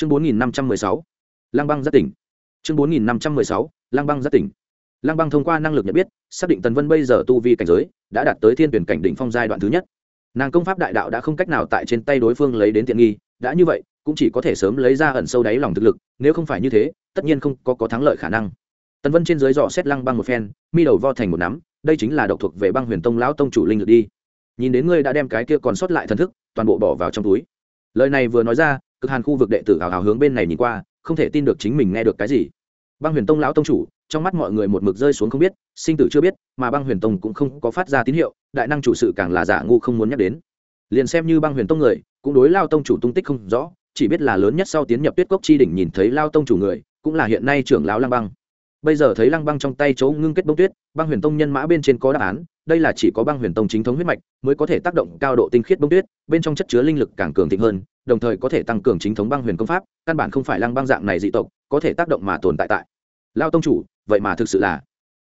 chương bốn nghìn năm trăm mười sáu. Lang băng rất tỉnh. Chương bốn nghìn năm trăm mười sáu lang băng rất tỉnh. Lang băng thông qua năng lực nhận biết xác định tần vân bây giờ tu vi cảnh giới đã đạt tới thiên tuyển cảnh đỉnh phong giai đoạn thứ nhất. Nàng công pháp đại đạo đã không cách nào tại trên tay đối phương lấy đến tiện nghi đã như vậy cũng chỉ có thể sớm lấy ra ẩn sâu đáy lòng thực lực nếu không phải như thế tất nhiên không có, có thắng lợi khả năng. Tần vân trên dưới dò xét lăng băng một phen mi đầu vo thành một nắm đây chính là độc thuộc về băng huyền tông lão tông chủ linh lực đi. Nhìn đến ngươi đã đem cái kia còn sót lại thần thức toàn bộ bỏ vào trong túi. Lời này vừa nói ra cực hàn khu vực đệ tử hào hào hướng bên này nhìn qua, không thể tin được chính mình nghe được cái gì. Băng huyền tông lão tông chủ, trong mắt mọi người một mực rơi xuống không biết, sinh tử chưa biết, mà băng huyền tông cũng không có phát ra tín hiệu, đại năng chủ sự càng là giả ngu không muốn nhắc đến. Liền xem như băng huyền tông người, cũng đối lao tông chủ tung tích không rõ, chỉ biết là lớn nhất sau tiến nhập tuyết cốc chi đỉnh nhìn thấy lao tông chủ người, cũng là hiện nay trưởng lão Lang băng bây giờ thấy lăng băng trong tay chỗ ngưng kết bông tuyết, băng huyền tông nhân mã bên trên có đáp án, đây là chỉ có băng huyền tông chính thống huyết mạch mới có thể tác động cao độ tinh khiết bông tuyết, bên trong chất chứa linh lực càng cường thịnh hơn, đồng thời có thể tăng cường chính thống băng huyền công pháp, căn bản không phải lăng băng dạng này dị tộc, có thể tác động mà tồn tại tại. Lao tông chủ, vậy mà thực sự là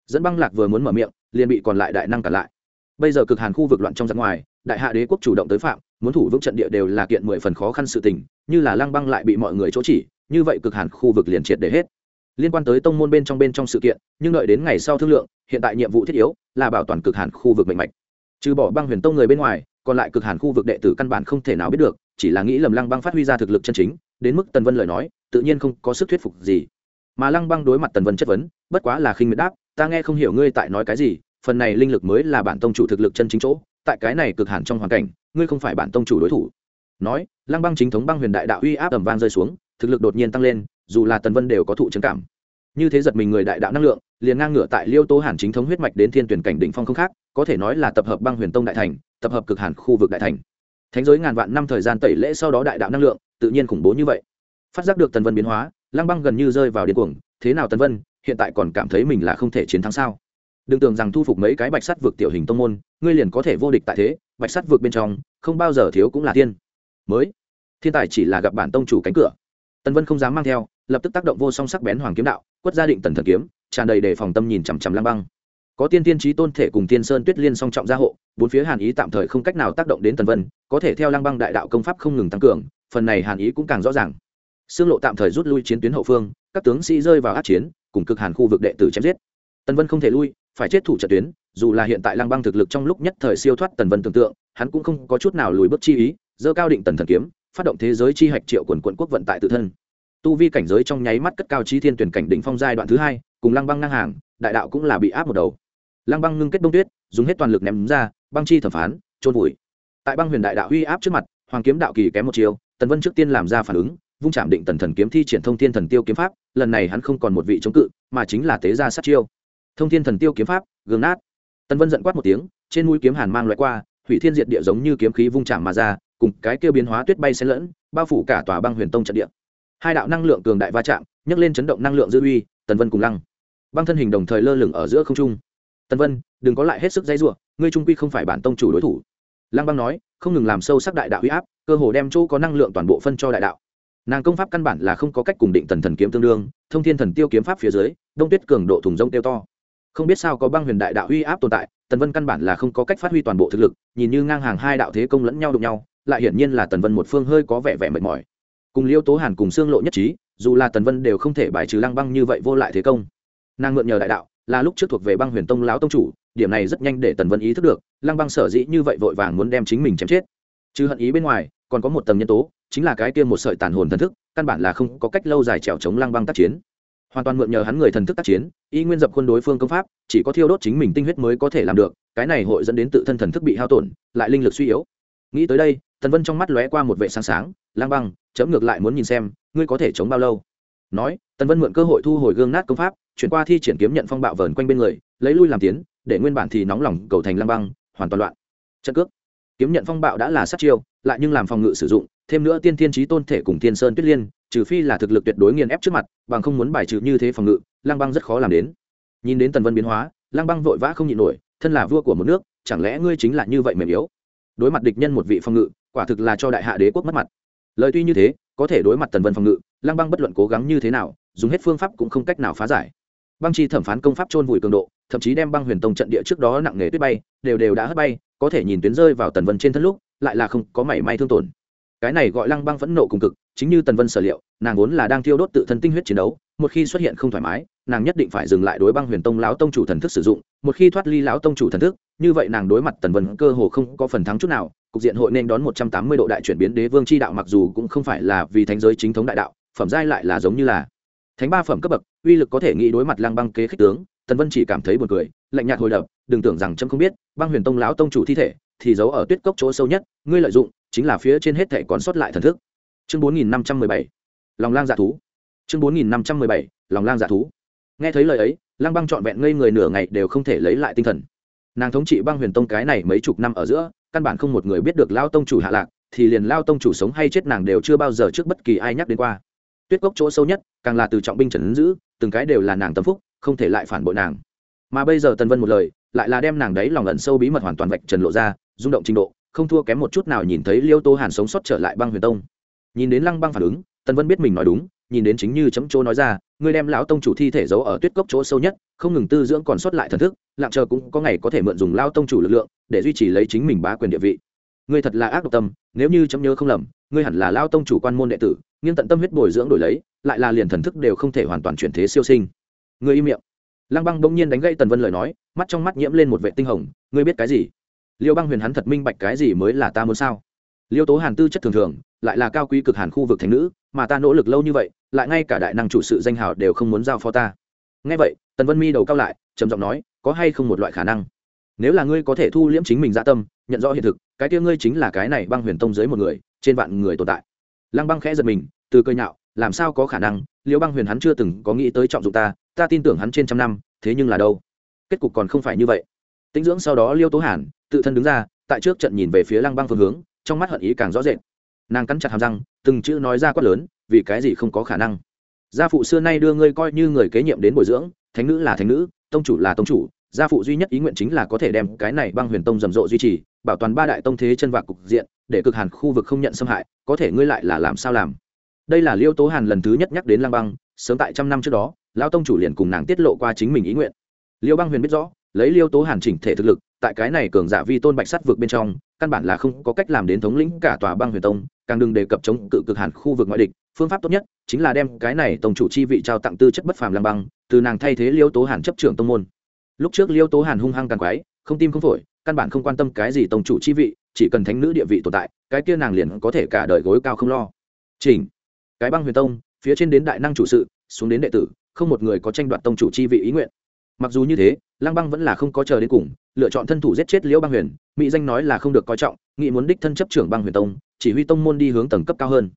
dẫn băng lạc vừa muốn mở miệng, liền bị còn lại đại năng cản lại. Bây giờ cực hàn khu vực loạn trong giặc ngoài, đại hạ đế quốc chủ động tới phạm, muốn thủ vững trận địa đều là kiện mười phần khó khăn sự tình, như là lăng băng lại bị mọi người chỗ chỉ, như vậy cực hàn khu vực liền triệt để hết liên quan tới tông môn bên trong bên trong sự kiện, nhưng đợi đến ngày sau thương lượng, hiện tại nhiệm vụ thiết yếu là bảo toàn cực hàn khu vực mạnh mạch. Trừ bỏ băng huyền tông người bên ngoài, còn lại cực hàn khu vực đệ tử căn bản không thể nào biết được, chỉ là nghĩ lầm lăng băng phát huy ra thực lực chân chính, đến mức tần vân lời nói, tự nhiên không có sức thuyết phục gì. Mà lăng băng đối mặt tần vân chất vấn, bất quá là khinh miệt đáp, ta nghe không hiểu ngươi tại nói cái gì, phần này linh lực mới là bản tông chủ thực lực chân chính chỗ, tại cái này cực hàn trong hoàn cảnh, ngươi không phải bản tông chủ đối thủ. Nói, lăng băng chính thống băng huyền đại đạo uy áp ẩm vang rơi xuống, thực lực đột nhiên tăng lên dù là tần vân đều có thụ trấn cảm. Như thế giật mình người đại đạo năng lượng, liền ngang ngửa tại liêu tố hàn chính thống huyết mạch đến thiên tuyển cảnh đỉnh phong không khác, có thể nói là tập hợp băng huyền tông đại thành, tập hợp cực hàn khu vực đại thành. Thánh giới ngàn vạn năm thời gian tẩy lễ sau đó đại đạo năng lượng, tự nhiên khủng bố như vậy. Phát giác được tần vân biến hóa, lăng băng gần như rơi vào điên cuồng, thế nào tần vân, hiện tại còn cảm thấy mình là không thể chiến thắng sao? Đừng tưởng rằng thu phục mấy cái bạch sắt vực tiểu hình tông môn, ngươi liền có thể vô địch tại thế, bạch sắt vực bên trong, không bao giờ thiếu cũng là thiên mới, thiên tài chỉ là gặp bản tông chủ cánh cửa. Tần vân không dám mang theo lập tức tác động vô song sắc bén hoàng kiếm đạo, quất gia định tần thần kiếm, tràn đầy đề phòng tâm nhìn chằm chằm lăng băng. Có tiên tiên trí tôn thể cùng tiên sơn tuyết liên song trọng gia hộ, bốn phía hàn ý tạm thời không cách nào tác động đến tần vân, có thể theo lăng băng đại đạo công pháp không ngừng tăng cường, phần này hàn ý cũng càng rõ ràng. Xương lộ tạm thời rút lui chiến tuyến hậu phương, các tướng sĩ rơi vào át chiến, cùng cực hàn khu vực đệ tử chém giết. Tần vân không thể lui, phải chết thủ trận tuyến, dù là hiện tại lăng băng thực lực trong lúc nhất thời siêu thoát tần vân tưởng tượng, hắn cũng không có chút nào lùi bước chi ý dơ cao định tần thần kiếm, phát động thế giới chi hạch triệu quần quận quốc vận tại tự thân tu vi cảnh giới trong nháy mắt cất cao chi thiên tuyển cảnh đỉnh phong giai đoạn thứ hai, cùng lăng băng ngang hàng, đại đạo cũng là bị áp một đầu. Lăng băng ngưng kết đông tuyết, dùng hết toàn lực ném ra, băng chi thẩm phán trôn vùi. Tại băng huyền đại đạo uy áp trước mặt, hoàng kiếm đạo kỳ kém một chiều, tần vân trước tiên làm ra phản ứng, vung chạm định tần thần kiếm thi triển thông thiên thần tiêu kiếm pháp, lần này hắn không còn một vị chống cự, mà chính là tế gia sát chiêu. Thông thiên thần tiêu kiếm pháp, gương nát. Tần vân giận quát một tiếng, trên mũi kiếm hàn mang loại qua, hủy thiên diệt địa giống như kiếm khí vung chạm mà ra, cùng cái kêu biến hóa tuyết bay xen lẫn, bao phủ cả tòa băng huyền tông trận địa hai đạo năng lượng cường đại va chạm, nhấc lên chấn động năng lượng dư uy, tần vân cùng lăng. Băng thân hình đồng thời lơ lửng ở giữa không trung. Tần vân, đừng có lại hết sức dây r ngươi trung quy không phải bản tông chủ đối thủ. Lăng băng nói, không ngừng làm sâu sắc đại đạo huy áp, cơ hồ đem chỗ có năng lượng toàn bộ phân cho đại đạo. Nàng công pháp căn bản là không có cách cùng định tần thần kiếm tương đương, thông thiên thần tiêu kiếm pháp phía dưới, đông tuyết cường độ thùng rông tiêu to. Không biết sao có băng huyền đại đạo uy áp tồn tại, tần vân căn bản là không có cách phát huy toàn bộ thực lực, nhìn như ngang hàng hai đạo thế công lẫn nhau đụng nhau, lại hiển nhiên là tần vân một phương hơi có vẻ vẻ mệt mỏi cùng liêu tố hàn cùng xương lộ nhất trí, dù là tần vân đều không thể bài trừ lăng băng như vậy vô lại thế công. Nàng mượn nhờ đại đạo, là lúc trước thuộc về băng huyền tông lão tông chủ, điểm này rất nhanh để tần vân ý thức được, lăng băng sở dĩ như vậy vội vàng muốn đem chính mình chém chết. Chứ hận ý bên ngoài, còn có một tầng nhân tố, chính là cái kia một sợi tàn hồn thần thức, căn bản là không có cách lâu dài trèo chống lăng băng tác chiến. Hoàn toàn mượn nhờ hắn người thần thức tác chiến, y nguyên dập khuôn đối phương công pháp, chỉ có thiêu đốt chính mình tinh huyết mới có thể làm được, cái này hội dẫn đến tự thân thần thức bị hao tổn, lại linh lực suy yếu. Nghĩ tới đây tần vân trong mắt lóe qua một vệ sáng sáng lang băng, chấm ngược lại muốn nhìn xem, ngươi có thể chống bao lâu? Nói, tần vân mượn cơ hội thu hồi gương nát công pháp, chuyển qua thi triển kiếm nhận phong bạo vờn quanh bên người, lấy lui làm tiến, để nguyên bản thì nóng lòng cầu thành lang băng, hoàn toàn loạn. Trận cước. Kiếm nhận phong bạo đã là sát chiêu, lại nhưng làm phòng ngự sử dụng, thêm nữa tiên thiên trí tôn thể cùng tiên sơn tuyết liên, trừ phi là thực lực tuyệt đối nghiền ép trước mặt, bằng không muốn bài trừ như thế phòng ngự lang băng rất khó làm đến. Nhìn đến tần vân biến hóa lang băng vội vã không nhịn nổi, thân là vua của một nước, chẳng lẽ ngươi chính là như vậy mềm yếu? Đối mặt địch nhân một vị phòng ngự quả thực là cho đại hạ đế quốc mất mặt. Lời tuy như thế, có thể đối mặt tần vân phòng ngự, lăng băng bất luận cố gắng như thế nào, dùng hết phương pháp cũng không cách nào phá giải. Băng chi thẩm phán công pháp trôn vùi cường độ, thậm chí đem băng huyền tông trận địa trước đó nặng nghề tuyết bay, đều đều đã hất bay, có thể nhìn tuyến rơi vào tần vân trên thân lúc, lại là không có mảy may thương tổn. Cái này gọi lăng băng phẫn nộ cùng cực, chính như tần vân sở liệu, nàng vốn là đang thiêu đốt tự thân tinh huyết chiến đấu, một khi xuất hiện không thoải mái, nàng nhất định phải dừng lại đối băng huyền tông lão tông chủ thần thức sử dụng, một khi thoát ly lão tông chủ thần thức, như vậy nàng đối mặt tần vân cơ hồ không có phần thắng chút nào cục diện hội nên đón một trăm tám mươi độ đại chuyển biến đế vương chi đạo mặc dù cũng không phải là vì thánh giới chính thống đại đạo, phẩm giai lại là giống như là thánh ba phẩm cấp bậc, uy lực có thể nghĩ đối mặt lăng băng kế khích tướng, tần vân chỉ cảm thấy buồn cười, lạnh nhạt hồi đập, đừng tưởng rằng chấm không biết, băng huyền tông lão tông chủ thi thể thì giấu ở tuyết cốc chỗ sâu nhất, ngươi lợi dụng, chính là phía trên hết thể còn sót lại thần thức. Chương bốn nghìn năm trăm mười bảy, lòng lang dạ thú. Chương bốn nghìn năm trăm mười bảy, lòng lang dạ thú. Nghe thấy lời ấy, lăng băng trọn vẹn ngây người nửa ngày đều không thể lấy lại tinh thần. Nàng thống trị băng huyền tông cái này mấy chục năm ở giữa căn bản không một người biết được lao tông chủ hạ lạc, thì liền lao tông chủ sống hay chết nàng đều chưa bao giờ trước bất kỳ ai nhắc đến qua. Tuyết cốc chỗ sâu nhất, càng là từ trọng binh trần ứng giữ, từng cái đều là nàng tâm phúc, không thể lại phản bội nàng. Mà bây giờ tần vân một lời, lại là đem nàng đấy lòng ẩn sâu bí mật hoàn toàn vạch trần lộ ra, rung động trình độ, không thua kém một chút nào nhìn thấy liêu tô hàn sống sót trở lại băng huyền tông. Nhìn đến lăng băng phản ứng, tần vân biết mình nói đúng nhìn đến chính như chấm chỗ nói ra, ngươi đem lão tông chủ thi thể giấu ở tuyết cốc chỗ sâu nhất, không ngừng tư dưỡng còn sót lại thần thức, lặng chờ cũng có ngày có thể mượn dùng lao tông chủ lực lượng, để duy trì lấy chính mình bá quyền địa vị. Ngươi thật là ác độc tâm, nếu như chấm nhớ không lầm, ngươi hẳn là lao tông chủ quan môn đệ tử, nghiêng tận tâm huyết bồi dưỡng đổi lấy, lại là liền thần thức đều không thể hoàn toàn chuyển thế siêu sinh. Ngươi im miệng. Lăng băng bỗng nhiên đánh gãy tần vân lời nói, mắt trong mắt nhiễm lên một vệ tinh hồng, ngươi biết cái gì? Liêu băng huyền hắn thật minh bạch cái gì mới là ta muốn sao? Liêu tố hàn tư chất thường thường, lại là cao quý cực hàn khu vực thành nữ, mà ta nỗ lực lâu như vậy, lại ngay cả đại năng chủ sự danh hào đều không muốn giao phó ta. Ngay vậy, tần vân mi đầu cao lại, trầm giọng nói, có hay không một loại khả năng? Nếu là ngươi có thể thu liễm chính mình dạ tâm, nhận rõ hiện thực, cái kia ngươi chính là cái này băng huyền tông dưới một người, trên vạn người tồn tại. Lăng băng khẽ giật mình, từ cơ nhạo, làm sao có khả năng, liêu băng huyền hắn chưa từng có nghĩ tới trọng dụng ta ta tin tưởng hắn trên trăm năm, thế nhưng là đâu? Kết cục còn không phải như vậy. Tinh dưỡng sau đó liêu tố hàn, tự thân đứng ra, tại trước trận nhìn về phía lăng băng phương hướng trong mắt hận ý càng rõ rệt. Nàng cắn chặt hàm răng, từng chữ nói ra quát lớn, vì cái gì không có khả năng? Gia phụ xưa nay đưa ngươi coi như người kế nhiệm đến bồi dưỡng, thánh nữ là thánh nữ, tông chủ là tông chủ, gia phụ duy nhất ý nguyện chính là có thể đem cái này băng huyền tông rầm rộ duy trì, bảo toàn ba đại tông thế chân vạc cục diện, để cực hàn khu vực không nhận xâm hại, có thể ngươi lại là làm sao làm? Đây là liêu tố hàn lần thứ nhất nhắc đến lăng băng, sớm tại trăm năm trước đó, lão tông chủ liền cùng nàng tiết lộ qua chính mình ý nguyện. Liêu băng huyền biết rõ, lấy liêu tố hàn chỉnh thể thực lực tại cái này cường giả vi tôn bạch sắt vượt bên trong, căn bản là không có cách làm đến thống lĩnh cả tòa băng huyền tông, càng đừng đề cập chống cự cực hẳn khu vực ngoại địch. Phương pháp tốt nhất chính là đem cái này tổng chủ chi vị trao tặng tư chất bất phàm lăng băng, từ nàng thay thế liêu tố hàn chấp trưởng tông môn. Lúc trước liêu tố hàn hung hăng càng quái, không tim không phổi, căn bản không quan tâm cái gì tổng chủ chi vị, chỉ cần thánh nữ địa vị tồn tại, cái kia nàng liền có thể cả đời gối cao không lo. Chỉnh. Cái băng huyền tông, phía trên đến đại năng chủ sự, xuống đến đệ tử, không một người có tranh đoạt tông chủ chi vị ý nguyện. Mặc dù như thế, lăng băng vẫn là không có chờ đến cùng lựa chọn thân thủ giết chết liễu băng huyền, mỹ danh nói là không được coi trọng nghị muốn đích thân chấp trưởng băng huyền tông, chỉ huy tông môn đi hướng tầng cấp cao hơn.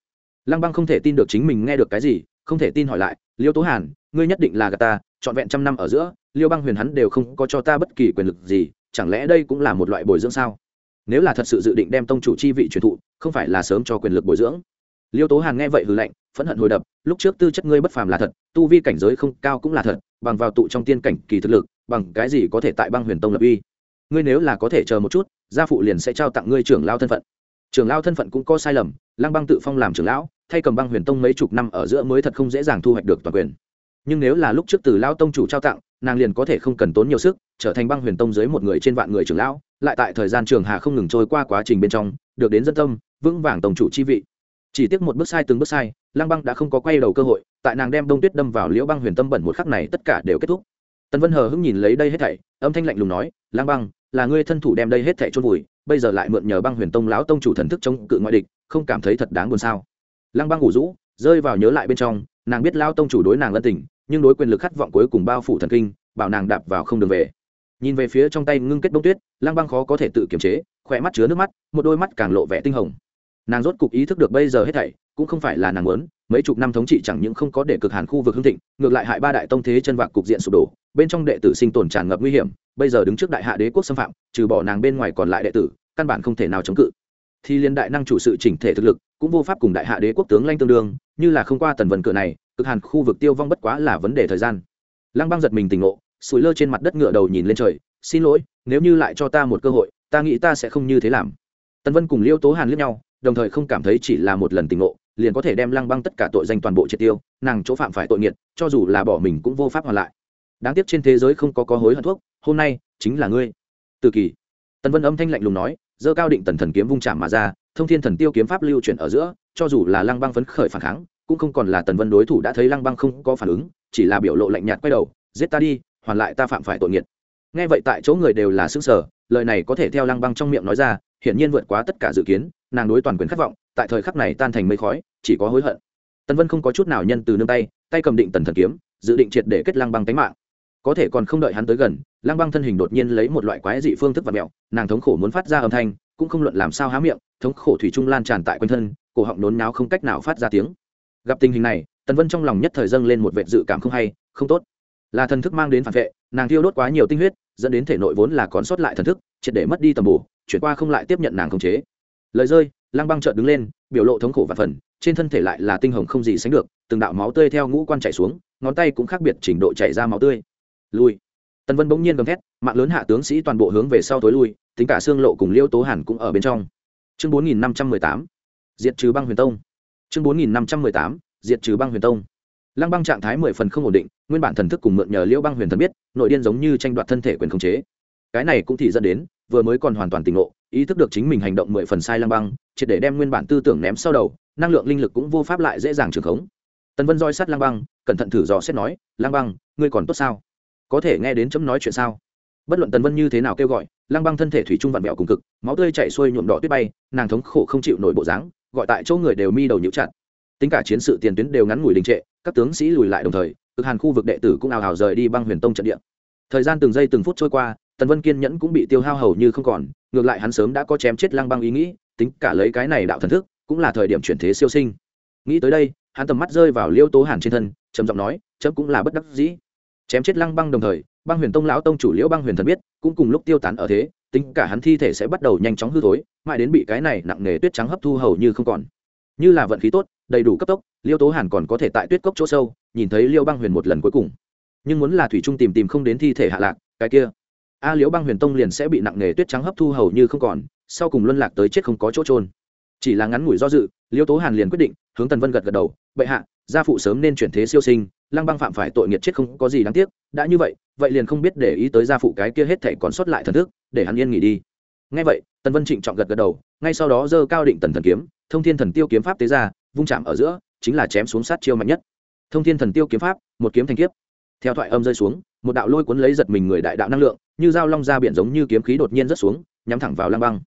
Lăng băng không thể tin được chính mình nghe được cái gì, không thể tin hỏi lại, liêu tố hàn, ngươi nhất định là gà ta, trọn vẹn trăm năm ở giữa, liêu băng huyền hắn đều không có cho ta bất kỳ quyền lực gì, chẳng lẽ đây cũng là một loại bồi dưỡng sao? Nếu là thật sự dự định đem tông chủ chi vị truyền thụ, không phải là sớm cho quyền lực bồi dưỡng? Liêu tố hàn nghe vậy hừ lạnh, phẫn hận hồi đập, lúc trước tư chất ngươi bất phàm là thật, tu vi cảnh giới không cao cũng là thật, bằng vào tụ trong tiên cảnh kỳ thực lực bằng cái gì có thể tại băng huyền tông lập uy? Ngươi nếu là có thể chờ một chút, gia phụ liền sẽ trao tặng ngươi trưởng lao thân phận. Trưởng lao thân phận cũng có sai lầm, lăng băng tự phong làm trưởng lão, thay cầm băng huyền tông mấy chục năm ở giữa mới thật không dễ dàng thu hoạch được toàn quyền. Nhưng nếu là lúc trước từ lao tông chủ trao tặng, nàng liền có thể không cần tốn nhiều sức, trở thành băng huyền tông dưới một người trên vạn người trưởng lão, lại tại thời gian trường hà không ngừng trôi qua quá trình bên trong, được đến dân tâm, vững vàng tổng chủ chi vị. Chỉ tiếc một bước sai từng bước sai, lăng băng đã không có quay đầu cơ hội, tại nàng đem đông tuyết đâm vào liễu băng huyền tâm bẩn một khắc này tất cả đều kết thúc tần vân hờ hững nhìn lấy đây hết thảy, âm thanh lạnh lùng nói, Lang băng, là ngươi thân thủ đem đây hết thảy chôn vùi, bây giờ lại mượn nhờ băng huyền tông lão tông chủ thần thức chống cự ngoại địch, không cảm thấy thật đáng buồn sao? Lang băng ngủ rũ, rơi vào nhớ lại bên trong, nàng biết lao tông chủ đối nàng ân tình, nhưng đối quyền lực khát vọng cuối cùng bao phủ thần kinh, bảo nàng đạp vào không đường về. Nhìn về phía trong tay ngưng kết bông tuyết, Lang băng khó có thể tự kiềm chế, khỏe mắt chứa nước mắt, một đôi mắt càng lộ vẻ tinh hồng. Nàng rốt cục ý thức được bây giờ hết thảy cũng không phải là nàng muốn, mấy chục năm thống trị chẳng những không có để cực hàn khu vực hưng thịnh, ngược lại hại ba đại tông thế chân vạc cục diện sụp đổ, bên trong đệ tử sinh tồn tràn ngập nguy hiểm, bây giờ đứng trước đại hạ đế quốc xâm phạm, trừ bỏ nàng bên ngoài còn lại đệ tử, căn bản không thể nào chống cự. Thì liên đại năng chủ sự chỉnh thể thực lực, cũng vô pháp cùng đại hạ đế quốc tướng lanh tương đương, như là không qua tần vần cửa này, cực hàn khu vực tiêu vong bất quá là vấn đề thời gian. Lăng băng giật mình tỉnh ngộ, sủi lơ trên mặt đất ngựa đầu nhìn lên trời, xin lỗi, nếu như lại cho ta một cơ hội, ta nghĩ ta sẽ không như thế làm. Tần vân cùng liêu tố hàn liếc nhau, đồng thời không cảm thấy chỉ là một lần tỉnh ngộ liền có thể đem lăng băng tất cả tội danh toàn bộ triệt tiêu, nàng chỗ phạm phải tội nghiệt, cho dù là bỏ mình cũng vô pháp hoàn lại. Đáng tiếc trên thế giới không có có hối hận thuốc, hôm nay chính là ngươi. Từ kỳ. Tần vân âm thanh lạnh lùng nói dơ cao định tần thần kiếm vung chạm mà ra, thông thiên thần tiêu kiếm pháp lưu chuyển ở giữa, cho dù là lăng băng phấn khởi phản kháng, cũng không còn là tần vân đối thủ đã thấy lăng băng không có phản ứng, chỉ là biểu lộ lạnh nhạt quay đầu, giết ta đi, hoàn lại ta phạm phải tội nghiệt. Nghe vậy tại chỗ người đều là xứng sở lời này có thể theo lăng băng trong miệng nói ra, hiển nhiên vượt quá tất cả dự kiến, nàng đối toàn quyền khát vọng tại thời khắc này tan thành mây khói, chỉ có hối hận. Tần vân không có chút nào nhân từ nương tay tay cầm định tần thần kiếm, dự định triệt để kết lăng băng tánh mạng. Có thể còn không đợi hắn tới gần, lăng băng thân hình đột nhiên lấy một loại quái dị phương thức và mẹo nàng thống khổ muốn phát ra âm thanh, cũng không luận làm sao há miệng, thống khổ thủy trung lan tràn tại quanh thân, cổ họng nôn náo không cách nào phát ra tiếng. Gặp tình hình này, tần vân trong lòng nhất thời dâng lên một vệ dự cảm không hay, không tốt. Là thần thức mang đến phản vệ, nàng thiêu đốt quá nhiều tinh huyết, dẫn đến thể nội vốn là còn sót lại thần thức, triệt để mất đi tầm bù chuyển qua không lại tiếp nhận nàng khống chế lời rơi, lăng băng trợn đứng lên, biểu lộ thống khổ và phần, trên thân thể lại là tinh hồng không gì sánh được, từng đạo máu tươi theo ngũ quan chảy xuống, ngón tay cũng khác biệt trình độ chảy ra máu tươi. Lui. Tần vân bỗng nhiên gầm thét, mạng lớn hạ tướng sĩ toàn bộ hướng về sau tối lui, tính cả xương lộ cùng liêu tố hàn cũng ở bên trong. Chương bốn nghìn năm trăm mười tám. Diệt trừ băng huyền tông. Chương bốn nghìn năm trăm mười tám. Diệt trừ băng huyền tông. Lăng băng trạng thái mười phần không ổn định, nguyên bản thần thức cùng mượn nhờ liễu băng huyền thần biết, nội điên giống như tranh đoạt thân thể quyền khống chế. Cái này cũng thì dẫn đến, vừa mới còn hoàn toàn tỉnh ngộ ý thức được chính mình hành động mười phần sai lăng băng, triệt để đem nguyên bản tư tưởng ném sau đầu, năng lượng linh lực cũng vô pháp lại dễ dàng trường khống. Tần vân roi sát Lang băng, cẩn thận thử dò xét nói Lang băng, ngươi còn tốt sao? Có thể nghe đến chấm nói chuyện sao? Bất luận tần vân như thế nào kêu gọi Lang băng thân thể thủy trung vặn vẹo cùng cực, máu tươi chảy xuôi nhuộm đỏ tuyết bay, nàng thống khổ không chịu nổi bộ dáng, gọi tại chỗ người đều mi đầu nhũ chặt. Tính cả chiến sự tiền tuyến đều ngắn ngủi đình trệ, các tướng sĩ lùi lại đồng thời, cực hàn khu vực đệ tử cũng ào ào rời đi băng huyền tông trận địa. Thời gian từng giây từng phút trôi qua tần vân kiên nhẫn cũng bị tiêu hao hầu như không còn, ngược lại hắn sớm đã có chém chết lăng băng ý nghĩ, tính cả lấy cái này đạo thần thức, cũng là thời điểm chuyển thế siêu sinh. Nghĩ tới đây, hắn tầm mắt rơi vào liêu tố hàn trên thân, trầm giọng nói, chấm cũng là bất đắc dĩ. Chém chết lăng băng đồng thời, băng huyền tông lão tông chủ liễu băng huyền thần biết, cũng cùng lúc tiêu tán ở thế, tính cả hắn thi thể sẽ bắt đầu nhanh chóng hư thối, mãi đến bị cái này nặng nề tuyết trắng hấp thu hầu như không còn. Như là vận khí tốt, đầy đủ cấp tốc, liêu tố hàn còn có thể tại tuyết cốc chỗ sâu, nhìn thấy liêu băng huyền một lần cuối cùng. Nhưng muốn là thủy trung tìm tìm không đến thi thể hạ lạc, cái kia a liễu băng huyền tông liền sẽ bị nặng nề tuyết trắng hấp thu hầu như không còn, sau cùng luân lạc tới chết không có chỗ trôn chỉ là ngắn ngủi do dự, Liễu tố hàn liền quyết định, hướng tần vân gật gật đầu, bệ hạ, gia phụ sớm nên chuyển thế siêu sinh, lăng băng phạm phải tội nghiệt chết không có gì đáng tiếc, đã như vậy vậy liền không biết để ý tới gia phụ cái kia hết thể còn sót lại thần thức, để hắn yên nghỉ đi. Ngay vậy, tần vân trịnh trọng gật gật đầu, ngay sau đó dơ cao định tần thần kiếm, thông thiên thần tiêu kiếm pháp tế ra, vung chạm ở giữa, chính là chém xuống sát chiêu mạnh nhất. Thông thiên thần tiêu kiếm pháp, một kiếm thành kiếp. Theo thoại âm rơi xuống, một đạo lôi cuốn lấy giật mình người đại đạo năng lượng như dao long ra biển giống như kiếm khí đột nhiên rớt xuống, nhắm thẳng vào Lang băng.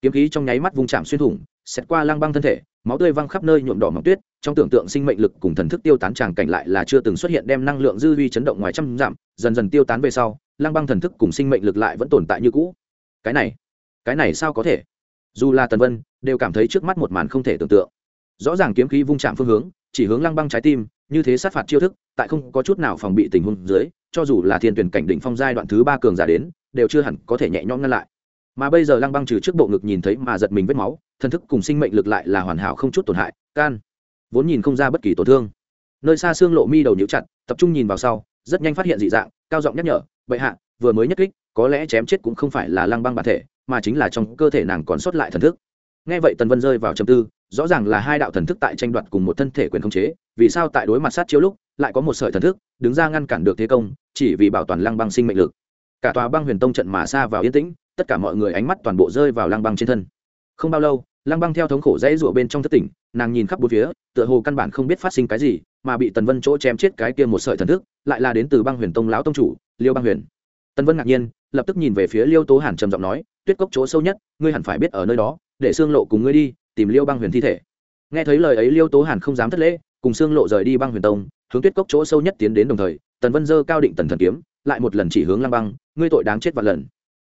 Kiếm khí trong nháy mắt vung chạm xuyên thủng xét qua Lang băng thân thể, máu tươi văng khắp nơi nhuộm đỏ mỏng tuyết, trong tưởng tượng sinh mệnh lực cùng thần thức tiêu tán tràng cảnh lại là chưa từng xuất hiện, đem năng lượng dư vi chấn động ngoài trăm giảm dần dần tiêu tán về sau Lang băng thần thức cùng sinh mệnh lực lại vẫn tồn tại như cũ. Cái này cái này sao có thể? Dù là tần vân, đều cảm thấy trước mắt một màn không thể tưởng tượng. Rõ ràng kiếm khí vung chạm phương hướng, chỉ hướng lăng băng trái tim, như thế sát phạt chiêu thức, tại không có chút nào phòng bị tình huống dưới cho dù là thiên tuyển cảnh đỉnh phong giai đoạn thứ ba cường giả đến, đều chưa hẳn có thể nhẹ nhõm ngăn lại. Mà bây giờ lăng băng trừ trước bộ ngực nhìn thấy mà giật mình vết máu, thần thức cùng sinh mệnh lực lại là hoàn hảo không chút tổn hại, can. Vốn nhìn không ra bất kỳ tổn thương. Nơi xa xương lộ mi đầu nhíu chặt, tập trung nhìn vào sau, rất nhanh phát hiện dị dạng, cao giọng nhắc nhở, bệ hạ, vừa mới nhất kích, có lẽ chém chết cũng không phải là lăng băng bản thể, mà chính là trong cơ thể nàng còn sót lại thần thức. Nghe vậy tần vân rơi vào trầm tư, rõ ràng là hai đạo thần thức tại tranh đoạt cùng một thân thể quyền khống chế, vì sao tại đối mặt sát chiếu lúc lại có một sợi thần thức, đứng ra ngăn cản được thế công, chỉ vì bảo toàn lăng băng sinh mệnh lực. Cả tòa băng huyền tông trận mà xa vào yên tĩnh, tất cả mọi người ánh mắt toàn bộ rơi vào lăng băng trên thân. Không bao lâu, lăng băng theo thống khổ dãy rụa bên trong thất tỉnh, nàng nhìn khắp bốn phía, tựa hồ căn bản không biết phát sinh cái gì, mà bị tần vân chỗ chém chết cái kia một sợi thần thức, lại là đến từ băng huyền tông lão tông chủ, liêu băng huyền. Tần vân ngạc nhiên, lập tức nhìn về phía liêu tố hàn trầm giọng nói, tuyết cốc chỗ sâu nhất, ngươi hẳn phải biết ở nơi đó, để xương lộ cùng ngươi đi, tìm liêu băng huyền thi thể. Nghe thấy lời ấy, liêu tố hàn không dám thất lễ, cùng xương lộ rời đi băng huyền tông hướng tuyết cốc chỗ sâu nhất tiến đến đồng thời, tần vân dơ cao định tần thần kiếm, lại một lần chỉ hướng lang băng, ngươi tội đáng chết vạn lần.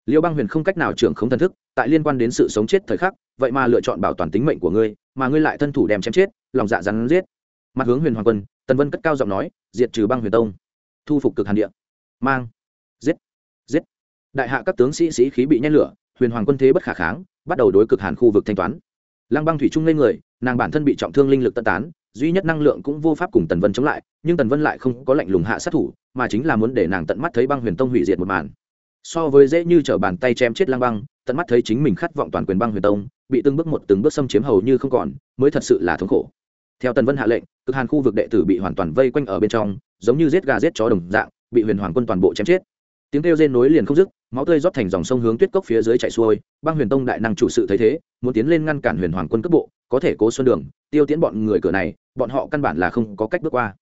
Liêu băng huyền không cách nào trưởng không thần thức, tại liên quan đến sự sống chết thời khắc, vậy mà lựa chọn bảo toàn tính mệnh của ngươi, mà ngươi lại thân thủ đem chém chết, lòng dạ rắn giết. Mặt hướng huyền hoàng quân, tần vân cất cao giọng nói, diệt trừ băng huyền tông. Thu phục cực hàn địa. Mang. Giết. Giết. Đại hạ các tướng sĩ sĩ khí bị nhen lửa, huyền hoàng quân thế bất khả kháng, bắt đầu đối cực hàn khu vực thanh toán. Lăng băng thủy trung lên người, nàng bản thân bị trọng thương linh lực tân tán duy nhất năng lượng cũng vô pháp cùng tần vân chống lại, nhưng tần vân lại không có lệnh lùng hạ sát thủ, mà chính là muốn để nàng tận mắt thấy băng huyền tông hủy diệt một màn. So với dễ như t bàn tay chém chết lang băng, tận mắt thấy chính mình khát vọng toàn quyền băng huyền tông, bị từng bước một từng bước xâm chiếm hầu như không còn, mới thật sự là thống khổ. Theo tần vân hạ lệnh, cực hàn khu vực đệ tử bị hoàn toàn vây quanh ở bên trong, giống như giết gà giết chó đồng dạng, bị huyền hoàng quân toàn bộ chém chết tiếng kêu rên nối liền không dứt, máu tươi rót thành dòng sông hướng tuyết cốc phía dưới chạy xuôi, băng huyền tông đại năng chủ sự thấy thế, muốn tiến lên ngăn cản huyền hoàng quân cấp bộ, có thể cố xuân đường, tiêu tiễn bọn người cửa này, bọn họ căn bản là không có cách bước qua.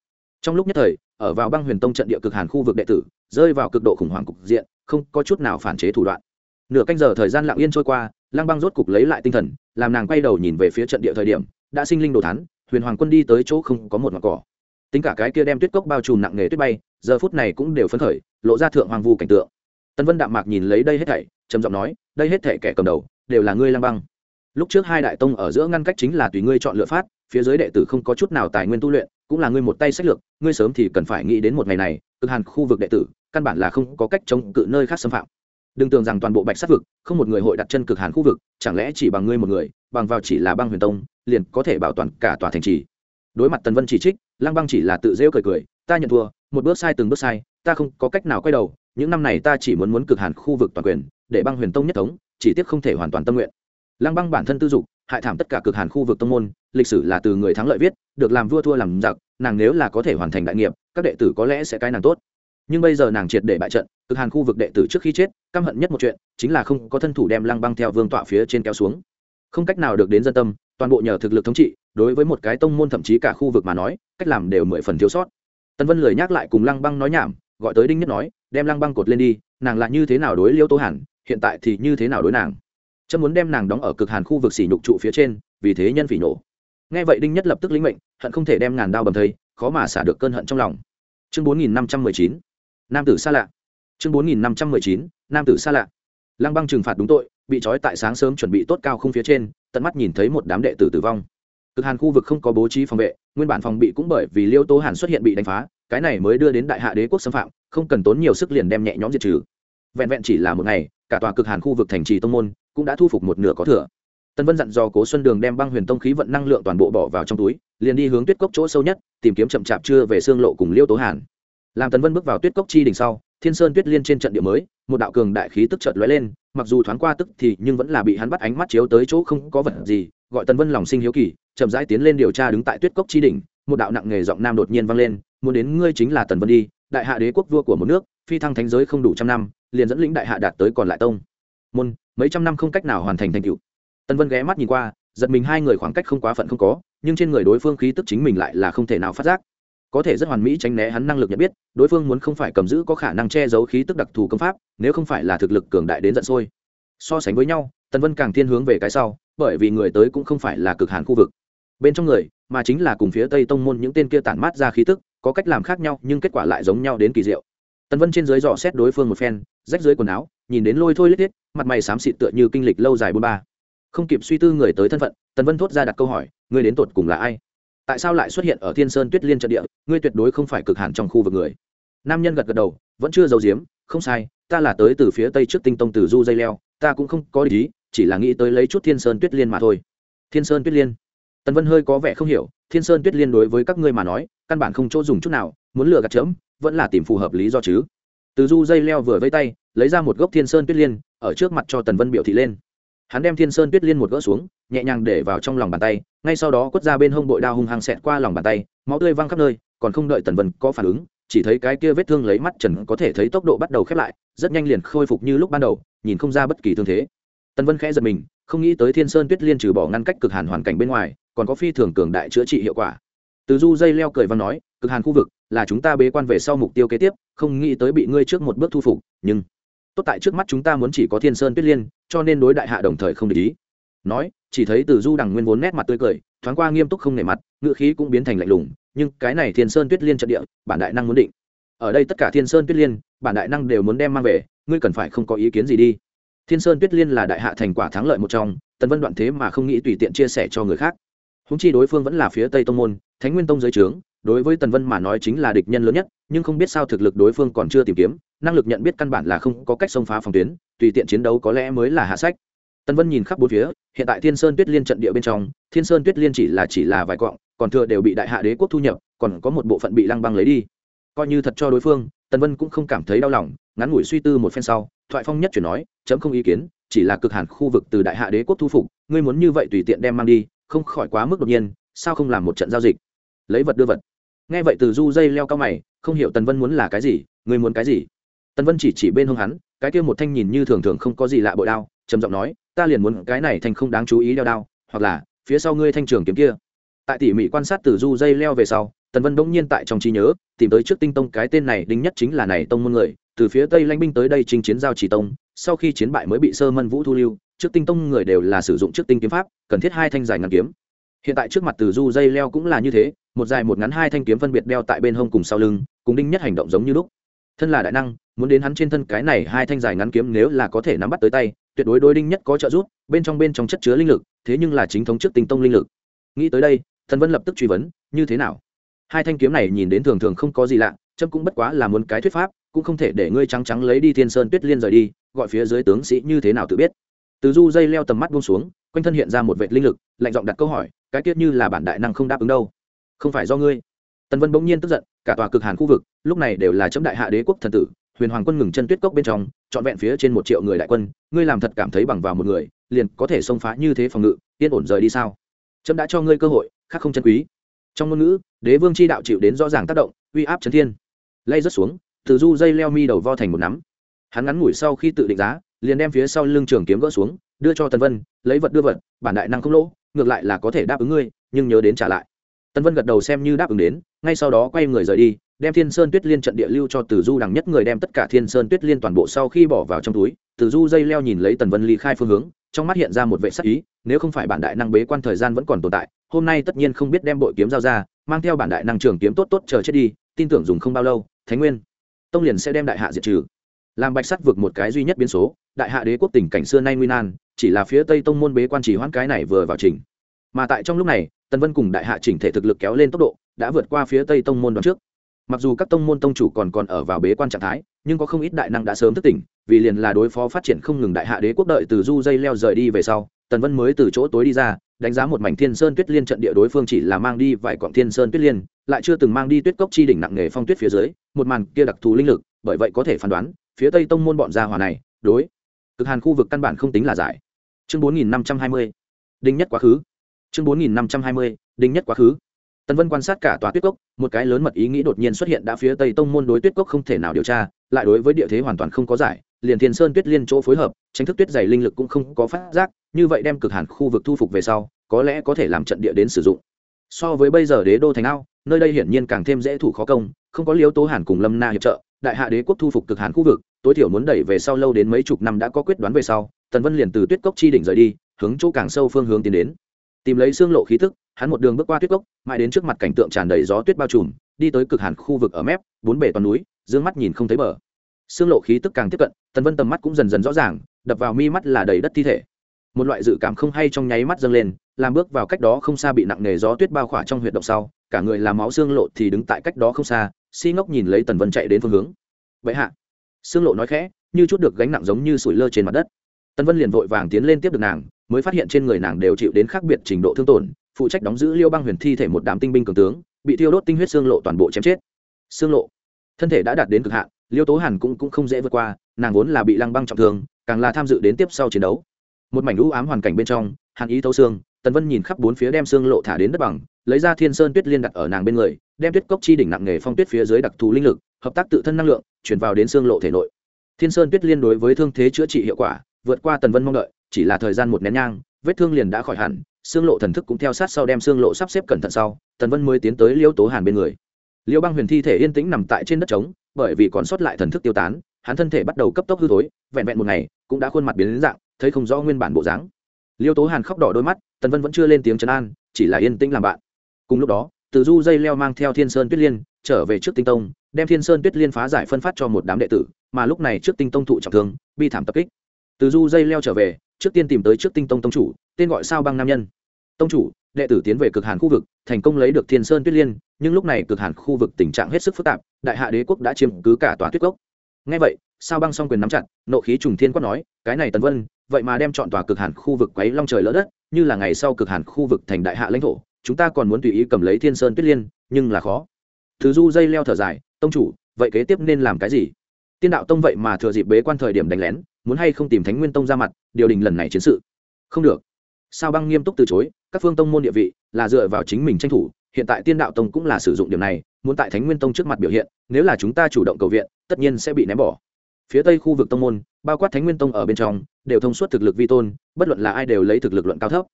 Trong lúc nhất thời, ở vào băng huyền tông trận địa cực hàn khu vực đệ tử, rơi vào cực độ khủng hoảng cục diện, không có chút nào phản chế thủ đoạn. Nửa canh giờ thời gian lặng yên trôi qua, lăng băng rốt cục lấy lại tinh thần, làm nàng quay đầu nhìn về phía trận địa thời điểm, đã sinh linh đồ thắn huyền hoàng quân đi tới chỗ không có một mặt cỏ tính cả cái kia đem tuyết cốc bao trùm nặng nghề tuyết bay, giờ phút này cũng đều phấn khởi, lộ ra thượng hoàng vu cảnh tượng. Tân vân đạm mạc nhìn lấy đây hết thảy, trầm giọng nói, đây hết thảy kẻ cầm đầu, đều là ngươi lăng băng. Lúc trước hai đại tông ở giữa ngăn cách chính là tùy ngươi chọn lựa phát, phía dưới đệ tử không có chút nào tài nguyên tu luyện, cũng là ngươi một tay sách lược, ngươi sớm thì cần phải nghĩ đến một ngày này, cực hàn khu vực đệ tử, căn bản là không có cách chống cự nơi khác xâm phạm. Đừng tưởng rằng toàn bộ bạch sát vực, không một người hội đặt chân cực hàn khu vực, chẳng lẽ chỉ bằng ngươi một người, bằng vào chỉ là băng huyền tông, liền có thể bảo toàn cả tòa thành trì? Đối mặt tần vân chỉ trích, lăng băng chỉ là tự rêu cười cười, ta nhận thua, một bước sai từng bước sai, ta không có cách nào quay đầu, những năm này ta chỉ muốn muốn cực hàn khu vực toàn quyền, để băng huyền tông nhất thống, chỉ tiếc không thể hoàn toàn tâm nguyện. Lăng băng bản thân tư dục, hại thảm tất cả cực hàn khu vực tông môn, lịch sử là từ người thắng lợi viết, được làm vua thua làm giặc, nàng nếu là có thể hoàn thành đại nghiệp, các đệ tử có lẽ sẽ cái nàng tốt. Nhưng bây giờ nàng triệt để bại trận, cực hàn khu vực đệ tử trước khi chết, căm hận nhất một chuyện, chính là không có thân thủ đem lăng băng theo vương tọa phía trên kéo xuống. Không cách nào được đến dân tâm, toàn bộ nhờ thực lực thống trị đối với một cái tông môn thậm chí cả khu vực mà nói, cách làm đều mười phần thiếu sót. Tân vân lười nhắc lại cùng lăng băng nói nhảm, gọi tới đinh nhất nói, đem lăng băng cột lên đi, nàng là như thế nào đối liêu tô hàn, hiện tại thì như thế nào đối nàng? Trâm muốn đem nàng đóng ở cực hàn khu vực xỉ nhục trụ phía trên, vì thế nhân phỉ nổ. Nghe vậy đinh nhất lập tức lĩnh mệnh, hận không thể đem ngàn đao bầm thây, khó mà xả được cơn hận trong lòng. Chương bốn nghìn năm trăm mười chín, nam tử xa lạ. Chương bốn nghìn năm trăm mười chín, nam tử xa lạ. Lăng băng trừng phạt đúng tội, bị trói tại sáng sớm chuẩn bị tốt cao không phía trên, tận mắt nhìn thấy một đám đệ tử tử vong cực hàn khu vực không có bố trí phòng vệ, nguyên bản phòng bị cũng bởi vì liêu tố hàn xuất hiện bị đánh phá, cái này mới đưa đến đại hạ đế quốc xâm phạm, không cần tốn nhiều sức liền đem nhẹ nhõm diệt trừ. Vẹn vẹn chỉ là một ngày, cả tòa cực hàn khu vực thành trì tông môn cũng đã thu phục một nửa có thừa. Tân vân dặn dò cố xuân đường đem băng huyền tông khí vận năng lượng toàn bộ bỏ vào trong túi, liền đi hướng tuyết cốc chỗ sâu nhất, tìm kiếm chậm chạp chưa về xương lộ cùng liêu tố hàn. Làm tần vân bước vào tuyết cốc chi đỉnh sau, thiên sơn tuyết liên trên trận địa mới, một đạo cường đại khí tức chợt lóe lên, mặc dù thoáng qua tức thì nhưng vẫn là bị hắn bắt ánh mắt chiếu tới chỗ không có vật gì, gọi tần vân lòng sinh hiếu kỳ chậm rãi tiến lên điều tra đứng tại tuyết cốc chi đỉnh, một đạo nặng nghề giọng nam đột nhiên vang lên, muốn đến ngươi chính là tần vân đi, đại hạ đế quốc vua của một nước, phi thăng thánh giới không đủ trăm năm, liền dẫn lĩnh đại hạ đạt tới còn lại tông. Môn, mấy trăm năm không cách nào hoàn thành thành tựu. Tần vân ghé mắt nhìn qua, giật mình hai người khoảng cách không quá phận không có, nhưng trên người đối phương khí tức chính mình lại là không thể nào phát giác. Có thể rất hoàn mỹ tránh né hắn năng lực nhận biết, đối phương muốn không phải cầm giữ có khả năng che giấu khí tức đặc thù công pháp, nếu không phải là thực lực cường đại đến giận sôi. So sánh với nhau, tần vân càng thiên hướng về cái sau, bởi vì người tới cũng không phải là cực hàn khu vực bên trong người, mà chính là cùng phía tây tông môn những tên kia tản mát ra khí tức, có cách làm khác nhau, nhưng kết quả lại giống nhau đến kỳ diệu. Tần vân trên dưới dò xét đối phương một phen, rách dưới quần áo, nhìn đến lôi thôi lết thiết mặt mày xám xịt tựa như kinh lịch lâu dài bôn ba. Không kịp suy tư người tới thân phận, tần vân thốt ra đặt câu hỏi người đến tột cùng là ai? Tại sao lại xuất hiện ở thiên sơn tuyết liên trận địa? Ngươi tuyệt đối không phải cực hẳn trong khu vực người. Nam nhân gật gật đầu, vẫn chưa giấu giếm, không sai, ta là tới từ phía tây trước tinh tông từ du dây leo, ta cũng không có ý, chỉ là nghĩ tới lấy chút thiên sơn tuyết liên mà thôi. Thiên sơn tuyết liên tần vân hơi có vẻ không hiểu, thiên sơn tuyết liên đối với các ngươi mà nói, căn bản không chỗ dùng chút nào, muốn lừa gạt chớm, vẫn là tìm phù hợp lý do chứ. Từ du dây leo vừa vây tay, lấy ra một gốc thiên sơn tuyết liên, ở trước mặt cho tần vân biểu thị lên. Hắn đem thiên sơn tuyết liên một gỡ xuống, nhẹ nhàng để vào trong lòng bàn tay, ngay sau đó quất ra bên hông bội đao hung hăng xẹt qua lòng bàn tay, máu tươi văng khắp nơi, còn không đợi tần vân có phản ứng, chỉ thấy cái kia vết thương lấy mắt trần có thể thấy tốc độ bắt đầu khép lại, rất nhanh liền khôi phục như lúc ban đầu, nhìn không ra bất kỳ thương thế tần vân khẽ giật mình, không nghĩ tới thiên sơn tuyết liên trừ bỏ ngăn cách cực hàn hoàn cảnh bên ngoài, còn có phi thường cường đại chữa trị hiệu quả. Từ du dây leo cười văn nói, cực hàn khu vực là chúng ta bế quan về sau mục tiêu kế tiếp, không nghĩ tới bị ngươi trước một bước thu phục, nhưng tốt tại trước mắt chúng ta muốn chỉ có thiên sơn tuyết liên, cho nên đối đại hạ đồng thời không để ý. Nói, chỉ thấy từ du đằng nguyên vốn nét mặt tươi cười, thoáng qua nghiêm túc không nể mặt ngựa khí cũng biến thành lạnh lùng, nhưng cái này thiên sơn tuyết liên trận địa, bản đại năng muốn định. Ở đây tất cả thiên sơn tuyết liên, bản đại năng đều muốn đem mang về, ngươi cần phải không có ý kiến gì đi thiên sơn tuyết liên là đại hạ thành quả thắng lợi một trong, tần vân đoạn thế mà không nghĩ tùy tiện chia sẻ cho người khác. Húng chi đối phương vẫn là phía tây tông môn, thánh nguyên tông giới trướng, đối với tần vân mà nói chính là địch nhân lớn nhất, nhưng không biết sao thực lực đối phương còn chưa tìm kiếm, năng lực nhận biết căn bản là không có cách xông phá phòng tuyến, tùy tiện chiến đấu có lẽ mới là hạ sách. Tần vân nhìn khắp bốn phía, hiện tại thiên sơn tuyết liên trận địa bên trong, thiên sơn tuyết liên chỉ là chỉ là vài quọng còn thừa đều bị đại hạ đế quốc thu nhập, còn có một bộ phận bị lăng băng lấy đi. Coi như thật cho đối phương, tần vân cũng không cảm thấy đau lòng ngắn ngủi suy tư một phen sau, thoại phong nhất chuyển nói, chấm không ý kiến, chỉ là cực hàn khu vực từ đại hạ đế quốc thu phục, ngươi muốn như vậy tùy tiện đem mang đi, không khỏi quá mức đột nhiên, sao không làm một trận giao dịch? Lấy vật đưa vật. Nghe vậy từ du dây leo cao mày, không hiểu tần vân muốn là cái gì, ngươi muốn cái gì? Tần vân chỉ chỉ bên hông hắn, cái kia một thanh nhìn như thường thường không có gì lạ bội đao, trầm giọng nói, ta liền muốn cái này thanh không đáng chú ý đeo đao, hoặc là, phía sau ngươi thanh trường kiếm kia. Tại tỉ mỉ quan sát từ du dây leo về sau, tần vân bỗng nhiên tại trong trí nhớ, tìm tới trước tinh tông cái tên này, đính nhất chính là này tông môn người từ phía tây lãnh binh tới đây chinh chiến giao chỉ tông, sau khi chiến bại mới bị sơ mân vũ thu lưu, trước tinh tông người đều là sử dụng trước tinh kiếm pháp, cần thiết hai thanh dài ngắn kiếm. Hiện tại trước mặt từ du dây leo cũng là như thế, một dài một ngắn hai thanh kiếm phân biệt đeo tại bên hông cùng sau lưng, cùng đinh nhất hành động giống như lúc. Thân là đại năng, muốn đến hắn trên thân cái này hai thanh dài ngắn kiếm nếu là có thể nắm bắt tới tay, tuyệt đối đối đinh nhất có trợ giúp, bên trong bên trong chất chứa linh lực, thế nhưng là chính thống trước tinh tông linh lực. Nghĩ tới đây, thần vân lập tức truy vấn, như thế nào? Hai thanh kiếm này nhìn đến thường thường không có gì lạ trâm cũng bất quá là muốn cái thuyết pháp cũng không thể để ngươi trắng trắng lấy đi thiên sơn tuyết liên rời đi, gọi phía dưới tướng sĩ như thế nào tự biết. Từ du dây leo tầm mắt buông xuống, quanh thân hiện ra một vệ linh lực, lạnh giọng đặt câu hỏi, cái tiết như là bản đại năng không đáp ứng đâu. Không phải do ngươi. Tần vân bỗng nhiên tức giận, cả tòa cực hàn khu vực, lúc này đều là chấm đại hạ đế quốc thần tử, huyền hoàng quân ngừng chân tuyết cốc bên trong, trọn vẹn phía trên một triệu người đại quân, ngươi làm thật cảm thấy bằng vào một người, liền có thể xông phá như thế phòng ngự, yên ổn rời đi sao? Trâm đã cho ngươi cơ hội, khác không chân quý. Trong ngôn ngữ, đế vương chi đạo chịu đến rõ ràng tác động, uy áp chấn thiên. Lay rớt xuống từ du dây leo mi đầu vo thành một nắm. Hắn ngắn ngủi sau khi tự định giá, liền đem phía sau lưng trường kiếm gỡ xuống, đưa cho tần vân, lấy vật đưa vật, bản đại năng không lỗ, ngược lại là có thể đáp ứng ngươi, nhưng nhớ đến trả lại. Tần vân gật đầu xem như đáp ứng đến, ngay sau đó quay người rời đi, đem thiên sơn tuyết liên trận địa lưu cho từ du đằng nhất người đem tất cả thiên sơn tuyết liên toàn bộ sau khi bỏ vào trong túi, từ du dây leo nhìn lấy tần vân ly khai phương hướng, trong mắt hiện ra một vệ sắc ý, nếu không phải bản đại năng bế quan thời gian vẫn còn tồn tại, hôm nay tất nhiên không biết đem bội kiếm giao ra, mang theo bản đại năng trường kiếm tốt tốt chờ chết đi, tin tưởng dùng không bao lâu, thánh nguyên tông liền sẽ đem đại hạ diệt trừ. Làm bạch sắt vượt một cái duy nhất biến số, đại hạ đế quốc tình cảnh xưa nay nguy nan, chỉ là phía tây tông môn bế quan chỉ hoãn cái này vừa vào trình. Mà tại trong lúc này, tần vân cùng đại hạ chỉnh thể thực lực kéo lên tốc độ, đã vượt qua phía tây tông môn đoạn trước. Mặc dù các tông môn tông chủ còn còn ở vào bế quan trạng thái, nhưng có không ít đại năng đã sớm thức tỉnh, vì liền là đối phó phát triển không ngừng đại hạ đế quốc đợi từ du dây leo rời đi về sau, tần vân mới từ chỗ tối đi ra, đánh giá một mảnh thiên sơn tuyết liên trận địa đối phương chỉ là mang đi vài cọng thiên sơn tuyết liên, lại chưa từng mang đi tuyết cốc chi đỉnh nặng nghề phong tuyết phía dưới một màn kia đặc thù linh lực, bởi vậy có thể phán đoán, phía tây tông môn bọn gia hòa này, đối, cực hàn khu vực căn bản không tính là giải. Chương bốn nghìn năm trăm hai mươi, đinh nhất quá khứ. Chương bốn nghìn năm trăm hai mươi, đinh nhất quá khứ. Tần vân quan sát cả tòa tuyết cốc, một cái lớn mật ý nghĩ đột nhiên xuất hiện đã phía tây tông môn đối tuyết cốc không thể nào điều tra, lại đối với địa thế hoàn toàn không có giải, liền thiên sơn tuyết liên chỗ phối hợp, tránh thức tuyết dày linh lực cũng không có phát giác, như vậy đem cực hàn khu vực thu phục về sau, có lẽ có thể làm trận địa đến sử dụng. So với bây giờ đế đô thành ao, nơi đây hiển nhiên càng thêm dễ thủ khó công không có liếu tố hàn cùng lâm na hiệp trợ, đại hạ đế quốc thu phục cực hàn khu vực, tối thiểu muốn đẩy về sau lâu đến mấy chục năm đã có quyết đoán về sau, tần vân liền từ tuyết cốc chi đỉnh rời đi, hướng chỗ càng sâu phương hướng tiến đến. Tìm lấy xương lộ khí tức hắn một đường bước qua tuyết cốc, mãi đến trước mặt cảnh tượng tràn đầy gió tuyết bao trùm, đi tới cực hàn khu vực ở mép, bốn bể toàn núi d ư ơ n g mắt nhìn không thấy bờ. Xương lộ khí tức càng tiếp cận, tần vân tầm mắt cũng dần dần rõ ràng, đập vào mi mắt là đầy đất thi thể. Một loại dự cảm không hay trong nháy mắt dâng lên, làm bước vào cách đó không xa bị nặng nề gió tuyết bao khỏa trong huyệt động sau, cả người làm máu xương lộ thì đứng tại cách đó không xa si ngốc nhìn lấy tần vân chạy đến phương hướng. Vậy hạ. Xương lộ nói khẽ như chút được gánh nặng giống như sủi lơ trên mặt đất. Tần vân liền vội vàng tiến lên tiếp được nàng mới phát hiện trên người nàng đều chịu đến khác biệt trình độ thương tổn phụ trách đóng giữ liêu băng huyền thi thể một đám tinh binh cường tướng bị thiêu đốt tinh huyết xương lộ toàn bộ chém chết. Xương lộ thân thể đã đạt đến cực hạn liêu tố hàn cũng, cũng không dễ vượt qua nàng vốn là bị lăng băng trọng thương càng là tham dự đến tiếp sau chiến đấu. Một mảnh lũ ám hoàn cảnh bên trong hàn ý thấu xương tần vân nhìn khắp bốn phía đem xương lộ thả đến đất bằng lấy ra thiên sơn tuyết liên đặt ở nàng bên người, đem tuyết cốc chi đỉnh nặng nghề phong tuyết phía dưới đặc thù linh lực, hợp tác tự thân năng lượng, chuyển vào đến xương lộ thể nội. Thiên sơn tuyết liên đối với thương thế chữa trị hiệu quả, vượt qua tần vân mong đợi, chỉ là thời gian một nén nhang, vết thương liền đã khỏi hẳn, xương lộ thần thức cũng theo sát sau đem xương lộ sắp xếp cẩn thận sau, tần vân mới tiến tới liêu tố hàn bên người. Liêu băng huyền thi thể yên tĩnh nằm tại trên đất trống, bởi vì còn sót lại thần thức tiêu tán, hắn thân thể bắt đầu cấp tốc hư thối, vẹn vẹn một ngày, cũng đã khuôn mặt biến đến dạng, thấy không rõ nguyên bản bộ dáng. Liêu tố hàn khóc đỏ đôi mắt, tần vân vẫn chưa lên tiếng trấn an, chỉ là yên tĩnh làm bạn cùng lúc đó, từ du dây leo mang theo thiên sơn tuyết liên trở về trước tinh tông, đem thiên sơn tuyết liên phá giải phân phát cho một đám đệ tử, mà lúc này trước tinh tông thụ trọng thương, bi thảm tập kích. Từ du dây leo trở về, trước tiên tìm tới trước tinh tông tông chủ, tên gọi sao băng nam nhân. Tông chủ, đệ tử tiến về cực hàn khu vực, thành công lấy được thiên sơn tuyết liên, nhưng lúc này cực hàn khu vực tình trạng hết sức phức tạp, đại hạ đế quốc đã chiếm cứ cả tòa tuyết cốc. Ngay vậy, sao băng song quyền nắm chặt, nộ khí trùng thiên quát nói, cái này tần vân, vậy mà đem chọn tòa cực hàn khu vực quấy long trời lỡ đất, như là ngày sau cực hàn khu vực thành đại hạ lãnh thổ chúng ta còn muốn tùy ý cầm lấy thiên sơn tuyết liên, nhưng là khó. Thứ du dây leo thở dài, tông chủ, vậy kế tiếp nên làm cái gì? Tiên đạo tông vậy mà thừa dịp bế quan thời điểm đánh lén, muốn hay không tìm thánh nguyên tông ra mặt, điều đình lần này chiến sự. Không được. Sao băng nghiêm túc từ chối, các phương tông môn địa vị là dựa vào chính mình tranh thủ, hiện tại tiên đạo tông cũng là sử dụng điểm này, muốn tại thánh nguyên tông trước mặt biểu hiện, nếu là chúng ta chủ động cầu viện, tất nhiên sẽ bị ném bỏ. Phía tây khu vực tông môn, bao quát thánh nguyên tông ở bên trong, đều thông suốt thực lực vi tôn, bất luận là ai đều lấy thực lực luận cao thấp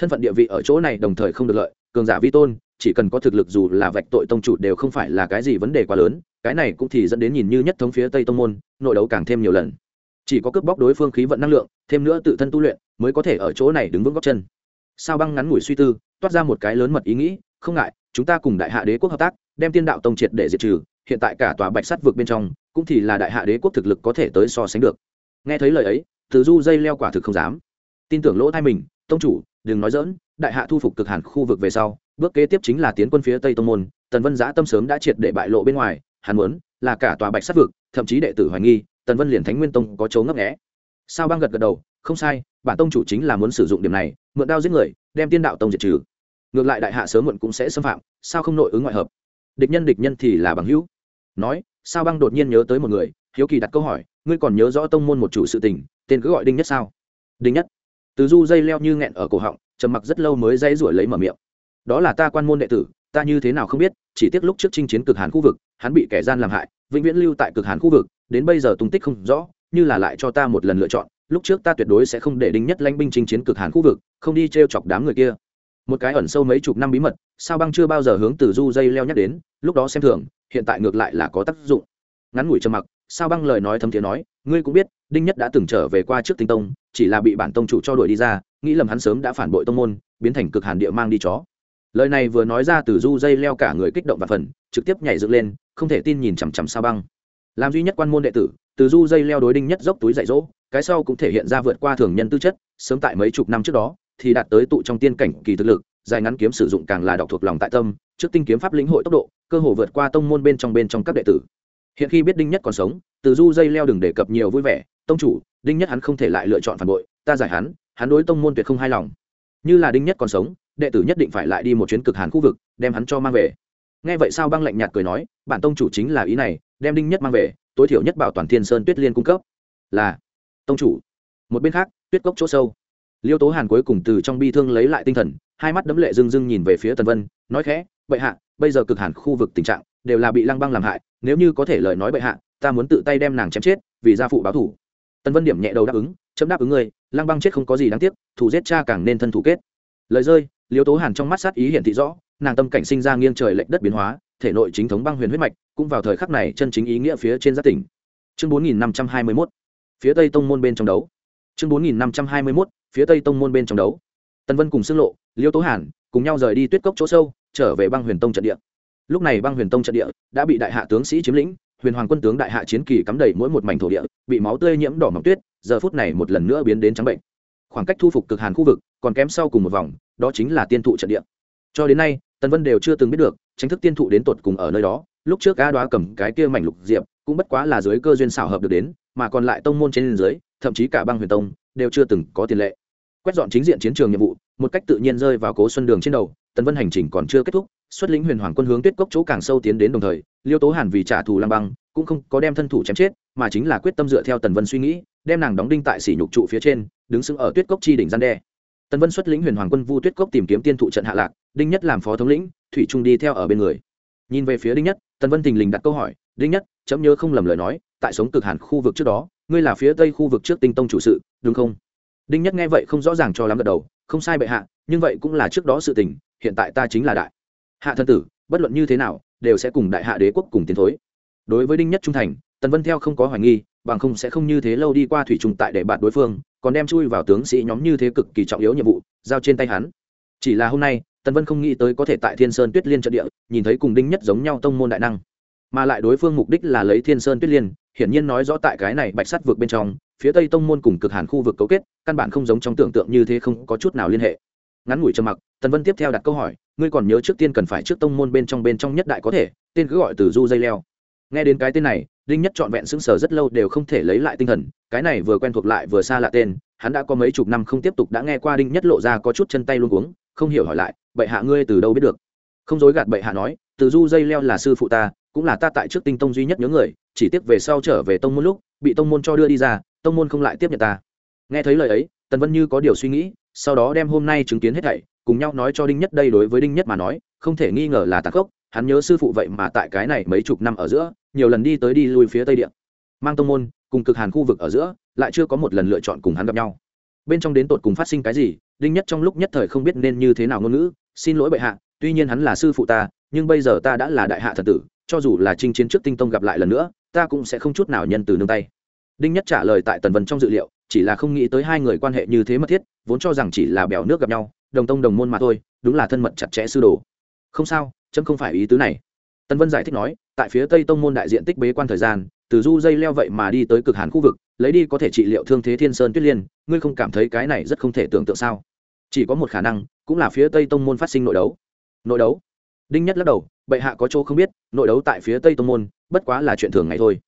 thân phận địa vị ở chỗ này đồng thời không được lợi, cường giả vi tôn, chỉ cần có thực lực dù là vạch tội tông chủ đều không phải là cái gì vấn đề quá lớn, cái này cũng thì dẫn đến nhìn như nhất thống phía tây tông môn, nội đấu càng thêm nhiều lần. Chỉ có cướp bóc đối phương khí vận năng lượng, thêm nữa tự thân tu luyện, mới có thể ở chỗ này đứng vững góc chân. Sao băng ngắn ngủi suy tư, toát ra một cái lớn mật ý nghĩ, không ngại, chúng ta cùng đại hạ đế quốc hợp tác, đem tiên đạo tông triệt để diệt trừ, hiện tại cả tòa bạch sắt vượt bên trong, cũng thì là đại hạ đế quốc thực lực có thể tới so sánh được. Nghe thấy lời ấy, từ du dây leo quả thực không dám. Tin tưởng lỗ thay mình, tông chủ đừng nói dỡn, đại hạ thu phục cực hẳn khu vực về sau, bước kế tiếp chính là tiến quân phía tây tông môn, tần vân giã tâm sớm đã triệt để bại lộ bên ngoài, hắn muốn là cả tòa bạch sắt vực, thậm chí đệ tử hoài nghi, tần vân liền thánh nguyên tông có chấu ngấp nghẽ sao băng gật gật đầu, không sai, bản tông chủ chính là muốn sử dụng điểm này, mượn đao giết người, đem tiên đạo tông diệt trừ. Ngược lại đại hạ sớm muộn cũng sẽ xâm phạm, sao không nội ứng ngoại hợp? Địch nhân địch nhân thì là bằng hữu. Nói, sao băng đột nhiên nhớ tới một người, hiếu kỳ đặt câu hỏi, ngươi còn nhớ rõ tông môn một chủ sự tình, tên cứ gọi đinh nhất sao? Đinh nhất từ du dây leo như nghẹn ở cổ họng, trầm mặc rất lâu mới dây ruổi lấy mở miệng. Đó là ta quan môn đệ tử, ta như thế nào không biết, chỉ tiếc lúc trước chinh chiến cực hàn khu vực, hắn bị kẻ gian làm hại, vĩnh viễn lưu tại cực hàn khu vực, đến bây giờ tung tích không rõ, như là lại cho ta một lần lựa chọn, lúc trước ta tuyệt đối sẽ không để đinh nhất lãnh binh chinh chiến cực hàn khu vực, không đi t r e o chọc đám người kia. Một cái ẩn sâu mấy chục năm bí mật, sao băng chưa bao giờ hướng từ du dây leo nhắc đến, lúc đó xem thường, hiện tại ngược lại là có tác dụng. Ngắn ngủi trầm mặc, sao băng lời nói thấm thiế nói, ngươi cũng biết đinh nhất đã từng trở về qua trước tinh tông, chỉ là bị bản tông chủ cho đuổi đi ra, nghĩ lầm hắn sớm đã phản bội tông môn, biến thành cực hàn địa mang đi chó. Lời này vừa nói ra từ du dây leo cả người kích động và phần, trực tiếp nhảy dựng lên, không thể tin nhìn chằm chằm sao băng. Làm duy nhất quan môn đệ tử, từ du dây leo đối đinh nhất dốc túi dạy dỗ, cái sau cũng thể hiện ra vượt qua thường nhân tư chất, sớm tại mấy chục năm trước đó, thì đạt tới tụ trong tiên cảnh kỳ thực lực, dài ngắn kiếm sử dụng càng là đọc thuộc lòng tại tâm, trước tinh kiếm pháp lĩnh hội tốc độ, cơ hồ vượt qua tông môn bên trong bên trong các đệ tử. Hiện khi biết đinh nhất còn sống, từ du dây leo đừng đề cập nhiều vui vẻ tông chủ, đinh nhất hắn không thể lại lựa chọn phản bội, ta giải hắn hắn đối tông môn tuyệt không hài lòng. Như là đinh nhất còn sống, đệ tử nhất định phải lại đi một chuyến cực hàn khu vực, đem hắn cho mang về. Nghe vậy sao băng lạnh nhạt cười nói, bản tông chủ chính là ý này, đem đinh nhất mang về, tối thiểu nhất bảo toàn thiên sơn tuyết liên cung cấp. Là, tông chủ. Một bên khác, tuyết cốc chỗ sâu. Liêu tố hàn cuối cùng từ trong bi thương lấy lại tinh thần, hai mắt đấm lệ rưng rưng nhìn về phía tần vân, nói khẽ, bệ hạ, bây giờ cực hàn khu vực tình trạng đều là bị lăng băng làm hại, nếu như có thể lời nói bệ hạ, ta muốn tự tay đem nàng chém chết, vì gia phụ báo thủ tần vân điểm nhẹ đầu đáp ứng, chấm đáp ứng người lăng băng chết không có gì đáng tiếc thủ giết cha càng nên thân thủ kết. Lời rơi, liêu tố hàn trong mắt sát ý hiện thị rõ, nàng tâm cảnh sinh ra nghiêng trời lệch đất biến hóa, thể nội chính thống băng huyền huyết mạch, cũng vào thời khắc này chân chính ý nghĩa phía trên gia tỉnh. Chương bốn nghìn năm trăm hai mươi mốt, phía tây tông môn bên trong đấu. Chương bốn nghìn năm trăm hai mươi mốt, phía tây tông môn bên trong đấu. Tân vân cùng xương lộ, liêu tố hàn cùng nhau rời đi tuyết cốc chỗ sâu, trở về băng huyền tông trận địa. Lúc này băng huyền tông trận địa đã bị đại hạ tướng sĩ chiếm lĩnh huyền hoàng quân tướng đại hạ chiến kỳ cắm đầy mỗi một mảnh thổ địa, bị máu tươi nhiễm đỏ mọc tuyết, giờ phút này một lần nữa biến đến trắng bệnh. Khoảng cách thu phục cực hàn khu vực, còn kém sau cùng một vòng, đó chính là tiên thụ trận địa. Cho đến nay, tần vân đều chưa từng biết được tranh thức tiên thụ đến tột cùng ở nơi đó, lúc trước a đoá cầm cái kia mảnh lục diệp, cũng bất quá là dưới cơ duyên xảo hợp được đến, mà còn lại tông môn trên dưới, thậm chí cả băng huyền tông, đều chưa từng có tiền lệ. Quét dọn chính diện chiến trường nhiệm vụ, một cách tự nhiên rơi vào cố xuân đường trên đầu, tần vân hành trình còn chưa kết thúc xuất lĩnh huyền hoàng quân hướng tuyết cốc chỗ càng sâu tiến đến đồng thời, liêu tố hàn vì trả thù lang băng, cũng không có đem thân thủ chém chết, mà chính là quyết tâm dựa theo tần vân suy nghĩ, đem nàng đóng đinh tại sỉ nhục trụ phía trên, đứng sững ở tuyết cốc chi đỉnh gian đe. Tần vân xuất lĩnh huyền hoàng quân vu tuyết cốc tìm kiếm tiên thụ trận hạ lạc, đinh nhất làm phó thống lĩnh, thủy trung đi theo ở bên người. Nhìn về phía đinh nhất, tần vân thình lình đặt câu hỏi, đinh nhất, chấm nhớ không lầm lời nói, tại sống cực hàn khu vực trước đó, ngươi là phía tây khu vực trước tinh tông chủ sự, đúng không? Đinh nhất nghe vậy không rõ ràng cho lắm gật đầu, không sai bệ hạ, nhưng vậy cũng là trước đó sự tình, hiện tại ta chính là đại hạ thân tử, bất luận như thế nào, đều sẽ cùng đại hạ đế quốc cùng tiến thối. Đối với đinh nhất trung thành, tần vân theo không có hoài nghi, bằng không sẽ không như thế lâu đi qua thủy trùng tại để bạn đối phương, còn đem chui vào tướng sĩ nhóm như thế cực kỳ trọng yếu nhiệm vụ, giao trên tay hắn. Chỉ là hôm nay, tần vân không nghĩ tới có thể tại thiên sơn tuyết liên trận địa, nhìn thấy cùng đinh nhất giống nhau tông môn đại năng. Mà lại đối phương mục đích là lấy thiên sơn tuyết liên, hiển nhiên nói rõ tại cái này bạch sắt vượt bên trong, phía tây tông môn cùng cực hàn khu vực cấu kết, căn bản không giống trong tưởng tượng như thế không có chút nào liên hệ ngắn ngủi trầm mặc, tần vân tiếp theo đặt câu hỏi, ngươi còn nhớ trước tiên cần phải trước tông môn bên trong bên trong nhất đại có thể, tên cứ gọi từ du dây leo. Nghe đến cái tên này, đinh nhất trọn vẹn sững sờ rất lâu đều không thể lấy lại tinh thần, cái này vừa quen thuộc lại vừa xa lạ tên, hắn đã có mấy chục năm không tiếp tục đã nghe qua đinh nhất lộ ra có chút chân tay luôn uống không hiểu hỏi lại, bệ hạ ngươi từ đâu biết được? Không dối gạt bệ hạ nói, từ du dây leo là sư phụ ta, cũng là ta tại trước tinh tông duy nhất nhớ người, chỉ tiếp về sau trở về tông môn lúc, bị tông môn cho đưa đi ra, tông môn không lại tiếp nhận ta. Nghe thấy lời ấy, tần vân như có điều suy nghĩ sau đó đem hôm nay chứng kiến hết thảy, cùng nhau nói cho đinh nhất đây đối với đinh nhất mà nói, không thể nghi ngờ là tạc gốc hắn nhớ sư phụ vậy mà tại cái này mấy chục năm ở giữa, nhiều lần đi tới đi lui phía tây địa mang tông môn, cùng cực hàn khu vực ở giữa, lại chưa có một lần lựa chọn cùng hắn gặp nhau. Bên trong đến tột cùng phát sinh cái gì, đinh nhất trong lúc nhất thời không biết nên như thế nào ngôn ngữ, xin lỗi bệ hạ, tuy nhiên hắn là sư phụ ta, nhưng bây giờ ta đã là đại hạ thần tử, cho dù là chinh chiến trước tinh tông gặp lại lần nữa, ta cũng sẽ không chút nào nhân từ nương tay. Đinh nhất trả lời tại tần vân trong dự liệu chỉ là không nghĩ tới hai người quan hệ như thế mật thiết, vốn cho rằng chỉ là bèo nước gặp nhau, đồng tông đồng môn mà thôi, đúng là thân mật chặt chẽ sư đồ. Không sao, chấm không phải ý tứ này. Tân vân giải thích nói, tại phía tây tông môn đại diện tích bế quan thời gian, từ du dây leo vậy mà đi tới cực hàn khu vực, lấy đi có thể trị liệu thương thế thiên sơn tuyết liên, ngươi không cảm thấy cái này rất không thể tưởng tượng sao? Chỉ có một khả năng, cũng là phía tây tông môn phát sinh nội đấu. Nội đấu? Đinh nhất lắc đầu, bệ hạ có chỗ không biết, nội đấu tại phía tây tông môn, bất quá là chuyện thường ngày thôi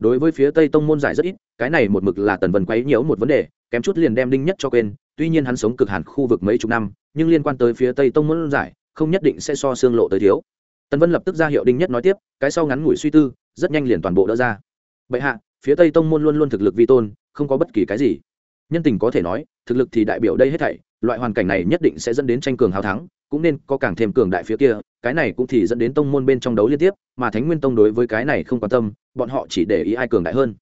đối với phía tây tông môn giải rất ít, cái này một mực là tần vân quấy nhiễu một vấn đề, kém chút liền đem đinh nhất cho quên. Tuy nhiên hắn sống cực hẳn khu vực mấy chục năm, nhưng liên quan tới phía tây tông môn giải, không nhất định sẽ so xương lộ tới thiếu. Tần vân lập tức ra hiệu đinh nhất nói tiếp, cái sau ngắn ngủi suy tư, rất nhanh liền toàn bộ đỡ ra. Bệ hạ, phía tây tông môn luôn luôn thực lực vi tôn, không có bất kỳ cái gì. Nhân tình có thể nói, thực lực thì đại biểu đây hết thảy, loại hoàn cảnh này nhất định sẽ dẫn đến tranh cường hào thắng cũng nên có càng thêm cường đại phía kia, cái này cũng thì dẫn đến tông môn bên trong đấu liên tiếp, mà thánh nguyên tông đối với cái này không quan tâm, bọn họ chỉ để ý ai cường đại hơn.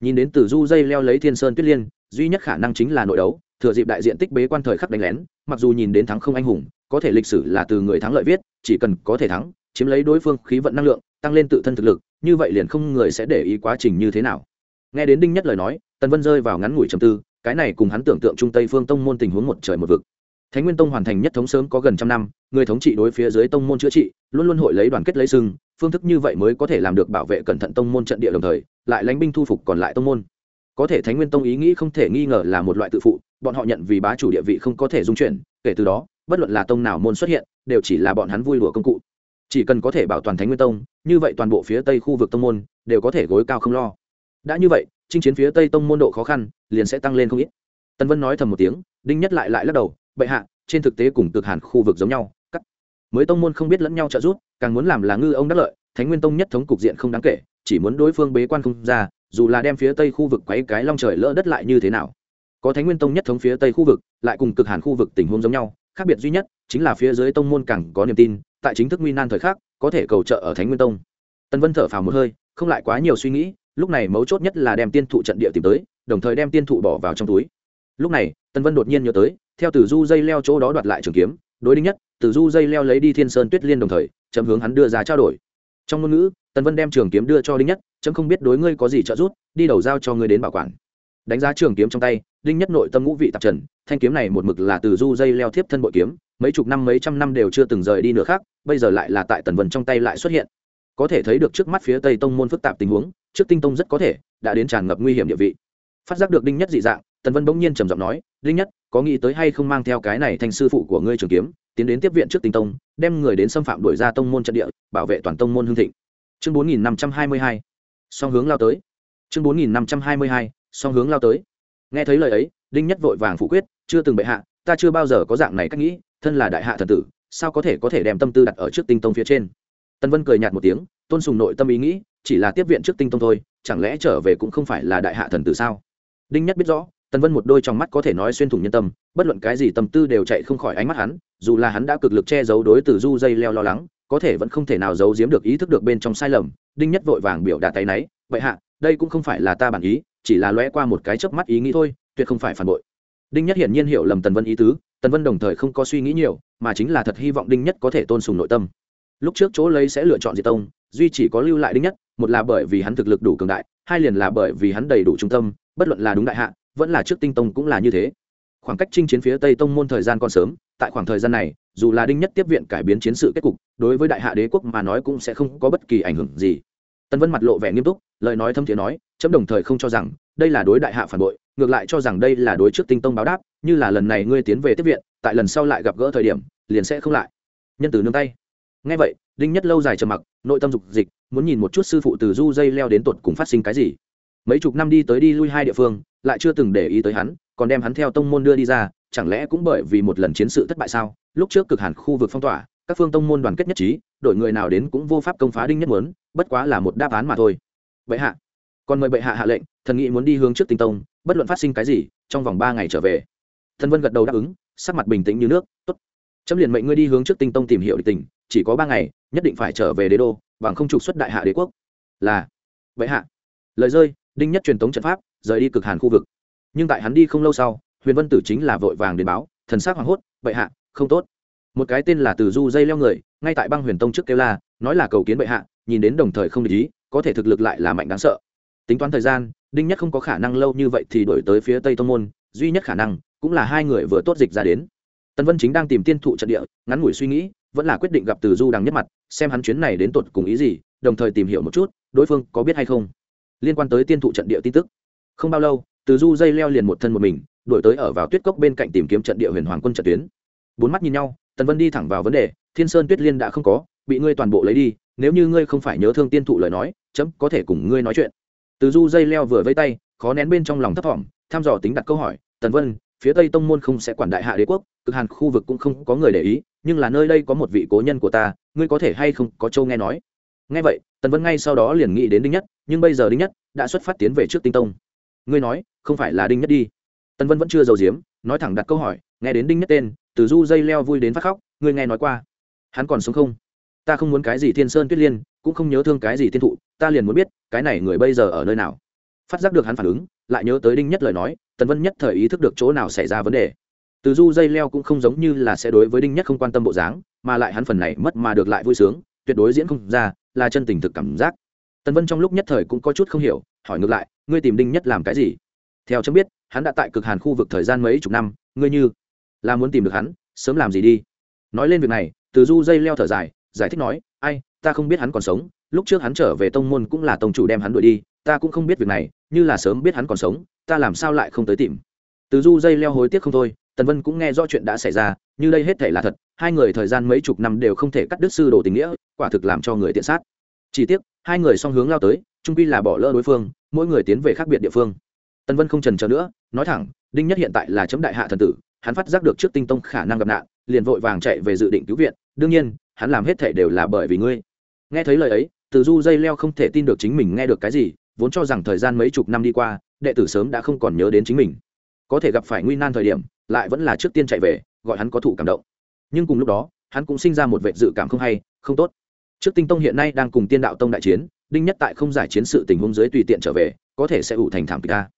Nhìn đến từ du dây leo lấy thiên sơn tuyết liên, duy nhất khả năng chính là nội đấu, thừa dịp đại diện tích bế quan thời khắc đánh lén, mặc dù nhìn đến thắng không anh hùng, có thể lịch sử là từ người thắng lợi viết, chỉ cần có thể thắng, chiếm lấy đối phương khí vận năng lượng, tăng lên tự thân thực lực, như vậy liền không người sẽ để ý quá trình như thế nào. Nghe đến đinh nhất lời nói, tần vân rơi vào ngắn ngủi trầm tư, cái này cùng hắn tưởng tượng trung tây phương tông môn tình huống một trời một vực thánh nguyên tông hoàn thành nhất thống sớm có gần trăm năm, người thống trị đối phía dưới tông môn chữa trị, luôn luôn hội lấy đoàn kết lấy sưng phương thức như vậy mới có thể làm được bảo vệ cẩn thận tông môn trận địa đồng thời, lại lánh binh thu phục còn lại tông môn. Có thể thánh nguyên tông ý nghĩ không thể nghi ngờ là một loại tự phụ, bọn họ nhận vì bá chủ địa vị không có thể dung chuyển, kể từ đó, bất luận là tông nào môn xuất hiện, đều chỉ là bọn hắn vui lụa công cụ. Chỉ cần có thể bảo toàn thánh nguyên tông, như vậy toàn bộ phía tây khu vực tông môn đều có thể gối cao không lo. Đã như vậy, chinh chiến phía tây tông môn độ khó khăn liền sẽ tăng lên không ít. Tân vân nói thầm một tiếng, đinh nhất lại lại lắc đầu bệ hạ, trên thực tế cùng cực hàn khu vực giống nhau cắt mới tông môn không biết lẫn nhau trợ giúp, càng muốn làm là ngư ông đắc lợi, thánh nguyên tông nhất thống cục diện không đáng kể, chỉ muốn đối phương bế quan không ra, dù là đem phía tây khu vực quấy cái long trời lỡ đất lại như thế nào. Có thánh nguyên tông nhất thống phía tây khu vực, lại cùng cực hàn khu vực tình huống giống nhau, khác biệt duy nhất chính là phía dưới tông môn càng có niềm tin, tại chính thức nguy nan thời khắc, có thể cầu trợ ở thánh nguyên tông. Tân vân thở phào một hơi, không lại quá nhiều suy nghĩ, lúc này mấu chốt nhất là đem tiên thụ trận địa tìm tới, đồng thời đem tiên thụ bỏ vào trong túi. Lúc này tân vân đột nhiên nhớ tới theo từ du dây leo chỗ đó đoạt lại trường kiếm, đối đinh nhất, từ du dây leo lấy đi thiên sơn tuyết liên đồng thời, chấm hướng hắn đưa ra trao đổi. Trong ngôn ngữ, Tần vân đem trường kiếm đưa cho đinh nhất, chấm không biết đối ngươi có gì trợ giúp, đi đầu giao cho ngươi đến bảo quản. Đánh giá trường kiếm trong tay đinh nhất nội tâm ngũ vị tạp trần, thanh kiếm này một mực là từ du dây leo thiếp thân bội kiếm, mấy chục năm mấy trăm năm đều chưa từng rời đi nữa khác, bây giờ lại là tại tần vân trong tay lại xuất hiện. Có thể thấy được trước mắt phía tây tông môn phức tạp tình huống, trước tinh tông rất có thể đã đến tràn ngập nguy hiểm địa vị. Phát giác được đinh nhất dị dạng, tần vân bỗng nhiên trầm giọng nói đinh nhất có nghĩ tới hay không mang theo cái này thành sư phụ của ngươi trường kiếm, tiến đến tiếp viện trước tinh tông, đem người đến xâm phạm đuổi ra tông môn trận địa, bảo vệ toàn tông môn hương thịnh. Chương bốn nghìn năm trăm hai mươi hai. Song hướng lao tới. Chương bốn nghìn năm trăm hai mươi hai. Song hướng lao tới. Nghe thấy lời ấy, đinh nhất vội vàng phủ quyết, chưa từng bệ hạ, ta chưa bao giờ có dạng này cách nghĩ, thân là đại hạ thần tử, sao có thể có thể đem tâm tư đặt ở trước tinh tông phía trên? Tân vân cười nhạt một tiếng, tôn sùng nội tâm ý nghĩ, chỉ là tiếp viện trước tinh tông thôi, chẳng lẽ trở về cũng không phải là đại hạ thần tử sao? Đinh nhất biết rõ Tần vân một đôi trong mắt có thể nói xuyên thủng nhân tâm, bất luận cái gì tâm tư đều chạy không khỏi ánh mắt hắn, dù là hắn đã cực lực che giấu đối từ du dây leo lo lắng, có thể vẫn không thể nào giấu giếm được ý thức được bên trong sai lầm, đinh nhất vội vàng biểu đạt tay náy vậy hạ, đây cũng không phải là ta bản ý, chỉ là lóe qua một cái chớp mắt ý nghĩ thôi, tuyệt không phải phản bội. Đinh nhất hiển nhiên hiểu lầm tần vân ý tứ, tần vân đồng thời không có suy nghĩ nhiều, mà chính là thật hy vọng đinh nhất có thể tôn sùng nội tâm. Lúc trước chỗ lấy sẽ lựa chọn diệt tông, duy chỉ có lưu lại đinh nhất, một là bởi vì hắn thực lực đủ cường đại, hai liền là bởi vì hắn đầy đủ trung tâm, bất luận là đúng đại hạ vẫn là trước tinh tông cũng là như thế. Khoảng cách chinh chiến phía tây tông môn thời gian còn sớm, tại khoảng thời gian này, dù là đinh nhất tiếp viện cải biến chiến sự kết cục, đối với đại hạ đế quốc mà nói cũng sẽ không có bất kỳ ảnh hưởng gì. Tân vân mặt lộ vẻ nghiêm túc, lời nói thâm thiện nói, chấm đồng thời không cho rằng, đây là đối đại hạ phản bội, ngược lại cho rằng đây là đối trước tinh tông báo đáp, như là lần này ngươi tiến về tiếp viện, tại lần sau lại gặp gỡ thời điểm, liền sẽ không lại. Nhân từ nương tay. Ngay vậy, đinh nhất lâu dài trầm mặc, nội tâm dục dịch, muốn nhìn một chút sư phụ từ du dây leo đến tột cùng phát sinh cái gì mấy chục năm đi tới đi lui hai địa phương, lại chưa từng để ý tới hắn, còn đem hắn theo tông môn đưa đi ra, chẳng lẽ cũng bởi vì một lần chiến sự thất bại sao? Lúc trước cực hàn khu vực phong tỏa, các phương tông môn đoàn kết nhất trí, đổi người nào đến cũng vô pháp công phá đinh nhất muốn, bất quá là một đáp án mà thôi. Bệ hạ, còn mời bệ hạ hạ lệnh, thần nghị muốn đi hướng trước tinh tông, bất luận phát sinh cái gì, trong vòng ba ngày trở về. Thần vân gật đầu đáp ứng, sắc mặt bình tĩnh như nước, tốt. Chấm liền mệnh ngươi đi hướng trước tinh tông tìm hiểu địch tình, chỉ có ba ngày, nhất định phải trở về đế đô, bằng không trục xuất đại hạ đế quốc. Là, bệ hạ. Lời rơi đinh nhất truyền tống trận pháp, rời đi cực hàn khu vực. Nhưng tại hắn đi không lâu sau, huyền vân tử chính là vội vàng đến báo, thần s á c hoảng hốt, bệ hạ, không tốt. Một cái tên là từ du dây leo người, ngay tại băng huyền tông trước kêu la, nói là cầu kiến bệ hạ, nhìn đến đồng thời không để ý, có thể thực lực lại là mạnh đáng sợ. Tính toán thời gian, đinh nhất không có khả năng lâu như vậy thì đổi tới phía tây tông môn, duy nhất khả năng cũng là hai người vừa tốt dịch ra đến. Tần vân chính đang tìm tiên thụ trận địa, ngắn ngủi suy nghĩ, vẫn là quyết định gặp từ du đằng nhất mặt, xem hắn chuyến này đến tột cùng ý gì, đồng thời tìm hiểu một chút, đối phương có biết hay không liên quan tới tiên thụ trận địa tin tức. Không bao lâu, từ du dây leo liền một thân một mình, đổi tới ở vào tuyết cốc bên cạnh tìm kiếm trận địa huyền hoàng quân trận tuyến. Bốn mắt nhìn nhau, tần vân đi thẳng vào vấn đề, thiên sơn tuyết liên đã không có, bị ngươi toàn bộ lấy đi, nếu như ngươi không phải nhớ thương tiên thụ lời nói, chấm có thể cùng ngươi nói chuyện. Từ du dây leo vừa vây tay, khó nén bên trong lòng thấp thỏm thăm dò tính đặt câu hỏi, tần vân, phía tây tông môn không sẽ quản đại hạ đế quốc, cực hàn khu vực cũng không có người để ý, nhưng là nơi đây có một vị cố nhân của ta, ngươi có thể hay không có châu nghe nói? Nghe vậy, tần vân ngay sau đó liền nghĩ đến đinh nhất nhưng bây giờ đinh nhất đã xuất phát tiến về trước tinh tông. Ngươi nói, không phải là đinh nhất đi? Tân vân vẫn chưa giàu diếm nói thẳng đặt câu hỏi, nghe đến đinh nhất tên, từ du dây leo vui đến phát khóc, ngươi nghe nói qua. Hắn còn sống không? Ta không muốn cái gì thiên sơn tuyết liên, cũng không nhớ thương cái gì tiên thụ, ta liền muốn biết, cái này người bây giờ ở nơi nào? Phát giác được hắn phản ứng, lại nhớ tới đinh nhất lời nói tần vân nhất thời ý thức được chỗ nào xảy ra vấn đề. Từ du dây leo cũng không giống như là sẽ đối với đinh nhất không quan tâm bộ dáng, mà lại hắn phần này mất mà được lại vui sướng, tuyệt đối diễn không ra, là chân tình thực cảm giác tần vân trong lúc nhất thời cũng có chút không hiểu, hỏi ngược lại, ngươi tìm đinh nhất làm cái gì? Theo chấm biết, hắn đã tại cực hàn khu vực thời gian mấy chục năm, ngươi như là muốn tìm được hắn, sớm làm gì đi. Nói lên việc này, từ du dây leo thở dài, giải thích nói, ai, ta không biết hắn còn sống, lúc trước hắn trở về tông môn cũng là tông chủ đem hắn đuổi đi, ta cũng không biết việc này, như là sớm biết hắn còn sống, ta làm sao lại không tới tìm? Từ du dây leo hối tiếc không thôi, tần vân cũng nghe rõ chuyện đã xảy ra, như đây hết thể là thật, hai người thời gian mấy chục năm đều không thể cắt đứt sư đồ tình nghĩa, quả thực làm cho người tiện sát. Chỉ tiếc hai người song hướng lao tới, trung pi là bỏ lỡ đối phương, mỗi người tiến về khác biệt địa phương. Tân vân không trần trờ nữa, nói thẳng, đinh nhất hiện tại là chấm đại hạ thần tử, hắn phát giác được trước tinh tông khả năng gặp nạn, liền vội vàng chạy về dự định cứu viện, đương nhiên, hắn làm hết thể đều là bởi vì ngươi. Nghe thấy lời ấy, từ du dây leo không thể tin được chính mình nghe được cái gì, vốn cho rằng thời gian mấy chục năm đi qua, đệ tử sớm đã không còn nhớ đến chính mình. Có thể gặp phải nguy nan thời điểm, lại vẫn là trước tiên chạy về, gọi hắn có thụ cảm động. Nhưng cùng lúc đó, hắn cũng sinh ra một vệ dự cảm không hay, không tốt trước tinh tông hiện nay đang cùng tiên đạo tông đại chiến, đinh nhất tại không giải chiến sự tình huống dưới tùy tiện trở về, có thể sẽ ủ thành thảm kịch ta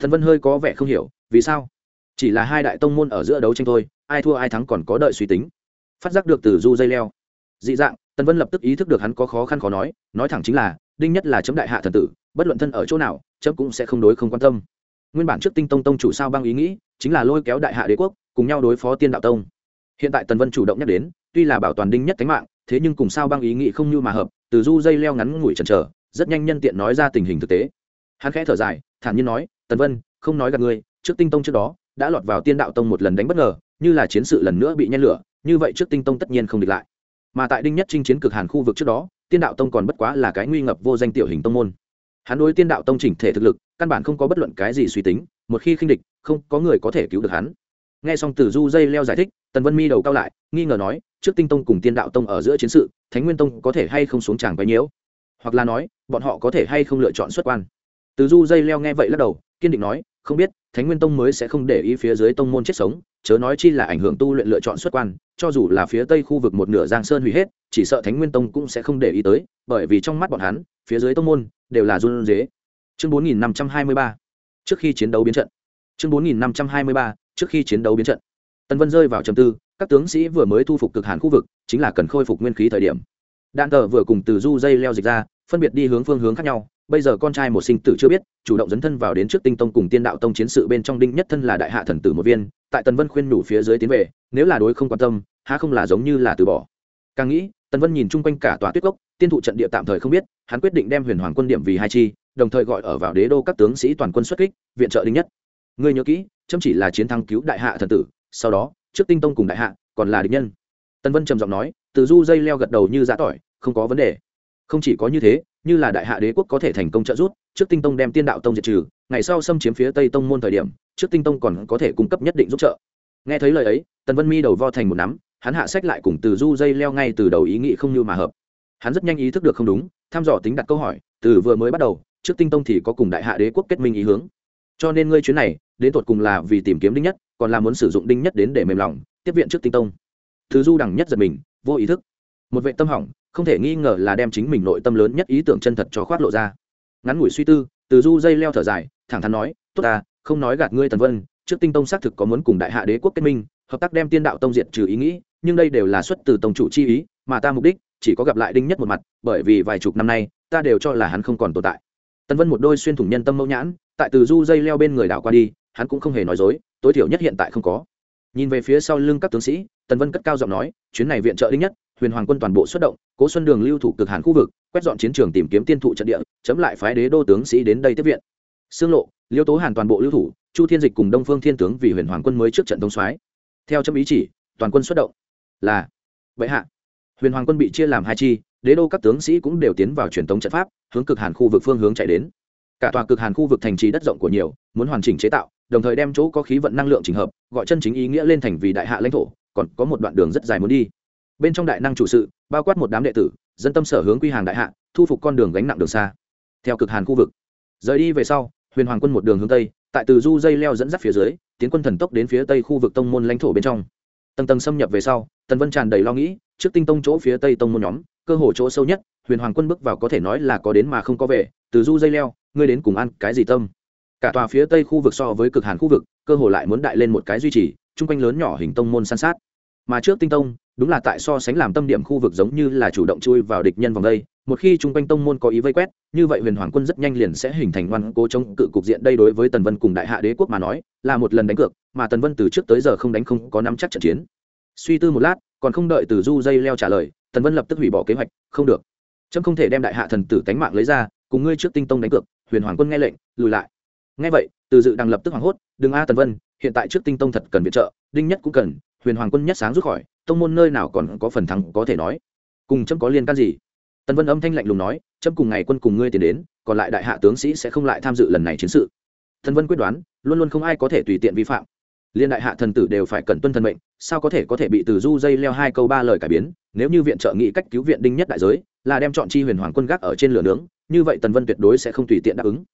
thần vân hơi có vẻ không hiểu, vì sao? Chỉ là hai đại tông môn ở giữa đấu tranh thôi, ai thua ai thắng còn có đợi suy tính. Phát giác được từ du dây leo. Dị dạng, tần vân lập tức ý thức được hắn có khó khăn khó nói nói thẳng chính là, đinh nhất là chấm đại hạ thần tử, bất luận thân ở chỗ nào, chấm cũng sẽ không đối không quan tâm. Nguyên bản trước tinh tông tông chủ sao băng ý nghĩ, chính là lôi kéo đại hạ đế quốc, cùng nhau đối phó tiên đạo tông. Hiện tại tần vân chủ động nhắc đến, tuy là bảo toàn đinh nhất cánh mạng thế nhưng cùng sao băng ý nghĩ không như mà hợp, từ du dây leo ngắn ngủi chần chờ, rất nhanh nhân tiện nói ra tình hình thực tế. Hắn khẽ thở dài, thản nhiên nói, tần vân, không nói gặp ngươi, trước tinh tông trước đó, đã lọt vào tiên đạo tông một lần đánh bất ngờ, như là chiến sự lần nữa bị nhen lửa, như vậy trước tinh tông tất nhiên không địch lại. Mà tại đinh nhất chinh chiến cực hàn khu vực trước đó, tiên đạo tông còn bất quá là cái nguy ngập vô danh tiểu hình tông môn. Hắn đối tiên đạo tông chỉnh thể thực lực, căn bản không có bất luận cái gì suy tính, một khi khinh địch, không có người có thể cứu được hắn. Nghe xong từ du dây leo giải thích tần vân mi đầu cao lại, nghi ngờ nói, trước tinh tông cùng tiên đạo tông ở giữa chiến sự, thánh nguyên tông có thể hay không xuống tràng quấy nhiễu? Hoặc là nói, bọn họ có thể hay không lựa chọn xuất quan? Từ du dây leo nghe vậy lắc đầu, kiên định nói, không biết, thánh nguyên tông mới sẽ không để ý phía dưới tông môn chết sống, chớ nói chi là ảnh hưởng tu luyện lựa chọn xuất quan, cho dù là phía tây khu vực một nửa giang sơn hủy hết, chỉ sợ thánh nguyên tông cũng sẽ không để ý tới, bởi vì trong mắt bọn hắn, phía dưới tông môn đều là run dế chương bốn nghìn năm trăm hai mươi ba. Trước khi chiến đấu biến trận. Chương bốn nghìn năm trăm hai mươi ba, trước khi chiến đấu biến trận tần vân rơi vào trầm tư, các tướng sĩ vừa mới thu phục cực hàn khu vực, chính là cần khôi phục nguyên khí thời điểm. Đạn tờ vừa cùng từ du dây leo dịch ra, phân biệt đi hướng phương hướng khác nhau. Bây giờ con trai một sinh tử chưa biết, chủ động dấn thân vào đến trước tinh tông cùng tiên đạo tông chiến sự bên trong đinh nhất thân là đại hạ thần tử một viên, tại tần vân khuyên nhủ phía dưới tiến về, nếu là đối không quan tâm, há không là giống như là từ bỏ. Càng nghĩ, tần vân nhìn chung quanh cả tòa tuyết cốc, tiên thụ trận địa tạm thời không biết, hắn quyết định đem huyền hoàng quân điểm vì hai chi, đồng thời gọi ở vào đế đô các tướng sĩ toàn quân xuất kích, viện trợ đinh nhất. Ngươi nhớ kỹ, chấm chỉ là chiến thắng cứu đại hạ thần tử sau đó, trước tinh tông cùng đại hạ, còn là địch nhân. Tân vân trầm giọng nói, từ du dây leo gật đầu như giã tỏi, không có vấn đề. Không chỉ có như thế, như là đại hạ đế quốc có thể thành công trợ giúp, trước tinh tông đem tiên đạo tông diệt trừ, ngày sau xâm chiếm phía tây tông môn thời điểm, trước tinh tông còn có thể cung cấp nhất định giúp trợ. Nghe thấy lời ấy, tần vân mi đầu vo thành một nắm, hắn hạ sách lại cùng từ du dây leo ngay từ đầu ý nghĩ không như mà hợp. Hắn rất nhanh ý thức được không đúng, thăm dò tính đặt câu hỏi, từ vừa mới bắt đầu, trước tinh tông thì có cùng đại hạ đế quốc kết minh ý hướng cho nên ngươi chuyến này, đến tột cùng là vì tìm kiếm đinh nhất, còn là muốn sử dụng đinh nhất đến để mềm lòng, tiếp viện trước tinh tông. Thứ du đẳng nhất giật mình, vô ý thức. Một vệ tâm hỏng, không thể nghi ngờ là đem chính mình nội tâm lớn nhất ý tưởng chân thật cho khoát lộ ra. Ngắn ngủi suy tư, từ du dây leo thở dài, thẳng thắn nói, tốt ta, không nói gạt ngươi tần vân, trước tinh tông xác thực có muốn cùng đại hạ đế quốc kết minh, hợp tác đem tiên đạo tông diện trừ ý nghĩ, nhưng đây đều là xuất từ tông chủ chi ý, mà ta mục đích chỉ có gặp lại đinh nhất một mặt, bởi vì vài chục năm nay, ta đều cho là hắn không còn tồn tại. Tần vân một đôi xuyên thủng nhân tâm mẫu nhãn tại từ du dây leo bên người đảo qua đi, hắn cũng không hề nói dối, tối thiểu nhất hiện tại không có. Nhìn về phía sau lưng các tướng sĩ, tần vân cất cao giọng nói, chuyến này viện trợ đinh nhất, huyền hoàng quân toàn bộ xuất động, cố xuân đường lưu thủ cực hàn khu vực, quét dọn chiến trường tìm kiếm tiên thụ trận địa, chấm lại phái đế đô tướng sĩ đến đây tiếp viện. Xương lộ, liêu tố hàn toàn bộ lưu thủ, chu thiên dịch cùng đông phương thiên tướng vì huyền hoàng quân mới trước trận thông soái. Theo chấm ý chỉ, toàn quân xuất động. Là vậy hạ. Huyền hoàng quân bị chia làm hai chi, đế đô các tướng sĩ cũng đều tiến vào truyền thống trận pháp, hướng cực hàn khu vực phương hướng chạy đến cả tòa cực hàn khu vực thành trì đất rộng của nhiều, muốn hoàn chỉnh chế tạo, đồng thời đem chỗ có khí vận năng lượng trình hợp, gọi chân chính ý nghĩa lên thành vì đại hạ lãnh thổ, còn có một đoạn đường rất dài muốn đi. Bên trong đại năng chủ sự, bao quát một đám đệ tử, dân tâm sở hướng quy hàng đại hạ, thu phục con đường gánh nặng đường xa. Theo cực hàn khu vực, rời đi về sau, huyền hoàng quân một đường hướng tây, tại từ du dây leo dẫn dắt phía dưới, tiến quân thần tốc đến phía tây khu vực tông môn lãnh thổ bên trong. Tầng tầng xâm nhập về sau, tần vân tràn đầy lo nghĩ, trước tinh tông chỗ phía tây tông môn nhóm, cơ hồ chỗ sâu nhất huyền hoàng quân bước vào có thể nói là có đến mà không có về, từ du dây leo, ngươi đến cùng ăn cái gì tâm? Cả tòa phía tây khu vực so với cực hàn khu vực, cơ hồ lại muốn đại lên một cái duy trì, chung quanh lớn nhỏ hình tông môn san sát. Mà trước tinh tông, đúng là tại so sánh làm tâm điểm khu vực giống như là chủ động chui vào địch nhân vòng đây, một khi chung quanh tông môn có ý vây quét, như vậy huyền hoàng quân rất nhanh liền sẽ hình thành ngoan cố chống cự cục diện đây đối với tần vân cùng đại hạ đế quốc mà nói, là một lần đánh cược, mà tần vân từ trước tới giờ không đánh không có nắm chắc trận chiến. Suy tư một lát, còn không đợi từ du dây leo trả lời, tần vân lập tức hủy bỏ kế hoạch, không được trâm không thể đem đại hạ thần tử cánh mạng lấy ra, cùng ngươi trước tinh tông đánh cược, huyền hoàng quân nghe lệnh, lùi lại. Nghe vậy, từ dự đang lập tức hoảng hốt, đừng a tần vân, hiện tại trước tinh tông thật cần viện trợ, đinh nhất cũng cần, huyền hoàng quân nhất sáng rút khỏi, tông môn nơi nào còn có phần thắng có thể nói. Cùng trâm có liên can gì? Tần vân âm thanh lạnh lùng nói, trâm cùng ngày quân cùng ngươi tiến đến, còn lại đại hạ tướng sĩ sẽ không lại tham dự lần này chiến sự. Thần vân quyết đoán, luôn luôn không ai có thể tùy tiện vi phạm. Liên đại hạ thần tử đều phải cần tuân thần mệnh, sao có thể có thể bị từ du dây leo hai câu ba lời cải biến, nếu như viện trợ nghị cách cứu viện đinh nhất đại giới là đem chọn chi huyền hoàng quân gác ở trên lửa nướng, như vậy tần vân tuyệt đối sẽ không tùy tiện đáp ứng.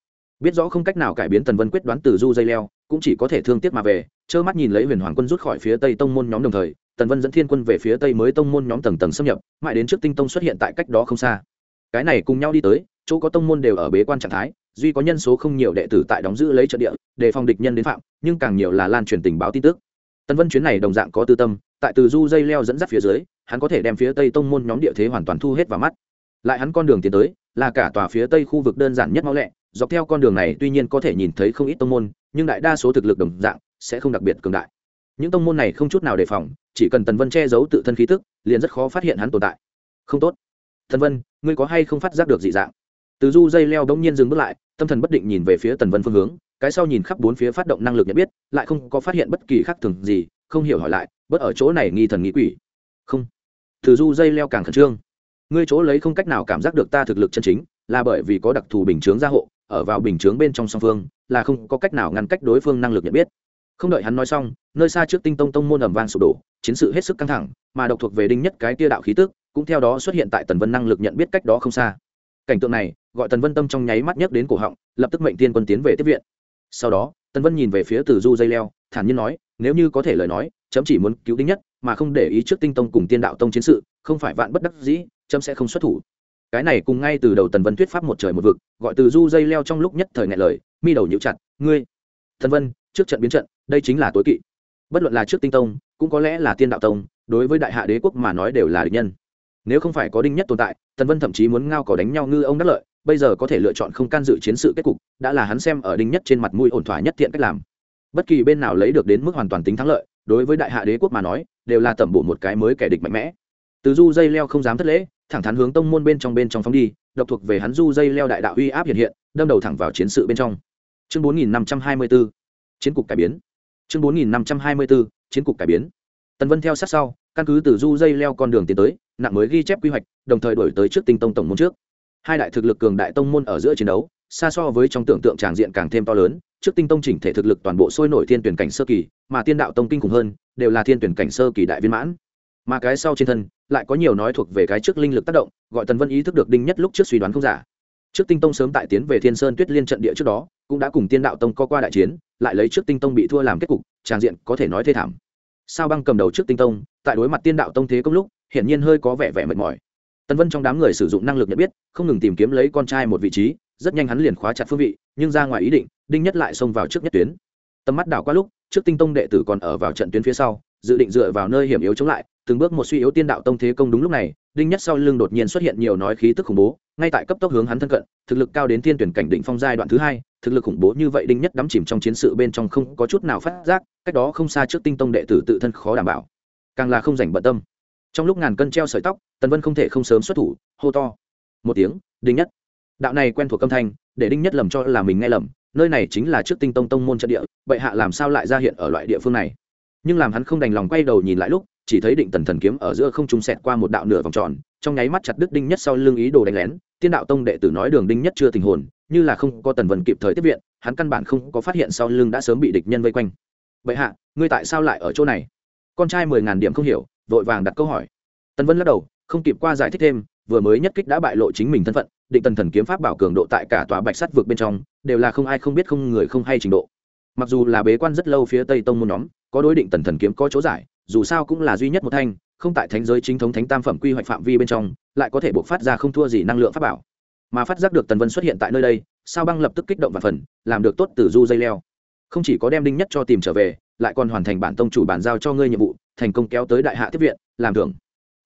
Biết rõ không cách nào cải biến tần vân quyết đoán từ du dây leo, cũng chỉ có thể thương tiếc mà về, trơ mắt nhìn lấy huyền hoàng quân rút khỏi phía tây tông môn nhóm đồng thời, tần vân dẫn thiên quân về phía tây mới tông môn nhóm tầng tầng xâm nhập, mãi đến trước tinh tông xuất hiện tại cách đó không xa. Cái này cùng nhau đi tới, chỗ có tông môn đều ở bế quan trạng thái, duy có nhân số không nhiều đệ tử tại đóng giữ lấy trận địa để phòng địch nhân đến phạm, nhưng càng nhiều là lan truyền tình báo tin tức. Tần vân chuyến này đồng dạng có tư tâm, tại từ du dây leo dẫn dắt phía dưới hắn có thể đem phía tây tông môn nhóm địa thế hoàn toàn thu hết vào mắt. Lại hắn con đường tiến tới, là cả tòa phía tây khu vực đơn giản nhất mau lẹ, dọc theo con đường này tuy nhiên có thể nhìn thấy không ít tông môn, nhưng đại đa số thực lực đồng dạng sẽ không đặc biệt cường đại. Những tông môn này không chút nào đề phòng, chỉ cần tần vân che giấu tự thân khí tức, liền rất khó phát hiện hắn tồn tại. Không tốt. Tần vân, ngươi có hay không phát giác được dị dạng? Từ du dây leo bỗng nhiên dừng bước lại, tâm thần bất định nhìn về phía tần vân phương hướng, cái sau nhìn khắp bốn phía phát động năng lực nhận biết, lại không có phát hiện bất kỳ khác thường gì, không hiểu hỏi lại, bớt ở chỗ này nghi thần nghĩ quỷ. Không từ du dây leo càng khẩn trương. Ngươi chỗ lấy không cách nào cảm giác được ta thực lực chân chính, là bởi vì có đặc thù bình chướng gia hộ, ở vào bình chướng bên trong song phương, là không có cách nào ngăn cách đối phương năng lực nhận biết. Không đợi hắn nói xong, nơi xa trước tinh tông tông môn ẩm vang sụp đổ, chiến sự hết sức căng thẳng, mà độc thuộc về đinh nhất cái tia đạo khí tức, cũng theo đó xuất hiện tại tần vân năng lực nhận biết cách đó không xa. Cảnh tượng này, gọi tần vân tâm trong nháy mắt nhấc đến cổ họng, lập tức mệnh tiên quân tiến về tiếp viện. Sau đó, tần vân nhìn về phía từ du dây leo, thản nhiên nói nếu như có thể lời nói, chấm chỉ muốn cứu đinh nhất, mà không để ý trước tinh tông cùng tiên đạo tông chiến sự, không phải vạn bất đắc dĩ, chấm sẽ không xuất thủ. Cái này cùng ngay từ đầu tần vân thuyết pháp một trời một vực, gọi từ du dây leo trong lúc nhất thời ngại lời, mi đầu nhịu chặt, ngươi thần vân, trước trận biến trận, đây chính là tối kỵ. Bất luận là trước tinh tông, cũng có lẽ là tiên đạo tông, đối với đại hạ đế quốc mà nói đều là địch nhân. Nếu không phải có đinh nhất tồn tại, tần vân thậm chí muốn ngao cỏ đánh nhau ngư ông đắc lợi, bây giờ có thể lựa chọn không can dự chiến sự kết cục, đã là hắn xem ở đinh nhất trên mặt mũi ổn thỏa nhất thiện cách làm bất kỳ bên nào lấy được đến mức hoàn toàn tính thắng lợi, đối với đại hạ đế quốc mà nói, đều là tẩm bổ một cái mới kẻ địch mạnh mẽ. Từ du dây leo không dám thất lễ, thẳng thắn hướng tông môn bên trong bên trong phóng đi, độc thuộc về hắn du dây leo đại đạo uy áp hiện hiện, đâm đầu thẳng vào chiến sự bên trong. Chương bốn nghìn năm trăm hai mươi b chiến cục cải biến. Chương bốn nghìn năm trăm hai mươi b chiến cục cải biến. Tần vân theo sát sau, căn cứ từ du dây leo con đường tiến tới, nặng mới ghi chép quy hoạch, đồng thời đổi tới trước tinh tông tổng môn trước. Hai đại thực lực cường đại tông môn ở giữa chiến đấu, xa so với trong tưởng tượng tràng diện càng thêm to lớn trước tinh tông chỉnh thể thực lực toàn bộ sôi nổi thiên tuyển cảnh sơ kỳ, mà tiên đạo tông kinh khủng hơn, đều là thiên tuyển cảnh sơ kỳ đại viên mãn. Mà cái sau trên thân, lại có nhiều nói thuộc về cái trước linh lực tác động, gọi tần vân ý thức được đinh nhất lúc trước suy đoán không giả. Trước tinh tông sớm tại tiến về thiên sơn tuyết liên trận địa trước đó, cũng đã cùng tiên đạo tông co qua đại chiến, lại lấy trước tinh tông bị thua làm kết cục tràng diện có thể nói thê thảm. Sao băng cầm đầu trước tinh tông, tại đối mặt tiên đạo tông thế công lúc, hiển nhiên hơi có vẻ vẻ mệt mỏi. Tần vân trong đám người sử dụng năng lực nhận biết, không ngừng tìm kiếm lấy con trai một vị trí rất nhanh hắn liền khóa chặt phương vị, nhưng ra ngoài ý định, đinh nhất lại xông vào trước nhất tuyến. Tầm mắt đảo qua lúc, trước tinh tông đệ tử còn ở vào trận tuyến phía sau, dự định dựa vào nơi hiểm yếu chống lại, từng bước một suy yếu tiên đạo tông thế công đúng lúc này, đinh nhất sau lưng đột nhiên xuất hiện nhiều nói khí tức khủng bố, ngay tại cấp tốc hướng hắn thân cận, thực lực cao đến thiên tuyển cảnh định phong giai đoạn thứ hai, thực lực khủng bố như vậy đinh nhất đắm chìm trong chiến sự bên trong không có chút nào phát giác, cách đó không xa trước tinh tông đệ tử tự thân khó đảm bảo. Càng là không dành bận tâm. Trong lúc ngàn cân treo sợi tóc, tần vân không thể không sớm xuất thủ, hô to. Một tiếng, đinh nhất đạo này quen thuộc âm thanh, để đinh nhất lầm cho là mình nghe lầm, nơi này chính là trước tinh tông tông môn trận địa bệ hạ làm sao lại ra hiện ở loại địa phương này? Nhưng làm hắn không đành lòng quay đầu nhìn lại lúc, chỉ thấy định tần thần kiếm ở giữa không trung sẹt qua một đạo nửa vòng tròn, trong nháy mắt chặt đứt đinh nhất sau lưng ý đồ đánh lén. Tiên đạo tông đệ tử nói đường đinh nhất chưa tình hồn, như là không có tần vân kịp thời tiếp viện, hắn căn bản không có phát hiện sau lưng đã sớm bị địch nhân vây quanh. Bệ hạ, ngươi tại sao lại ở chỗ này? Con trai mười ngàn điểm không hiểu, vội vàng đặt câu hỏi. Tần vân lắc đầu, không kịp qua giải thích thêm, vừa mới nhất kích đã bại lộ chính mình thân phận định tần thần kiếm pháp bảo cường độ tại cả tòa bạch sắt vượt bên trong đều là không ai không biết không người không hay trình độ. Mặc dù là bế quan rất lâu phía tây tông môn nhóm, có đối định tần thần kiếm có chỗ giải, dù sao cũng là duy nhất một thanh, không tại thánh giới chính thống thánh tam phẩm quy hoạch phạm vi bên trong, lại có thể buộc phát ra không thua gì năng lượng pháp bảo. Mà phát giác được tần vân xuất hiện tại nơi đây, sao băng lập tức kích động và phần, làm được tốt từ du dây leo. Không chỉ có đem đinh nhất cho tìm trở về, lại còn hoàn thành bản tông chủ bản giao cho ngươi nhiệm vụ, thành công kéo tới đại hạ tiếp viện, làm thưởng.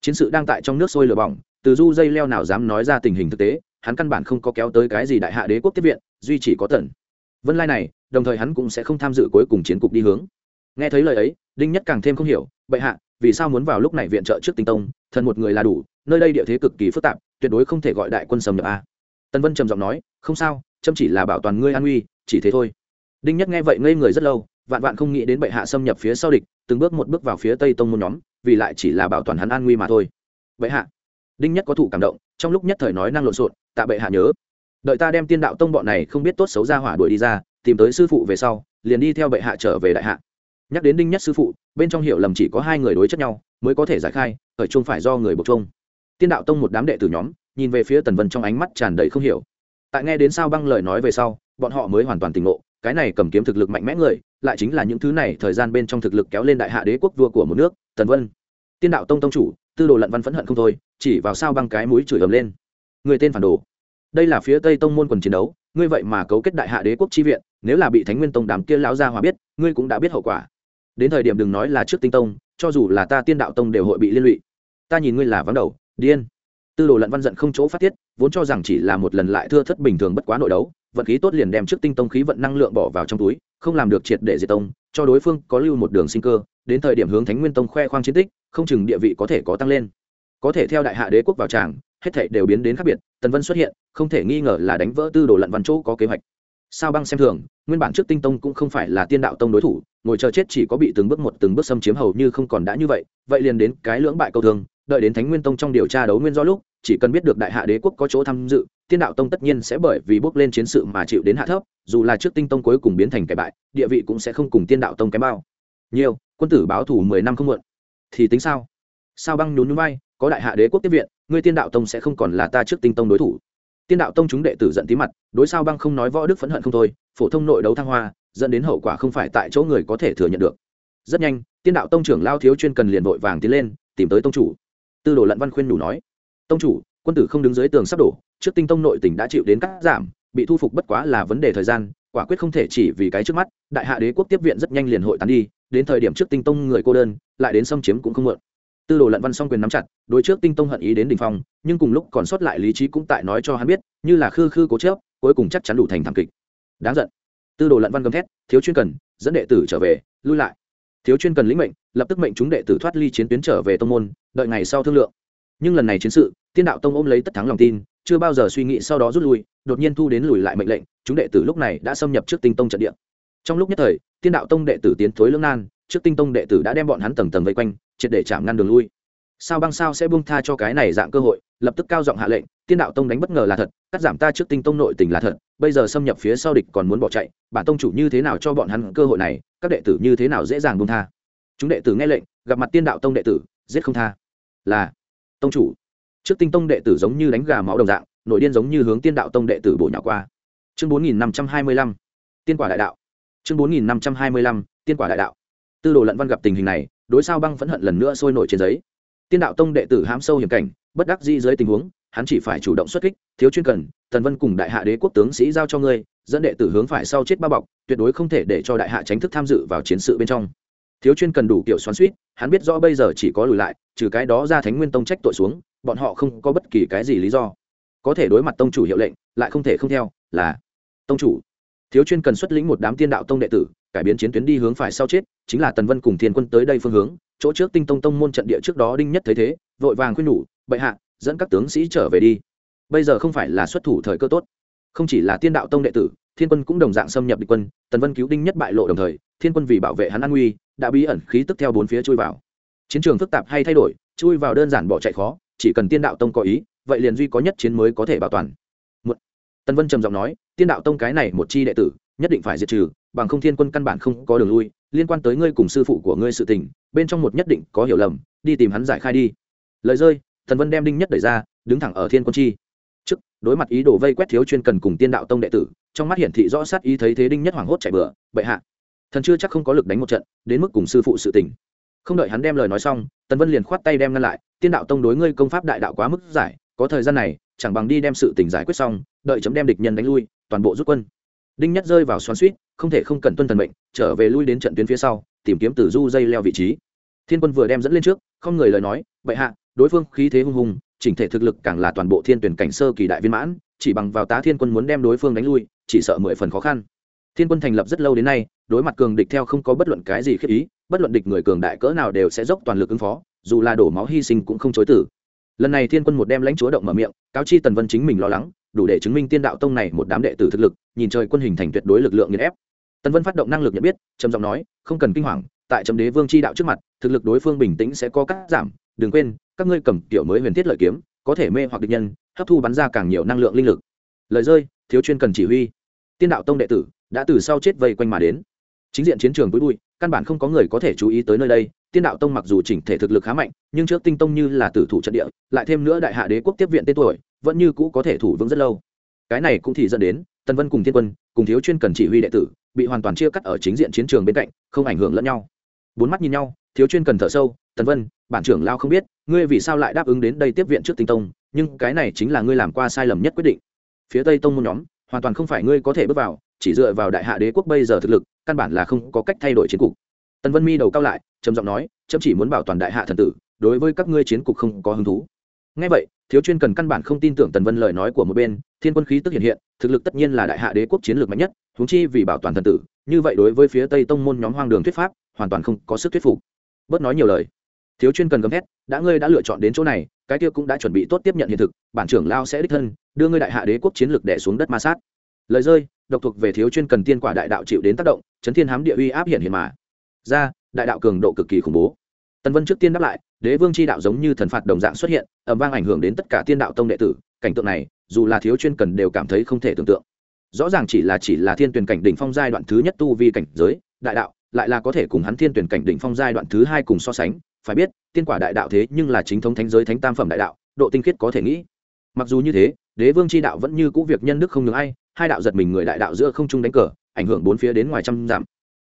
Chiến sự đang tại trong nước sôi lửa bỏng, từ du dây leo nào dám nói ra tình hình thực tế hắn căn bản không có kéo tới cái gì đại hạ đế quốc tiếp viện, duy chỉ có tần. Vân lai này, đồng thời hắn cũng sẽ không tham dự cuối cùng chiến cục đi hướng. Nghe thấy lời ấy, đinh nhất càng thêm không hiểu, bệ hạ, vì sao muốn vào lúc này viện trợ trước tinh tông? Thần một người là đủ, nơi đây địa thế cực kỳ phức tạp, tuyệt đối không thể gọi đại quân xâm nhập a. Tân vân trầm giọng nói, không sao chăm chỉ là bảo toàn ngươi an nguy chỉ thế thôi. Đinh nhất nghe vậy ngây người rất lâu, vạn vạn không nghĩ đến bệ hạ xâm nhập phía sau địch, từng bước một bước vào phía tây tông môn nhóm, vì lại chỉ là bảo toàn hắn an nguy mà thôi. Bệ hạ. Đinh nhất có thủ cảm động trong lúc nhất thời nói năng lộn xộn, tạ bệ hạ nhớ. Đợi ta đem tiên đạo tông bọn này không biết tốt xấu ra hỏa đuổi đi ra, tìm tới sư phụ về sau, liền đi theo bệ hạ trở về đại hạ. Nhắc đến đinh nhất sư phụ, bên trong hiểu lầm chỉ có hai người đối chất nhau, mới có thể giải khai ở chung phải do người buộc chung. Tiên đạo tông một đám đệ tử nhóm, nhìn về phía tần vân trong ánh mắt tràn đầy không hiểu. Tại nghe đến sao băng lời nói về sau, bọn họ mới hoàn toàn tỉnh ngộ, cái này cầm kiếm thực lực mạnh mẽ người, lại chính là những thứ này thời gian bên trong thực lực kéo lên đại hạ đế quốc vua của một nước, tần vân. Tiên đạo tông tông chủ tư đồ lận văn phẫn hận không thôi, chỉ vào sao băng cái mũi chửi ầm lên. Người tên phản đồ. Đây là phía tây tông môn quần chiến đấu, ngươi vậy mà cấu kết đại hạ đế quốc chi viện, nếu là bị thánh nguyên tông đám kia lão gia hòa biết, ngươi cũng đã biết hậu quả. Đến thời điểm đừng nói là trước tinh tông, cho dù là ta tiên đạo tông đều hội bị liên lụy. Ta nhìn ngươi là vắng đầu, điên. Tư đồ lận văn giận không chỗ phát tiết, vốn cho rằng chỉ là một lần lại thưa thất bình thường bất quá nội đấu, vận khí tốt liền đem trước tinh tông khí vận năng lượng bỏ vào trong túi, không làm được triệt để diệt tông, cho đối phương có lưu một đường sinh cơ đến thời điểm hướng thánh nguyên tông khoe khoang chiến tích, không chừng địa vị có thể có tăng lên. Có thể theo đại hạ đế quốc vào tràng, hết thảy đều biến đến khác biệt, tần vân xuất hiện, không thể nghi ngờ là đánh vỡ tư đồ lận văn chỗ có kế hoạch. Sao băng xem thường, nguyên bản trước tinh tông cũng không phải là tiên đạo tông đối thủ, ngồi chờ chết chỉ có bị từng bước một từng bước xâm chiếm hầu như không còn đã như vậy vậy liền đến cái lưỡng bại câu thường, đợi đến thánh nguyên tông trong điều tra đấu nguyên do lúc, chỉ cần biết được đại hạ đế quốc có chỗ tham dự, tiên đạo tông tất nhiên sẽ bởi vì bước lên chiến sự mà chịu đến hạ thấp, dù là trước tinh tông cuối cùng biến thành kẻ bại, địa vị cũng sẽ không cùng tiên đạo tông kém bao nhiều, quân tử báo thủ mười năm không muộn. Thì tính sao? Sao băng nhún núi bay có đại hạ đế quốc tiếp viện, ngươi tiên đạo tông sẽ không còn là ta trước tinh tông đối thủ. Tiên đạo tông chúng đệ tử giận tí mặt, đối sao băng không nói võ đức phẫn hận không thôi, phổ thông nội đấu thăng hoa, dẫn đến hậu quả không phải tại chỗ người có thể thừa nhận được. Rất nhanh, tiên đạo tông trưởng lao thiếu chuyên cần liền vội vàng tiến lên, tìm tới tông chủ. Tư đồ lận văn khuyên đủ nói, tông chủ, quân tử không đứng dưới tường sắp đổ, trước tinh tông nội tỉnh đã chịu đến cắt giảm, bị thu phục bất quá là vấn đề thời gian, quả quyết không thể chỉ vì cái trước mắt, đại hạ đế quốc tiếp viện rất nhanh liền hội tán đi đến thời điểm trước tinh tông người cô đơn, lại đến xâm chiếm cũng không mượn tư đồ lận văn song quyền nắm chặt, đối trước tinh tông hận ý đến đ ỉ n h phong, nhưng cùng lúc còn sót lại lý trí cũng tại nói cho hắn biết, như là khư khư cố chớp, cuối cùng chắc chắn đủ thành thảm kịch. Đáng giận. Tư đồ lận văn gầm thét, thiếu chuyên cần, dẫn đệ tử trở về, lui lại. Thiếu chuyên cần lĩnh mệnh, lập tức mệnh chúng đệ tử thoát ly chiến tuyến trở về tông môn, đợi ngày sau thương lượng. Nhưng lần này chiến sự, tiên đạo tông ôm lấy tất thắng lòng tin, chưa bao giờ suy nghĩ sau đó rút lui, đột nhiên thu đến lùi lại mệnh lệnh, chúng đệ tử lúc này đã xâm nhập trước tinh tông trận địa trong lúc nhất thời, tiên đạo tông đệ tử tiến thối lưỡng nan, trước tinh tông đệ tử đã đem bọn hắn tầng tầng vây quanh, triệt để chạm ngăn đường lui. Sao băng sao sẽ buông tha cho cái này dạng cơ hội, lập tức cao giọng hạ lệnh, tiên đạo tông đánh bất ngờ là thật, cắt giảm ta trước tinh tông nội tình là thật, bây giờ xâm nhập phía sau địch còn muốn bỏ chạy, bản tông chủ như thế nào cho bọn hắn cơ hội này, các đệ tử như thế nào dễ dàng buông tha? Chúng đệ tử nghe lệnh, gặp mặt tiên đạo tông đệ tử, giết không tha. Là, tông chủ. Trước tinh tông đệ tử giống như đánh gà máu đồng dạng, nội điên giống như hướng tiên đạo tông đệ tử bổ nhỏ qua. Chương bốn nghìn năm trăm hai mươi lăm, tiên quả đại đạo chương bốn nghìn năm trăm hai mươi lăm, tiên quả đại đạo. Tư đồ lận văn gặp tình hình này, đối sao băng phẫn hận lần nữa sôi nổi trên giấy. Tiên đạo tông đệ tử hám sâu hiểm cảnh, bất đắc di dưới tình huống, hắn chỉ phải chủ động xuất kích, thiếu chuyên cần, tần vân cùng đại hạ đế quốc tướng sĩ giao cho ngươi, dẫn đệ tử hướng phải sau chết ba bọc, tuyệt đối không thể để cho đại hạ tránh thức tham dự vào chiến sự bên trong. Thiếu chuyên cần đủ kiểu xoắn suýt hắn biết rõ bây giờ chỉ có lùi lại, trừ cái đó ra thánh nguyên tông trách tội xuống, bọn họ không có bất kỳ cái gì lý do. Có thể đối mặt tông chủ hiệu lệnh, lại không thể không theo, là tông chủ thiếu chuyên cần xuất lĩnh một đám tiên đạo tông đệ tử cải biến chiến tuyến đi hướng phải sau chết chính là tần vân cùng thiên quân tới đây phương hướng chỗ trước tinh tông tông môn trận địa trước đó đinh nhất thấy thế vội vàng khuyên nhủ bệ hạ dẫn các tướng sĩ trở về đi. Bây giờ không phải là xuất thủ thời cơ tốt. Không chỉ là tiên đạo tông đệ tử thiên quân cũng đồng dạng xâm nhập địch quân tần vân cứu đinh nhất bại lộ đồng thời thiên quân vì bảo vệ hắn an nguy đã bí ẩn khí tức theo bốn phía chui vào. Chiến trường phức tạp hay thay đổi chui vào đơn giản bỏ chạy khó chỉ cần tiên đạo tông có ý vậy liền duy có nhất chiến mới có thể bảo toàn. Một, tần vân trầm giọng nói tiên đạo tông cái này một chi đệ tử, nhất định phải diệt trừ, bằng không thiên quân căn bản không có đường lui, liên quan tới ngươi cùng sư phụ của ngươi sự tình, bên trong một nhất định có hiểu lầm, đi tìm hắn giải khai đi. Lời rơi, thần vân đem đinh nhất đẩy ra, đứng thẳng ở thiên quân chi. Trước, đối mặt ý đồ vây quét thiếu chuyên cần cùng tiên đạo tông đệ tử, trong mắt hiển thị rõ sát ý thấy thế đinh nhất hoảng hốt chạy bừa, bệ hạ. Thần chưa chắc không có lực đánh một trận, đến mức cùng sư phụ sự tình. Không đợi hắn đem lời nói xong, tần vân liền khoát tay đem ngăn lại, tiên đạo tông đối ngươi công pháp đại đạo quá mức giải, có thời gian này, chẳng bằng đi đem sự tình giải quyết xong, đợi chấm đem địch nhân đánh lui toàn bộ rút quân. Đinh nhất rơi vào xoắn suýt, không thể không cần tuân thần mệnh, trở về lui đến trận tuyến phía sau, tìm kiếm từ du dây leo vị trí. Thiên quân vừa đem dẫn lên trước, không người lời nói, bệ hạ, đối phương khí thế hung hùng, chỉnh thể thực lực càng là toàn bộ thiên tuyển cảnh sơ kỳ đại viên mãn, chỉ bằng vào tá thiên quân muốn đem đối phương đánh lui, chỉ sợ mười phần khó khăn. Thiên quân thành lập rất lâu đến nay, đối mặt cường địch theo không có bất luận cái gì khiết ý, bất luận địch người cường đại cỡ nào đều sẽ dốc toàn lực ứng phó, dù là đổ máu hy sinh cũng không chối tử. Lần này thiên quân một đem lãnh chúa động mở miệng, cáo chi tần vân chính mình lo lắng đủ để chứng minh tiên đạo tông này một đám đệ tử thực lực, nhìn trời quân hình thành tuyệt đối lực lượng nghiền ép. Tần vân phát động năng lực nhận biết, trầm giọng nói, không cần kinh hoàng, tại trầm đế vương chi đạo trước mặt, thực lực đối phương bình tĩnh sẽ có cắt giảm. Đừng quên, các ngươi cầm kiểu mới huyền thiết lợi kiếm, có thể mê hoặc địch nhân, hấp thu bắn ra càng nhiều năng lượng linh lực. Lời rơi, thiếu chuyên cần chỉ huy. Tiên đạo tông đệ tử đã từ sau chết vây quanh mà đến. Chính diện chiến trường túi bụi, căn bản không có người có thể chú ý tới nơi đây. Tiên đạo tông mặc dù chỉnh thể thực lực khá mạnh, nhưng trước tinh tông như là tử thủ trận địa, lại thêm nữa đại hạ đế quốc tiếp viện tên tuổi vẫn như cũ có thể thủ vững rất lâu. Cái này cũng thì dẫn đến tân vân cùng thiên quân, cùng thiếu chuyên cần chỉ huy đệ tử, bị hoàn toàn chia cắt ở chính diện chiến trường bên cạnh, không ảnh hưởng lẫn nhau. Bốn mắt nhìn nhau, thiếu chuyên cần thở sâu, tần vân, bản trưởng lao không biết, ngươi vì sao lại đáp ứng đến đây tiếp viện trước tinh tông, nhưng cái này chính là ngươi làm qua sai lầm nhất quyết định. Phía tây tông môn nhóm, hoàn toàn không phải ngươi có thể bước vào, chỉ dựa vào đại hạ đế quốc bây giờ thực lực, căn bản là không có cách thay đổi chiến cục. Tần vân mi đầu cao lại, trầm giọng nói, chấm chỉ muốn bảo toàn đại hạ thần tử, đối với các ngươi chiến cục không có hứng thú ngay vậy, thiếu chuyên cần căn bản không tin tưởng tần vân lời nói của một bên, thiên quân khí tức hiện hiện, thực lực tất nhiên là đại hạ đế quốc chiến lược mạnh nhất, huống chi vì bảo toàn thần tử, như vậy đối với phía tây tông môn nhóm hoang đường thuyết pháp, hoàn toàn không có sức thuyết phục. Bớt nói nhiều lời. Thiếu chuyên cần gấm hét đã ngươi đã lựa chọn đến chỗ này, cái kia cũng đã chuẩn bị tốt tiếp nhận hiện thực, bản trưởng lao sẽ đích thân đưa ngươi đại hạ đế quốc chiến lược đẻ xuống đất ma sát. Lời rơi, độc thuộc về thiếu chuyên cần tiên quả đại đạo chịu đến tác động, chấn thiên hám địa uy áp hiện hiện mà. Ra, đại đạo cường độ cực kỳ khủng bố. Tần vân trước tiên đáp lại đế vương chi đạo giống như thần phạt đồng dạng xuất hiện ẩm vang ảnh hưởng đến tất cả tiên đạo tông đệ tử. Cảnh tượng này, dù là thiếu chuyên cần đều cảm thấy không thể tưởng tượng. Rõ ràng chỉ là chỉ là thiên tuyển cảnh đỉnh phong giai đoạn thứ nhất tu vi cảnh giới, đại đạo, lại là có thể cùng hắn thiên tuyển cảnh đỉnh phong giai đoạn thứ hai cùng so sánh. Phải biết, tiên quả đại đạo thế nhưng là chính thống thánh giới thánh tam phẩm đại đạo, độ tinh khiết có thể nghĩ. Mặc dù như thế, đế vương chi đạo vẫn như cũ việc nhân đức không ngừng ai, hai đạo giật mình người đại đạo giữa không trung đánh cờ, ảnh hưởng bốn phía đến ngoài trăm dặm.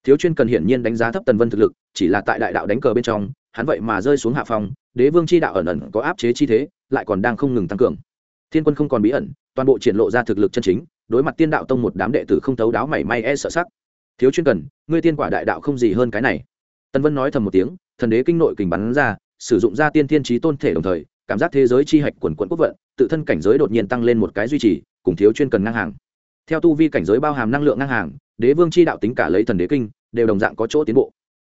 Thiếu chuyên cần hiển nhiên đánh giá thấp tần vân thực lực, chỉ là tại đại đạo đánh cờ bên trong hắn vậy mà rơi xuống hạ phòng đế vương Chi đạo ẩn ẩn có áp chế chi thế, lại còn đang không ngừng tăng cường. Thiên quân không còn bí ẩn, toàn bộ triển lộ ra thực lực chân chính, đối mặt tiên đạo tông một đám đệ tử không thấu đáo mảy may e sợ sắc. Thiếu chuyên cần, ngươi tiên quả đại đạo không gì hơn cái này. Tân vân nói thầm một tiếng, thần đế kinh nội kình bắn ra, sử dụng ra tiên thiên trí tôn thể đồng thời, cảm giác thế giới chi hạch quần quận quốc vận, tự thân cảnh giới đột nhiên tăng lên một cái duy trì, cùng thiếu chuyên cần ngang hàng. Theo tu vi cảnh giới bao hàm năng lượng ngang hàng, đế vương chi đạo tính cả lấy thần đế kinh, đều đồng dạng có chỗ tiến bộ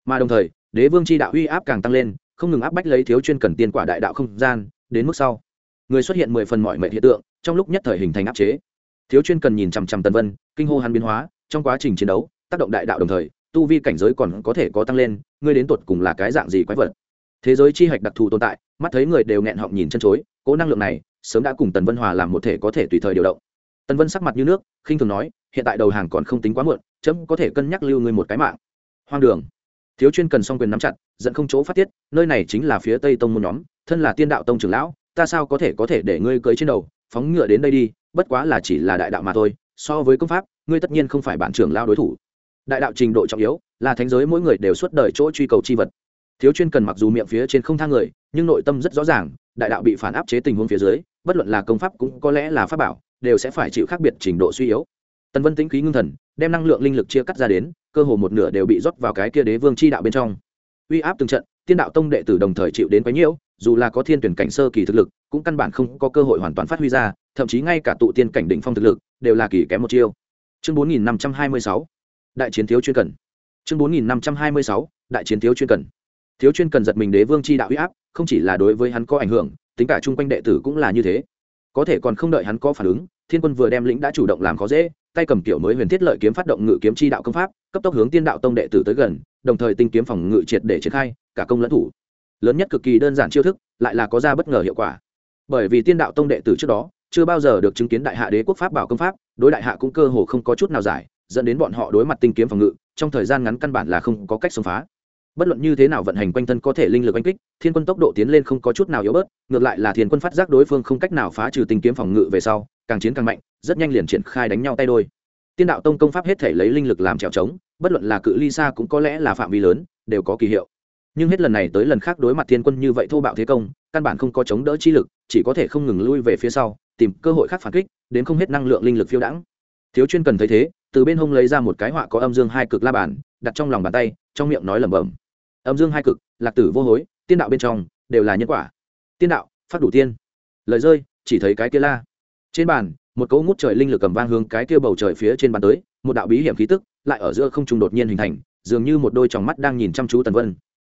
mà đồng thời, đế vương chi đạo uy áp càng tăng lên, không ngừng áp bách lấy thiếu chuyên cần tiên quả đại đạo không gian, đến mức sau. Người xuất hiện mười phần mọi mệnh hiện tượng, trong lúc nhất thời hình thành áp chế. Thiếu chuyên cần nhìn chằm chằm tần vân, kinh hô hắn biến hóa, trong quá trình chiến đấu, tác động đại đạo đồng thời, tu vi cảnh giới còn có thể có tăng lên, ngươi đến tột cùng là cái dạng gì quái vật? Thế giới chi hạch đặc thù tồn tại, mắt thấy người đều nghẹn họng nhìn chân chối, cố năng lượng này, sớm đã cùng tần vân hòa làm một thể có thể tùy thời điều động. Tần vân sắc mặt như nước, khinh thường nói, hiện tại đầu hàng còn không tính quá muộn, chấm có thể cân nhắc lưu ngươi một cái mạng. Hoang đường thiếu chuyên cần song quyền nắm chặt, giận không chỗ phát tiết, nơi này chính là phía tây tông môn nhóm, thân là tiên đạo tông trưởng lão, ta sao có thể có thể để ngươi cưới trên đầu, phóng ngựa đến đây đi, bất quá là chỉ là đại đạo mà thôi, so với công pháp, ngươi tất nhiên không phải bản trưởng lao đối thủ. Đại đạo trình độ trọng yếu, là thánh giới mỗi người đều suốt đời chỗ truy cầu chi vật. Thiếu chuyên cần mặc dù miệng phía trên không thang người, nhưng nội tâm rất rõ ràng, đại đạo bị phản áp chế tình huống phía dưới, bất luận là công pháp cũng có lẽ là pháp bảo, đều sẽ phải chịu khác biệt trình độ suy yếu tần vân tĩnh khí ngưng thần, đem năng lượng linh lực chia cắt ra đến, cơ hồ một nửa đều bị rót vào cái kia đế vương chi đạo bên trong. Uy áp từng trận, tiên đạo tông đệ tử đồng thời chịu đến quấy nhiễu, dù là có thiên tuyển cảnh sơ kỳ thực lực, cũng căn bản không có cơ hội hoàn toàn phát huy ra, thậm chí ngay cả tụ tiên cảnh đỉnh phong thực lực, đều là kỳ kém một chiêu. Chương bốn nghìn năm trăm hai mươi sáu, đại chiến thiếu chuyên cần. Chương bốn nghìn năm trăm hai mươi sáu, đại chiến thiếu chuyên cần. Thiếu chuyên cần giật mình đế vương chi đạo uy áp, không chỉ là đối với hắn có ảnh hưởng, tính cả chung quanh đệ tử cũng là như thế. Có thể còn không đợi hắn có phản ứng, thiên quân vừa đem lĩnh đã chủ động làm khó dễ tay cầm kiểu mới huyền thiết lợi kiếm phát động ngự kiếm chi đạo công pháp, cấp tốc hướng tiên đạo tông đệ tử tới gần, đồng thời tinh kiếm phòng ngự triệt để triển khai, cả công lẫn thủ. Lớn nhất cực kỳ đơn giản chiêu thức, lại là có ra bất ngờ hiệu quả. Bởi vì tiên đạo tông đệ tử trước đó, chưa bao giờ được chứng kiến đại hạ đế quốc pháp bảo công pháp, đối đại hạ cũng cơ hồ không có chút nào giải, dẫn đến bọn họ đối mặt tinh kiếm phòng ngự, trong thời gian ngắn căn bản là không có cách xông phá. Bất luận như thế nào vận hành quanh thân có thể linh lực oanh kích, thiên quân tốc độ tiến lên không có chút nào yếu bớt, ngược lại là thiên quân phát giác đối phương không cách nào phá trừ tinh kiếm phòng ngự về sau càng chiến càng mạnh, rất nhanh liền triển khai đánh nhau tay đôi. Tiên đạo tông công pháp hết thể lấy linh lực làm trèo trống, bất luận là cự ly xa cũng có lẽ là phạm vi lớn, đều có kỳ hiệu. Nhưng hết lần này tới lần khác đối mặt thiên quân như vậy thô bạo thế công, căn bản không có chống đỡ chi lực, chỉ có thể không ngừng lui về phía sau, tìm cơ hội khác phản kích, đến không hết năng lượng linh lực phiêu đãng. Thiếu chuyên cần thấy thế, từ bên hông lấy ra một cái họa có âm dương hai cực la bàn, đặt trong lòng bàn tay, trong miệng nói lẩm bẩm. Âm dương hai cực, lạc tử vô hối, tiên đạo bên trong, đều là nhân quả. Tiên đạo phát đủ tiên. Lời rơi, chỉ thấy cái kia la trên bàn, một cỗ ngút trời linh lực cầm vang hướng cái kia bầu trời phía trên bàn tới, một đạo bí hiểm khí tức lại ở giữa không trung đột nhiên hình thành, dường như một đôi tròng mắt đang nhìn chăm chú tần vân.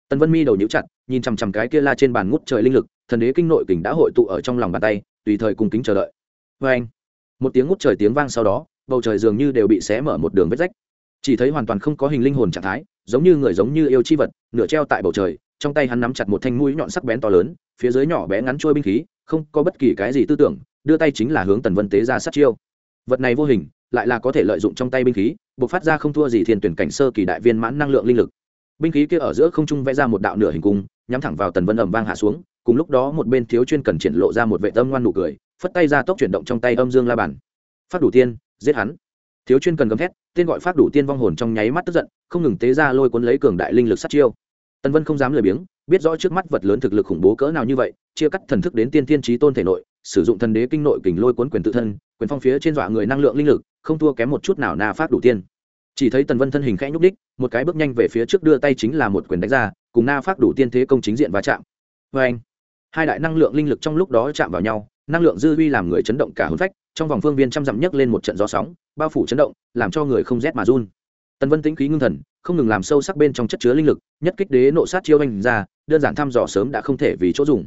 Tần vân mi đầu nhíu chặt, nhìn chằm chằm cái kia la trên bàn ngút trời linh lực, thần đế kinh nội kình đã hội tụ ở trong lòng bàn tay, tùy thời cùng kính chờ đợi. Vê anh một tiếng ngút trời tiếng vang sau đó, bầu trời dường như đều bị xé mở một đường vết rách. Chỉ thấy hoàn toàn không có hình linh hồn trạng thái, giống như người giống như yêu chi vật, nửa treo tại bầu trời, trong tay hắn nắm chặt một thanh mũi nhọn sắc bén to lớn, phía dưới nhỏ bé ngắn trôi binh khí, không có bất kỳ cái gì tư tưởng đưa tay chính là hướng tần vân tế ra sát chiêu. Vật này vô hình, lại là có thể lợi dụng trong tay binh khí, buộc phát ra không thua gì thiên tuyển cảnh sơ kỳ đại viên mãn năng lượng linh lực. Binh khí kia ở giữa không trung vẽ ra một đạo nửa hình cung, nhắm thẳng vào tần vân ẩm vang hạ xuống, cùng lúc đó một bên thiếu chuyên cần triển lộ ra một vệ tâm ngoan nụ cười, phất tay ra tốc chuyển động trong tay âm dương la bàn. Phát đủ tiên, giết hắn. Thiếu chuyên cần gầm thét, tên gọi phát đủ tiên vong hồn trong nháy mắt tức giận, không ngừng tế ra lôi cuốn lấy cường đại linh lực sát chiêu. Tần vân không dám lười biếng, biết rõ trước mắt vật lớn thực lực khủng bố cỡ nào như vậy, chia cắt thần thức đến tiên thiên trí tôn thể nội sử dụng thần đế kinh nội kình lôi cuốn quyền tự thân, quyền phong phía trên dọa người năng lượng linh lực, không thua kém một chút nào na phát đủ tiên. Chỉ thấy tần vân thân hình khẽ nhúc đích, một cái bước nhanh về phía trước đưa tay chính là một quyền đánh ra, cùng na phát đủ tiên thế công chính diện va chạm. Vê anh, hai đại năng lượng linh lực trong lúc đó chạm vào nhau, năng lượng dư vi làm người chấn động cả hôn phách, trong vòng phương viên trăm dặm nhấc lên một trận gió sóng, bao phủ chấn động, làm cho người không rét mà run. Tần vân tĩnh khí ngưng thần, không ngừng làm sâu sắc bên trong chất chứa linh lực, nhất kích đế nộ sát chiêu anh ra, đơn giản thăm dò sớm đã không thể vì chỗ dùng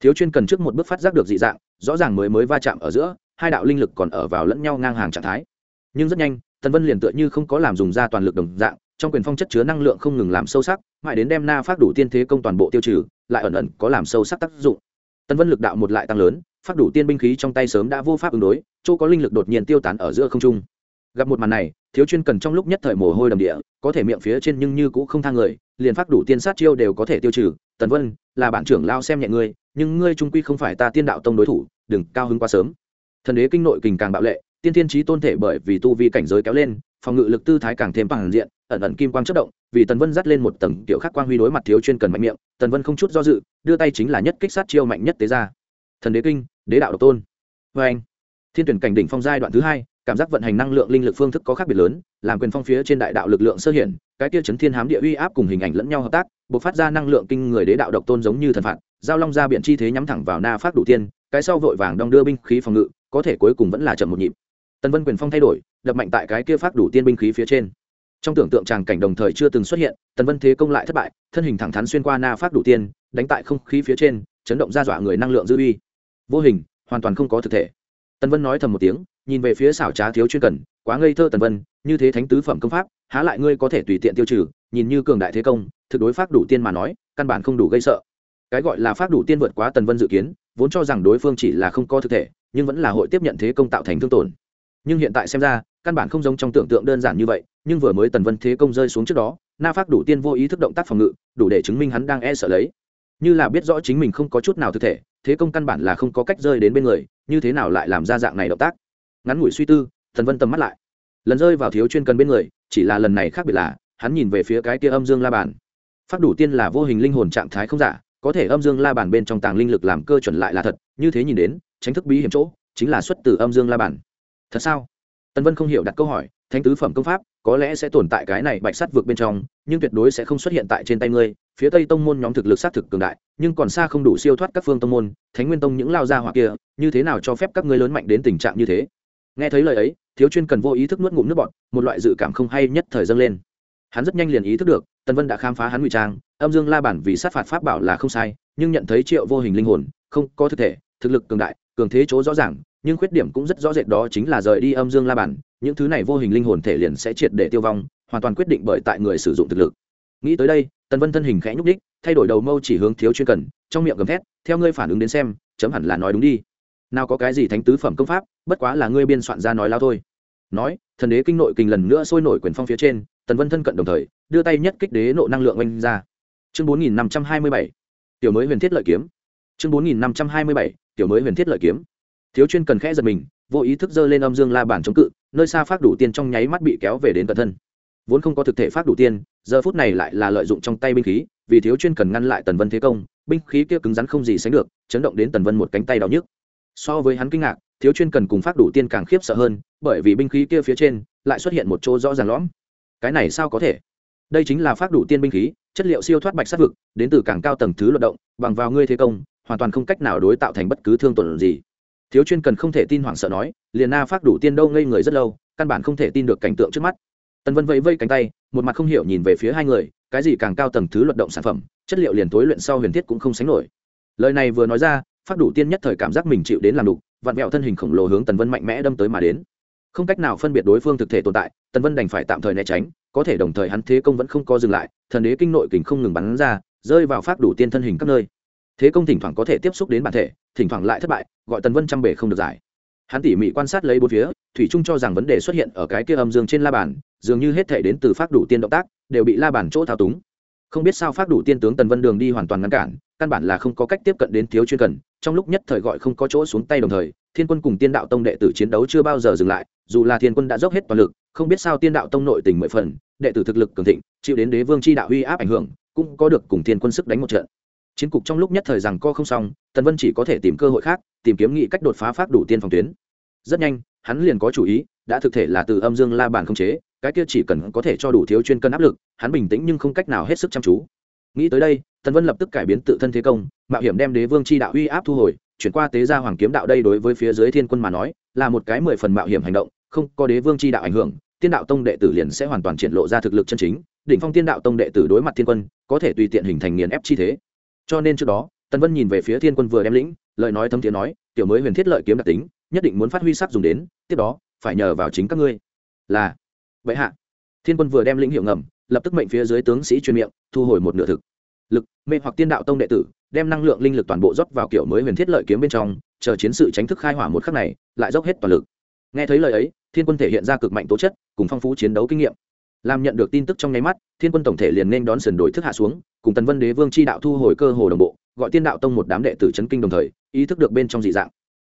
thiếu chuyên cần trước một bước phát giác được dị dạng, rõ ràng mới mới va chạm ở giữa, hai đạo linh lực còn ở vào lẫn nhau ngang hàng trạng thái. Nhưng rất nhanh, tần vân liền tựa như không có làm dùng ra toàn lực đồng dạng, trong quyền phong chất chứa năng lượng không ngừng làm sâu sắc, mãi đến đem na phát đủ tiên thế công toàn bộ tiêu trừ, lại ẩn ẩn có làm sâu sắc tác dụng. Tần vân lực đạo một lại tăng lớn phát đủ tiên binh khí trong tay sớm đã vô pháp ứng đối, chỗ có linh lực đột nhiên tiêu tán ở giữa không trung. Gặp một màn này, thiếu chuyên cần trong lúc nhất thời mồ hôi đầm địa, có thể miệng phía trên nhưng như cũng không thang người, liền phát đủ tiên sát chiêu đều có thể tiêu trừ. Tần vân, là bạn trưởng lao xem nhẹ ngươi nhưng ngươi trung quy không phải ta tiên đạo tông đối thủ, đừng cao hứng quá sớm. Thần đế kinh nội kình càng bạo lệ, tiên thiên trí tôn thể bởi vì tu vi cảnh giới kéo lên, phòng ngự lực tư thái càng thêm bằng diện, ẩn ẩn kim quang chất động, vì tần vân dắt lên một tầng kiểu khắc quang huy đối mặt thiếu chuyên cần mạnh miệng, tần vân không chút do dự, đưa tay chính là nhất kích sát chiêu mạnh nhất tế ra. Thần đế kinh, đế đạo độc tôn. Vê anh, thiên tuyển cảnh đỉnh phong giai đoạn thứ hai, cảm giác vận hành năng lượng linh lực phương thức có khác biệt lớn, làm quyền phong phía trên đại đạo lực lượng sơ hiển, cái tiêu chấn thiên hám địa uy áp cùng hình ảnh lẫn nhau hợp tác buộc phát ra năng lượng kinh người đế đạo độc tôn giống như thần phạt giao long ra biện chi thế nhắm thẳng vào na phát đủ tiên, cái sau vội vàng đong đưa binh khí phòng ngự, có thể cuối cùng vẫn là chậm một nhịp. Tần vân quyền phong thay đổi, đập mạnh tại cái kia phát đủ tiên binh khí phía trên. Trong tưởng tượng tràng cảnh đồng thời chưa từng xuất hiện, tần vân thế công lại thất bại, thân hình thẳng thắn xuyên qua na phát đủ tiên, đánh tại không khí phía trên, chấn động ra dọa người năng lượng dư uy. Vô hình, hoàn toàn không có thực thể. Tần vân nói thầm một tiếng, nhìn về phía xảo trá thiếu chuyên cần, quá ngây thơ tần vân, như thế thánh tứ phẩm công pháp, há lại ngươi có thể tùy tiện tiêu trừ, nhìn như cường đại thế công, thực đối pháp đủ tiên mà nói, căn bản không đủ gây sợ cái gọi là pháp đủ tiên vượt quá tần vân dự kiến, vốn cho rằng đối phương chỉ là không có thực thể, nhưng vẫn là hội tiếp nhận thế công tạo thành thương tổn. Nhưng hiện tại xem ra, căn bản không giống trong tưởng tượng đơn giản như vậy, nhưng vừa mới tần vân thế công rơi xuống trước đó, na pháp đủ tiên vô ý thức động tác phòng ngự, đủ để chứng minh hắn đang e sợ lấy. Như là biết rõ chính mình không có chút nào thực thể, thế công căn bản là không có cách rơi đến bên người, như thế nào lại làm ra dạng này động tác? Ngắn ngủi suy tư, tần vân tầm mắt lại. Lần rơi vào thiếu chuyên cần bên người, chỉ là lần này khác biệt là, hắn nhìn về phía cái kia âm dương la bàn. Phát đủ tiên là vô hình linh hồn trạng thái không giả có thể âm dương la bàn bên trong tàng linh lực làm cơ chuẩn lại là thật, như thế nhìn đến, tránh thức bí hiểm chỗ, chính là xuất từ âm dương la bàn. Thật sao? Tần vân không hiểu đặt câu hỏi, thánh tứ phẩm công pháp, có lẽ sẽ tồn tại cái này bạch sắt vượt bên trong, nhưng tuyệt đối sẽ không xuất hiện tại trên tay ngươi. Phía tây tông môn nhóm thực lực xác thực cường đại, nhưng còn xa không đủ siêu thoát các phương tông môn, thánh nguyên tông những lao ra hoặc kia, như thế nào cho phép các ngươi lớn mạnh đến tình trạng như thế? Nghe thấy lời ấy, thiếu chuyên cần vô ý thức nuốt ngụm nước bọt, một loại dự cảm không hay nhất thời dâng lên. Hắn rất nhanh liền ý thức được tần vân đã khám phá hắn ngụy trang, âm dương la bản vì sát phạt pháp bảo là không sai, nhưng nhận thấy triệu vô hình linh hồn, không có thực thể, thực lực cường đại, cường thế chỗ rõ ràng, nhưng khuyết điểm cũng rất rõ rệt đó chính là rời đi âm dương la bản, những thứ này vô hình linh hồn thể liền sẽ triệt để tiêu vong, hoàn toàn quyết định bởi tại người sử dụng thực lực. Nghĩ tới đây, tần vân thân hình khẽ nhúc đích thay đổi đầu mâu chỉ hướng thiếu chuyên cần, trong miệng gầm thét, theo ngươi phản ứng đến xem, chấm hẳn là nói đúng đi. Nào có cái gì thánh tứ phẩm công pháp, bất quá là ngươi biên soạn ra nói lao thôi. Nói, thần đế kinh nội kình lần nữa sôi nổi quyền phong phía trên tần vân thân cận đồng thời, đưa tay nhất kích đế nộ năng lượng oanh ra. Chương bốn nghìn năm trăm hai mươi bảy, tiểu mới huyền thiết lợi kiếm. Chương bốn nghìn năm trăm hai mươi bảy, tiểu mới huyền thiết lợi kiếm. Thiếu chuyên cần khẽ giật mình, vô ý thức giơ lên âm dương la bản chống cự, nơi xa phát đủ tiên trong nháy mắt bị kéo về đến cận thân. Vốn không có thực thể phát đủ tiên, giờ phút này lại là lợi dụng trong tay binh khí, vì thiếu chuyên cần ngăn lại tần vân thế công, binh khí kia cứng rắn không gì sánh được, chấn động đến tần vân một cánh tay đau nhức. So với hắn kinh ngạc, thiếu chuyên cần cùng phát đủ tiên càng khiếp sợ hơn, bởi vì binh khí kia phía trên lại xuất hiện một chỗ rõ ràng lõm cái này sao có thể? Đây chính là phát đủ tiên binh khí, chất liệu siêu thoát bạch sát vực, đến từ càng cao tầng thứ luận động, bằng vào ngươi thế công, hoàn toàn không cách nào đối tạo thành bất cứ thương tổn gì. Thiếu chuyên cần không thể tin hoảng sợ nói, liền na phát đủ tiên đâu ngây người rất lâu, căn bản không thể tin được cảnh tượng trước mắt. Tần vân vẫy vây cánh tay, một mặt không hiểu nhìn về phía hai người, cái gì càng cao tầng thứ luận động sản phẩm, chất liệu liền tối luyện sau huyền thiết cũng không sánh nổi. Lời này vừa nói ra, phát đủ tiên nhất thời cảm giác mình chịu đến làm đục, vặn vẹo thân hình khổng lồ hướng tần vân mạnh mẽ đâm tới mà đến không cách nào phân biệt đối phương thực thể tồn tại, tần vân đành phải tạm thời né tránh, có thể đồng thời hắn thế công vẫn không co dừng lại, thần đế kinh nội kình không ngừng bắn ra, rơi vào phát đủ tiên thân hình các nơi. Thế công thỉnh thoảng có thể tiếp xúc đến bản thể, thỉnh thoảng lại thất bại, gọi tần vân trăm bể không được giải. Hắn tỉ mỉ quan sát lấy bốn phía, thủy trung cho rằng vấn đề xuất hiện ở cái kia âm dương trên la bàn, dường như hết thể đến từ phát đủ tiên động tác, đều bị la bàn chỗ thao túng. Không biết sao phát đủ tiên tướng tần vân đường đi hoàn toàn ngăn cản, căn bản là không có cách tiếp cận đến thiếu chuyên cần, trong lúc nhất thời gọi không có chỗ xuống tay đồng thời, thiên quân cùng tiên đạo tông đệ tử chiến đấu chưa bao giờ dừng lại dù là thiên quân đã dốc hết toàn lực, không biết sao tiên đạo tông nội tình mười phần, đệ tử thực lực cường thịnh, chịu đến đế vương c h i đạo uy áp ảnh hưởng, cũng có được cùng thiên quân sức đánh một trận. Chiến cục trong lúc nhất thời rằng co không xong, tần vân chỉ có thể tìm cơ hội khác, tìm kiếm nghị cách đột phá phát đủ tiên phòng tuyến. Rất nhanh, hắn liền có chủ ý, đã thực thể là từ âm dương la bàn không chế, cái kia chỉ cần có thể cho đủ thiếu chuyên cân áp lực, hắn bình tĩnh nhưng không cách nào hết sức chăm chú. Nghĩ tới đây, tần vân lập tức cải biến tự thân thế công, mạo hiểm đem đế vương c h i đạo uy áp thu hồi, chuyển qua tế gia hoàng kiếm đạo đây đối với phía dưới thiên quân mà nói, là một cái mười phần mạo hiểm hành động không có đế vương c h i đạo ảnh hưởng, tiên đạo tông đệ tử liền sẽ hoàn toàn triển lộ ra thực lực chân chính, đỉnh phong tiên đạo tông đệ tử đối mặt thiên quân, có thể tùy tiện hình thành nghiền ép chi thế. Cho nên trước đó, tần vân nhìn về phía thiên quân vừa đem lĩnh, lời nói thấm thiế nói, tiểu mới huyền thiết lợi kiếm đặc tính, nhất định muốn phát huy sắc dùng đến, tiếp đó, phải nhờ vào chính các ngươi. Là. Vậy hạ, thiên quân vừa đem lĩnh hiệu ngầm, lập tức mệnh phía dưới tướng sĩ truyền miệng, thu hồi một nửa thực. Lực, mê hoặc tiên đạo tông đệ tử, đem năng lượng linh lực toàn bộ rót vào kiểu mới huyền thiết lợi kiếm bên trong, chờ chiến sự tránh thức khai hỏa một khắc này, lại dốc hết toàn lực nghe thấy lời ấy, thiên quân thể hiện ra cực mạnh tố chất, cùng phong phú chiến đấu kinh nghiệm. Làm nhận được tin tức trong nháy mắt, thiên quân tổng thể liền nên đón sườn đổi thức hạ xuống, cùng tần vân đế vương chi đạo thu hồi cơ hồ đồng bộ, gọi tiên đạo tông một đám đệ tử chấn kinh đồng thời, ý thức được bên trong dị dạng.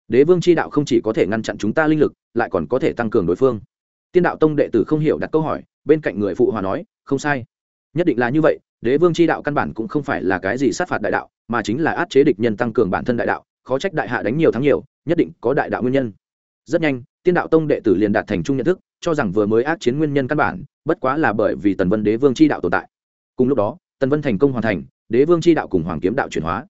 Đế vương chi đạo không chỉ có thể ngăn chặn chúng ta linh lực, lại còn có thể tăng cường đối phương. Tiên đạo tông đệ tử không hiểu đặt câu hỏi, bên cạnh người phụ hòa nói, không sai. Nhất định là như vậy, đế vương chi đạo căn bản cũng không phải là cái gì sát phạt đại đạo, mà chính là át chế địch nhân tăng cường bản thân đại đạo, khó trách đại hạ đánh nhiều thắng nhiều, nhất định có đại đạo nguyên nhân rất nhanh, tiên đạo tông đệ tử liền đạt thành chung nhận thức, cho rằng vừa mới ác chiến nguyên nhân căn bản, bất quá là bởi vì tần vân đế vương c h i đạo tồn tại. Cùng lúc đó, tần vân thành công hoàn thành, đế vương c h i đạo cùng hoàng kiếm đạo chuyển hóa.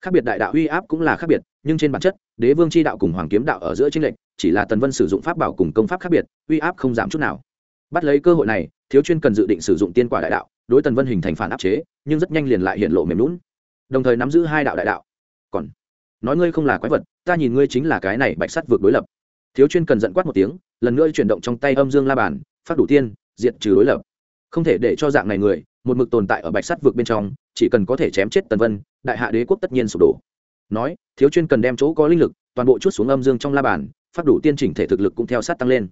Khác biệt đại đạo uy áp cũng là khác biệt, nhưng trên bản chất, đế vương c h i đạo cùng hoàng kiếm đạo ở giữa tranh lệch, chỉ là tần vân sử dụng pháp bảo cùng công pháp khác biệt, uy áp không giảm chút nào. Bắt lấy cơ hội này, thiếu chuyên cần dự định sử dụng tiên quả đại đạo, đối tần vân hình thành phản áp chế, nhưng rất nhanh liền lại hiện lộ mềm lún đồng thời nắm giữ hai đạo đại đạo. Còn, nói ngươi không là quái vật, ta nhìn ngươi chính là cái này bạch sắt vượt đối lập thiếu chuyên cần giận quát một tiếng, lần nữa chuyển động trong tay âm dương la bàn, phát đủ tiên diện trừ đối lập. Không thể để cho dạng này người, một mực tồn tại ở bạch sắt vực bên trong, chỉ cần có thể chém chết tần vân, đại hạ đế quốc tất nhiên sụp đổ. Nói, thiếu chuyên cần đem chỗ có linh lực, toàn bộ chút xuống âm dương trong la bàn, phát đủ tiên chỉnh thể thực lực cũng theo sát tăng lên.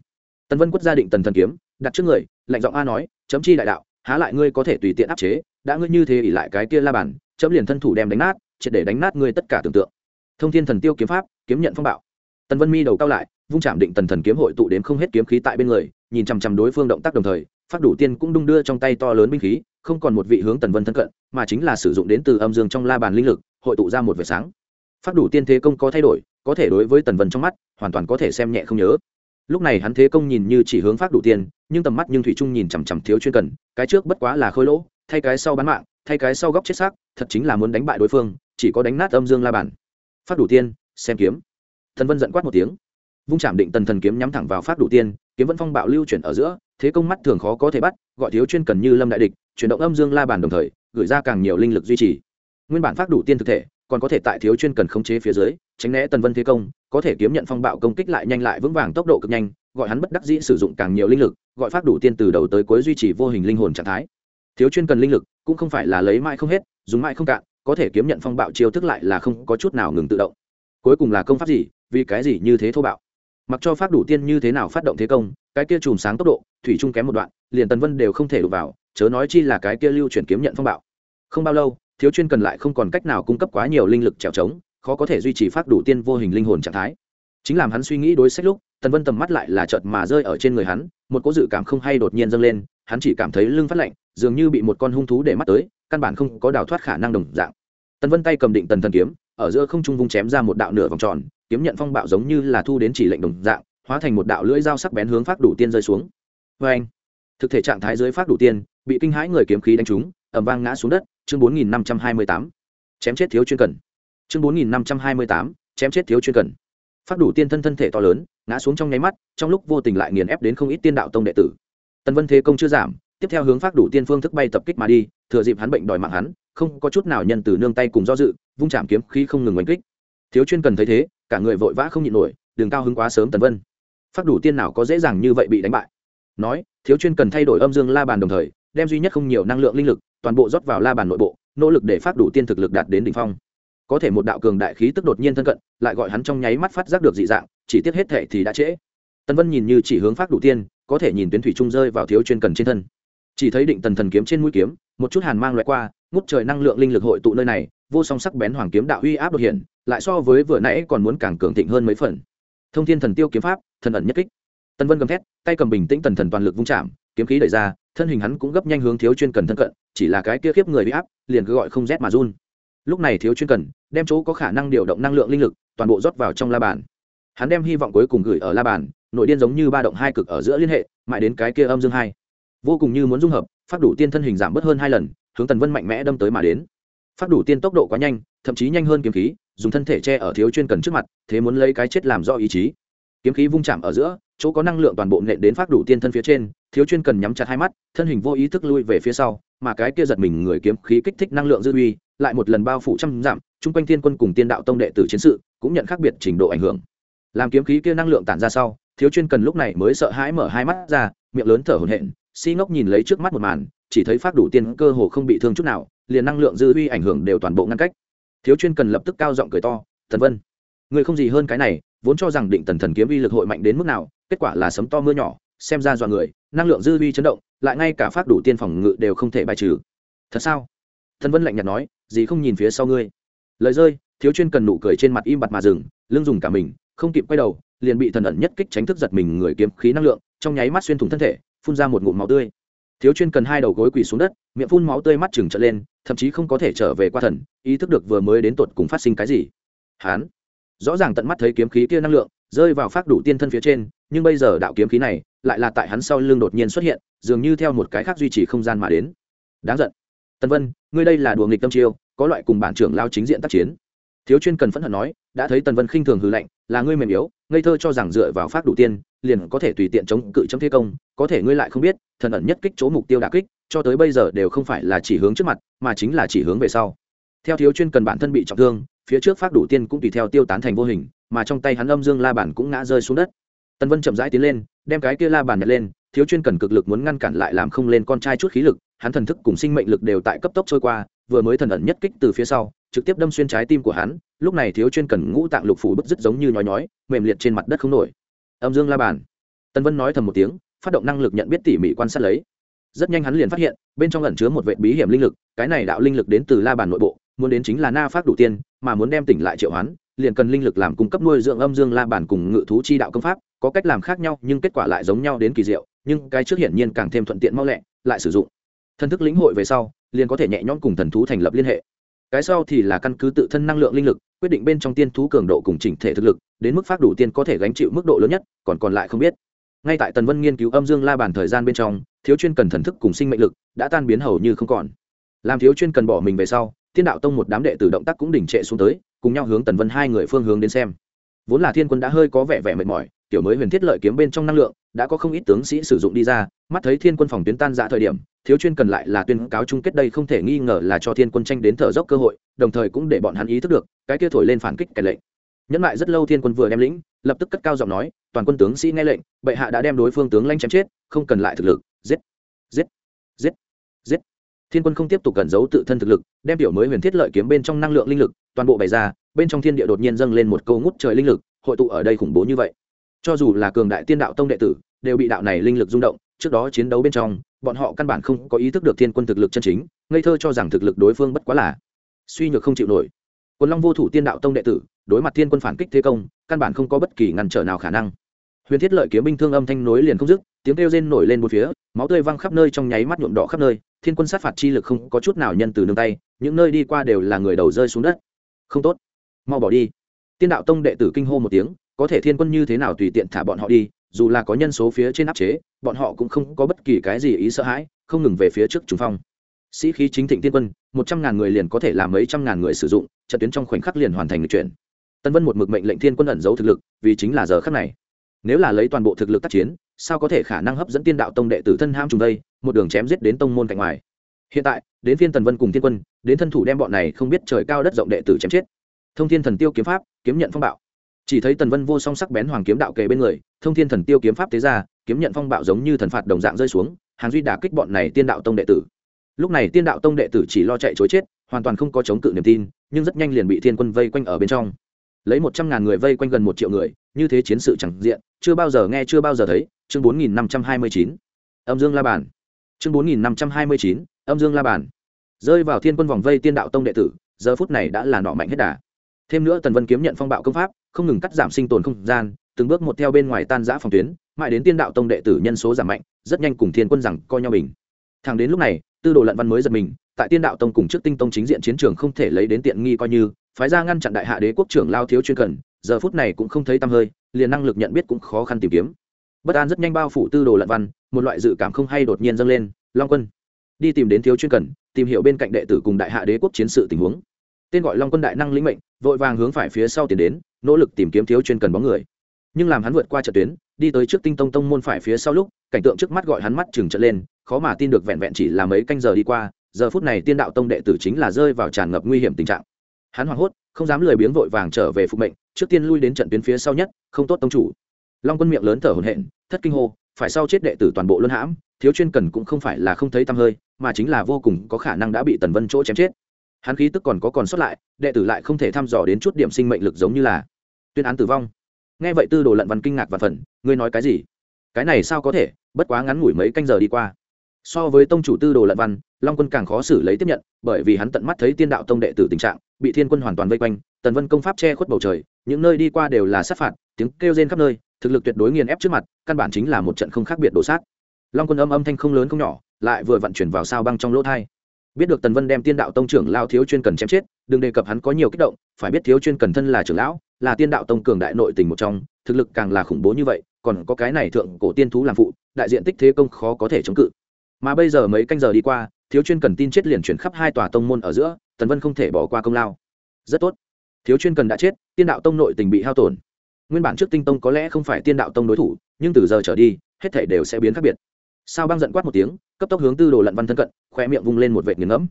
Tần vân quất gia định tần thần kiếm, đặt trước người, lạnh giọng a nói, chấm chi đại đạo, há lại ngươi có thể tùy tiện áp chế, đã ngươi như thế ỉ lại cái kia la bàn, chấm liền thân thủ đem đánh nát, triệt để đánh nát ngươi tất cả tưởng tượng. Thông thiên thần tiêu kiếm pháp, kiếm nhận phong bạo. Tần vân mi đầu cao lại vung chạm định tần thần kiếm hội tụ đến không hết kiếm khí tại bên người, nhìn chằm chằm đối phương động tác đồng thời, phát đủ tiên cũng đung đưa trong tay to lớn binh khí, không còn một vị hướng tần vân thân cận, mà chính là sử dụng đến từ âm dương trong la bàn linh lực, hội tụ ra một vệt sáng. Phát đủ tiên thế công có thay đổi, có thể đối với tần vân trong mắt, hoàn toàn có thể xem nhẹ không nhớ. Lúc này hắn thế công nhìn như chỉ hướng phát đủ tiên, nhưng tầm mắt nhưng thủy trung nhìn chằm chằm thiếu chuyên cần, cái trước bất quá là khôi lỗ, thay cái sau bán mạng, thay cái sau góc chết xác, thật chính là muốn đánh bại đối phương, chỉ có đánh nát âm dương la bàn. Phát đủ tiên, xem kiếm. Thần vân giận quát một tiếng vung chạm định tần thần kiếm nhắm thẳng vào phát đủ tiên, kiếm vẫn phong bạo lưu chuyển ở giữa, thế công mắt thường khó có thể bắt, gọi thiếu chuyên cần như lâm đại địch, chuyển động âm dương la bàn đồng thời, gửi ra càng nhiều linh lực duy trì. Nguyên bản phát đủ tiên thực thể, còn có thể tại thiếu chuyên cần khống chế phía dưới, tránh né tần vân thế công, có thể kiếm nhận phong bạo công kích lại nhanh lại vững vàng tốc độ cực nhanh, gọi hắn bất đắc dĩ sử dụng càng nhiều linh lực, gọi phát đủ tiên từ đầu tới cuối duy trì vô hình linh hồn trạng thái. Thiếu chuyên cần linh lực cũng không phải là lấy mãi không hết, dùng mãi không cạn, có thể kiếm nhận phong bạo chiêu thức lại là không có chút nào ngừng tự động. Cuối cùng là công pháp gì, vì cái gì như thế thô bạo? Mặc cho phát đủ tiên như thế nào phát động thế công, cái kia chùm sáng tốc độ, thủy trung kém một đoạn, liền tần vân đều không thể đụng vào, chớ nói chi là cái kia lưu chuyển kiếm nhận phong bạo. Không bao lâu, thiếu chuyên cần lại không còn cách nào cung cấp quá nhiều linh lực trèo trống, khó có thể duy trì phát đủ tiên vô hình linh hồn trạng thái. Chính làm hắn suy nghĩ đối sách lúc, tần vân tầm mắt lại là chợt mà rơi ở trên người hắn, một cỗ dự cảm không hay đột nhiên dâng lên, hắn chỉ cảm thấy lưng phát lạnh, dường như bị một con hung thú để mắt tới, căn bản không có đào thoát khả năng đồng dạng. Tần vân tay cầm định tần thần kiếm, ở giữa không trung vung chém ra một đạo nửa vòng tròn kiếm nhận phong bạo giống như là thu đến chỉ lệnh đồng dạng, hóa thành một đạo lưỡi dao sắc bén hướng phát đủ tiên rơi xuống. Vê anh, thực thể trạng thái dưới phát đủ tiên, bị kinh hãi người kiếm khí đánh trúng ẩm vang ngã xuống đất, chương bốn nghìn năm trăm hai mươi tám. Chém chết thiếu chuyên cần. Chương bốn nghìn năm trăm hai mươi tám, chém chết thiếu chuyên cần. Phát đủ tiên thân thân thể to lớn, ngã xuống trong nháy mắt, trong lúc vô tình lại nghiền ép đến không ít tiên đạo tông đệ tử. Tần vân thế công chưa giảm, tiếp theo hướng phát đủ tiên phương thức bay tập kích mà đi, thừa dịp hắn bệnh đòi mạng hắn, không có chút nào nhân từ nương tay cùng do dự, vung chạm kiếm khí không ngừng oanh kích thiếu chuyên cần thấy thế, cả người vội vã không nhịn nổi, đường cao hứng quá sớm tần vân. Phát đủ tiên nào có dễ dàng như vậy bị đánh bại. Nói, thiếu chuyên cần thay đổi âm dương la bàn đồng thời, đem duy nhất không nhiều năng lượng linh lực, toàn bộ rót vào la bàn nội bộ, nỗ lực để phát đủ tiên thực lực đạt đến đỉnh phong. Có thể một đạo cường đại khí tức đột nhiên thân cận, lại gọi hắn trong nháy mắt phát giác được dị dạng, chỉ tiếc hết thệ thì đã trễ. Tần vân nhìn như chỉ hướng phát đủ tiên, có thể nhìn tuyến thủy trung rơi vào thiếu chuyên cần trên thân. Chỉ thấy định tần thần kiếm trên mũi kiếm, một chút hàn mang loại qua, ngút trời năng lượng linh lực hội tụ nơi này, vô song sắc bén hoàng kiếm đạo uy áp đột hiện lại so với vừa nãy còn muốn càng cường thịnh hơn mấy phần. Thông thiên thần tiêu kiếm pháp, thần ẩn nhất kích. Tân vân gầm thét, tay cầm bình tĩnh tần thần toàn lực vung chạm, kiếm khí đẩy ra, thân hình hắn cũng gấp nhanh hướng thiếu chuyên cần thân cận, chỉ là cái kia khiếp người bị áp, liền cứ gọi không rét mà run. Lúc này thiếu chuyên cần đem chỗ có khả năng điều động năng lượng linh lực toàn bộ rót vào trong la bàn. Hắn đem hy vọng cuối cùng gửi ở la bàn, nội điên giống như ba động hai cực ở giữa liên hệ, mãi đến cái kia âm dương hai. Vô cùng như muốn dung hợp phát đủ tiên thân hình giảm bớt hơn hai lần, hướng tần vân mạnh mẽ đâm tới mà đến. Phát đủ tiên tốc độ quá nhanh, thậm chí nhanh hơn kiếm khí dùng thân thể che ở thiếu chuyên cần trước mặt thế muốn lấy cái chết làm do ý chí. Kiếm khí vung chạm ở giữa chỗ có năng lượng toàn bộ nện đến phát đủ tiên thân phía trên thiếu chuyên cần nhắm chặt hai mắt thân hình vô ý thức lui về phía sau mà cái kia giật mình người kiếm khí kích thích năng lượng dư uy lại một lần bao phủ trăm giảm, chung quanh thiên quân cùng tiên đạo tông đệ tử chiến sự cũng nhận khác biệt trình độ ảnh hưởng. Làm kiếm khí kia năng lượng tản ra sau thiếu chuyên cần lúc này mới sợ hãi mở hai mắt ra miệng lớn thở hổn hển si ngốc nhìn lấy trước mắt một màn chỉ thấy phát đủ tiên cơ hồ không bị thương chút nào liền năng lượng dư uy ảnh hưởng đều toàn bộ ngăn cách thiếu chuyên cần lập tức cao giọng cười to, thần vân người không gì hơn cái này, vốn cho rằng định tần thần kiếm uy lực hội mạnh đến mức nào, kết quả là sấm to mưa nhỏ, xem ra dọa người, năng lượng dư vi chấn động, lại ngay cả phát đủ tiên phòng ngự đều không thể bài trừ. Thật sao? Thần vân lạnh nhạt nói gì không nhìn phía sau ngươi. Lời rơi, thiếu chuyên cần nụ cười trên mặt im bặt mà dừng, lưng dùng cả mình, không kịp quay đầu, liền bị thần ẩn nhất kích tránh thức giật mình người kiếm khí năng lượng, trong nháy mắt xuyên thủng thân thể, phun ra một ngụm máu tươi thiếu chuyên cần hai đầu gối quỳ xuống đất, miệng phun máu tươi mắt chừng trở lên, thậm chí không có thể trở về qua thần, ý thức được vừa mới đến tột cùng phát sinh cái gì. Hán. Rõ ràng tận mắt thấy kiếm khí kia năng lượng, rơi vào phát đủ tiên thân phía trên, nhưng bây giờ đạo kiếm khí này, lại là tại hắn sau lưng đột nhiên xuất hiện, dường như theo một cái khác duy trì không gian mà đến. Đáng giận. Tân vân, ngươi đây là đùa nghịch tâm chiêu, có loại cùng bản trưởng lao chính diện tác chiến. Thiếu chuyên cần phẫn hận nói, đã thấy tần vân khinh thường hư lạnh, là ngươi mềm yếu, ngây thơ cho rằng dựa vào phát đủ tiên, liền có thể tùy tiện chống cự chấm thế công có thể ngươi lại không biết, thần ẩn nhất kích chỗ mục tiêu đà kích, cho tới bây giờ đều không phải là chỉ hướng trước mặt, mà chính là chỉ hướng về sau. Theo thiếu chuyên cần bản thân bị trọng thương, phía trước phát đủ tiên cũng tùy theo tiêu tán thành vô hình, mà trong tay hắn âm dương la bản cũng ngã rơi xuống đất. Tần vân chậm rãi tiến lên, đem cái kia la bàn nhặt lên, thiếu chuyên cần cực lực muốn ngăn cản lại làm không lên con trai chút khí lực, hắn thần thức cùng sinh mệnh lực đều tại cấp tốc trôi qua, vừa mới thần ẩn nhất kích từ phía sau, trực tiếp đâm xuyên trái tim của hắn, lúc này thiếu chuyên cần ngũ tạng lục phủ bứt rứt giống như nhói nhói, mềm liệt trên mặt đất không nổi. Âm dương la bàn. Tân vân nói thầm một tiếng phát động năng lực nhận biết tỉ mỉ quan sát lấy. Rất nhanh hắn liền phát hiện, bên trong ẩn chứa một vệ bí hiểm linh lực, cái này đạo linh lực đến từ la bàn nội bộ, muốn đến chính là na phát đủ tiên, mà muốn đem tỉnh lại triệu hoán, liền cần linh lực làm cung cấp nuôi dưỡng âm dương la bàn cùng ngự thú chi đạo công pháp, có cách làm khác nhau, nhưng kết quả lại giống nhau đến kỳ diệu, nhưng cái trước hiển nhiên càng thêm thuận tiện mau lẹ, lại sử dụng. Thân thức lĩnh hội về sau, liền có thể nhẹ nhõm cùng thần thú thành lập liên hệ. Cái sau thì là căn cứ tự thân năng lượng linh lực, quyết định bên trong tiên thú cường độ cùng chỉnh thể thực lực, đến mức phát đủ tiên có thể gánh chịu mức độ lớn nhất, còn còn lại không biết ngay tại tần vân nghiên cứu âm dương la bàn thời gian bên trong, thiếu chuyên cần thần thức cùng sinh mệnh lực đã tan biến hầu như không còn. Làm thiếu chuyên cần bỏ mình về sau, thiên đạo tông một đám đệ tử động tác cũng đỉnh trệ xuống tới, cùng nhau hướng tần vân hai người phương hướng đến xem. Vốn là thiên quân đã hơi có vẻ vẻ mệt mỏi, tiểu mới huyền thiết lợi kiếm bên trong năng lượng, đã có không ít tướng sĩ sử dụng đi ra, mắt thấy thiên quân phòng tuyến tan ra thời điểm, thiếu chuyên cần lại là tuyên cáo chung kết đây không thể nghi ngờ là cho thiên quân tranh đến thở dốc cơ hội, đồng thời cũng để bọn hắn ý thức được, cái kia thổi lên phản kích kẻ lệnh. Nhẫn lại rất lâu thiên quân vừa đem lĩnh lập tức cất cao giọng nói, toàn quân tướng sĩ nghe lệnh, bệ hạ đã đem đối phương tướng lanh chém chết, không cần lại thực lực, giết giết giết giết. Thiên quân không tiếp tục cẩn giấu tự thân thực lực, đem tiểu mới huyền thiết lợi kiếm bên trong năng lượng linh lực, toàn bộ bày ra, bên trong thiên địa đột nhiên dâng lên một câu ngút trời linh lực, hội tụ ở đây khủng bố như vậy. Cho dù là cường đại tiên đạo tông đệ tử, đều bị đạo này linh lực rung động, trước đó chiến đấu bên trong, bọn họ căn bản không có ý thức được thiên quân thực lực chân chính, ngây thơ cho rằng thực lực đối phương bất quá là suy nhược không chịu nổi. Quân long vô thủ tiên đạo tông đệ tử đối mặt thiên quân phản kích thế công, căn bản không có bất kỳ ngăn trở nào khả năng. Huyền thiết lợi kiếm binh thương âm thanh nối liền không dứt, tiếng kêu rên nổi lên một phía, máu tươi văng khắp nơi trong nháy mắt nhuộm đỏ khắp nơi, thiên quân sát phạt chi lực không có chút nào nhân từ nương tay, những nơi đi qua đều là người đầu rơi xuống đất. Không tốt, mau bỏ đi. Tiên đạo tông đệ tử kinh hô một tiếng, có thể thiên quân như thế nào tùy tiện thả bọn họ đi, dù là có nhân số phía trên áp chế, bọn họ cũng không có bất kỳ cái gì ý sợ hãi, không ngừng về phía trước trùng phong. Sĩ khí chính thịnh tiên quân, một trăm ngàn người liền có thể làm mấy trăm ngàn người sử dụng, trận tuyến trong khoảnh khắc liền hoàn thành lịch chuyển tân vân một mực mệnh lệnh thiên quân ẩn giấu thực lực, vì chính là giờ khắc này. Nếu là lấy toàn bộ thực lực tác chiến, sao có thể khả năng hấp dẫn tiên đạo tông đệ tử thân ham trùng đây, một đường chém giết đến tông môn cạnh ngoài? Hiện tại, đến phiên tần vân cùng thiên quân, đến thân thủ đem bọn này không biết trời cao đất rộng đệ tử chém chết. Thông thiên thần tiêu kiếm pháp, kiếm nhận phong bạo. Chỉ thấy tần vân vô song sắc bén hoàng kiếm đạo kề bên người, thông thiên thần tiêu kiếm pháp tế ra, kiếm nhận phong bạo giống như thần phạt đồng dạng rơi xuống, hàng duy đả kích bọn này tiên đạo tông đệ tử. Lúc này tiên đạo tông đệ tử chỉ lo chạy chối chết, hoàn toàn không có chống cự niềm tin, nhưng rất nhanh liền bị thiên quân vây quanh ở bên trong lấy một trăm ngàn người vây quanh gần một triệu người, như thế chiến sự chẳng diện, chưa bao giờ nghe, chưa bao giờ thấy, chương bốn nghìn năm trăm hai mươi chín, âm dương la bàn. Chương bốn nghìn năm trăm hai mươi chín, âm dương la bàn. Rơi vào thiên quân vòng vây tiên đạo tông đệ tử, giờ phút này đã là nọ mạnh hết đà. Thêm nữa tần vân kiếm nhận phong bạo công pháp, không ngừng cắt giảm sinh tồn không gian, từng bước một theo bên ngoài tan giã phòng tuyến, mãi đến tiên đạo tông đệ tử nhân số giảm mạnh, rất nhanh cùng thiên quân rằng coi nhau bình. Thẳng đến lúc này, tư đồ lận văn mới giật mình, tại tiên đạo tông cùng trước tinh tông chính diện chiến trường không thể lấy đến tiện nghi coi như phái ra ngăn chặn đại hạ đế quốc trưởng lao thiếu chuyên cần, giờ phút này cũng không thấy tăm hơi, liền năng lực nhận biết cũng khó khăn tìm kiếm. Bất an rất nhanh bao phủ tư đồ lận văn, một loại dự cảm không hay đột nhiên dâng lên, long quân, đi tìm đến thiếu chuyên cần, tìm hiểu bên cạnh đệ tử cùng đại hạ đế quốc chiến sự tình huống. Tên gọi long quân đại năng lĩnh mệnh, vội vàng hướng phải phía sau tiến đến, nỗ lực tìm kiếm thiếu chuyên cần bóng người. Nhưng làm hắn vượt qua trận tuyến, đi tới trước tinh tông tông môn phải phía sau lúc, cảnh tượng trước mắt gọi hắn mắt chừng trận lên, khó mà tin được vẹn vẹn chỉ là mấy canh giờ đi qua, giờ phút này tiên đạo tông đệ tử chính là rơi vào tràn ngập nguy hiểm tình trạng hắn hoảng hốt, không dám lười biếng vội vàng trở về phục mệnh, trước tiên lui đến trận tuyến phía sau nhất, không tốt tông chủ. Long quân miệng lớn thở hổn hển, thất kinh hô, phải sau chết đệ tử toàn bộ luân hãm, thiếu chuyên cần cũng không phải là không thấy tăm hơi, mà chính là vô cùng có khả năng đã bị tần vân chỗ chém chết. Hắn khí tức còn có còn sót lại, đệ tử lại không thể thăm dò đến chút điểm sinh mệnh lực giống như là tuyên án tử vong. Nghe vậy tư đồ lận văn kinh ngạc và phần, ngươi nói cái gì? Cái này sao có thể, bất quá ngắn ngủi mấy canh giờ đi qua so với tông chủ tư đồ lận văn, long quân càng khó xử lấy tiếp nhận, bởi vì hắn tận mắt thấy tiên đạo tông đệ tử tình trạng, bị thiên quân hoàn toàn vây quanh, tần vân công pháp che khuất bầu trời, những nơi đi qua đều là sát phạt, tiếng kêu rên khắp nơi, thực lực tuyệt đối nghiền ép trước mặt, căn bản chính là một trận không khác biệt đổ sát. Long quân âm âm thanh không lớn không nhỏ, lại vừa vận chuyển vào sao băng trong lỗ thai. Biết được tần vân đem tiên đạo tông trưởng lao thiếu chuyên cần chém chết, đừng đề cập hắn có nhiều kích động, phải biết thiếu chuyên cần thân là trưởng lão, là tiên đạo tông cường đại nội tình một trong, thực lực càng là khủng bố như vậy, còn có cái này thượng cổ tiên thú làm phụ, đại diện tích thế công khó có thể chống cự mà bây giờ mấy canh giờ đi qua, thiếu chuyên cần tin chết liền chuyển khắp hai tòa tông môn ở giữa, tần vân không thể bỏ qua công lao. Rất tốt. Thiếu chuyên cần đã chết, tiên đạo tông nội tình bị hao tổn. Nguyên bản trước tinh tông có lẽ không phải tiên đạo tông đối thủ, nhưng từ giờ trở đi, hết thể đều sẽ biến khác biệt. Sao băng giận quát một tiếng, cấp tốc hướng tư đồ lận văn thân cận khoe miệng vung lên một vệt nghiền ngẫm.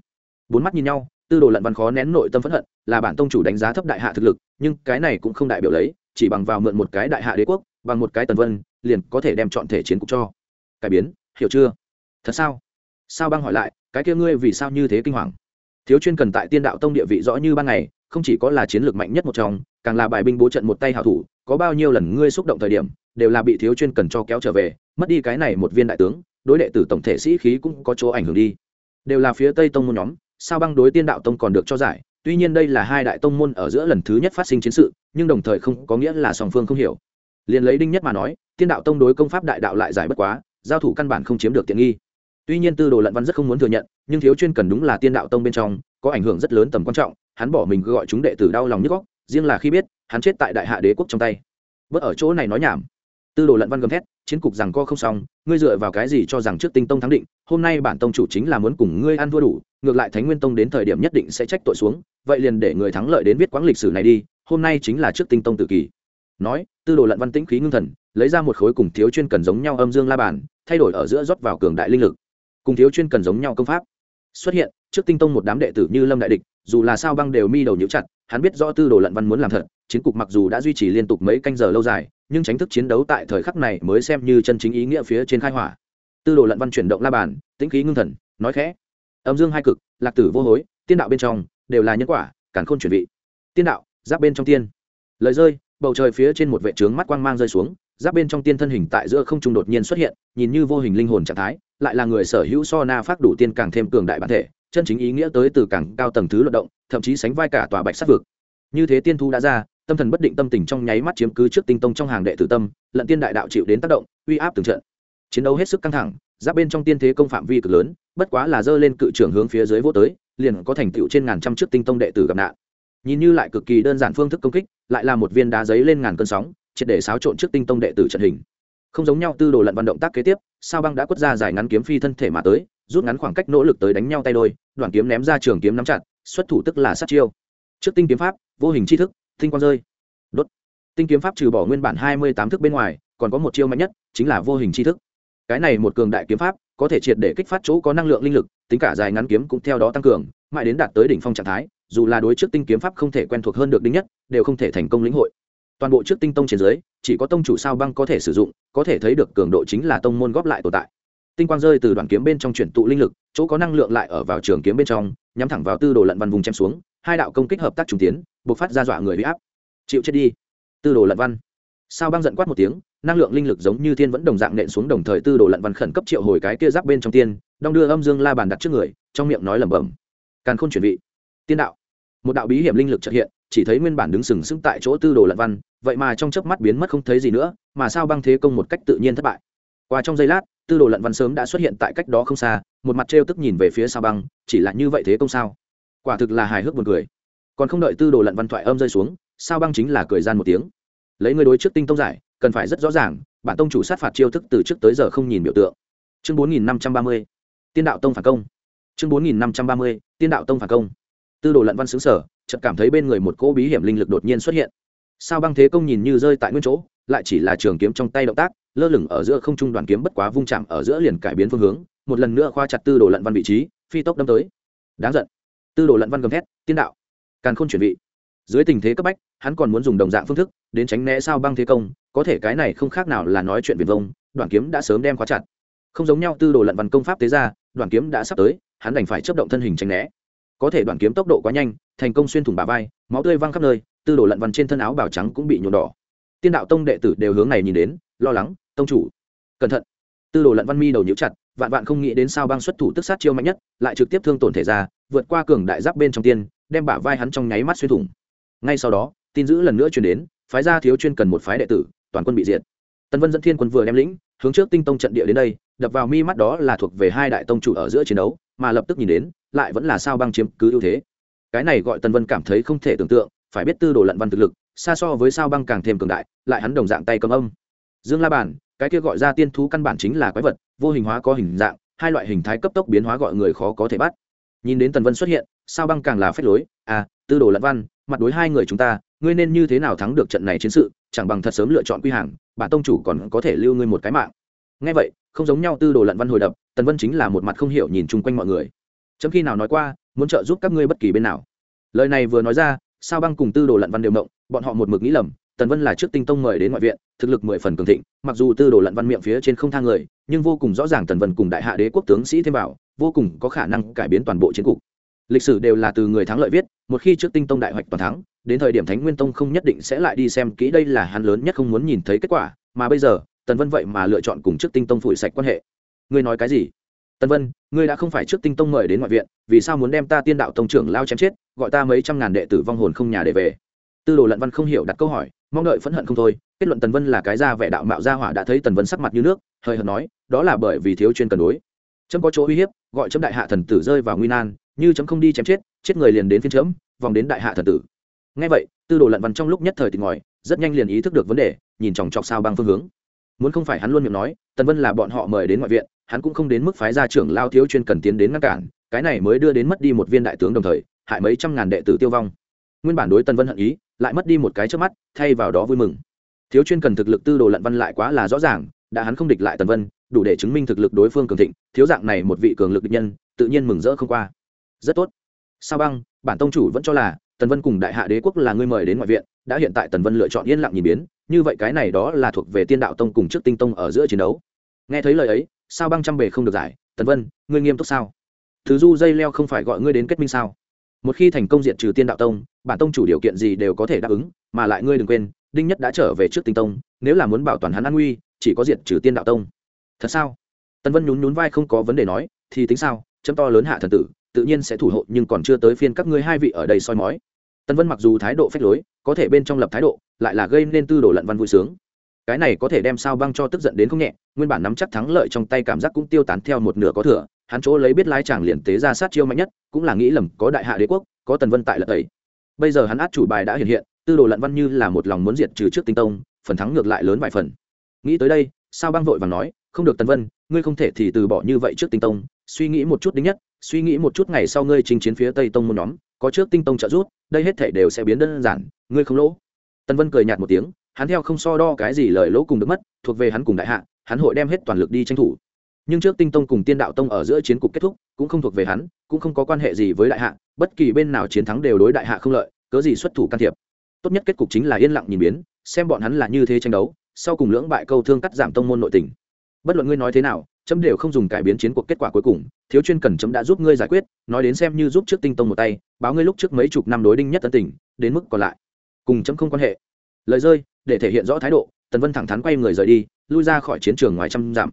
Bốn mắt nhìn nhau, tư đồ lận văn khó nén nội tâm phẫn hận, là bản tông chủ đánh giá thấp đại hạ thực lực, nhưng cái này cũng không đại biểu lấy, chỉ bằng vào mượn một cái đại hạ đế quốc, bằng một cái tần vân, liền có thể đem chọn thể chiến cục cho. Cải biến, hiểu chưa? Thật sao? Sao băng hỏi lại, cái kia ngươi vì sao như thế kinh hoàng? Thiếu chuyên cần tại tiên đạo tông địa vị rõ như ban ngày, không chỉ có là chiến lược mạnh nhất một trong, càng là bài binh bố trận một tay hảo thủ, có bao nhiêu lần ngươi xúc động thời điểm, đều là bị thiếu chuyên cần cho kéo trở về, mất đi cái này một viên đại tướng, đối đệ tử tổng thể sĩ khí cũng có chỗ ảnh hưởng đi. Đều là phía tây tông môn nhóm, sao băng đối tiên đạo tông còn được cho giải, tuy nhiên đây là hai đại tông môn ở giữa lần thứ nhất phát sinh chiến sự, nhưng đồng thời không có nghĩa là song phương không hiểu. Liền lấy đinh nhất mà nói, tiên đạo tông đối công pháp đại đạo lại giải bất quá, giao thủ căn bản không chiếm được tiện nghi tuy nhiên tư đồ lận văn rất không muốn thừa nhận, nhưng thiếu chuyên cần đúng là tiên đạo tông bên trong, có ảnh hưởng rất lớn tầm quan trọng, hắn bỏ mình gọi chúng đệ tử đau lòng nhức góc riêng là khi biết, hắn chết tại đại hạ đế quốc trong tay. Bớt ở chỗ này nói nhảm. Tư đồ lận văn gầm thét, chiến cục rằng co không xong, ngươi dựa vào cái gì cho rằng trước tinh tông thắng định, hôm nay bản tông chủ chính là muốn cùng ngươi ăn thua đủ, ngược lại thánh nguyên tông đến thời điểm nhất định sẽ trách tội xuống, vậy liền để người thắng lợi đến viết quãng lịch sử này đi, hôm nay chính là trước tinh tông tự kỷ. Nói, tư đồ lận văn tĩnh khí ngưng thần, lấy ra một khối cùng thiếu chuyên cần giống nhau âm dương la bàn, thay đổi ở giữa rót vào cường đại linh lực cùng thiếu chuyên cần giống nhau công pháp. Xuất hiện, trước tinh tông một đám đệ tử như lâm đại địch, dù là sao băng đều mi đầu nhíu chặt, hắn biết rõ tư đồ lận văn muốn làm thật, chiến cục mặc dù đã duy trì liên tục mấy canh giờ lâu dài, nhưng tránh thức chiến đấu tại thời khắc này mới xem như chân chính ý nghĩa phía trên khai hỏa. Tư đồ lận văn chuyển động la bàn, tĩnh khí ngưng thần, nói khẽ. Âm dương hai cực, lạc tử vô hối, tiên đạo bên trong, đều là nhân quả cản khôn chuyển vị. Tiên đạo, giáp bên trong tiên. Lời rơi, bầu trời phía trên một vệ trướng mắt quang mang rơi xuống, giáp bên trong tiên thân hình tại giữa không trung đột nhiên xuất hiện, nhìn như vô hình linh hồn trạng thái lại là người sở hữu so na phát đủ tiên càng thêm cường đại bản thể, chân chính ý nghĩa tới từ càng cao tầng thứ luận động, thậm chí sánh vai cả tòa bạch sát vực. Như thế tiên thu đã ra, tâm thần bất định tâm tình trong nháy mắt chiếm cứ trước tinh tông trong hàng đệ tử tâm, lận tiên đại đạo chịu đến tác động, uy áp từng trận. Chiến đấu hết sức căng thẳng, giáp bên trong tiên thế công phạm vi cực lớn, bất quá là dơ lên cự trưởng hướng phía dưới vô tới, liền có thành tựu trên ngàn trăm trước tinh tông đệ tử gặp nạn. Nhìn như lại cực kỳ đơn giản phương thức công kích, lại là một viên đá giấy lên ngàn cơn sóng, triệt để xáo trộn trước tinh tông đệ tử trận hình không giống nhau, tư đồ lận vận động tác kế tiếp, sao băng đã quất ra giải ngắn kiếm phi thân thể mà tới, rút ngắn khoảng cách nỗ lực tới đánh nhau tay đôi đoàn kiếm ném ra trường kiếm nắm chặt, xuất thủ tức là sát chiêu. Trước tinh kiếm pháp, vô hình chi thức, tinh quang rơi. Đốt. Tinh kiếm pháp trừ bỏ nguyên bản hai mươi tám thức bên ngoài, còn có một chiêu mạnh nhất, chính là vô hình chi thức. Cái này một cường đại kiếm pháp, có thể triệt để kích phát chỗ có năng lượng linh lực, tính cả dài ngắn kiếm cũng theo đó tăng cường, mãi đến đạt tới đỉnh phong trạng thái, dù là đối trước tinh kiếm pháp không thể quen thuộc hơn được đinh nhất, đều không thể thành công lĩnh hội toàn bộ trước tinh tông trên dưới, chỉ có tông chủ sao băng có thể sử dụng, có thể thấy được cường độ chính là tông môn góp lại tồn tại. Tinh quang rơi từ đoàn kiếm bên trong chuyển tụ linh lực, chỗ có năng lượng lại ở vào trường kiếm bên trong, nhắm thẳng vào tư đồ lận văn vùng chém xuống, hai đạo công kích hợp tác trùng tiến buộc phát ra dọa người bị áp. Chịu chết đi. Tư đồ lận văn. Sao băng giận quát một tiếng, năng lượng linh lực giống như thiên vẫn đồng dạng nện xuống đồng thời tư đồ lận văn khẩn cấp triệu hồi cái kia giáp bên trong tiên, đong đưa âm dương la bàn đặt trước người, trong miệng nói lẩm bẩm. Càn khôn chuẩn bị tiên đạo. Một đạo bí hiểm linh lực trợ hiện chỉ thấy nguyên bản đứng sừng sững tại chỗ tư đồ lận văn, vậy mà trong chớp mắt biến mất không thấy gì nữa, mà sao băng thế công một cách tự nhiên thất bại. Qua trong giây lát, tư đồ lận văn sớm đã xuất hiện tại cách đó không xa, một mặt trêu tức nhìn về phía sao băng, chỉ là như vậy thế công sao? Quả thực là hài hước buồn cười. Còn không đợi tư đồ lận văn thoại âm rơi xuống, sao băng chính là cười gian một tiếng. Lấy người đối trước tinh tông giải, cần phải rất rõ ràng, bản tông chủ sát phạt chiêu thức từ trước tới giờ không nhìn biểu tượng. Chương bốn nghìn năm trăm ba mươi, tiên đạo tông phản công. Chương bốn nghìn năm trăm ba mươi, tiên đạo tông phản công. Tư đồ lận văn xứng sở chợt cảm thấy bên người một cỗ bí hiểm linh lực đột nhiên xuất hiện. Sao băng thế công nhìn như rơi tại nguyên chỗ, lại chỉ là trường kiếm trong tay động tác, lơ lửng ở giữa không trung đoàn kiếm bất quá vung chạm ở giữa liền cải biến phương hướng, một lần nữa khoa chặt tư đồ lận văn vị trí, phi tốc đâm tới. Đáng giận. Tư đồ lận văn gầm thét, tiên đạo! Càn khôn chuyển vị. Dưới tình thế cấp bách, hắn còn muốn dùng đồng dạng phương thức, đến tránh né sao băng thế công, có thể cái này không khác nào là nói chuyện viền vông, đoàn kiếm đã sớm đem khóa chặt. Không giống nhau tư đồ lận văn công pháp tế ra, đoàn kiếm đã sắp tới, hắn đành phải chấp động thân hình tránh né có thể đoạn kiếm tốc độ quá nhanh, thành công xuyên thủng bà vai, máu tươi văng khắp nơi, tư đồ lận văn trên thân áo bào trắng cũng bị nhuộm đỏ. Tiên đạo tông đệ tử đều hướng này nhìn đến, lo lắng, tông chủ, cẩn thận. Tư đồ lận văn mi đầu nhíu chặt, vạn vạn không nghĩ đến sao băng xuất thủ tức sát chiêu mạnh nhất, lại trực tiếp thương tổn thể ra, vượt qua cường đại giáp bên trong tiên, đem bả vai hắn trong nháy mắt xuyên thủng. Ngay sau đó, tin dữ lần nữa truyền đến, phái gia thiếu chuyên cần một phái đệ tử, toàn quân bị diệt. Tân vân dẫn thiên quân vừa đem lĩnh, hướng trước tinh tông trận địa đến đây, đập vào mi mắt đó là thuộc về hai đại tông chủ ở giữa chiến đấu mà lập tức nhìn đến, lại vẫn là sao băng chiếm cứ ưu thế. Cái này gọi Tần vân cảm thấy không thể tưởng tượng, phải biết tư đồ lận văn thực lực, xa so với sao băng càng thêm cường đại, lại hắn đồng dạng tay cầm âm. Dương la bàn cái kia gọi ra tiên thú căn bản chính là quái vật, vô hình hóa có hình dạng, hai loại hình thái cấp tốc biến hóa gọi người khó có thể bắt. Nhìn đến tần vân xuất hiện, sao băng càng là phép lối à tư đồ lận văn, mặt đối hai người chúng ta, ngươi nên như thế nào thắng được trận này chiến sự, chẳng bằng thật sớm lựa chọn quy hàng, bản tông chủ còn có thể lưu ngươi một cái mạng. Ngay vậy không giống nhau tư đồ lận văn hồi đập, tần vân chính là một mặt không hiểu nhìn chung quanh mọi người. Chấm khi nào nói qua, muốn trợ giúp các ngươi bất kỳ bên nào? Lời này vừa nói ra, sao băng cùng tư đồ lận văn đều động, bọn họ một mực nghĩ lầm, tần vân là trước tinh tông mời đến ngoại viện, thực lực mười phần cường thịnh, mặc dù tư đồ lận văn miệng phía trên không thang người, nhưng vô cùng rõ ràng tần vân cùng đại hạ đế quốc tướng sĩ thêm vào, vô cùng có khả năng cải biến toàn bộ chiến cục. Lịch sử đều là từ người thắng lợi viết, một khi trước tinh tông đại hoạch toàn thắng, đến thời điểm thánh nguyên tông không nhất định sẽ lại đi xem kỹ đây là hắn lớn nhất không muốn nhìn thấy kết quả, mà bây giờ tần vân vậy mà lựa chọn cùng trước tinh tông phủi sạch quan hệ. Ngươi nói cái gì? Tần vân, ngươi đã không phải trước tinh tông mời đến ngoại viện, vì sao muốn đem ta tiên đạo tông trưởng lao chém chết, gọi ta mấy trăm ngàn đệ tử vong hồn không nhà để về? Tư đồ lận văn không hiểu đặt câu hỏi, mong đợi phẫn hận không thôi. Kết luận tần vân là cái ra vẻ đạo mạo gia hỏa đã thấy tần vân sắc mặt như nước, hơi hợt nói, đó là bởi vì thiếu chuyên cần đối. Chấm có chỗ uy hiếp, gọi chấm đại hạ thần tử rơi vào nguy nan, như chấm không đi chém chết chết người liền đến phiên chấm, vòng đến đại hạ thần tử. Ngay vậy, tư đồ lận văn trong lúc nhất thời tình ngòi rất nhanh liền ý thức được vấn đề, nhìn chòng chọc sao băng phương hướng muốn không phải hắn luôn miệng nói, tần vân là bọn họ mời đến ngoại viện, hắn cũng không đến mức phái gia trưởng lao thiếu chuyên cần tiến đến ngăn cản, cái này mới đưa đến mất đi một viên đại tướng đồng thời, hại mấy trăm ngàn đệ tử tiêu vong. Nguyên bản đối tần vân hận ý, lại mất đi một cái trước mắt, thay vào đó vui mừng. Thiếu chuyên cần thực lực tư đồ lận văn lại quá là rõ ràng, đã hắn không địch lại tần vân, đủ để chứng minh thực lực đối phương cường thịnh, thiếu dạng này một vị cường lực địch nhân, tự nhiên mừng rỡ không qua. Rất tốt. Sao băng, bản tông chủ vẫn cho là, tần vân cùng đại hạ đế quốc là người mời đến ngoại viện, đã hiện tại tần vân lựa chọn yên lặng nhìn biến như vậy cái này đó là thuộc về tiên đạo tông cùng trước tinh tông ở giữa chiến đấu. Nghe thấy lời ấy, sao băng trăm bề không được giải, tần vân, ngươi nghiêm túc sao? Thứ du dây leo không phải gọi ngươi đến kết minh sao? Một khi thành công diện trừ tiên đạo tông, bản tông chủ điều kiện gì đều có thể đáp ứng, mà lại ngươi đừng quên, đinh nhất đã trở về trước tinh tông, nếu là muốn bảo toàn hắn an nguy, chỉ có diện trừ tiên đạo tông. Thật sao? Tần vân nhún nhún vai không có vấn đề nói, thì tính sao? Chấm to lớn hạ thần tử, tự nhiên sẽ thủ hộ nhưng còn chưa tới phiên các ngươi hai vị ở đây soi mói tần vân mặc dù thái độ phách lối, có thể bên trong lập thái độ, lại là gây nên tư đồ lận văn vui sướng. Cái này có thể đem sao băng cho tức giận đến không nhẹ, nguyên bản nắm chắc thắng lợi trong tay cảm giác cũng tiêu tán theo một nửa có thừa, hắn chỗ lấy biết lái chàng liền tế ra sát chiêu mạnh nhất, cũng là nghĩ lầm, có đại hạ đế quốc, có tần vân tại lật ấy bây giờ hắn át chủ bài đã hiện hiện, tư đồ lận văn như là một lòng muốn diệt trừ trước tinh tông, phần thắng ngược lại lớn vài phần. Nghĩ tới đây, sao băng vội và nói, không được tần vân, ngươi không thể thì từ bỏ như vậy trước tinh tông, suy nghĩ một chút đính nhất, suy nghĩ một chút ngày sau ngươi chinh chiến phía tây tông một nhóm có trước tinh tông trợ giúp, đây hết thể đều sẽ biến đơn giản ngươi không lỗ. Tần vân cười nhạt một tiếng hắn theo không so đo cái gì lời lỗ cùng được mất thuộc về hắn cùng đại hạ hắn hội đem hết toàn lực đi tranh thủ. Nhưng trước tinh tông cùng tiên đạo tông ở giữa chiến cục kết thúc cũng không thuộc về hắn cũng không có quan hệ gì với đại hạ bất kỳ bên nào chiến thắng đều đối đại hạ không lợi cớ gì xuất thủ can thiệp. Tốt nhất kết cục chính là yên lặng nhìn biến xem bọn hắn là như thế tranh đấu sau cùng lưỡng bại câu thương cắt giảm tông môn nội tình bất luận ngươi nói thế nào, chấm đều không dùng cải biến chiến cuộc kết quả cuối cùng, thiếu chuyên cần chấm đã giúp ngươi giải quyết, nói đến xem như giúp trước tinh tông một tay, báo ngươi lúc trước mấy chục năm đối đinh nhất tân tình, đến mức còn lại. Cùng chấm không quan hệ. Lời rơi, để thể hiện rõ thái độ, tần vân thẳng thắn quay người rời đi, lui ra khỏi chiến trường ngoài trăm dặm.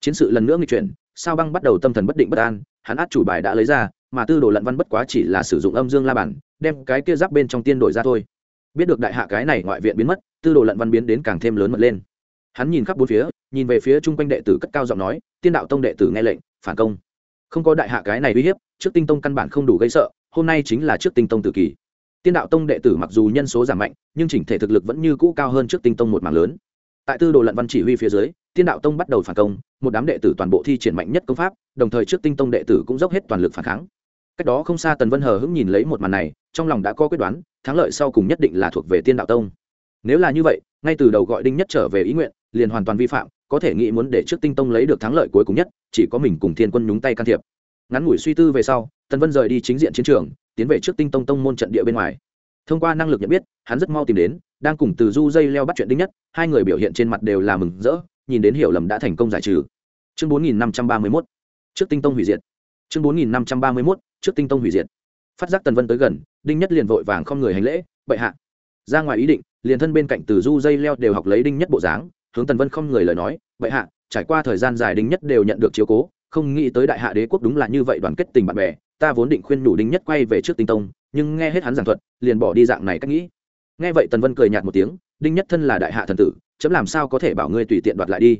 Chiến sự lần nữa nghịch chuyển, sao băng bắt đầu tâm thần bất định bất an, hắn át chủ bài đã lấy ra, mà tư đồ lận văn bất quá chỉ là sử dụng âm dương la bản đem cái kia giáp bên trong tiên đổi ra thôi. Biết được đại hạ cái này ngoại viện biến mất, tư đồ lận văn biến đến càng thêm lớn mật lên. Hắn nhìn khắp bốn phía nhìn về phía chung quanh đệ tử cất cao giọng nói, tiên đạo tông đệ tử nghe lệnh, phản công. Không có đại hạ cái này uy hiếp, trước tinh tông căn bản không đủ gây sợ, hôm nay chính là trước tinh tông tự kỷ tiên đạo tông đệ tử mặc dù nhân số giảm mạnh, nhưng chỉnh thể thực lực vẫn như cũ cao hơn trước tinh tông một mảng lớn. Tại tư đồ lận văn chỉ huy phía dưới, tiên đạo tông bắt đầu phản công, một đám đệ tử toàn bộ thi triển mạnh nhất công pháp, đồng thời trước tinh tông đệ tử cũng dốc hết toàn lực phản kháng. Cách đó không xa tần vân hờ hững nhìn lấy một màn này, trong lòng đã có quyết đoán, thắng lợi sau cùng nhất định là thuộc về tiên đạo tông. Nếu là như vậy, ngay từ đầu gọi đinh nhất trở về ý nguyện, liền hoàn toàn vi phạm có thể nghĩ muốn để trước tinh tông lấy được thắng lợi cuối cùng nhất, chỉ có mình cùng thiên quân nhúng tay can thiệp. Ngắn ngủi suy tư về sau, tần vân rời đi chính diện chiến trường, tiến về trước tinh tông tông môn trận địa bên ngoài. Thông qua năng lực nhận biết, hắn rất mau tìm đến, đang cùng từ du dây leo bắt chuyện đinh nhất, hai người biểu hiện trên mặt đều là mừng rỡ, nhìn đến hiểu lầm đã thành công giải trừ. Chương bốn nghìn năm trăm ba mươi mốt. Trước tinh tông hủy diệt. Chương bốn nghìn năm trăm ba mươi mốt. Trước tinh tông hủy diệt. Phát giác tần vân tới gần, đinh nhất liền vội vàng không người hành lễ, bệ hạ. Ra ngoài ý định, liền thân bên cạnh từ du dây leo đều học lấy đinh nhất bộ dáng hướng tần vân không người lời nói, bệ hạ, trải qua thời gian dài đinh nhất đều nhận được chiếu cố, không nghĩ tới đại hạ đế quốc đúng là như vậy đoàn kết tình bạn bè, ta vốn định khuyên nhủ đinh nhất quay về trước tinh tông, nhưng nghe hết hắn giảng thuật, liền bỏ đi dạng này cách nghĩ. Nghe vậy tần vân cười nhạt một tiếng đinh nhất thân là đại hạ thần tử, chấm làm sao có thể bảo ngươi tùy tiện đoạt lại đi?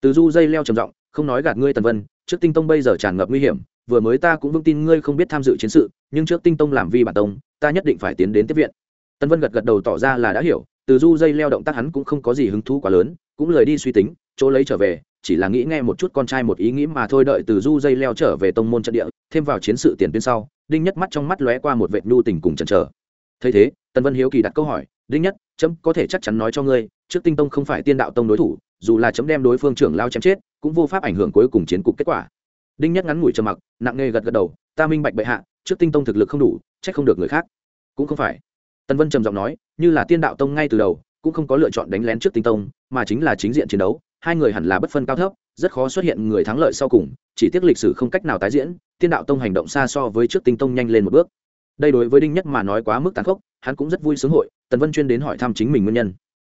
Từ du dây leo trầm giọng, không nói gạt ngươi tần vân, trước tinh tông bây giờ tràn ngập nguy hiểm, vừa mới ta cũng vững tin ngươi không biết tham dự chiến sự, nhưng trước tinh tông làm vi bản tông, ta nhất định phải tiến đến tiếp viện. Tần vân gật gật đầu tỏ ra là đã hiểu, từ du dây leo động tác hắn cũng không có gì hứng thú quá lớn cũng lời đi suy tính, chỗ lấy trở về, chỉ là nghĩ nghe một chút con trai một ý nghĩ mà thôi, đợi từ du dây leo trở về tông môn trận địa, thêm vào chiến sự tiền tuyến sau, đinh nhất mắt trong mắt lóe qua một vệt nhu tình cùng chần chờ. Thấy thế, tần vân hiếu kỳ đặt câu hỏi, đinh nhất, chấm có thể chắc chắn nói cho ngươi, trước tinh tông không phải tiên đạo tông đối thủ, dù là chấm đem đối phương trưởng lao chém chết, cũng vô pháp ảnh hưởng cuối cùng chiến cục kết quả. Đinh nhất ngắn ngủi trầm mặc, nặng nề gật gật đầu, ta minh bạch bệ hạ, trước tinh tông thực lực không đủ, trách không được người khác. Cũng không phải. Tần vân trầm giọng nói, như là tiên đạo tông ngay từ đầu, cũng không có lựa chọn đánh lén trước tinh tông mà chính là chính diện chiến đấu, hai người hẳn là bất phân cao thấp, rất khó xuất hiện người thắng lợi sau cùng, chỉ tiếc lịch sử không cách nào tái diễn, tiên đạo tông hành động xa so với trước tinh tông nhanh lên một bước. Đây đối với đinh nhất mà nói quá mức tàn khốc, hắn cũng rất vui sướng hội, tần vân chuyên đến hỏi thăm chính mình nguyên nhân.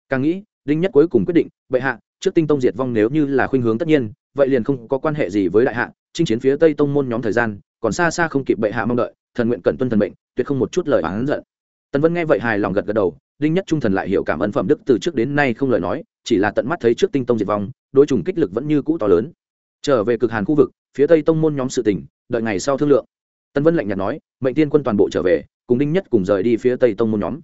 Càng nghĩ, đinh nhất cuối cùng quyết định, bệ hạ, trước tinh tông diệt vong nếu như là khuynh hướng tất nhiên, vậy liền không có quan hệ gì với đại hạ, chinh chiến phía tây tông môn nhóm thời gian, còn xa xa không kịp bệ hạ mong đợi, thần nguyện cẩn tuân thần mệnh, tuyệt không một chút lời oán giận. Tần vân nghe vậy hài lòng gật gật đầu đinh nhất trung thần lại hiểu cảm ơn phẩm đức từ trước đến nay không lời nói, chỉ là tận mắt thấy trước tinh tông diệt vong, đối trùng kích lực vẫn như cũ to lớn. Trở về cực hàn khu vực, phía tây tông môn nhóm sự tỉnh đợi ngày sau thương lượng. Tân vân lạnh nhạt nói, mệnh tiên quân toàn bộ trở về, cùng đinh nhất cùng rời đi phía tây tông môn nhóm.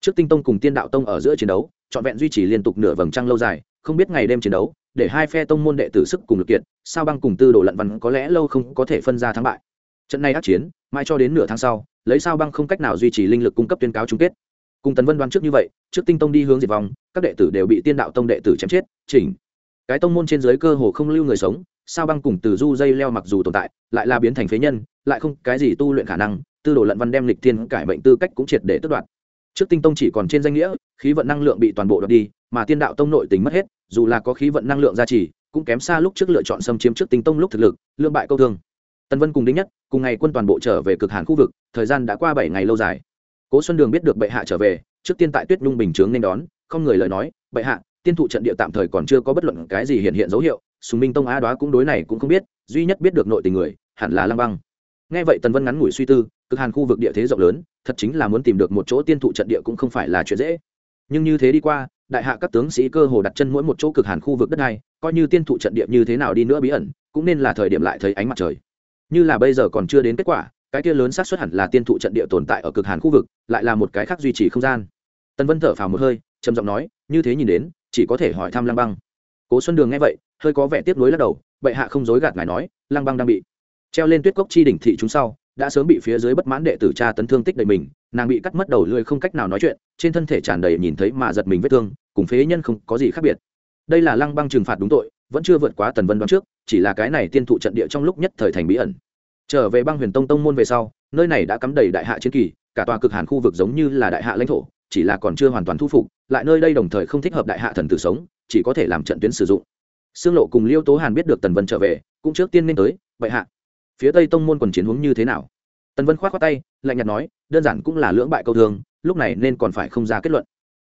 Trước tinh tông cùng tiên đạo tông ở giữa chiến đấu, trọn vẹn duy trì liên tục nửa vầng trăng lâu dài, không biết ngày đêm chiến đấu, để hai phe tông môn đệ tử sức cùng lực kiện sao băng cùng tư đồ lận văn có lẽ lâu không có thể phân ra thắng bại. Trận này ác chiến mai cho đến nửa tháng sau, lấy sao băng không cách nào duy trì linh lực cung cấp tuyên cáo chung kết cùng Tần vân đoán trước như vậy, trước tinh tông đi hướng diệt vong, các đệ tử đều bị tiên đạo tông đệ tử chém chết, chỉnh. Cái tông môn trên dưới cơ hồ không lưu người sống, sao băng cùng từ du dây leo mặc dù tồn tại, lại là biến thành phế nhân, lại không cái gì tu luyện khả năng, tư đồ lận văn đem lịch tiên cải bệnh tư cách cũng triệt để tất đoạn trước tinh tông chỉ còn trên danh nghĩa, khí vận năng lượng bị toàn bộ đoạt đi, mà tiên đạo tông nội tình mất hết, dù là có khí vận năng lượng gia trì, cũng kém xa lúc trước lựa chọn xâm chiếm trước tinh tông lúc thực lực lương bại câu thương. Tần vân cùng đính nhất, cùng ngày quân toàn bộ trở về cực hàn khu vực, thời gian đã qua bảy ngày lâu dài cố xuân đường biết được bệ hạ trở về, trước tiên tại tuyết nhung bình chướng nên đón, không người lời nói, bệ hạ, tiên thụ trận địa tạm thời còn chưa có bất luận cái gì hiện hiện dấu hiệu, sùng minh tông A đoá cũng đối này cũng không biết, duy nhất biết được nội tình người, hẳn là lăng băng. Nghe vậy tần vân ngắn ngủi suy tư, cực hàn khu vực địa thế rộng lớn, thật chính là muốn tìm được một chỗ tiên thụ trận địa cũng không phải là chuyện dễ. Nhưng như thế đi qua, đại hạ các tướng sĩ cơ hồ đặt chân mỗi một chỗ cực hàn khu vực đất này, coi như tiên thụ trận địa như thế nào đi nữa bí ẩn, cũng nên là thời điểm lại thấy ánh mặt trời. Như là bây giờ còn chưa đến kết quả cái kia lớn xác suất hẳn là tiên thụ trận địa tồn tại ở cực hàn khu vực, lại là một cái khác duy trì không gian. Tần vân thở phào một hơi, trầm giọng nói, như thế nhìn đến, chỉ có thể hỏi thăm lăng băng. Cố xuân đường nghe vậy, hơi có vẻ tiếp nối lắc đầu, bệ hạ không dối gạt ngài nói, lăng băng đang bị treo lên tuyết cốc chi đỉnh thị chúng sau, đã sớm bị phía dưới bất mãn đệ tử cha tấn thương tích đầy mình, nàng bị cắt mất đầu lưỡi không cách nào nói chuyện, trên thân thể tràn đầy nhìn thấy mà giật mình vết thương, cùng phế nhân không có gì khác biệt. Đây là lăng băng trừng phạt đúng tội, vẫn chưa vượt quá tần vân đoán trước, chỉ là cái này tiên thụ trận địa trong lúc nhất thời thành bí ẩn trở về băng huyền tông tông môn về sau nơi này đã cắm đầy đại hạ chiến kỳ cả tòa cực hàn khu vực giống như là đại hạ lãnh thổ chỉ là còn chưa hoàn toàn thu phục lại nơi đây đồng thời không thích hợp đại hạ thần tử sống chỉ có thể làm trận tuyến sử dụng xương Lộ cùng Liêu Tố Hàn biết được Tần Vân trở về, cũng trước tiên nên tới, vậy hạ. Phía Tây Tông môn còn chiến hướng như thế nào? Tần Vân khoát khoát tay, lạnh nhạt nói, đơn giản cũng là lưỡng bại câu thương, lúc này nên còn phải không ra kết luận.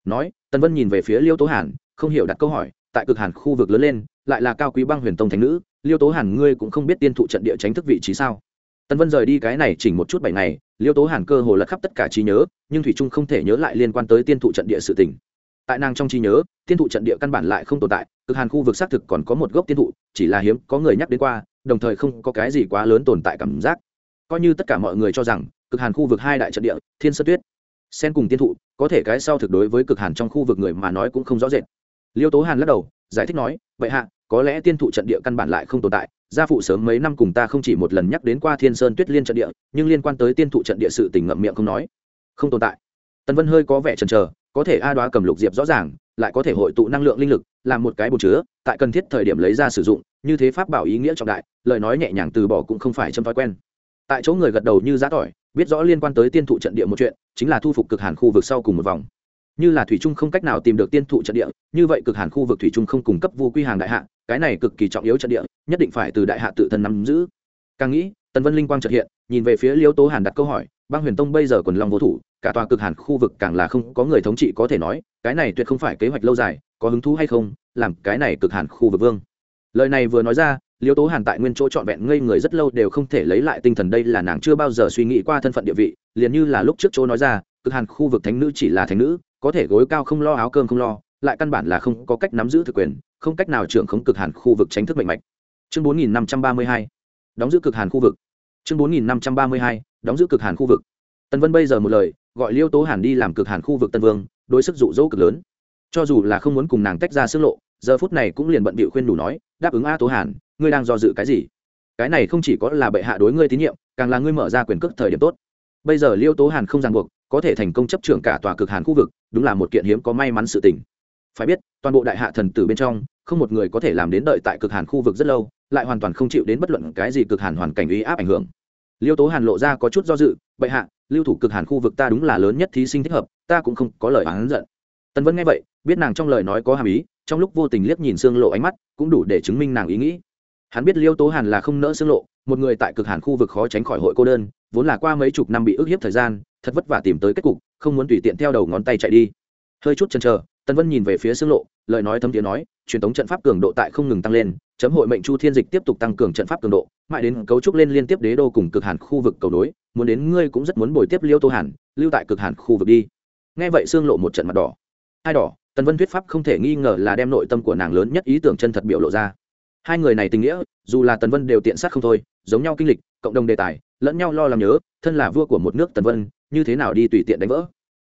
Nói, Tần Vân nhìn về phía Liêu Tố Hàn, không hiểu đặt câu hỏi, tại cực hàn khu vực lớn lên, lại là cao quý băng huyền tông thành nữ, Liêu Tố Hàn ngươi cũng không biết tiên thụ trận địa tránh thức vị trí sao? Tần Vân rời đi cái này chỉnh một chút bảy ngày, Liêu Tố Hàn cơ hồ lật khắp tất cả trí nhớ, nhưng thủy trung không thể nhớ lại liên quan tới tiên thụ trận địa sự tình. Tại nàng trong trí nhớ, tiên thụ trận địa căn bản lại không tồn tại, cực hàn khu vực xác thực còn có một gốc tiên thụ chỉ là hiếm có người nhắc đến qua đồng thời không có cái gì quá lớn tồn tại cảm giác coi như tất cả mọi người cho rằng cực hàn khu vực hai đại trận địa thiên Sơ tuyết sen cùng tiên thụ có thể cái sau thực đối với cực hàn trong khu vực người mà nói cũng không rõ rệt liêu tố hàn lắc đầu giải thích nói, vậy hạ, có lẽ tiên thụ trận địa căn bản lại không tồn tại. Gia phụ sớm mấy năm cùng ta không chỉ một lần nhắc đến qua thiên sơn tuyết liên trận địa, nhưng liên quan tới tiên thụ trận địa sự tình ngậm miệng không nói. Không tồn tại. Tần vân hơi có vẻ chần chờ, có thể a đoá cầm lục diệp rõ ràng, lại có thể hội tụ năng lượng linh lực, làm một cái bồn chứa, tại cần thiết thời điểm lấy ra sử dụng, như thế pháp bảo ý nghĩa trọng đại, lời nói nhẹ nhàng từ bỏ cũng không phải châm thói quen. Tại chỗ người gật đầu như giá tỏi, biết rõ liên quan tới tiên thụ trận địa một chuyện, chính là thu phục cực hàn khu vực sau cùng một vòng như là thủy trung không cách nào tìm được tiên thụ trận địa, như vậy cực hàn khu vực thủy trung không cung cấp vu quy hàng đại hạ, cái này cực kỳ trọng yếu trận địa, nhất định phải từ đại hạ tự thân nắm giữ. Càng nghĩ, tần vân linh quang trật hiện, nhìn về phía liêu tố hàn đặt câu hỏi, băng huyền tông bây giờ quần long vô thủ, cả tòa cực hàn khu vực càng là không có người thống trị có thể nói, cái này tuyệt không phải kế hoạch lâu dài, có hứng thú hay không, làm cái này cực hàn khu vực vương. Lời này vừa nói ra, liêu tố hàn tại nguyên chỗ trọn vẹn ngây người rất lâu đều không thể lấy lại tinh thần, đây là nàng chưa bao giờ suy nghĩ qua thân phận địa vị, liền như là lúc trước chỗ nói ra, cực hàn khu vực thánh nữ chỉ là thánh nữ có thể gối cao không lo, áo cơm không lo, lại căn bản là không có cách nắm giữ thực quyền, không cách nào trưởng khống cực hàn khu vực tránh thức mạnh mạch. Chương bốn nghìn năm trăm ba mươi hai, đóng giữ cực hàn khu vực. Chương bốn nghìn năm trăm ba mươi hai, đóng giữ cực hàn khu vực. Tần vân bây giờ một lời, gọi liêu tố hàn đi làm cực hàn khu vực tân vương, đối sức dụ dỗ cực lớn. Cho dù là không muốn cùng nàng tách ra sức lộ, giờ phút này cũng liền bận bịu khuyên đủ nói, đáp ứng a tố hàn, ngươi đang do dự cái gì? Cái này không chỉ có là bệ hạ đối ngươi tín nhiệm, càng là ngươi mở ra quyền cước thời điểm tốt. Bây giờ liêu tố hàn không ràng buộc có thể thành công chấp trưởng cả tòa cực hàn khu vực, đúng là một kiện hiếm có may mắn sự tình. Phải biết, toàn bộ đại hạ thần tử bên trong, không một người có thể làm đến đợi tại cực hàn khu vực rất lâu, lại hoàn toàn không chịu đến bất luận cái gì cực hàn hoàn cảnh uy áp ảnh hưởng. Liêu tố hàn lộ ra có chút do dự, bệ hạ, lưu thủ cực hàn khu vực ta đúng là lớn nhất thí sinh thích hợp, ta cũng không có lời oán giận. Tần vân nghe vậy, biết nàng trong lời nói có hàm ý, trong lúc vô tình liếc nhìn xương lộ ánh mắt, cũng đủ để chứng minh nàng ý nghĩ. Hắn biết liêu tố hàn là không nỡ xương lộ, một người tại cực hàn khu vực khó tránh khỏi hội cô đơn, vốn là qua mấy chục năm bị ức hiếp thời gian thật vất vả tìm tới kết cục, không muốn tùy tiện theo đầu ngón tay chạy đi. Hơi chút chần chờ, tần vân nhìn về phía xương lộ, lời nói thấm tiếng nói, truyền thống trận pháp cường độ tại không ngừng tăng lên, chấm hội mệnh chu thiên dịch tiếp tục tăng cường trận pháp cường độ, mãi đến cấu trúc lên liên tiếp đế đô cùng cực hàn khu vực cầu đối muốn đến ngươi cũng rất muốn bồi tiếp liêu tô hàn, lưu tại cực hàn khu vực đi. Nghe vậy xương lộ một trận mặt đỏ. Hai đỏ? Tần vân thuyết pháp không thể nghi ngờ là đem nội tâm của nàng lớn nhất ý tưởng chân thật biểu lộ ra. Hai người này tình nghĩa, dù là tần vân đều tiện sát không thôi, giống nhau kinh lịch, cộng đồng đề tài, lẫn nhau lo làm nhớ, thân là vua của một nước tần vân như thế nào đi tùy tiện đánh vỡ.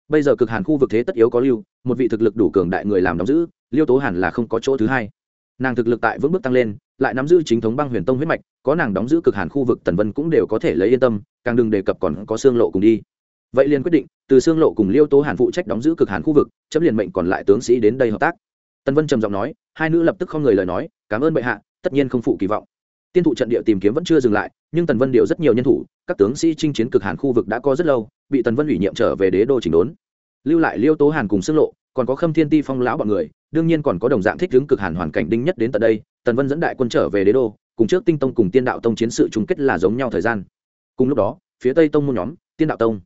Bây giờ cực hàn khu vực thế tất yếu có lưu, một vị thực lực đủ cường đại người làm đóng giữ, liêu tố hàn là không có chỗ thứ hai. Nàng thực lực tại vững bước tăng lên, lại nắm giữ chính thống băng huyền tông huyết mạch, có nàng đóng giữ cực hàn khu vực tần vân cũng đều có thể lấy yên tâm, càng đừng đề cập còn có xương lộ cùng đi. Vậy liền quyết định, từ xương lộ cùng liêu tố hàn phụ trách đóng giữ cực hàn khu vực chấm liền mệnh còn lại tướng sĩ đến đây hợp tác. Tần vân trầm giọng nói, hai nữ lập tức không người lời nói, cảm ơn bệ hạ, tất nhiên không phụ kỳ vọng. Tiên thụ trận địa tìm kiếm vẫn chưa dừng lại, nhưng tần vân điều rất nhiều nhân thủ, các tướng sĩ chinh chiến cực hàn khu vực đã có rất lâu bị tần vân ủy nhiệm trở về đế đô chỉnh đốn. Lưu lại liêu tố hàn cùng xương lộ, còn có khâm thiên ti phong lão bọn người, đương nhiên còn có đồng dạng thích ứng cực hàn hoàn cảnh đinh nhất đến tận đây, tần vân dẫn đại quân trở về đế đô, cùng trước tinh tông cùng tiên đạo tông chiến sự chung kết là giống nhau thời gian. Cùng lúc đó, phía tây tông môn nhóm, tiên đạo tông.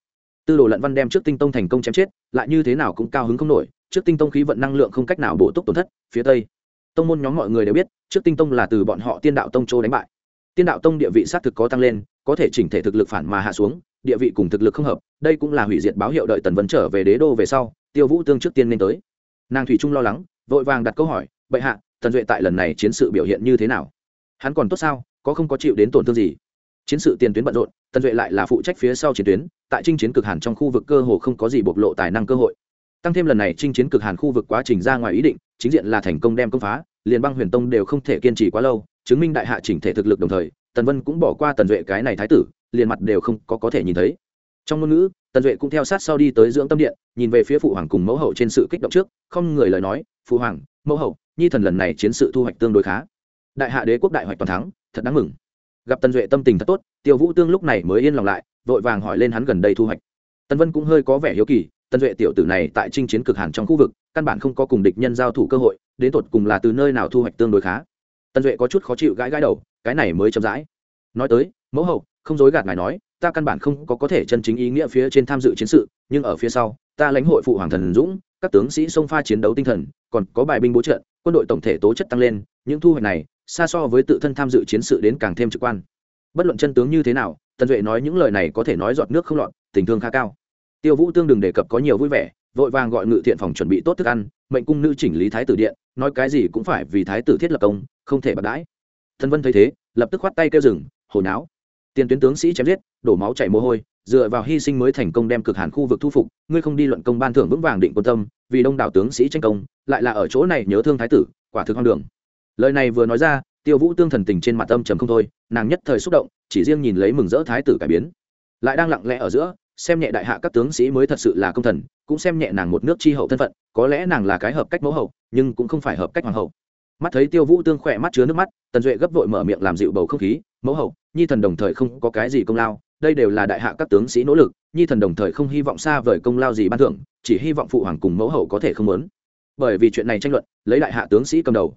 Tư đồ lận văn đem trước tinh tông thành công chém chết, lại như thế nào cũng cao hứng không nổi, trước tinh tông khí vận năng lượng không cách nào bổ túc tổn thất, phía tây tông môn nhóm mọi người đều biết, trước tinh tông là từ bọn họ tiên đạo tông châu đánh bại. Tiên đạo tông địa vị xác thực có tăng lên, có thể chỉnh thể thực lực phản mà hạ xuống địa vị cùng thực lực không hợp, đây cũng là hủy diệt báo hiệu đợi tần vân trở về đế đô về sau, tiêu vũ tương trước tiên nên tới. Nàng thủy trung lo lắng, vội vàng đặt câu hỏi, bệ hạ, tần duệ tại lần này chiến sự biểu hiện như thế nào? Hắn còn tốt sao? Có không có chịu đến tổn thương gì? Chiến sự tiền tuyến bận rộn, tần duệ lại là phụ trách phía sau chiến tuyến, tại chinh chiến cực hàn trong khu vực cơ hồ không có gì bộc lộ tài năng cơ hội. Tăng thêm lần này chinh chiến cực hàn khu vực quá trình ra ngoài ý định, chính diện là thành công đem công phá, liền băng huyền tông đều không thể kiên trì quá lâu, chứng minh đại hạ chỉnh thể thực lực đồng thời, tần vân cũng bỏ qua tần duệ cái này thái tử liền mặt đều không có có thể nhìn thấy. Trong ngôn ngữ, tần duệ cũng theo sát sau đi tới dưỡng tâm điện, nhìn về phía phụ hoàng cùng mẫu hậu trên sự kích động trước, không người lời nói, phụ hoàng, mẫu hậu, nhi thần lần này chiến sự thu hoạch tương đối khá. Đại hạ đế quốc đại hoạch toàn thắng, thật đáng mừng. Gặp tần duệ tâm tình thật tốt, tiêu vũ tương lúc này mới yên lòng lại, vội vàng hỏi lên hắn gần đây thu hoạch. Tần vân cũng hơi có vẻ hiếu kỳ, tần duệ tiểu tử này tại chinh chiến cực hàn trong khu vực, căn bản không có cùng địch nhân giao thủ cơ hội, đến tột cùng là từ nơi nào thu hoạch tương đối khá. Tần duệ có chút khó chịu gãi gãi đầu, cái này mới chậm rãi. Nói tới, mẫu hậu không dối gạt ngài nói, ta căn bản không có có thể chân chính ý nghĩa phía trên tham dự chiến sự, nhưng ở phía sau, ta lãnh hội phụ hoàng thần dũng, các tướng sĩ xông pha chiến đấu tinh thần, còn có bài binh bố trận quân đội tổng thể tố chất tăng lên, những thu hoạch này, xa so với tự thân tham dự chiến sự đến càng thêm trực quan. Bất luận chân tướng như thế nào, tần duệ nói những lời này có thể nói giọt nước không lọt, tình thương khá cao. Tiêu vũ tương đừng đề cập có nhiều vui vẻ, vội vàng gọi ngự thiện phòng chuẩn bị tốt thức ăn, mệnh cung nữ chỉnh lý thái tử điện, nói cái gì cũng phải vì thái tử thiết lập công, không thể bạc đãi. Thân vân thấy thế, lập tức khoát tay kêu rừng hồi náo tiền tuyến tướng sĩ chém giết, đổ máu chảy mồ hôi, dựa vào hy sinh mới thành công đem cực hàn khu vực thu phục, ngươi không đi luận công ban thưởng vững vàng định quân tâm, vì đông đảo tướng sĩ tranh công, lại là ở chỗ này nhớ thương thái tử, quả thực hoang đường. Lời này vừa nói ra, tiêu vũ tương thần tình trên mặt âm trầm không thôi, nàng nhất thời xúc động, chỉ riêng nhìn lấy mừng rỡ thái tử cải biến. Lại đang lặng lẽ ở giữa, xem nhẹ đại hạ các tướng sĩ mới thật sự là công thần, cũng xem nhẹ nàng một nước tri hậu thân phận, có lẽ nàng là cái hợp cách mẫu hậu, nhưng cũng không phải hợp cách hoàng hậu mắt thấy tiêu vũ tương khỏe mắt chứa nước mắt, tần duệ gấp vội mở miệng làm dịu bầu không khí, mẫu hậu, nhi thần đồng thời không có cái gì công lao, đây đều là đại hạ các tướng sĩ nỗ lực, nhi thần đồng thời không hy vọng xa vời công lao gì ban thưởng, chỉ hy vọng phụ hoàng cùng mẫu hậu có thể không lớn bởi vì chuyện này tranh luận, lấy đại hạ tướng sĩ cầm đầu.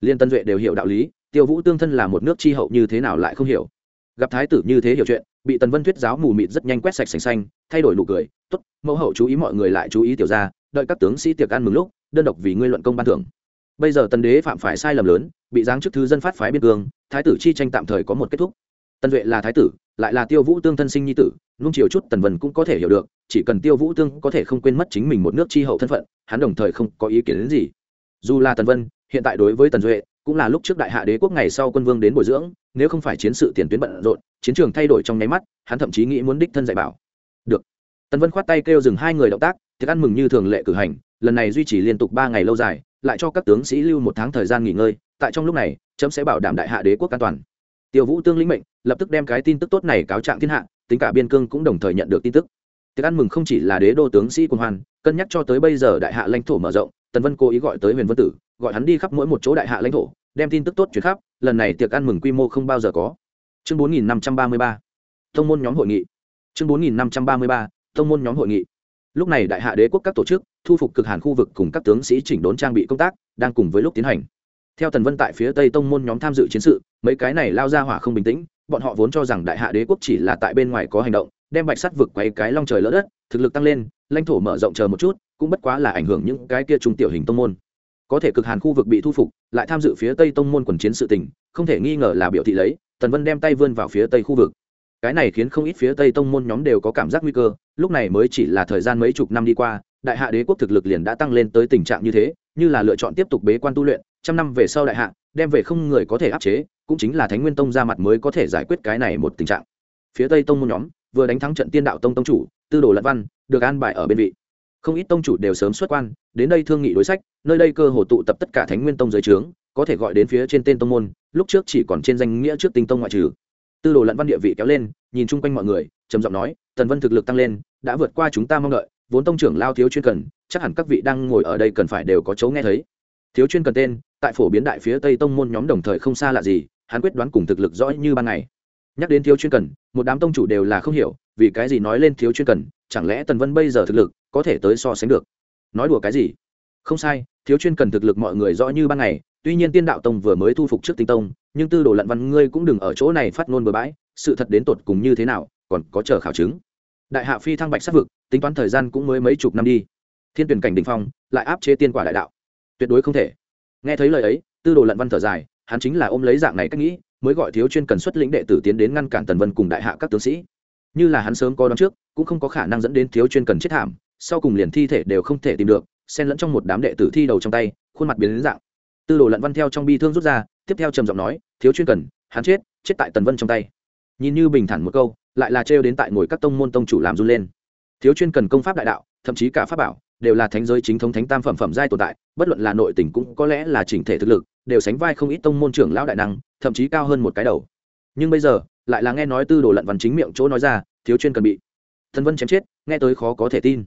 Liên tân duệ đều hiểu đạo lý, tiêu vũ tương thân là một nước tri hậu như thế nào lại không hiểu. Gặp thái tử như thế hiểu chuyện, bị tần vân thuyết giáo mù mịt rất nhanh quét sạch sành xanh, thay đổi nụ cười, tốt, mẫu hậu chú ý mọi người lại chú ý tiểu ra đợi các tướng sĩ tiệc ăn mừng lúc, đơn độc vì ngươi luận công ban thưởng bây giờ tần đế phạm phải sai lầm lớn, bị giáng chức thứ dân phát phái biên cương, thái tử chi tranh tạm thời có một kết thúc. Tần duệ là thái tử, lại là tiêu vũ tương thân sinh nhi tử nung chiều chút tần vân cũng có thể hiểu được, chỉ cần tiêu vũ tương có thể không quên mất chính mình một nước chi hậu thân phận, hắn đồng thời không có ý kiến đến gì. Dù là tần vân, hiện tại đối với tần duệ, cũng là lúc trước đại hạ đế quốc ngày sau quân vương đến bồi dưỡng, nếu không phải chiến sự tiền tuyến bận rộn, chiến trường thay đổi trong nháy mắt, hắn thậm chí nghĩ muốn đích thân dạy bảo. Được. Tần vân khoát tay kêu dừng hai người động tác thiệt ăn mừng như thường lệ cử hành, lần này duy trì liên tục ba ngày lâu dài lại cho các tướng sĩ lưu một tháng thời gian nghỉ ngơi, tại trong lúc này, chấm sẽ bảo đảm đại hạ đế quốc an toàn. Tiêu vũ tương lĩnh mệnh, lập tức đem cái tin tức tốt này cáo trạng thiên hạ, tính cả biên cương cũng đồng thời nhận được tin tức. Tiệc ăn mừng không chỉ là đế đô tướng sĩ quân hoan, cân nhắc cho tới bây giờ đại hạ lãnh thổ mở rộng, tần vân cố ý gọi tới huyền vân tử, gọi hắn đi khắp mỗi một chỗ đại hạ lãnh thổ, đem tin tức tốt chuyển khắp, lần này tiệc ăn mừng quy mô không bao giờ có. Chương bốn nghìn năm trăm ba mươi ba, thông môn nhóm hội nghị. Chương bốn nghìn năm trăm ba mươi ba, thông môn nhóm hội nghị. Lúc này đại hạ đế quốc các tổ chức thu phục cực hàn khu vực cùng các tướng sĩ chỉnh đốn trang bị công tác, đang cùng với lúc tiến hành. Theo tần vân tại phía tây tông môn nhóm tham dự chiến sự, mấy cái này lao ra hỏa không bình tĩnh, bọn họ vốn cho rằng đại hạ đế quốc chỉ là tại bên ngoài có hành động, đem bạch sắt vực quay cái long trời lỡ đất, thực lực tăng lên, lãnh thổ mở rộng chờ một chút, cũng bất quá là ảnh hưởng những cái kia trung tiểu hình tông môn. Có thể cực hàn khu vực bị thu phục, lại tham dự phía tây tông môn quần chiến sự tình, không thể nghi ngờ là biểu thị lấy, tần vân đem tay vươn vào phía tây khu vực. Cái này khiến không ít phía tây tông môn nhóm đều có cảm giác nguy cơ, lúc này mới chỉ là thời gian mấy chục năm đi qua đại hạ đế quốc thực lực liền đã tăng lên tới tình trạng như thế, như là lựa chọn tiếp tục bế quan tu luyện, trăm năm về sau đại hạ, đem về không người có thể áp chế, cũng chính là thánh nguyên tông ra mặt mới có thể giải quyết cái này một tình trạng. Phía tây tông môn nhóm, vừa đánh thắng trận tiên đạo tông tông chủ, tư đồ lật văn, được an bài ở bên vị. Không ít tông chủ đều sớm xuất quan, đến đây thương nghị đối sách, nơi đây cơ hồ tụ tập tất cả thánh nguyên tông giới trướng, có thể gọi đến phía trên tên tông môn, lúc trước chỉ còn trên danh nghĩa trước tinh tông ngoại trừ. Tư đồ lận văn địa vị kéo lên, nhìn chung quanh mọi người, trầm giọng nói, tần vân thực lực tăng lên, đã vượt qua chúng ta mong đợi vốn tông trưởng lao thiếu chuyên cần, chắc hẳn các vị đang ngồi ở đây cần phải đều có chấu nghe thấy. Thiếu chuyên cần tên, tại phổ biến đại phía tây tông môn nhóm đồng thời không xa lạ gì, hắn quyết đoán cùng thực lực rõ như ban ngày. Nhắc đến thiếu chuyên cần, một đám tông chủ đều là không hiểu, vì cái gì nói lên thiếu chuyên cần, chẳng lẽ tần vân bây giờ thực lực có thể tới so sánh được? Nói đùa cái gì? Không sai, thiếu chuyên cần thực lực mọi người rõ như ban ngày, tuy nhiên tiên đạo tông vừa mới thu phục trước tinh tông, nhưng tư đồ lận văn ngươi cũng đừng ở chỗ này phát ngôn bừa bãi, sự thật đến tột cùng như thế nào, còn có chờ khảo chứng đại hạ phi thăng bạch sát vực, tính toán thời gian cũng mới mấy chục năm đi. Thiên tuyển cảnh đình phong, lại áp chế tiên quả đại đạo. Tuyệt đối không thể. Nghe thấy lời ấy, tư đồ lận văn thở dài, hắn chính là ôm lấy dạng này cách nghĩ, mới gọi thiếu chuyên cần xuất lĩnh đệ tử tiến đến ngăn cản tần vân cùng đại hạ các tướng sĩ. Như là hắn sớm có đón trước, cũng không có khả năng dẫn đến thiếu chuyên cần chết thảm, sau cùng liền thi thể đều không thể tìm được, xen lẫn trong một đám đệ tử thi đầu trong tay, khuôn mặt biến đến dạng. Tư đồ lận văn theo trong bi thương rút ra, tiếp theo trầm giọng nói, thiếu chuyên cần, hắn chết chết tại tần vân trong tay nhìn như bình thản một câu, lại là trêu đến tại ngồi các tông môn tông chủ làm run lên. Thiếu chuyên cần công pháp đại đạo, thậm chí cả pháp bảo, đều là thánh giới chính thống thánh tam phẩm phẩm giai tồn tại, bất luận là nội tình cũng có lẽ là chỉnh thể thực lực, đều sánh vai không ít tông môn trưởng lão đại năng, thậm chí cao hơn một cái đầu. Nhưng bây giờ, lại là nghe nói tư đồ lận văn chính miệng chỗ nói ra, thiếu chuyên cần bị thần vân chém chết, nghe tới khó có thể tin.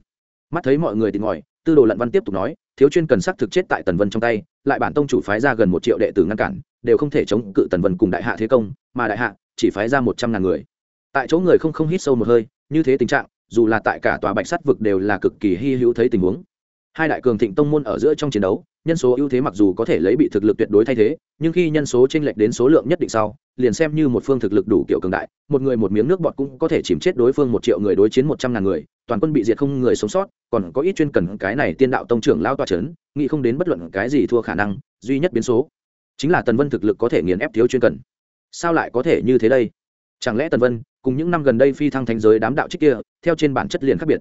Mắt thấy mọi người tìm ngòi tư đồ lận văn tiếp tục nói, thiếu chuyên cần xác thực chết tại tần vân trong tay, lại bản tông chủ phái ra gần một triệu đệ tử ngăn cản, đều không thể chống cự tần vân cùng đại hạ thế công, mà đại hạ chỉ phái ra một trăm ngàn người. Tại chỗ người không không hít sâu một hơi, như thế tình trạng, dù là tại cả tòa bạch sắt vực đều là cực kỳ hy hữu thấy tình huống. Hai đại cường thịnh tông môn ở giữa trong chiến đấu, nhân số ưu thế mặc dù có thể lấy bị thực lực tuyệt đối thay thế, nhưng khi nhân số chênh lệch đến số lượng nhất định sau, liền xem như một phương thực lực đủ kiểu cường đại, một người một miếng nước bọt cũng có thể chìm chết đối phương một triệu người đối chiến một trăm ngàn người, toàn quân bị diệt không người sống sót, còn có ít chuyên cần cái này tiên đạo tông trưởng lao toa c h ấ n nghĩ không đến bất luận cái gì thua khả năng, duy nhất biến số chính là tần vân thực lực có thể nghiền ép thiếu chuyên cần sao lại có thể như thế đây? Chẳng lẽ tần vân, cùng những năm gần đây phi thăng thành giới đám đạo trích kia, theo trên bản chất liền khác biệt?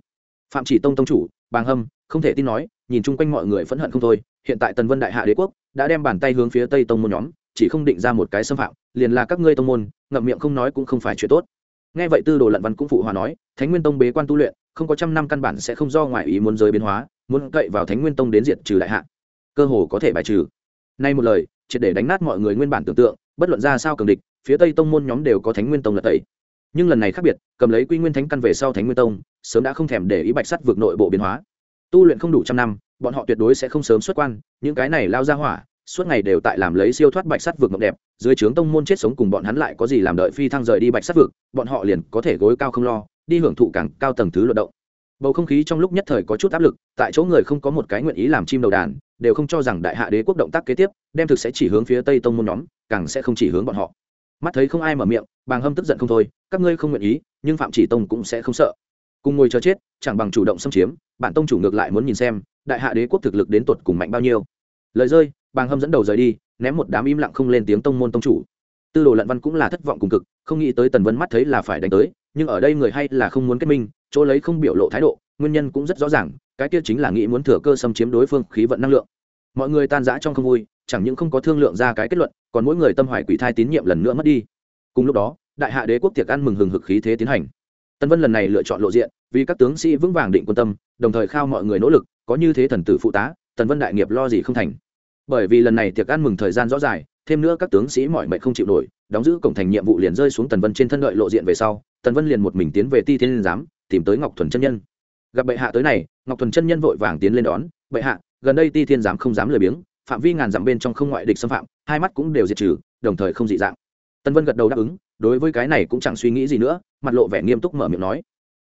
Phạm chỉ tông tông chủ, bàng hâm, không thể tin nói, nhìn chung quanh mọi người phẫn hận không thôi, hiện tại tần vân đại hạ đế quốc, đã đem bàn tay hướng phía tây tông môn nhóm, chỉ không định ra một cái xâm phạm, liền là các ngươi tông môn, ngậm miệng không nói cũng không phải chuyện tốt. Nghe vậy tư đồ lận văn cũng phụ hòa nói, thánh nguyên tông bế quan tu luyện, không có trăm năm căn bản sẽ không do ngoại ý muốn giới biến hóa, muốn cậy vào thánh nguyên tông đến diệt trừ đại hạ. Cơ hồ có thể bài trừ. Nay một lời, triệt để đánh nát mọi người nguyên bản tưởng tượng bất luận ra sao cường địch phía tây tông môn nhóm đều có thánh nguyên tông là tẩy. Nhưng lần này khác biệt cầm lấy quy nguyên thánh căn về sau thánh nguyên tông sớm đã không thèm để ý bạch sắt vượt nội bộ biến hóa. Tu luyện không đủ trăm năm bọn họ tuyệt đối sẽ không sớm xuất quan những cái này lao ra hỏa suốt ngày đều tại làm lấy siêu thoát bạch sắt vượt ngọc đẹp dưới trướng tông môn chết sống cùng bọn hắn lại có gì làm đợi phi thăng rời đi bạch sắt vượt, bọn họ liền có thể gối cao không lo đi hưởng thụ càng cao tầng thứ luận động. Bầu không khí trong lúc nhất thời có chút áp lực tại chỗ người không có một cái nguyện ý làm chim đầu đàn đều không cho rằng đại hạ đế quốc động tác kế tiếp, đem thực sẽ chỉ hướng phía tây tông môn nhóm, càng sẽ không chỉ hướng bọn họ. Mắt thấy không ai mở miệng, bàng hâm tức giận không thôi, các ngươi không nguyện ý, nhưng phạm chỉ tông cũng sẽ không sợ. Cùng ngồi chờ chết, chẳng bằng chủ động xâm chiếm, bản tông chủ ngược lại muốn nhìn xem, đại hạ đế quốc thực lực đến tột cùng mạnh bao nhiêu. Lời rơi, bàng hâm dẫn đầu rời đi, ném một đám im lặng không lên tiếng tông môn tông chủ. Tư đồ lận văn cũng là thất vọng cùng cực, không nghĩ tới tần vân mắt thấy là phải đánh tới, nhưng ở đây người hay là không muốn kết minh, chỗ lấy không biểu lộ thái độ, nguyên nhân cũng rất rõ ràng cái kia chính là nghĩ muốn thừa cơ xâm chiếm đối phương khí vận năng lượng. Mọi người tan rã trong không vui, chẳng những không có thương lượng ra cái kết luận, còn mỗi người tâm hoài quỷ thai tín nhiệm lần nữa mất đi. Cùng lúc đó, đại hạ đế quốc tiệc ăn mừng hừng hực khí thế tiến hành. Tân vân lần này lựa chọn lộ diện, vì các tướng sĩ vững vàng định quân tâm, đồng thời khao mọi người nỗ lực, có như thế thần tử phụ tá, tần vân đại nghiệp lo gì không thành. Bởi vì lần này tiệc ăn mừng thời gian rõ dài thêm nữa các tướng sĩ mọi mệnh không chịu nổi, đóng giữ cổng thành nhiệm vụ liền rơi xuống tần vân trên thân đợi lộ diện về sau, tần vân liền một mình tiến về ti thiên liên giám, tìm tới ngọc thuần chân nhân gặp bệ hạ tới này, ngọc thuần chân nhân vội vàng tiến lên đón, bệ hạ, gần đây ti thiên giám không dám lười biếng, phạm vi ngàn dặm bên trong không ngoại địch xâm phạm, hai mắt cũng đều diệt trừ, đồng thời không dị dạng. Tân vân gật đầu đáp ứng, đối với cái này cũng chẳng suy nghĩ gì nữa, mặt lộ vẻ nghiêm túc mở miệng nói,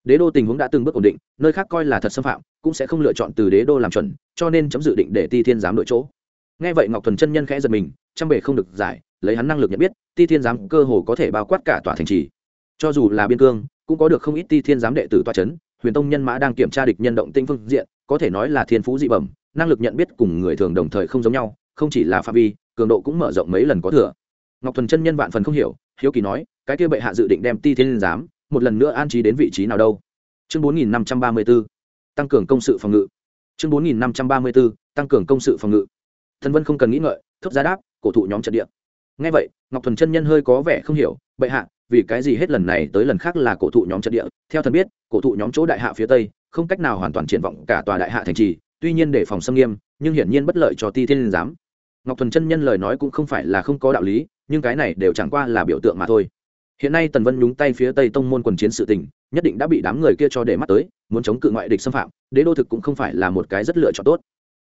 đế đô tình huống đã từng bước ổn định, nơi khác coi là thật xâm phạm, cũng sẽ không lựa chọn từ đế đô làm chuẩn, cho nên chấm dự định để ti thiên giám đội chỗ. Nghe vậy ngọc thuần chân nhân khẽ giật mình, trăm bề không được giải, lấy hắn năng lực nhận biết, ti thiên giám cơ hồ có thể bao quát cả tòa thành trì. Cho dù là biên cương, cũng có được không ít ti thiên giám đệ tử toa c h ấ n huyền tông nhân mã đang kiểm tra địch nhân động tinh phương diện, có thể nói là thiên phú dị bẩm, năng lực nhận biết cùng người thường đồng thời không giống nhau, không chỉ là phạm vi, cường độ cũng mở rộng mấy lần có thừa. Ngọc thuần chân nhân vạn phần không hiểu, hiếu kỳ nói, cái kia bệ hạ dự định đem ti thiên giám, một lần nữa an trí đến vị trí nào đâu? Chương bốn nghìn năm trăm ba mươi b ố tăng cường công sự phòng ngự. Chương bốn nghìn năm trăm ba mươi bốn tăng cường công sự phòng ngự. Thần vân không cần nghĩ ngợi thấp giá đáp, cổ thụ nhóm trận địa. Ngay vậy, ngọc thuần chân nhân hơi có vẻ không hiểu, bệ hạ vì cái gì hết lần này tới lần khác là cổ thụ nhóm trận địa. Theo thần biết, cổ thụ nhóm chỗ đại hạ phía tây, không cách nào hoàn toàn triển vọng cả tòa đại hạ thành trì, tuy nhiên để phòng xâm nghiêm, nhưng hiển nhiên bất lợi cho ti thiên giám. Ngọc thuần chân nhân lời nói cũng không phải là không có đạo lý, nhưng cái này đều chẳng qua là biểu tượng mà thôi. Hiện nay tần vân nhúng tay phía tây tông môn quần chiến sự tình, nhất định đã bị đám người kia cho để mắt tới, muốn chống cự ngoại địch xâm phạm, đế đô thực cũng không phải là một cái rất lựa chọn tốt.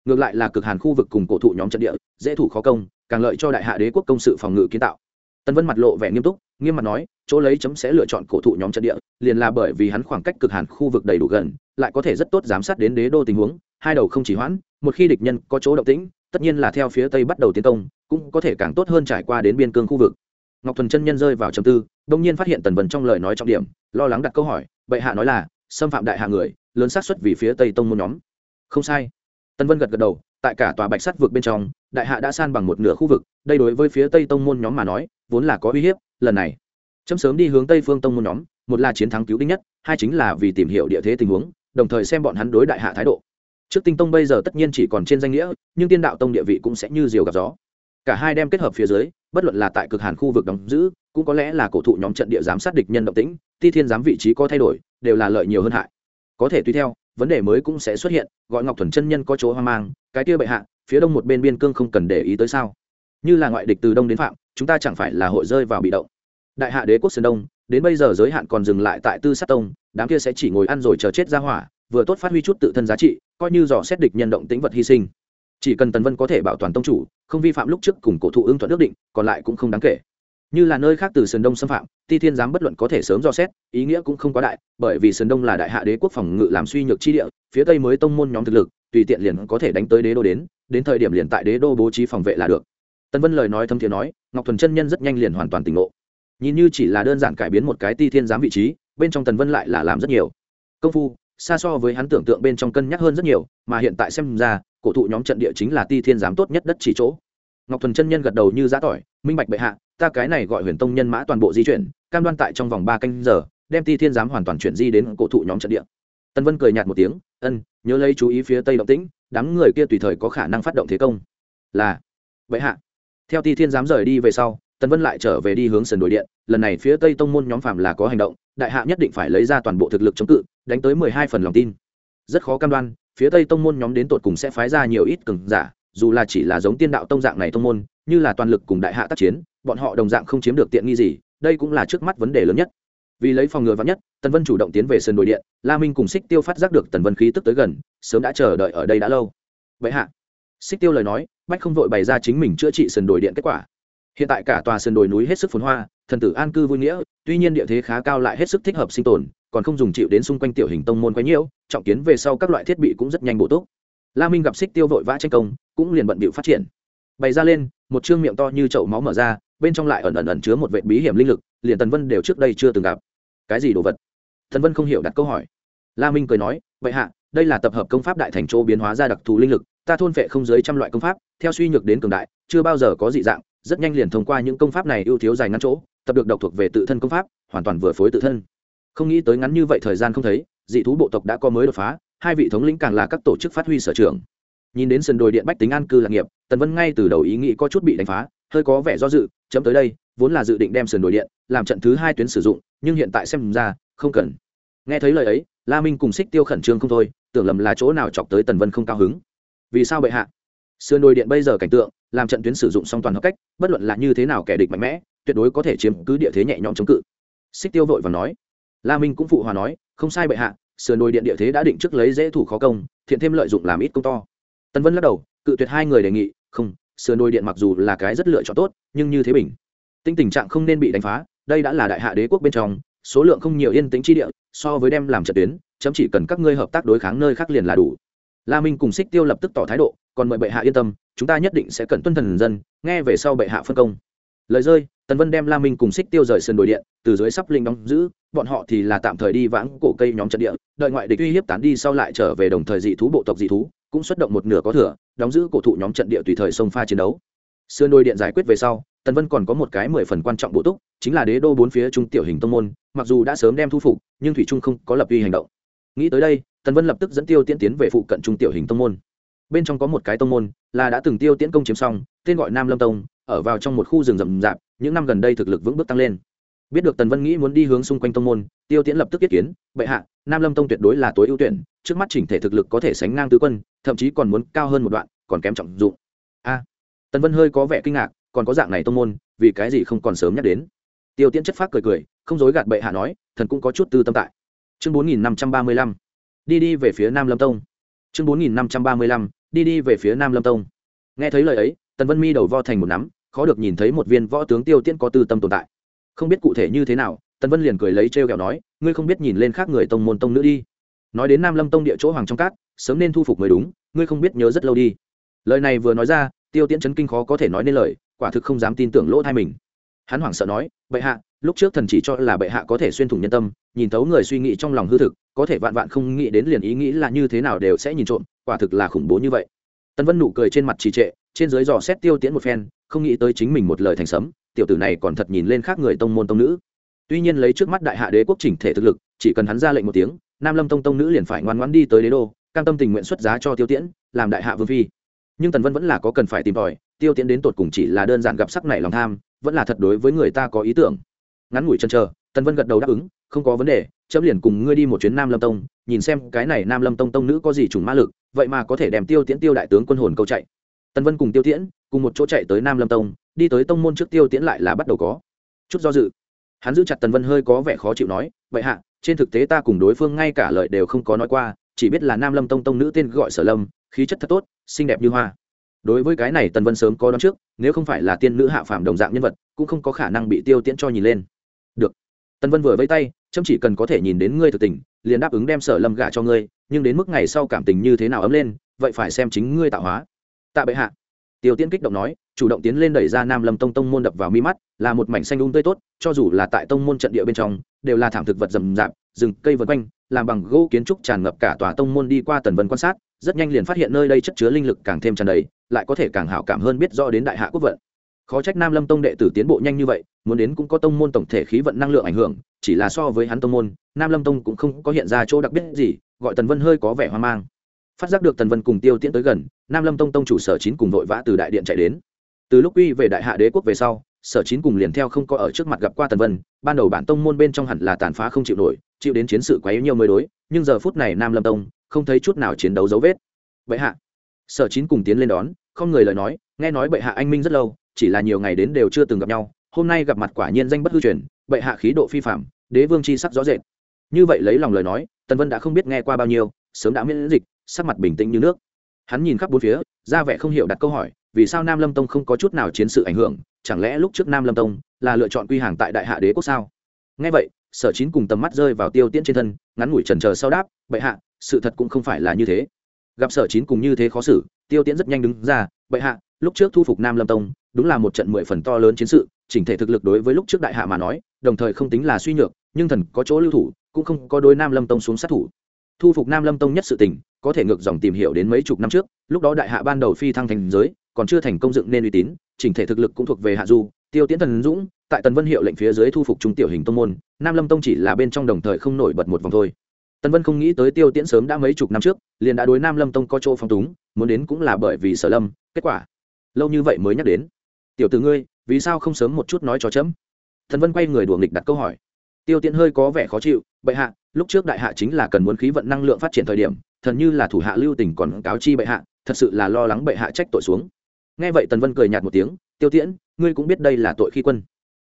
Ngược lại là cực hàn khu vực cùng cổ thụ nhóm trận địa, dễ thủ khó công, càng lợi cho đại hạ đế quốc công sự phòng ngự kiến tạo. Tần vân mặt lộ vẻ nghiêm túc nghiêm mặt nói, chỗ lấy chấm sẽ lựa chọn cổ thụ nhóm trận địa, liền là bởi vì hắn khoảng cách cực hàn khu vực đầy đủ gần, lại có thể rất tốt giám sát đến đế đô tình huống, hai đầu không chỉ hoãn, một khi địch nhân có chỗ động tĩnh, tất nhiên là theo phía tây bắt đầu tiến công, cũng có thể càng tốt hơn trải qua đến biên cương khu vực. Ngọc thuần chân nhân rơi vào trầm tư, đông nhiên phát hiện tần vân trong lời nói trọng điểm, lo lắng đặt câu hỏi, bệ hạ nói là, xâm phạm đại hạ người, lớn xác suất vì phía tây tông môn nhóm. Không sai. Tần vân gật gật đầu, tại cả tòa bạch sắt vực bên trong, đại hạ đã san bằng một nửa khu vực, đây đối với phía tây tông môn nhóm mà nói, vốn là có uy hiếp lần này. Chấm sớm đi hướng tây phương tông môn nhóm, một là chiến thắng cứu đinh nhất, hai chính là vì tìm hiểu địa thế tình huống, đồng thời xem bọn hắn đối đại hạ thái độ. Trước tinh tông bây giờ tất nhiên chỉ còn trên danh nghĩa, nhưng tiên đạo tông địa vị cũng sẽ như diều gặp gió. Cả hai đem kết hợp phía dưới, bất luận là tại cực hàn khu vực đóng giữ, cũng có lẽ là cổ thụ nhóm trận địa giám sát địch nhân động tĩnh, ti thiên giám vị trí có thay đổi, đều là lợi nhiều hơn hại. Có thể tùy theo, vấn đề mới cũng sẽ xuất hiện, gọi ngọc thuần chân nhân có chỗ hoang mang, cái kia bệ hạ, phía đông một bên biên cương không cần để ý tới sao? Như là ngoại địch từ đông đến phạm, chúng ta chẳng phải là hội rơi vào bị động đại hạ đế quốc sơn đông, đến bây giờ giới hạn còn dừng lại tại tư sát tông, đám kia sẽ chỉ ngồi ăn rồi chờ chết ra hỏa, vừa tốt phát huy chút tự thân giá trị, coi như dò xét địch nhân động tính vật hy sinh. Chỉ cần tần vân có thể bảo toàn tông chủ, không vi phạm lúc trước cùng cổ thụ ưng thuận ước định, còn lại cũng không đáng kể. Như là nơi khác từ sườn đông xâm phạm, ti thiên giám bất luận có thể sớm do xét, ý nghĩa cũng không quá đại, bởi vì sườn đông là đại hạ đế quốc phòng ngự làm suy nhược chi địa, phía tây mới tông môn nhóm thực lực, tùy tiện liền có thể đánh tới đế đô đến đến thời điểm liền tại đế đô bố trí phòng vệ là được. Tần vân lời nói thâm thiện nói, ngọc thuần chân nhân rất nhanh liền hoàn toàn tỉnh ngộ nhìn như chỉ là đơn giản cải biến một cái ti thiên giám vị trí, bên trong tần vân lại là làm rất nhiều. Công phu, xa so với hắn tưởng tượng bên trong cân nhắc hơn rất nhiều, mà hiện tại xem ra, cổ thụ nhóm trận địa chính là ti thiên giám tốt nhất đất chỉ chỗ. Ngọc thuần chân nhân gật đầu như giã tỏi, minh bạch bệ hạ, ta cái này gọi huyền tông nhân mã toàn bộ di chuyển, cam đoan tại trong vòng ba canh giờ, đem ti thiên giám hoàn toàn chuyển di đến cổ thụ nhóm trận địa. Tân vân cười nhạt một tiếng, ân, nhớ lấy chú ý phía tây động tĩnh, đám người kia tùy thời có khả năng phát động thế công. Là, bệ hạ. Theo ti thiên giám rời đi về sau Tần vân lại trở về đi hướng sườn đồi điện, lần này phía tây tông môn nhóm phạm là có hành động, đại hạ nhất định phải lấy ra toàn bộ thực lực chống cự, đánh tới mười hai phần lòng tin. Rất khó cam đoan, phía tây tông môn nhóm đến tột cùng sẽ phái ra nhiều ít cường giả, dù là chỉ là giống tiên đạo tông dạng này tông môn, như là toàn lực cùng đại hạ tác chiến, bọn họ đồng dạng không chiếm được tiện nghi gì, đây cũng là trước mắt vấn đề lớn nhất. Vì lấy phòng ngừa vắn nhất, tần vân chủ động tiến về sườn đồi điện, la minh cùng xích tiêu phát giác được tần vân khí tức tới gần, sớm đã chờ đợi ở đây đã lâu. Vậy hạ xích tiêu lời nói, bách không vội bày ra chính mình chữa trị sườn đồi điện kết quả hiện tại cả tòa sườn đồi núi hết sức phồn hoa, thần tử an cư vui nghĩa, tuy nhiên địa thế khá cao lại hết sức thích hợp sinh tồn, còn không dùng chịu đến xung quanh tiểu hình tông môn quấy nhiễu, trọng kiến về sau các loại thiết bị cũng rất nhanh bổ túc. La minh gặp xích tiêu vội vã tranh công, cũng liền bận bịu phát triển. Bày ra lên, một chương miệng to như chậu máu mở ra, bên trong lại ẩn ẩn ẩn chứa một vệ bí hiểm linh lực, liền tần vân đều trước đây chưa từng gặp. Cái gì đồ vật? Thần vân không hiểu đặt câu hỏi. La minh cười nói vậy hạ, đây là tập hợp công pháp đại thành chỗ biến hóa ra đặc thù linh lực, ta thôn phệ không dưới trăm loại công pháp, theo suy nhược đến cường đại, chưa bao giờ có dị dạng rất nhanh liền thông qua những công pháp này ưu thiếu dài ngắn chỗ, tập được độc thuộc về tự thân công pháp, hoàn toàn vừa phối tự thân. Không nghĩ tới ngắn như vậy thời gian không thấy, dị thú bộ tộc đã có mới đột phá, hai vị thống lĩnh càng là các tổ chức phát huy sở trường. Nhìn đến sân đồi điện bách tính an cư lạc nghiệp, tần vân ngay từ đầu ý nghĩ có chút bị đánh phá, hơi có vẻ do dự, chấm tới đây, vốn là dự định đem sườn đồi điện làm trận thứ hai tuyến sử dụng, nhưng hiện tại xem ra, không cần. Nghe thấy lời ấy, la minh cùng xích tiêu khẩn trương không thôi, tưởng lầm là chỗ nào chọc tới tần vân không cao hứng. Vì sao bệ hạ? Sườn đồi điện bây giờ cảnh tượng làm trận tuyến sử dụng song toàn hợp cách, bất luận là như thế nào kẻ địch mạnh mẽ, tuyệt đối có thể chiếm cứ địa thế nhẹ nhõm chống cự. Xích tiêu vội và nói. La minh cũng phụ hòa nói, không sai bệ hạ, sườn đồi điện địa thế đã định trước lấy dễ thủ khó công, thiện thêm lợi dụng làm ít công to. Tân vân lắc đầu, cự tuyệt hai người đề nghị, không, sườn đồi điện mặc dù là cái rất lựa chọn tốt, nhưng như thế bình. Tinh tình trạng không nên bị đánh phá, đây đã là đại hạ đế quốc bên trong, số lượng không nhiều yên tĩnh chi địa, so với đem làm trận tuyến, chấm chỉ cần các ngươi hợp tác đối kháng nơi khác liền là đủ la minh cùng xích tiêu lập tức tỏ thái độ, còn mời bệ hạ yên tâm, chúng ta nhất định sẽ cẩn tuân thần dân, nghe về sau bệ hạ phân công. Lời rơi, tần vân đem la minh cùng xích tiêu rời sườn đồi điện, từ dưới sắp linh đóng giữ, bọn họ thì là tạm thời đi vãng cổ cây nhóm trận địa, đợi ngoại địch uy hiếp tán đi sau lại trở về đồng thời dị thú bộ tộc dị thú, cũng xuất động một nửa có thừa, đóng giữ cổ thụ nhóm trận địa tùy thời sông pha chiến đấu. Sườn đồi điện giải quyết về sau, tần vân còn có một cái mười phần quan trọng bộ túc, chính là đế đô bốn phía trung tiểu hình tông môn, mặc dù đã sớm đem thu phục, nhưng thủy trung không có lập uy hành động. Nghĩ tới đây tần vân lập tức dẫn tiêu tiễn tiến về phụ cận trung tiểu hình tông môn. Bên trong có một cái tông môn, là đã từng tiêu tiễn công chiếm xong, tên gọi nam lâm tông, ở vào trong một khu rừng rậm rạp, những năm gần đây thực lực vững bước tăng lên. Biết được tần vân nghĩ muốn đi hướng xung quanh tông môn, tiêu tiễn lập tức yết kiến, bệ hạ, nam lâm tông tuyệt đối là tối ưu tuyển, trước mắt chỉnh thể thực lực có thể sánh ngang tứ quân, thậm chí còn muốn cao hơn một đoạn, còn kém trọng dụng. A. Tần vân hơi có vẻ kinh ngạc, còn có dạng này tông môn, vì cái gì không còn sớm nhắc đến? Tiêu tiễn chất phác cười cười, không dối gạt bệ hạ nói, thần cũng có chút tư tâm tại. Chương bốn nghìn năm trăm ba mươi lăm đi đi về phía nam lâm tông. Chương bốn nghìn năm trăm ba mươi lăm, đi đi về phía nam lâm tông. Nghe thấy lời ấy, tần vân mi đầu vo thành một nắm, khó được nhìn thấy một viên võ tướng tiêu tiễn có tư tâm tồn tại. Không biết cụ thể như thế nào, tần vân liền cười lấy trêu kẹo nói, ngươi không biết nhìn lên khác người tông môn tông nữ đi. Nói đến nam lâm tông địa chỗ hoàng trong cát, sớm nên thu phục mới đúng, ngươi không biết nhớ rất lâu đi. Lời này vừa nói ra, tiêu tiễn chấn kinh khó có thể nói nên lời, quả thực không dám tin tưởng lỗ thai mình hắn hoảng sợ nói, bệ hạ, lúc trước thần chỉ cho là bệ hạ có thể xuyên thủng nhân tâm, nhìn thấu người suy nghĩ trong lòng hư thực, có thể vạn vạn không nghĩ đến liền ý nghĩ là như thế nào đều sẽ nhìn trộm, quả thực là khủng bố như vậy. Tân vân nụ cười trên mặt trì trệ, trên dưới dò xét tiêu tiễn một phen, không nghĩ tới chính mình một lời thành sấm, tiểu tử này còn thật nhìn lên khác người tông môn tông nữ. Tuy nhiên lấy trước mắt đại hạ đế quốc chỉnh thể thực lực, chỉ cần hắn ra lệnh một tiếng, nam lâm tông tông nữ liền phải ngoan ngoãn đi tới đế đô, cam tâm tình nguyện xuất giá cho tiêu tiễn, làm đại hạ vương phi. Nhưng tần vân vẫn là có cần phải tìm tòi, tiêu tiễn đến tột cùng chỉ là đơn giản gặp sắc này lòng tham vẫn là thật đối với người ta có ý tưởng. Ngắn ngủi chân chờ, tần vân gật đầu đáp ứng, không có vấn đề, chấm liền cùng ngươi đi một chuyến nam lâm tông, nhìn xem cái này nam lâm tông tông nữ có gì trùng ma lực, vậy mà có thể đem tiêu tiễn tiêu đại tướng quân hồn câu chạy. Tần vân cùng tiêu tiễn cùng một chỗ chạy tới nam lâm tông, đi tới tông môn trước tiêu tiễn lại là bắt đầu có chút do dự. Hắn giữ chặt tần vân hơi có vẻ khó chịu nói, vậy hạ, trên thực tế ta cùng đối phương ngay cả lời đều không có nói qua, chỉ biết là nam lâm tông tông nữ tên gọi sở lâm, khí chất thật tốt, xinh đẹp như hoa đối với cái này tần vân sớm có đón trước, nếu không phải là tiên nữ hạ phàm đồng dạng nhân vật, cũng không có khả năng bị tiêu tiễn cho nhìn lên. Được. Tần vân vừa vây tay, chấm chỉ cần có thể nhìn đến ngươi thực tình, liền đáp ứng đem sở lâm gả cho ngươi, nhưng đến mức ngày sau cảm tình như thế nào ấm lên, vậy phải xem chính ngươi tạo hóa. Tạ bệ hạ. Tiêu tiễn kích động nói, chủ động tiến lên đẩy ra nam lâm tông tông môn đập vào mi mắt, là một mảnh xanh đúng um tươi tốt, cho dù là tại tông môn trận địa bên trong, đều là thảm thực vật rầm rạp, rừng cây vân quanh, làm bằng gỗ kiến trúc tràn ngập cả tòa tông môn đi qua tần vân quan sát rất nhanh liền phát hiện nơi đây chất chứa linh lực càng thêm tràn đầy, lại có thể càng hảo cảm hơn biết rõ đến đại hạ quốc vận. Khó trách nam lâm tông đệ tử tiến bộ nhanh như vậy, muốn đến cũng có tông môn tổng thể khí vận năng lượng ảnh hưởng, chỉ là so với hắn tông môn, nam lâm tông cũng không có hiện ra chỗ đặc biệt gì, gọi tần vân hơi có vẻ hoang mang. Phát giác được tần vân cùng tiêu tiễn tới gần, nam lâm tông tông chủ sở chín cùng vội vã từ đại điện chạy đến. Từ lúc uy về đại hạ đế quốc về sau, sở chín cùng liền theo không có ở trước mặt gặp qua tần vân, ban đầu bản tông môn bên trong hẳn là tàn phá không chịu nổi, chịu đến chiến sự quá yếu nhiều mới đối, nhưng giờ phút này nam lâm tông không thấy chút nào chiến đấu dấu vết. Bệ hạ. Sở chín cùng tiến lên đón, không người lời nói, nghe nói bệ hạ anh minh rất lâu, chỉ là nhiều ngày đến đều chưa từng gặp nhau, hôm nay gặp mặt quả nhiên danh bất hư truyền, bệ hạ khí độ phi phạm đế vương c h i sắc rõ rệt. Như vậy lấy lòng lời nói, tần vân đã không biết nghe qua bao nhiêu, sớm đã miễn dịch, sắc mặt bình tĩnh như nước. Hắn nhìn khắp bốn phía, ra vẻ không hiểu đặt câu hỏi, vì sao nam lâm tông không có chút nào chiến sự ảnh hưởng, chẳng lẽ lúc trước nam lâm tông là lựa chọn quy hàng tại đại hạ đế quốc sao? Nghe vậy, sở chín cùng tầm mắt rơi vào tiêu tiễn trên thân, ngắn ngủi trần chờ sau đáp, bệ hạ sự thật cũng không phải là như thế. Gặp sở chín cùng như thế khó xử, tiêu tiễn rất nhanh đứng ra, bệ hạ, lúc trước thu phục nam lâm tông, đúng là một trận mười phần to lớn chiến sự, chỉnh thể thực lực đối với lúc trước đại hạ mà nói, đồng thời không tính là suy nhược, nhưng thần có chỗ lưu thủ, cũng không có đối nam lâm tông xuống sát thủ. Thu phục nam lâm tông nhất sự tình, có thể ngược dòng tìm hiểu đến mấy chục năm trước, lúc đó đại hạ ban đầu phi thăng thành giới, còn chưa thành công dựng nên uy tín, chỉnh thể thực lực cũng thuộc về hạ du, tiêu tiễn thần dũng, tại tần vân hiệu lệnh phía dưới thu phục trung tiểu hình tông môn, nam lâm tông chỉ là bên trong đồng thời không nổi bật một vòng thôi tần vân không nghĩ tới tiêu tiễn sớm đã mấy chục năm trước, liền đã đối nam lâm tông có chỗ phong túng, muốn đến cũng là bởi vì sở lâm, kết quả. Lâu như vậy mới nhắc đến. Tiểu từ ngươi, vì sao không sớm một chút nói cho chấm? Thần vân quay người đùa nghịch đặt câu hỏi. Tiêu tiễn hơi có vẻ khó chịu, bệ hạ, lúc trước đại hạ chính là cần muốn khí vận năng lượng phát triển thời điểm, thần như là thủ hạ lưu tình còn cáo chi bệ hạ, thật sự là lo lắng bệ hạ trách tội xuống. Nghe vậy tần vân cười nhạt một tiếng, tiêu tiễn, ngươi cũng biết đây là tội khi quân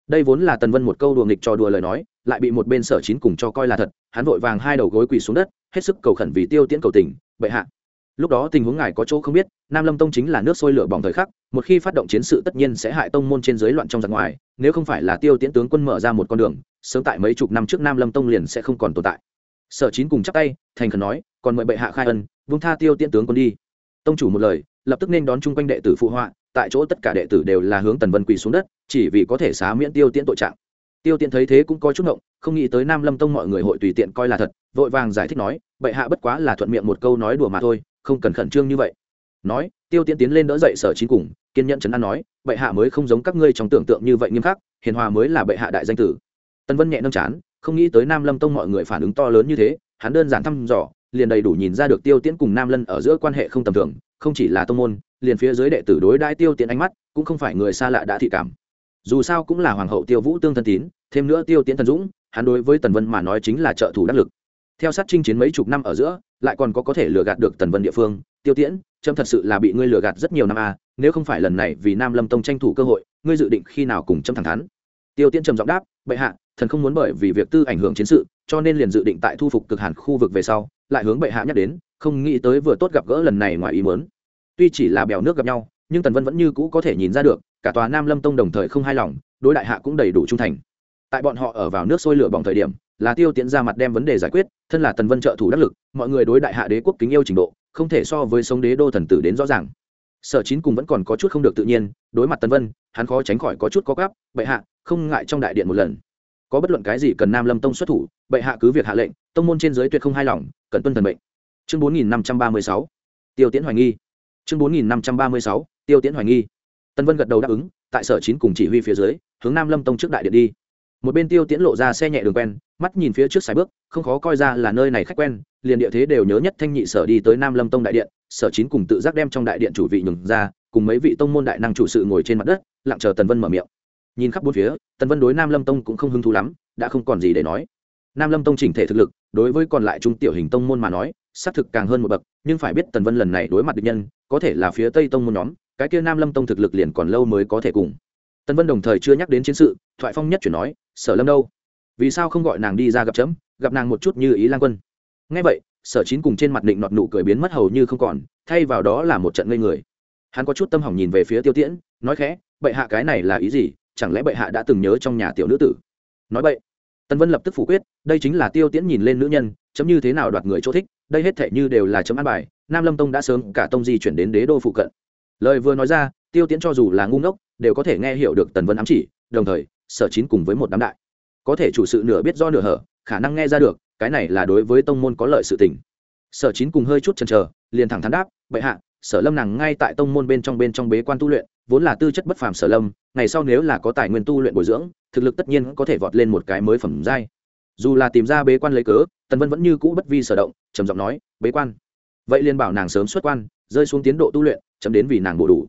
đây vốn là tần vân một câu đùa nghịch trò đùa lời nói, lại bị một bên sở chín cùng cho coi là thật, hắn vội vàng hai đầu gối quỳ xuống đất, hết sức cầu khẩn vì tiêu tiễn cầu tình, bệ hạ. Lúc đó tình huống ngài có chỗ không biết, nam lâm tông chính là nước sôi lửa bỏng thời khắc, một khi phát động chiến sự tất nhiên sẽ hại tông môn trên dưới loạn trong giặc ngoài, nếu không phải là tiêu tiễn tướng quân mở ra một con đường, sớm tại mấy chục năm trước nam lâm tông liền sẽ không còn tồn tại. Sở chín cùng chắp tay, thành khẩn nói, còn mời bệ hạ khai ân, vung tha tiêu tiễn tướng quân đi. Tông chủ một lời lập tức nên đón chung quanh đệ tử phụ họa, tại chỗ tất cả đệ tử đều là hướng tần vân quỳ xuống đất, chỉ vì có thể xá miễn tiêu tiễn tội trạng. Tiêu tiễn thấy thế cũng có chút ngộng, không nghĩ tới nam lâm tông mọi người hội tùy tiện coi là thật, vội vàng giải thích nói, bệ hạ bất quá là thuận miệng một câu nói đùa mà thôi, không cần khẩn trương như vậy. Nói, tiêu tiễn tiến lên đỡ dậy sở chính cùng, kiên nhẫn chấn an nói, bệ hạ mới không giống các ngươi trong tưởng tượng như vậy nghiêm khắc, hiền hòa mới là bệ hạ đại danh tử. Tần vân nhẹ nâng chán, không nghĩ tới nam lâm tông mọi người phản ứng to lớn như thế, hắn đơn giản thăm dò, liền đầy đủ nhìn ra được tiêu tiễn cùng nam lân ở giữa quan hệ không tầm thường không chỉ là tông môn liền phía dưới đệ tử đối đãi tiêu tiễn ánh mắt cũng không phải người xa lạ đã thị cảm. Dù sao cũng là hoàng hậu tiêu vũ tương thân tín thêm nữa tiêu tiễn thần dũng hắn đối với tần vân mà nói chính là trợ thủ đắc lực. Theo sát chinh chiến mấy chục năm ở giữa lại còn có có thể lừa gạt được tần vân địa phương. Tiêu tiễn trâm thật sự là bị ngươi lừa gạt rất nhiều năm a à, nếu không phải lần này vì nam lâm tông tranh thủ cơ hội ngươi dự định khi nào cùng trâm thẳng thắn? Tiêu tiễn trầm giọng đáp bệ hạ thần không muốn bởi vì việc tư ảnh hưởng chiến sự cho nên liền dự định tại thu phục cực hàn khu vực về sau lại hướng bệ hạ nhắc đến không nghĩ tới vừa tốt gặp gỡ lần này ngoài ý muốn. Tuy chỉ là bèo nước gặp nhau, nhưng tần vân vẫn như cũ có thể nhìn ra được, cả tòa nam lâm tông đồng thời không hài lòng, đối đại hạ cũng đầy đủ trung thành. Tại bọn họ ở vào nước sôi lửa bỏng thời điểm, là tiêu tiễn ra mặt đem vấn đề giải quyết, thân là tần vân trợ thủ đắc lực, mọi người đối đại hạ đế quốc kính yêu trình độ, không thể so với sống đế đô thần tử đến rõ ràng. Sở chín cùng vẫn còn có chút không được tự nhiên, đối mặt tần vân, hắn khó tránh khỏi có chút có gáp, bệ hạ, không ngại trong đại điện một lần. Có bất luận cái gì cần nam lâm tông xuất thủ, bệ hạ cứ việc hạ lệnh, tông môn trên giới tuyệt không hài lòng, cần tuân thần mệnh chương bốn nghìn năm trăm ba mươi sáu. Tiêu tiễn hoài nghi. Chương bốn nghìn năm trăm ba mươi sáu, tiêu tiễn hoài nghi. Tân vân gật đầu đáp ứng, tại sở chín cùng chỉ huy phía dưới, hướng nam lâm tông trước đại điện đi. Một bên tiêu tiễn lộ ra xe nhẹ đường quen, mắt nhìn phía trước sài bước, không khó coi ra là nơi này khách quen, liền địa thế đều nhớ nhất thanh nhị sở đi tới nam lâm tông đại điện, sở chín cùng tự giác đem trong đại điện chủ vị nhường ra, cùng mấy vị tông môn đại năng chủ sự ngồi trên mặt đất, lặng chờ tần vân mở miệng. Nhìn khắp bốn phía, tần vân đối nam lâm tông cũng không hứng thú lắm, đã không còn gì để nói. Nam lâm tông chỉnh thể thực lực, đối với còn lại trung tiểu hình tông môn mà nói xác thực càng hơn một bậc nhưng phải biết tần vân lần này đối mặt địch nhân có thể là phía tây tông môn nhóm cái kia nam lâm tông thực lực liền còn lâu mới có thể cùng. Tần vân đồng thời chưa nhắc đến chiến sự thoại phong nhất chuyển nói sở lâm đâu? Vì sao không gọi nàng đi ra gặp chấm gặp nàng một chút như ý lan quân? Ngay vậy sở chín cùng trên mặt định nọt nụ cười biến mất hầu như không còn thay vào đó là một trận ngây người. Hắn có chút tâm hỏng nhìn về phía tiêu tiễn nói khẽ bệ hạ cái này là ý gì? Chẳng lẽ bệ hạ đã từng nhớ trong nhà tiểu nữ tử? Nói vậy, tần vân lập tức phủ quyết đây chính là tiêu tiễn nhìn lên nữ nhân chấm như thế nào đoạt người chỗ thích đây hết thệ như đều là chấm an bài, nam lâm tông đã sớm cả tông di chuyển đến đế đô phụ cận. Lời vừa nói ra, tiêu tiễn cho dù là ngu ngốc, đều có thể nghe hiểu được tần vân ám chỉ, đồng thời, sở chín cùng với một đám đại. Có thể chủ sự nửa biết do nửa hở, khả năng nghe ra được, cái này là đối với tông môn có lợi sự tình. Sở chín cùng hơi chút chần chờ, liền thẳng thắn đáp, bệ hạ, sở lâm nàng ngay tại tông môn bên trong bên trong bế quan tu luyện, vốn là tư chất bất phàm sở lâm, ngày sau nếu là có tài nguyên tu luyện bồi dưỡng, thực lực tất nhiên có thể vọt lên một cái mới phẩm giai dù là tìm ra bế quan lấy cớ, tần vân vẫn như cũ bất vi sở động, trầm giọng nói, bế quan. Vậy liền bảo nàng sớm xuất quan, rơi xuống tiến độ tu luyện, chấm đến vì nàng bổ đủ.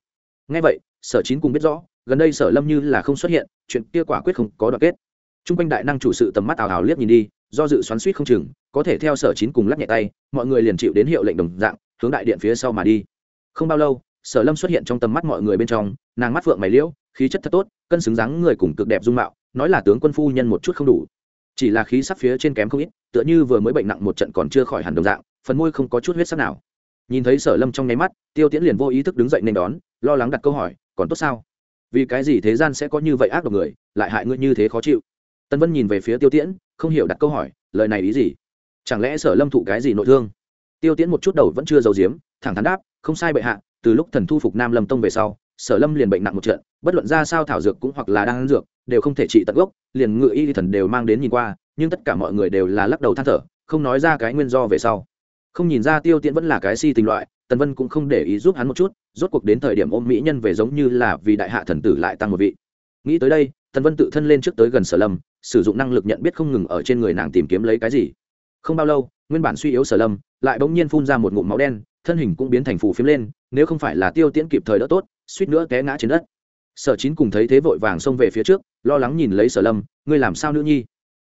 Ngay vậy, sở chín cùng biết rõ, gần đây sở lâm như là không xuất hiện, chuyện kia quả quyết không có đoạn kết. T r u n g quanh đại năng chủ sự tầm mắt ảo ảo liếc nhìn đi, do dự xoắn suýt không chừng, có thể theo sở chín cùng lắc nhẹ tay, mọi người liền chịu đến hiệu lệnh đồng dạng, hướng đại điện phía sau mà đi. Không bao lâu, sở lâm xuất hiện trong tầm mắt mọi người bên trong, nàng mắt phượng mày liễu, khí chất thật tốt, cân xứng dáng người cùng cực đẹp dung mạo, nói là tướng quân phu nhân một chút không đủ chỉ là khí sắc phía trên kém không ít, tựa như vừa mới bệnh nặng một trận còn chưa khỏi hẳn đồng dạng, phần môi không có chút huyết sắc nào. Nhìn thấy sở lâm trong nháy mắt, tiêu tiễn liền vô ý thức đứng dậy nên đón, lo lắng đặt câu hỏi, còn tốt sao? Vì cái gì thế gian sẽ có như vậy ác độc người, lại hại ngươi như thế khó chịu? Tân vân nhìn về phía tiêu tiễn, không hiểu đặt câu hỏi, lời này ý gì? Chẳng lẽ sở lâm thụ cái gì nội thương? Tiêu tiễn một chút đầu vẫn chưa giấu giếm, thẳng thắn đáp, không sai bệ hạ, từ lúc thần thu phục nam lâm tông về sau, sở lâm liền bệnh nặng một trận, bất luận ra sao thảo dược cũng hoặc là đang ăn dược đều không thể trị tận gốc, liền ngự y thần đều mang đến nhìn qua, nhưng tất cả mọi người đều là lắc đầu than thở, không nói ra cái nguyên do về sau. Không nhìn ra tiêu tiễn vẫn là cái si tình loại, tần vân cũng không để ý giúp hắn một chút, rốt cuộc đến thời điểm ôm mỹ nhân về giống như là vì đại hạ thần tử lại tăng một vị. Nghĩ tới đây, tần vân tự thân lên trước tới gần sở lâm, sử dụng năng lực nhận biết không ngừng ở trên người nàng tìm kiếm lấy cái gì. Không bao lâu, nguyên bản suy yếu sở lâm, lại bỗng nhiên phun ra một ngụm máu đen, thân hình cũng biến thành phù phiếm lên, nếu không phải là tiêu tiễn kịp thời đỡ tốt, suýt nữa té ngã trên đất sở chín cùng thấy thế vội vàng xông về phía trước, lo lắng nhìn lấy sở lâm, ngươi làm sao nữ nhi?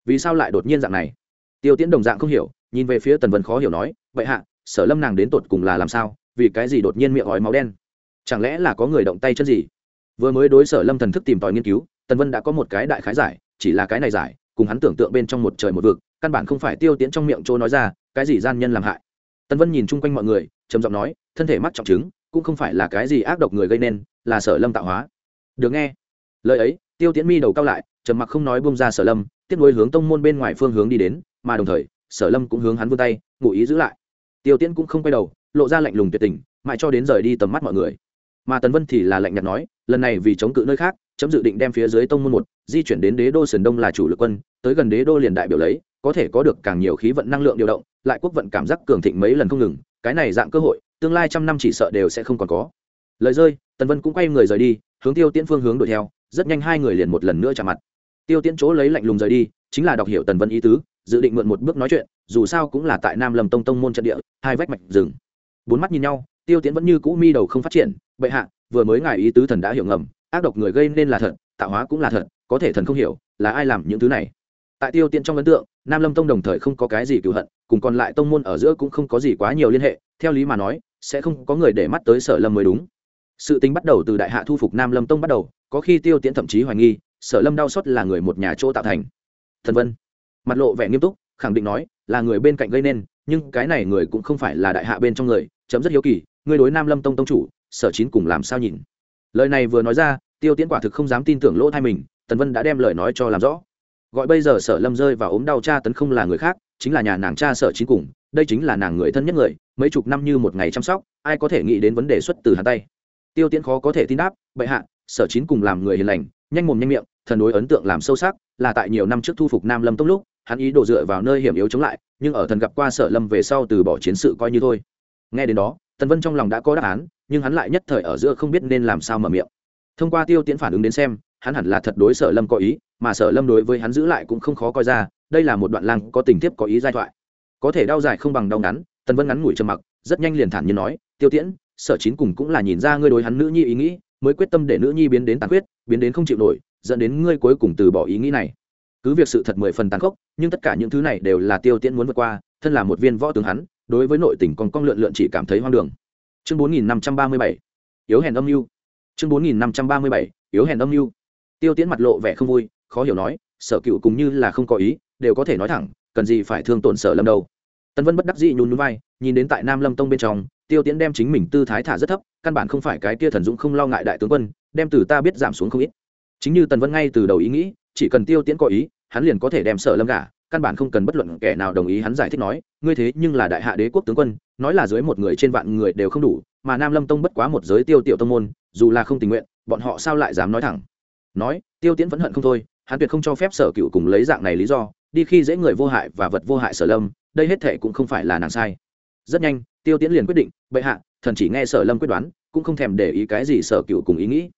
Vì sao lại đột nhiên dạng này? Tiêu tiễn đồng dạng không hiểu, nhìn về phía tần vân khó hiểu nói vậy hạ, sở lâm nàng đến tột cùng là làm sao? Vì cái gì đột nhiên miệng ói máu đen? Chẳng lẽ là có người động tay chân gì? Vừa mới đối sở lâm thần thức tìm tòi nghiên cứu, tần vân đã có một cái đại khái giải, chỉ là cái này giải, cùng hắn tưởng tượng bên trong một trời một vực, căn bản không phải tiêu tiễn trong miệng chỗ nói ra, cái gì gian nhân làm hại? Tần vân nhìn chung quanh mọi người, trầm giọng nói, thân thể mắc trọng chứng, cũng không phải là cái gì ác độc người gây nên, là sở lâm tạo hóa được nghe. Lời ấy, tiêu tiễn mi đầu cao lại, trầm mặc không nói bông ra sở lâm, tiếp nối hướng tông môn bên ngoài phương hướng đi đến, mà đồng thời, sở lâm cũng hướng hắn vươn tay, ngụ ý giữ lại. Tiêu tiễn cũng không quay đầu, lộ ra lạnh lùng tuyệt tình, mãi cho đến rời đi tầm mắt mọi người. Mà tần vân thì là lạnh nhạt nói, lần này vì chống cự nơi khác, chấm dự định đem phía dưới tông môn một, di chuyển đến đế đô sườn đông là chủ lực quân, tới gần đế đô liền đại biểu lấy, có thể có được càng nhiều khí vận năng lượng điều động, lại quốc vận cảm giác cường thịnh mấy lần không ngừng, cái này dạng cơ hội, tương lai trăm năm chỉ sợ đều sẽ không còn có lời rơi, tần vân cũng quay người rời đi, hướng tiêu tiễn phương hướng đuổi theo, rất nhanh hai người liền một lần nữa chạm mặt. Tiêu tiễn chỗ lấy lạnh lùng rời đi, chính là đọc hiểu tần vân ý tứ, dự định mượn một bước nói chuyện, dù sao cũng là tại nam lâm tông tông môn trận địa, hai vách mạch rừng. Bốn mắt nhìn nhau, tiêu tiễn vẫn như cũ mi đầu không phát triển, bệ hạ, vừa mới ngài ý tứ thần đã hiểu ngầm, ác độc người gây nên là thật, tạo hóa cũng là thật, có thể thần không hiểu, là ai làm những thứ này? Tại tiêu tiễn trong ấn tượng, nam lâm tông đồng thời không có cái gì cựu hận, cùng còn lại tông môn ở giữa cũng không có gì quá nhiều liên hệ, theo lý mà nói, sẽ không có người để mắt tới sở lâm mới đúng sự tính bắt đầu từ đại hạ thu phục nam lâm tông bắt đầu, có khi tiêu tiễn thậm chí hoài nghi, sở lâm đau xót là người một nhà chỗ tạo thành. Thần vân. Mặt lộ vẻ nghiêm túc, khẳng định nói, là người bên cạnh gây nên, nhưng cái này người cũng không phải là đại hạ bên trong người, chấm rất hiếu kỳ người đối nam lâm tông tông chủ, sở chín cùng làm sao nhìn? Lời này vừa nói ra, tiêu tiễn quả thực không dám tin tưởng lỗ thai mình tần vân đã đem lời nói cho làm rõ. Gọi bây giờ sở lâm rơi vào ốm đau cha tấn không là người khác, chính là nhà nàng cha sở chín cùng, đây chính là nàng người thân nhất người, mấy chục năm như một ngày chăm sóc, ai có thể nghĩ đến vấn đề xuất từ hắn tay? Tiêu tiễn khó có thể tin đáp, bệ hạ, sở chín cùng làm người hiền lành, nhanh mồm nhanh miệng, thần đối ấn tượng làm sâu sắc, là tại nhiều năm trước thu phục nam lâm tông lúc, hắn ý đổ dựa vào nơi hiểm yếu chống lại, nhưng ở thần gặp qua sở lâm về sau từ bỏ chiến sự coi như thôi. Nghe đến đó, tần vân trong lòng đã có đáp án, nhưng hắn lại nhất thời ở giữa không biết nên làm sao mở miệng. Thông qua tiêu tiễn phản ứng đến xem, hắn hẳn là thật đối sở lâm có ý, mà sở lâm đối với hắn giữ lại cũng không khó coi ra, đây là một đoạn lang có tình tiết có ý giai thoại. Có thể đau dài không bằng đau ngắn, tần vân ngắn ngủi trầm mặc, rất nhanh liền thản nhiên nói, tiêu tiễn sở chín cùng cũng là nhìn ra ngươi đối hắn nữ nhi ý nghĩ, mới quyết tâm để nữ nhi biến đến tàn khuyết, biến đến không chịu nổi, dẫn đến ngươi cuối cùng từ bỏ ý nghĩ này. Cứ việc sự thật mười phần tàn khốc, nhưng tất cả những thứ này đều là tiêu tiễn muốn vượt qua, thân là một viên võ tướng hắn, đối với nội tình còn cong lượn lượn chỉ cảm thấy hoang đường. Chương bốn nghìn năm trăm ba mươi bảy, yếu hèn âm mưu. Chương bốn nghìn năm trăm ba mươi bảy, yếu hèn âm mưu. Tiêu tiễn mặt lộ vẻ không vui, khó hiểu nói, sở cựu cũng như là không có ý, đều có thể nói thẳng, cần gì phải thương tổn sở lâm đâu. Tần vân bất đắc dĩ nhún nhún vai, nhìn đến tại nam lâm tông bên trong, tiêu tiễn đem chính mình tư thái thả rất thấp, căn bản không phải cái kia thần dũng không lo ngại đại tướng quân, đem từ ta biết giảm xuống không ít. Chính như tần vân ngay từ đầu ý nghĩ, chỉ cần tiêu tiễn có ý, hắn liền có thể đem sở lâm gả, căn bản không cần bất luận kẻ nào đồng ý hắn giải thích nói, ngươi thế nhưng là đại hạ đế quốc tướng quân, nói là dưới một người trên vạn người đều không đủ, mà nam lâm tông bất quá một giới tiêu tiểu tông môn, dù là không tình nguyện, bọn họ sao lại dám nói thẳng? Nói, tiêu tiễn vẫn hận không thôi, hắn tuyệt không cho phép sở cựu cùng lấy dạng này lý do đi khi dễ người vô hại và vật vô hại sở lâm, đây hết thệ cũng không phải là nàng sai. Rất nhanh, tiêu tiễn liền quyết định, bệ hạ, thần chỉ nghe sở lâm quyết đoán, cũng không thèm để ý cái gì sở cựu cùng ý nghĩ.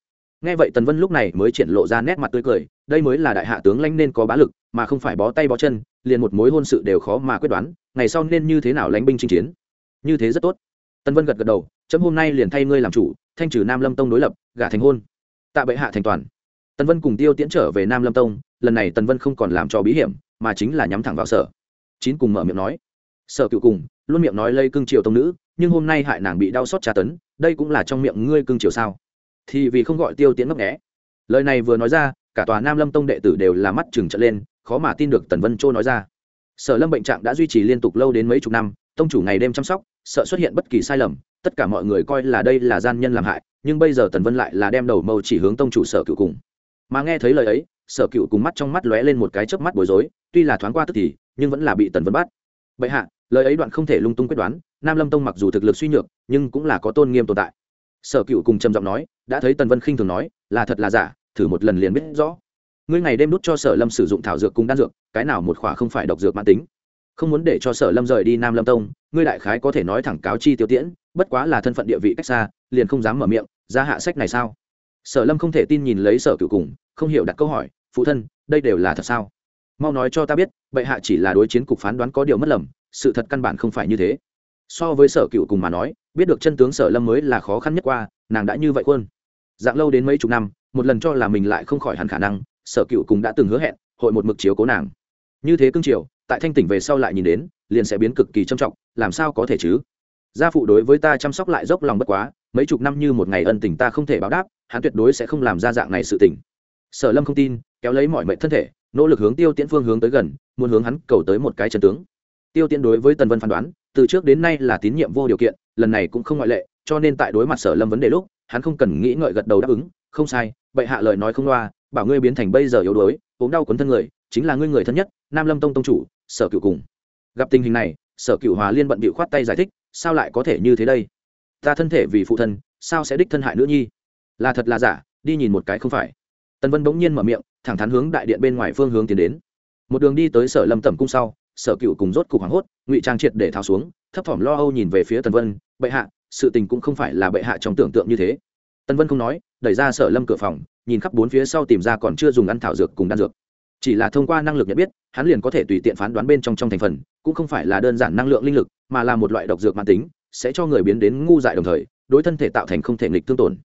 Nghe vậy tần vân lúc này mới triển lộ ra nét mặt tươi cười, đây mới là đại hạ tướng lãnh nên có bá lực, mà không phải bó tay bó chân, liền một mối hôn sự đều khó mà quyết đoán, ngày sau nên như thế nào lãnh binh chinh chiến? Như thế rất tốt. Tần vân gật gật đầu, chấm hôm nay liền thay ngươi làm chủ, thanh trừ nam lâm tông đối lập, gả thành hôn. Tạ bệ hạ thành toàn. Tần vân cùng tiêu tiễn trở về nam lâm tông, lần này tần vân không còn làm cho bí hiểm mà chính là nhắm thẳng vào sở. Chín cùng mở miệng nói. Sở cựu cùng, luôn miệng nói lây cưng triều tông nữ, nhưng hôm nay hại nàng bị đau xót tra tấn, đây cũng là trong miệng ngươi cưng triều sao? Thì vì không gọi tiêu tiễn ngốc nghẽ lời này vừa nói ra, cả tòa nam lâm tông đệ tử đều là mắt chừng trận lên, khó mà tin được tần vân châu nói ra. Sở lâm bệnh trạng đã duy trì liên tục lâu đến mấy chục năm, tông chủ ngày đêm chăm sóc, sợ xuất hiện bất kỳ sai lầm, tất cả mọi người coi là đây là gian nhân làm hại, nhưng bây giờ tần vân lại là đem đầu mâu chỉ hướng tông chủ sở cựu cùng. Mà nghe thấy lời ấy sở cựu cùng mắt trong mắt lóe lên một cái chớp mắt bối rối, tuy là thoáng qua tức thì, nhưng vẫn là bị tần vân bắt. Bệ hạ, lời ấy đoạn không thể lung tung quyết đoán, nam lâm tông mặc dù thực lực suy nhược, nhưng cũng là có tôn nghiêm tồn tại. Sở cựu cùng trầm giọng nói, đã thấy tần vân khinh thường nói, là thật là giả, thử một lần liền biết rõ. Ngươi ngày đêm đút cho sở lâm sử dụng thảo dược cùng đan dược, cái nào một khỏa không phải độc dược mãn tính. Không muốn để cho sở lâm rời đi nam lâm tông, ngươi đại khái có thể nói thẳng cáo chi tiêu tiễn, bất quá là thân phận địa vị cách xa, liền không dám mở miệng, ra hạ sách này sao? Sở lâm không thể tin nhìn lấy sở cựu cùng, không hiểu đặt câu hỏi phụ thân, đây đều là thật sao? Mau nói cho ta biết, bệ hạ chỉ là đối chiến cục phán đoán có điều mất lầm, sự thật căn bản không phải như thế. So với sở cựu cùng mà nói, biết được chân tướng sở lâm mới là khó khăn nhất qua, nàng đã như vậy quân dạng lâu đến mấy chục năm, một lần cho là mình lại không khỏi hẳn khả năng, sở cựu cùng đã từng hứa hẹn, hội một mực chiếu cố nàng. Như thế cương triều tại thanh tỉnh về sau lại nhìn đến, liền sẽ biến cực kỳ trầm trọng, làm sao có thể chứ? Gia phụ đối với ta chăm sóc lại dốc lòng bất quá, mấy chục năm như một ngày ân tình ta không thể báo đáp, hắn tuyệt đối sẽ không làm ra dạng này sự tình. Sở lâm không tin kéo lấy mọi mệnh thân thể, nỗ lực hướng tiêu tiễn phương hướng tới gần, muốn hướng hắn cầu tới một cái chân tướng. Tiêu tiễn đối với tần vân phán đoán, từ trước đến nay là tín nhiệm vô điều kiện, lần này cũng không ngoại lệ, cho nên tại đối mặt sở lâm vấn đề lúc, hắn không cần nghĩ ngợi gật đầu đáp ứng, không sai, bệ hạ lời nói không loa, bảo ngươi biến thành bây giờ yếu đuối, ốm đau quấn thân người, chính là ngươi người thân nhất, nam lâm tông tông chủ, sở cựu cùng. Gặp tình hình này, sở cựu hòa liên bận bịu khoát tay giải thích, sao lại có thể như thế đây? Ta thân thể vì phụ thân, sao sẽ đích thân hại nữ nhi? Là thật là giả, đi nhìn một cái không phải. Tần vân bỗng nhiên mở miệng thẳng thắn hướng đại điện bên ngoài phương hướng tiến đến. Một đường đi tới sở lâm tẩm cung sau, sở cựu cùng rốt cục hoảng hốt, ngụy trang triệt để tháo xuống, thấp thỏm lo âu nhìn về phía tần vân, bệ hạ, sự tình cũng không phải là bệ hạ trong tưởng tượng như thế. Tần vân không nói, đẩy ra sở lâm cửa phòng, nhìn khắp bốn phía sau tìm ra còn chưa dùng ăn thảo dược cùng đan dược. Chỉ là thông qua năng lực nhận biết, hắn liền có thể tùy tiện phán đoán bên trong trong thành phần, cũng không phải là đơn giản năng lượng linh lực, mà là một loại độc dược mạng tính, sẽ cho người biến đến ngu dại đồng thời, đối thân thể tạo thành không thể nghịch thương tổn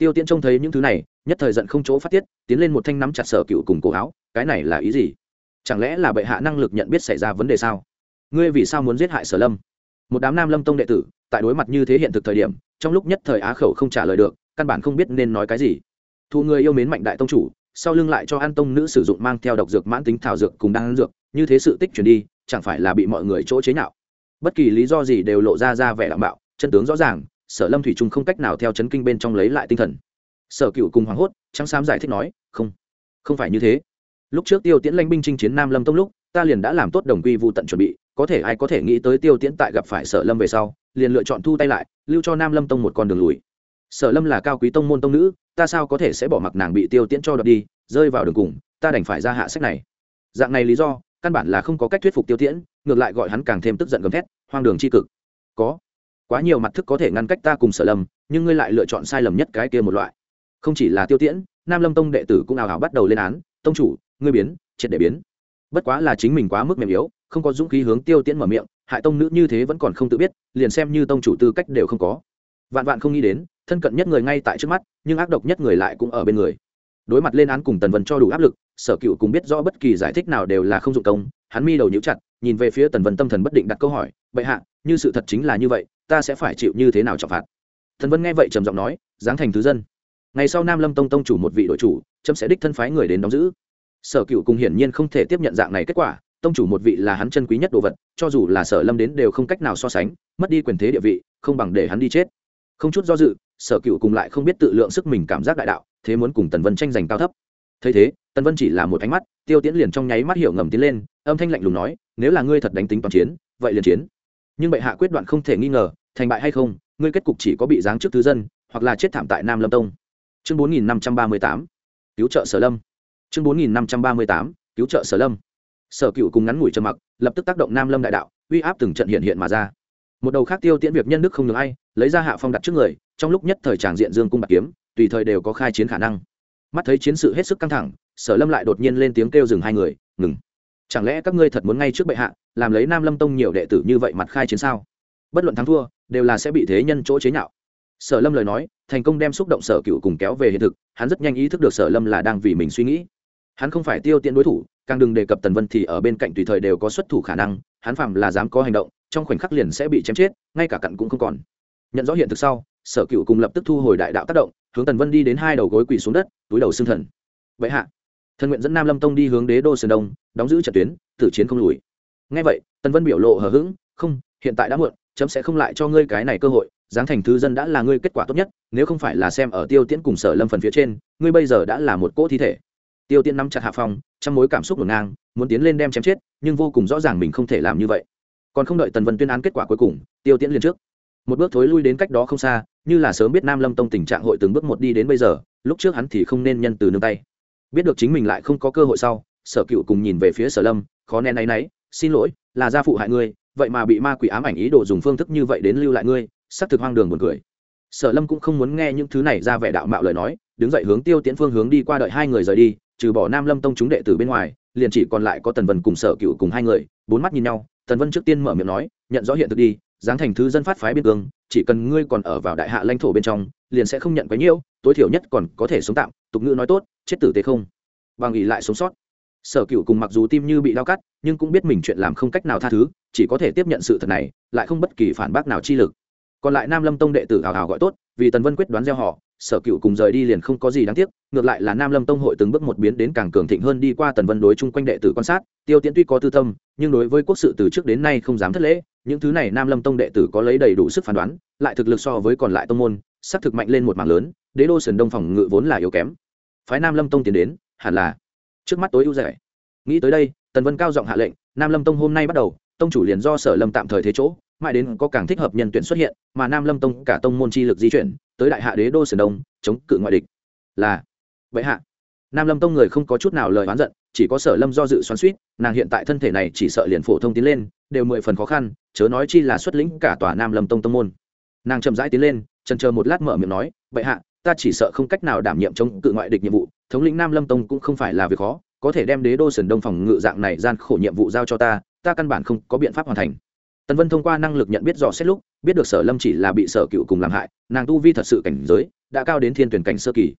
tiêu tiễn trông thấy những thứ này, nhất thời giận không chỗ phát tiết, tiến lên một thanh nắm chặt sở cựu cùng cổ áo, cái này là ý gì? Chẳng lẽ là bệ hạ năng lực nhận biết xảy ra vấn đề sao? Ngươi vì sao muốn giết hại sở lâm? Một đám nam lâm tông đệ tử, tại đối mặt như thế hiện thực thời điểm, trong lúc nhất thời á khẩu không trả lời được, căn bản không biết nên nói cái gì. Thu người yêu mến mạnh đại tông chủ, sau lưng lại cho an tông nữ sử dụng mang theo độc dược mãn tính thảo dược cùng đan dược, như thế sự tích chuyển đi, chẳng phải là bị mọi người chỗ chế nhạo? Bất kỳ lý do gì đều lộ ra ra vẻ đảm bảo, chân tướng rõ ràng sở lâm thủy trung không cách nào theo chấn kinh bên trong lấy lại tinh thần. Sở cựu cùng hoảng hốt, trắng xám giải thích nói, không không phải như thế. Lúc trước tiêu tiễn lanh binh chinh chiến nam lâm tông lúc, ta liền đã làm tốt đồng quy vụ tận chuẩn bị, có thể ai có thể nghĩ tới tiêu tiễn tại gặp phải sở lâm về sau, liền lựa chọn thu tay lại, lưu cho nam lâm tông một con đường lùi. Sở lâm là cao quý tông môn tông nữ, ta sao có thể sẽ bỏ mặc nàng bị tiêu tiễn cho đợt đi, rơi vào đường cùng, ta đành phải ra hạ sách này. Dạng này lý do, căn bản là không có cách thuyết phục tiêu tiễn, ngược lại gọi hắn càng thêm tức giận gầm thét, hoang đường c h i cực. Có quá nhiều mặt thức có thể ngăn cách ta cùng sở lầm, nhưng ngươi lại lựa chọn sai lầm nhất cái kia một loại. Không chỉ là tiêu tiễn nam lâm tông đệ tử cũng ào ào bắt đầu lên án tông chủ ngươi biến triệt để biến. Bất quá là chính mình quá mức mềm yếu không có dũng khí hướng tiêu tiễn mở miệng hại tông nữ như thế vẫn còn không tự biết liền xem như tông chủ tư cách đều không có. Vạn vạn không nghĩ đến thân cận nhất người ngay tại trước mắt nhưng ác độc nhất người lại cũng ở bên người. Đối mặt lên án cùng tần vân cho đủ áp lực sở cựu cũng biết rõ bất kỳ giải thích nào đều là không dụng công hắn mi đầu nhíu chặt nhìn về phía tần vân tâm thần bất định đặt câu hỏi bệ hạ như sự thật chính là như vậy ta sẽ phải chịu như thế nào trọng phạt? Thần vân nghe vậy trầm giọng nói, giáng thành thứ dân. Ngày sau nam lâm tông tông chủ một vị đội chủ trâm sẽ đích thân phái người đến đóng giữ. Sở cựu cùng hiển nhiên không thể tiếp nhận dạng này kết quả, tông chủ một vị là hắn chân quý nhất đồ vật, cho dù là sở lâm đến đều không cách nào so sánh, mất đi quyền thế địa vị, không bằng để hắn đi chết. Không chút do dự, sở cựu cùng lại không biết tự lượng sức mình cảm giác đại đạo, thế muốn cùng tần vân tranh giành cao thấp. Thấy thế, tần vân chỉ là một ánh mắt, tiêu tiễn liền trong nháy mắt hiểu ngầm tiến lên, âm thanh lạnh lùng nói, nếu là ngươi thật đánh tính toàn chiến, vậy liền chiến. Nhưng bệ hạ quyết đoạn không thể nghi ngờ thành bại hay không, ngươi kết cục chỉ có bị giáng trước thứ dân, hoặc là chết thảm tại nam lâm tông. Chương bốn nghìn năm trăm ba mươi tám. Cứu trợ sở lâm. Chương bốn nghìn năm trăm ba mươi tám. Cứu trợ sở lâm. Sở cựu cùng ngắn ngủi trầm mặc, lập tức tác động nam lâm đại đạo, uy áp từng trận hiện hiện mà ra. Một đầu khác tiêu tiễn việc nhân đức không được ai, lấy ra hạ phong đặt trước người, trong lúc nhất thời tràng diện dương cung bạc kiếm, tùy thời đều có khai chiến khả năng. Mắt thấy chiến sự hết sức căng thẳng, sở lâm lại đột nhiên lên tiếng kêu dừng hai người, ngừng. Chẳng lẽ các ngươi thật muốn ngay trước bệ hạ, làm lấy nam lâm tông nhiều đệ tử như vậy mặt khai chiến sao? Bất luận thắng thua, đều là sẽ bị thế nhân chỗ chế nhạo. Sở lâm lời nói, thành công đem xúc động sở cựu cùng kéo về hiện thực, hắn rất nhanh ý thức được sở lâm là đang vì mình suy nghĩ. Hắn không phải tiêu tiện đối thủ, càng đừng đề cập tần vân thì ở bên cạnh tùy thời đều có xuất thủ khả năng, hắn phạm là dám có hành động, trong khoảnh khắc liền sẽ bị chém chết, ngay cả cặn cũng không còn. Nhận rõ hiện thực sau, sở cựu cùng lập tức thu hồi đại đạo tác động, hướng tần vân đi đến hai đầu gối quỳ xuống đất, túi đầu xương thần. Vậy hạ. Thần nguyện dẫn nam lâm tông đi hướng đế đô sơn đông, đóng giữ trận tuyến, tử chiến không lùi. Ngay vậy, tần vân biểu lộ hờ hững, không, hiện tại đã muộn chấm sẽ không lại cho ngươi cái này cơ hội, giáng thành thứ dân đã là ngươi kết quả tốt nhất, nếu không phải là xem ở tiêu tiễn cùng sở lâm phần phía trên, ngươi bây giờ đã là một cỗ thi thể. Tiêu tiễn nắm chặt hạ phong trong mối cảm xúc ngổn ngang, muốn tiến lên đem chém chết, nhưng vô cùng rõ ràng mình không thể làm như vậy. Còn không đợi tần vân tuyên án kết quả cuối cùng, tiêu tiễn liền trước. Một bước thối lui đến cách đó không xa, như là sớm biết nam lâm tông tình trạng hội từng bước một đi đến bây giờ, lúc trước hắn thì không nên nhân từ nương tay. Biết được chính mình lại không có cơ hội sau, sở cựu cùng nhìn về phía sở lâm, khó nén áy náy xin lỗi, là gia phụ hại ngươi vậy mà bị ma quỷ ám ảnh ý đồ dùng phương thức như vậy đến lưu lại ngươi, xác thực hoang đường buồn cười. Sở lâm cũng không muốn nghe những thứ này ra vẻ đạo mạo lời nói, đứng dậy hướng tiêu tiễn phương hướng đi qua đợi hai người rời đi, trừ bỏ nam lâm tông chúng đệ tử bên ngoài, liền chỉ còn lại có tần vân cùng sở cựu cùng hai người, bốn mắt nhìn nhau, tần vân trước tiên mở miệng nói, nhận rõ hiện thực đi, giáng thành thứ dân phát phái biên cương, chỉ cần ngươi còn ở vào đại hạ lãnh thổ bên trong, liền sẽ không nhận quấy nhiễu, tối thiểu nhất còn có thể sống tạm, tục ngữ nói tốt, chết tử tế không. Bằng ý lại sống sót sở cựu cùng mặc dù tim như bị đau cắt, nhưng cũng biết mình chuyện làm không cách nào tha thứ, chỉ có thể tiếp nhận sự thật này, lại không bất kỳ phản bác nào chi lực. Còn lại nam lâm tông đệ tử hào hào gọi tốt, vì tần vân quyết đoán gieo họ, sở cựu cùng rời đi liền không có gì đáng tiếc, ngược lại là nam lâm tông hội từng bước một biến đến càng cường thịnh hơn đi qua tần vân đối chung quanh đệ tử quan sát, tiêu tiễn tuy có tư tâm, nhưng đối với quốc sự từ trước đến nay không dám thất lễ, những thứ này nam lâm tông đệ tử có lấy đầy đủ sức phán đoán, lại thực lực so với còn lại tông môn sắc thực mạnh lên một mảng lớn, đế đô sườn đông phòng ngự vốn là yếu kém. Phái nam lâm tông tiến đến, hẳn là trước mắt tối ưu rẻ. Nghĩ tới đây, tần vân cao giọng hạ lệnh, nam lâm tông hôm nay bắt đầu, tông chủ liền do sở lâm tạm thời thế chỗ, mãi đến có càng thích hợp nhân tuyển xuất hiện, mà nam lâm tông cả tông môn chi lực di chuyển, tới đại hạ đế đô sườn đông, chống cự ngoại địch. Là, vậy hạ. Nam lâm tông người không có chút nào lời oán giận, chỉ có sở lâm do dự xoắn suýt nàng hiện tại thân thể này chỉ sợ liền phổ thông tiến lên, đều mười phần khó khăn, chớ nói chi là xuất lĩnh cả tòa nam lâm tông tông môn. Nàng chậm rãi tiến lên trần chờ một lát mở miệng nói vậy hạ, ta chỉ sợ không cách nào đảm nhiệm chống cự ngoại địch nhiệm vụ thống lĩnh nam lâm tông cũng không phải là việc khó, có thể đem đế đô sườn đông phòng ngự dạng này gian khổ nhiệm vụ giao cho ta ta căn bản không có biện pháp hoàn thành. Tần vân thông qua năng lực nhận biết dò xét lúc, biết được sở lâm chỉ là bị sở cựu cùng làm hại, nàng tu vi thật sự cảnh giới đã cao đến thiên tuyển cảnh sơ kỳ.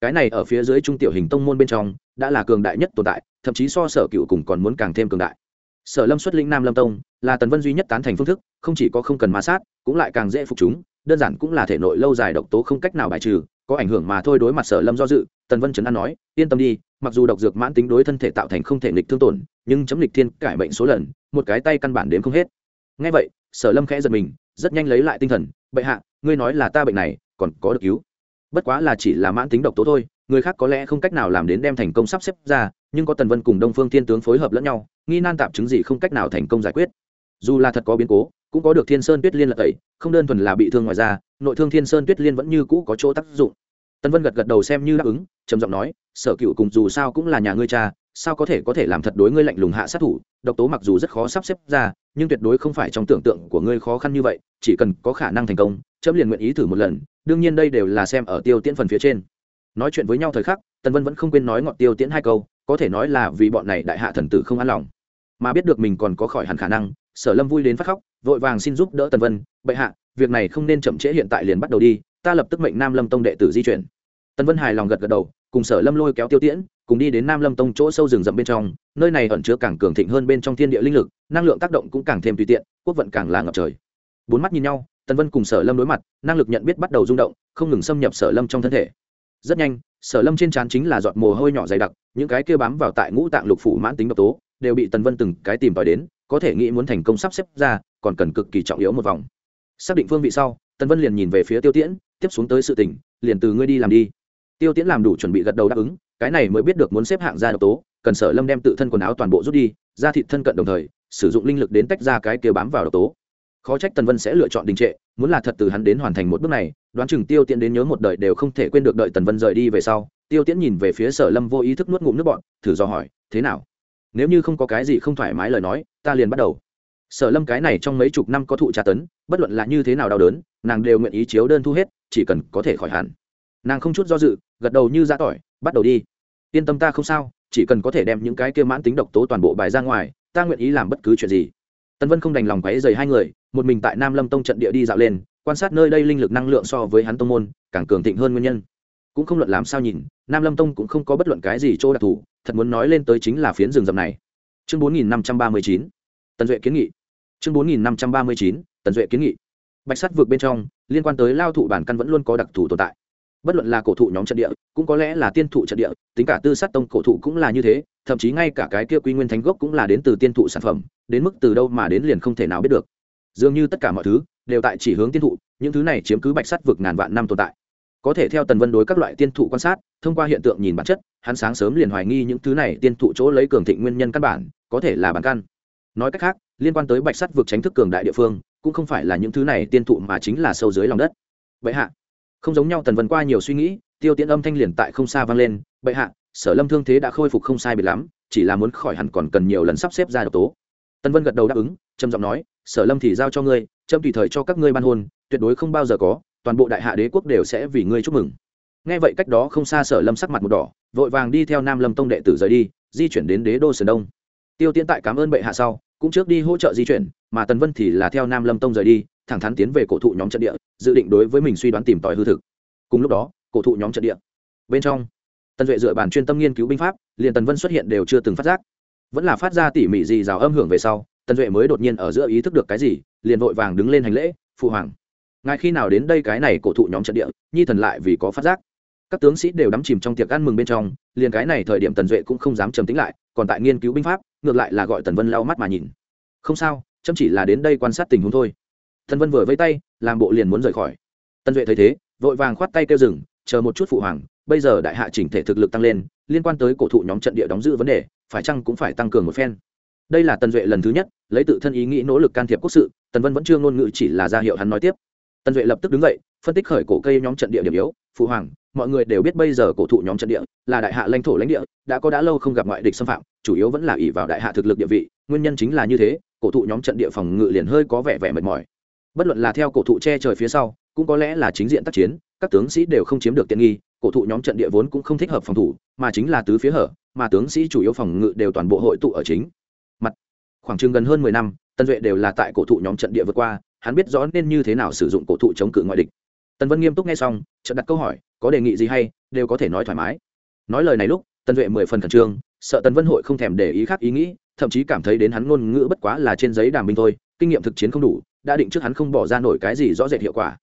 Cái này ở phía dưới trung tiểu hình tông môn bên trong, đã là cường đại nhất tồn tại, thậm chí so sở cựu cùng còn muốn càng thêm cường đại. Sở lâm xuất lĩnh nam lâm tông, là tần vân duy nhất tán thành phương thức, không chỉ có không cần ma sát, cũng lại càng dễ phục chúng, đơn giản cũng là thể nội lâu dài độc tố không cách nào bài trừ có ảnh hưởng mà thôi đối mặt sở lâm do dự, tần vân trấn an nói, yên tâm đi, mặc dù độc dược mãn tính đối thân thể tạo thành không thể nghịch thương tổn, nhưng chấm lịch thiên cải bệnh số lần, một cái tay căn bản đến không hết. Ngay vậy, sở lâm khẽ giật mình, rất nhanh lấy lại tinh thần, bệ hạ, ngươi nói là ta bệnh này, còn có được cứu. Bất quá là chỉ là mãn tính độc tố thôi, người khác có lẽ không cách nào làm đến đem thành công sắp xếp ra, nhưng có tần vân cùng đông phương thiên tướng phối hợp lẫn nhau, nghi nan tạp chứng gì không cách nào thành công giải quyết. Dù là thật có biến cố cũng có được thiên sơn tuyết liên lật tẩy, không đơn thuần là bị thương ngoài ra nội thương thiên sơn tuyết liên vẫn như cũ có chỗ tác dụng. Tân vân gật gật đầu xem như đáp ứng, trầm giọng nói, sở cựu cùng dù sao cũng là nhà ngươi cha, sao có thể có thể làm thật đối ngươi lạnh lùng hạ sát thủ? Độc tố mặc dù rất khó sắp xếp ra, nhưng tuyệt đối không phải trong tưởng tượng của ngươi khó khăn như vậy, chỉ cần có khả năng thành công, chấm liền nguyện ý thử một lần, đương nhiên đây đều là xem ở tiêu tiễn phần phía trên. Nói chuyện với nhau thời khắc, tần vân vẫn không quên nói ngọt tiêu tiễn hai câu, có thể nói là vì bọn này đại hạ thần tử không an lòng. Mà biết được mình còn có khỏi hẳn khả năng sở lâm vui đến phát khóc, vội vàng xin giúp đỡ tần vân, bệ hạ, việc này không nên chậm trễ, hiện tại liền bắt đầu đi, ta lập tức mệnh nam lâm tông đệ tử di chuyển. Tần vân hài lòng gật gật đầu, cùng sở lâm lôi kéo tiêu tiễn, cùng đi đến nam lâm tông chỗ sâu rừng rậm bên trong, nơi này ẩn chứa càng cường thịnh hơn bên trong thiên địa linh lực, năng lượng tác động cũng càng thêm tùy tiện, quốc vận càng là ngập trời. Bốn mắt nhìn nhau, tần vân cùng sở lâm đối mặt, năng lực nhận biết bắt đầu rung động, không ngừng xâm nhập sở lâm trong thân thể. Rất nhanh, sở lâm trên trán chính là giọt mồ hôi nhỏ dày đặc, những cái kia bám vào tại ngũ tạng lục phủ mãn tính độc tố, đều bị tần vân từng cái tìm tòi đến có thể nghĩ muốn thành công sắp xếp ra, còn cần cực kỳ trọng yếu một vòng. Xác định phương vị sau, tần vân liền nhìn về phía tiêu tiễn, tiếp xuống tới sự tỉnh liền từ ngươi đi làm đi. Tiêu tiễn làm đủ chuẩn bị gật đầu đáp ứng, cái này mới biết được muốn xếp hạng ra độc tố, cần sở lâm đem tự thân quần áo toàn bộ rút đi, ra thịt thân cận đồng thời, sử dụng linh lực đến tách ra cái kia bám vào độc tố. Khó trách tần vân sẽ lựa chọn đình trệ, muốn là thật từ hắn đến hoàn thành một bước này, đoán chừng tiêu tiễn đến nhớ một đời đều không thể quên được đợi tần vân rời đi về sau, tiêu tiễn nhìn về phía sở lâm vô ý thức nuốt ngụm nước bọn thử do hỏi, thế nào? Nếu như không có cái gì không thoải mái lời nói, ta liền bắt đầu. Sở lâm cái này trong mấy chục năm có thụ tra tấn, bất luận là như thế nào đau đớn, nàng đều nguyện ý chiếu đơn thu hết, chỉ cần có thể khỏi hẳn. Nàng không chút do dự, gật đầu như giã tỏi, bắt đầu đi. Yên tâm ta không sao, chỉ cần có thể đem những cái kia mãn tính độc tố toàn bộ bài ra ngoài, ta nguyện ý làm bất cứ chuyện gì. Tân vân không đành lòng quáy dày hai người, một mình tại nam lâm tông trận địa đi dạo lên, quan sát nơi đây linh lực năng lượng so với hắn tông môn, càng cường thịnh hơn nguyên nhân cũng không luận làm sao nhìn, nam lâm tông cũng không có bất luận cái gì chỗ đặc thù, thật muốn nói lên tới chính là phiến rừng rậm này. Chương bốn nghìn năm trăm ba mươi chín, tần duệ kiến nghị. Chương bốn nghìn năm trăm ba mươi chín, tần duệ kiến nghị. Bạch sắt vượt bên trong, liên quan tới lao thụ bản căn vẫn luôn có đặc thù tồn tại. Bất luận là cổ thụ nhóm trận địa, cũng có lẽ là tiên thụ trận địa, tính cả tư sát tông cổ thụ cũng là như thế, thậm chí ngay cả cái kia quy nguyên thánh gốc cũng là đến từ tiên thụ sản phẩm, đến mức từ đâu mà đến liền không thể nào biết được. Dường như tất cả mọi thứ đều tại chỉ hướng tiên thụ, những thứ này chiếm cứ bạch sắt vực ngàn vạn năm tồn tại có thể theo tần vân đối các loại tiên thụ quan sát, thông qua hiện tượng nhìn bản chất, hắn sáng sớm liền hoài nghi những thứ này tiên thụ chỗ lấy cường thịnh nguyên nhân căn bản, có thể là bản căn. Nói cách khác, liên quan tới bạch sắt vượt tránh thức cường đại địa phương, cũng không phải là những thứ này tiên thụ mà chính là sâu dưới lòng đất. Vậy hạ, không giống nhau, tần vân qua nhiều suy nghĩ, tiêu tiễn âm thanh liền tại không xa vang lên, bệ hạ, sở lâm thương thế đã khôi phục không sai biệt lắm, chỉ là muốn khỏi hẳn còn cần nhiều lần sắp xếp ra độc tố. Tần vân gật đầu đáp ứng, trầm giọng nói, sở lâm thì giao cho ngươi trâm tùy thời cho các ngươi ban hôn, tuyệt đối không bao giờ có toàn bộ đại hạ đế quốc đều sẽ vì ngươi chúc mừng. Nghe vậy cách đó không xa sở lâm sắc mặt một đỏ, vội vàng đi theo nam lâm tông đệ tử rời đi, di chuyển đến đế đô sơn đông. Tiêu tiễn tại cảm ơn bệ hạ sau, cũng trước đi hỗ trợ di chuyển, mà tần vân thì là theo nam lâm tông rời đi, thẳng thắn tiến về cổ thụ nhóm trận địa, dự định đối với mình suy đoán tìm tòi hư thực. Cùng lúc đó, cổ thụ nhóm trận địa. Bên trong, tần duệ dựa bàn chuyên tâm nghiên cứu binh pháp, liền tần vân xuất hiện đều chưa từng phát giác. Vẫn là phát ra tỉ mỉ gì rào âm hưởng về sau, tần duệ mới đột nhiên ở giữa ý thức được cái gì, liền vội vàng đứng lên hành lễ, phụ hoàng ngài khi nào đến đây cái này cổ thụ nhóm trận địa, nhi thần lại vì có phát giác. Các tướng sĩ đều đắm chìm trong tiệc ăn mừng bên trong, liền cái này thời điểm tần duệ cũng không dám trầm tính lại, còn tại nghiên cứu binh pháp, ngược lại là gọi tần vân lau mắt mà nhìn. Không sao chăm chỉ là đến đây quan sát tình huống thôi. Tần vân vừa vây tay, làm bộ liền muốn rời khỏi. Tần duệ thấy thế, vội vàng khoát tay kêu dừng, chờ một chút phụ hoàng, bây giờ đại hạ chỉnh thể thực lực tăng lên, liên quan tới cổ thụ nhóm trận địa đóng giữ vấn đề, phải chăng cũng phải tăng cường một phen. Đây là tần duệ lần thứ nhất, lấy tự thân ý nghĩ nỗ lực can thiệp quốc sự, tần vân vẫn chưa ngôn ngữ, chỉ là ra hiệu hắn nói tiếp tần duệ lập tức đứng dậy, phân tích khởi cổ cây nhóm trận địa điểm yếu, phụ hoàng, mọi người đều biết bây giờ cổ thụ nhóm trận địa là đại hạ lãnh thổ lãnh địa, đã có đã lâu không gặp ngoại địch xâm phạm, chủ yếu vẫn là ỷ vào đại hạ thực lực địa vị, nguyên nhân chính là như thế, cổ thụ nhóm trận địa phòng ngự liền hơi có vẻ vẻ mệt mỏi. Bất luận là theo cổ thụ che trời phía sau, cũng có lẽ là chính diện tác chiến, các tướng sĩ đều không chiếm được tiện nghi, cổ thụ nhóm trận địa vốn cũng không thích hợp phòng thủ, mà chính là tứ phía hở, mà tướng sĩ chủ yếu phòng ngự đều toàn bộ hội tụ ở chính. Mặt, khoảng chừng gần hơn mười năm tân duệ đều là tại cổ thụ nhóm trận địa vượt qua hắn biết rõ nên như thế nào sử dụng cổ thụ chống cự ngoại địch. Tần vân nghiêm túc nghe xong, chợt đặt câu hỏi, có đề nghị gì hay, đều có thể nói thoải mái. Nói lời này lúc, tần duệ mười phần khẩn trương, sợ tần vân hội không thèm để ý khác ý nghĩ, thậm chí cảm thấy đến hắn ngôn ngữ bất quá là trên giấy đàm binh thôi, kinh nghiệm thực chiến không đủ, đã định trước hắn không bỏ ra nổi cái gì rõ rệt hiệu quả.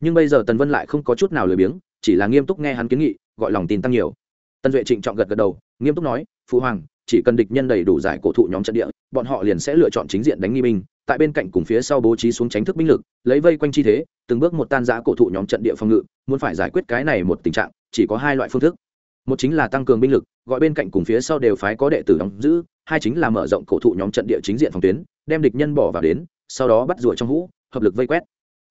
Nhưng bây giờ tần vân lại không có chút nào lười biếng, chỉ là nghiêm túc nghe hắn kiến nghị, gọi lòng tin tăng nhiều. Tần duệ trịnh trọng gật gật đầu, nghiêm túc nói, phụ hoàng, chỉ cần địch nhân đầy đủ giải cổ thụ nhóm trận địa, bọn họ liền sẽ lựa chọn chính diện đánh nghi binh tại bên cạnh cùng phía sau bố trí xuống tránh thức binh lực, lấy vây quanh chi thế, từng bước một tan giã cổ thụ nhóm trận địa phòng ngự, muốn phải giải quyết cái này một tình trạng, chỉ có hai loại phương thức. Một chính là tăng cường binh lực, gọi bên cạnh cùng phía sau đều phái có đệ tử đóng giữ, hai chính là mở rộng cổ thụ nhóm trận địa chính diện phòng tuyến, đem địch nhân bỏ vào đến, sau đó bắt rủa trong hũ, hợp lực vây quét.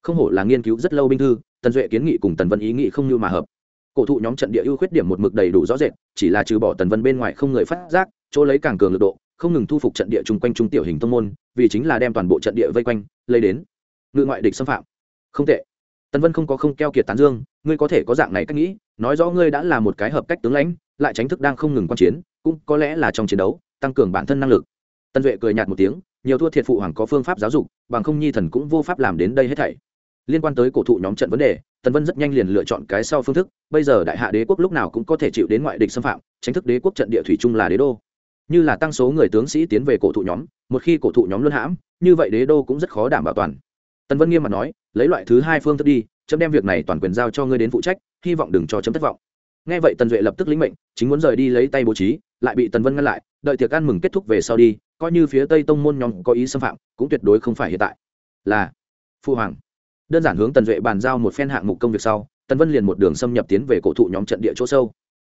Không hổ là nghiên cứu rất lâu binh thư, tần duệ kiến nghị cùng tần vân ý nghị không như mà hợp. Cổ thụ nhóm trận địa ưu khuyết điểm một mực đầy đủ rõ rệt, chỉ là trừ bỏ tần vân bên ngoài không người phát giác, chỗ lấy càng cường lực độ không ngừng thu phục trận địa chung quanh trung tiểu hình tông môn, vì chính là đem toàn bộ trận địa vây quanh, lấy đến ngự ngoại địch xâm phạm. Không tệ. Tần vân không có không keo kiệt tán dương, ngươi có thể có dạng này cách nghĩ, nói rõ ngươi đã là một cái hợp cách tướng lãnh, lại tránh thức đang không ngừng quan chiến, cũng có lẽ là trong chiến đấu, tăng cường bản thân năng lực. Tân duệ cười nhạt một tiếng, nhiều thua thiệt phụ hoàng có phương pháp giáo dục, bằng không nhi thần cũng vô pháp làm đến đây hết thảy. Liên quan tới cổ thụ nhóm trận vấn đề, tần vân rất nhanh liền lựa chọn cái sau phương thức, bây giờ đại hạ đế quốc lúc nào cũng có thể chịu đến ngoại địch xâm phạm, tránh thức đế quốc trận địa thủy chung là đế đô như là tăng số người tướng sĩ tiến về cổ thụ nhóm, một khi cổ thụ nhóm luân hãm, như vậy đế đô cũng rất khó đảm bảo toàn. Tần vân nghiêm mặt nói, lấy loại thứ hai phương thức đi, chấm đem việc này toàn quyền giao cho ngươi đến phụ trách, hy vọng đừng cho chấm thất vọng. Nghe vậy tần duệ lập tức lĩnh mệnh, chính muốn rời đi lấy tay bố trí, lại bị tần vân ngăn lại, đợi tiệc ăn mừng kết thúc về sau đi, coi như phía tây tông môn nhóm có ý xâm phạm, cũng tuyệt đối không phải hiện tại. Là, phu hoàng. Đơn giản hướng tần duệ bàn giao một phen hạng mục công việc sau, tần vân liền một đường xâm nhập tiến về cổ thụ nhóm trận địa chỗ sâu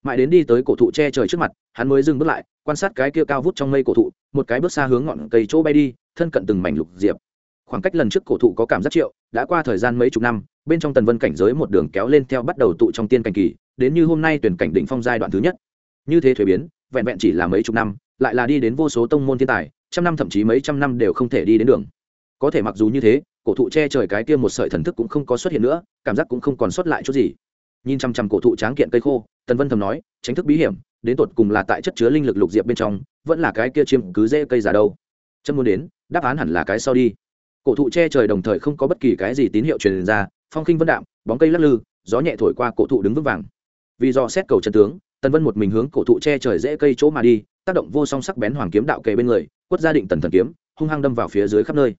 mãi đến đi tới cổ thụ che trời trước mặt, hắn mới dừng bước lại, quan sát cái kia cao vút trong mây cổ thụ, một cái bước xa hướng ngọn cây chỗ bay đi, thân cận từng mảnh lục diệp. Khoảng cách lần trước cổ thụ có cảm giác triệu, đã qua thời gian mấy chục năm, bên trong tần vân cảnh giới một đường kéo lên theo bắt đầu tụ trong tiên cảnh kỳ, đến như hôm nay tuyển cảnh đỉnh phong giai đoạn thứ nhất. Như thế thuế biến, vẹn vẹn chỉ là mấy chục năm, lại là đi đến vô số tông môn thiên tài, trăm năm thậm chí mấy trăm năm đều không thể đi đến đường. Có thể mặc dù như thế, cổ thụ che trời cái kia một sợi thần thức cũng không có xuất hiện nữa, cảm giác cũng không còn xuất lại chút gì nhìn chăm chăm cổ thụ tráng kiện cây khô, tần vân thầm nói, tránh thức bí hiểm, đến tột cùng là tại chất chứa linh lực lục diệp bên trong, vẫn là cái kia chiếm cứ dễ cây già đâu. Chân muốn đến, đáp án hẳn là cái sau đi. Cổ thụ che trời đồng thời không có bất kỳ cái gì tín hiệu truyền ra, phong khinh vân đạm, bóng cây lắc lư, gió nhẹ thổi qua cổ thụ đứng vững vàng. Vì do xét cầu chân tướng, tần vân một mình hướng cổ thụ che trời dễ cây chỗ mà đi, tác động vô song sắc bén hoàng kiếm đạo kề bên người, quất gia định tần thần kiếm, hung hăng đâm vào phía dưới khắp nơi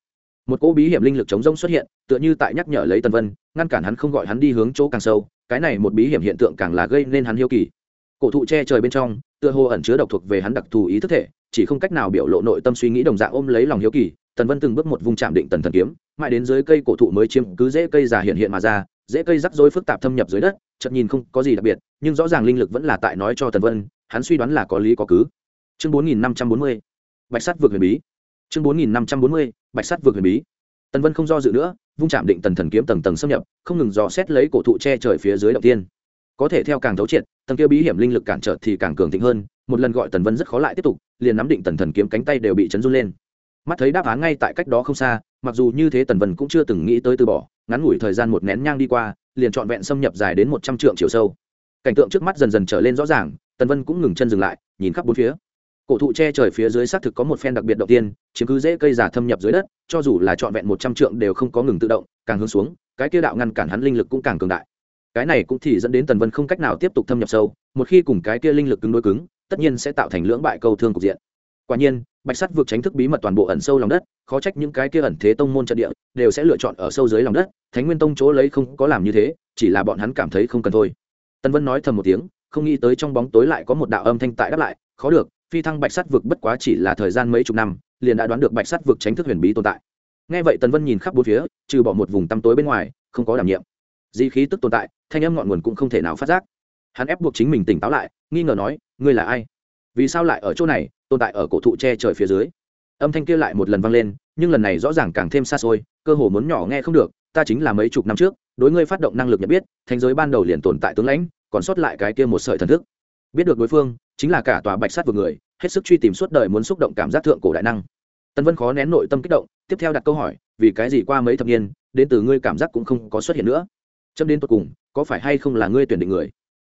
một cỗ bí hiểm linh lực chống rông xuất hiện, tựa như tại nhắc nhở lấy tần vân, ngăn cản hắn không gọi hắn đi hướng chỗ càng sâu, cái này một bí hiểm hiện tượng càng là gây nên hắn hiếu kỳ. Cổ thụ che trời bên trong, tựa hồ ẩn chứa độc thuộc về hắn đặc thù ý thức thể, chỉ không cách nào biểu lộ nội tâm suy nghĩ đồng dạng ôm lấy lòng hiếu kỳ, tần vân từng bước một vùng chạm định tần thần kiếm, mãi đến dưới cây cổ thụ mới chiếm cứ dễ cây già hiện hiện mà ra dễ cây rắc rối phức tạp thâm nhập dưới đất, chợt nhìn không có gì đặc biệt, nhưng rõ ràng linh lực vẫn là tại nói cho tần vân, hắn suy đoán là có lý có cứ. Chương bốn nghìn năm trăm bốn mươi, bạch sắt vượt huyền bí chương bốn nghìn năm trăm bốn mươi, bạch sắt vượt huyền bí. Tần vân không do dự nữa, vung chạm định tần thần kiếm tầng tầng xâm nhập, không ngừng dò xét lấy cổ thụ che trời phía dưới động tiên. Có thể theo càng thấu triệt, tầng kia bí hiểm linh lực cản trở thì càng cường thịnh hơn, một lần gọi tần vân rất khó lại tiếp tục, liền nắm định tần thần kiếm cánh tay đều bị chấn run lên. Mắt thấy đáp án ngay tại cách đó không xa, mặc dù như thế tần vân cũng chưa từng nghĩ tới từ bỏ, ngắn ngủi thời gian một nén nhang đi qua, liền trọn vẹn xâm nhập dài đến một trăm trượng chiều sâu. Cảnh tượng trước mắt dần dần trở lên rõ ràng, tần vân cũng ngừng chân dừng lại, nhìn khắp bốn phía cổ thụ che trời phía dưới xác thực có một phen đặc biệt đầu tiên, chiếm cứ dễ cây giả thâm nhập dưới đất, cho dù là trọn vẹn một trăm trượng đều không có ngừng tự động, càng hướng xuống, cái kia đạo ngăn cản hắn linh lực cũng càng cường đại. Cái này cũng thì dẫn đến tần vân không cách nào tiếp tục thâm nhập sâu, một khi cùng cái kia linh lực cứng đối cứng, tất nhiên sẽ tạo thành lưỡng bại câu thương cục diện. Quả nhiên, bạch sắt vượt tránh thức bí mật toàn bộ ẩn sâu lòng đất, khó trách những cái kia ẩn thế tông môn trận địa đều sẽ lựa chọn ở sâu dưới lòng đất, thánh nguyên tông chỗ lấy không có làm như thế, chỉ là bọn hắn cảm thấy không cần thôi. Tân vân nói thầm một tiếng, không nghĩ tới trong bóng tối lại có một đạo âm thanh tại đáp lại, khó được phi thăng bạch sắt vực bất quá chỉ là thời gian mấy chục năm, liền đã đoán được bạch sắt vực tránh thức huyền bí tồn tại. Nghe vậy tần vân nhìn khắp bốn phía, trừ bỏ một vùng tăm tối bên ngoài, không có đảm nhiệm. Di khí tức tồn tại, thanh âm ngọn nguồn cũng không thể nào phát giác. Hắn ép buộc chính mình tỉnh táo lại, nghi ngờ nói, ngươi là ai? Vì sao lại ở chỗ này, tồn tại ở cổ thụ che trời phía dưới? Âm thanh kia lại một lần vang lên, nhưng lần này rõ ràng càng thêm xa xôi, cơ hồ muốn nhỏ nghe không được, ta chính là mấy chục năm trước, đối ngươi phát động năng lực nhận biết thành giới ban đầu liền tồn tại tướng lãnh, còn sót lại cái kia một sợi thần thức. Biết được đối phương chính là cả tòa bạch sát vừa người, hết sức truy tìm suốt đời muốn xúc động cảm giác thượng cổ đại năng. Tân vân khó nén nội tâm kích động, tiếp theo đặt câu hỏi, vì cái gì qua mấy thập niên, đến từ ngươi cảm giác cũng không có xuất hiện nữa? Chấm đến tột cùng, có phải hay không là ngươi tuyển định người?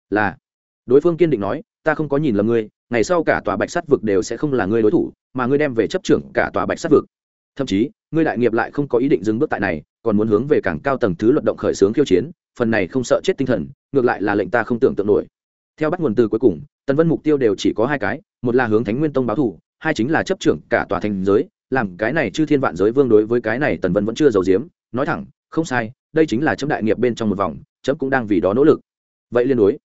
Là. Đối phương kiên định nói, ta không có nhìn lầm ngươi, ngày sau cả tòa bạch sát vực đều sẽ không là ngươi đối thủ, mà ngươi đem về chấp trưởng cả tòa bạch sát vực. Thậm chí, ngươi đại nghiệp lại không có ý định dừng bước tại này, còn muốn hướng về càng cao tầng thứ luận động khởi xướng khiêu chiến, phần này không sợ chết tinh thần, ngược lại là lệnh ta không tưởng tượng nổi. Theo bắt nguồn từ cuối cùng tần vân mục tiêu đều chỉ có hai cái, một là hướng thánh nguyên tông báo thù, hai chính là chấp trưởng cả tòa thành giới, làm cái này chư thiên vạn giới vương đối với cái này tần vân vẫn chưa giàu diếm nói thẳng, không sai, đây chính là chấm đại nghiệp bên trong một vòng, chấm cũng đang vì đó nỗ lực. Vậy liên đối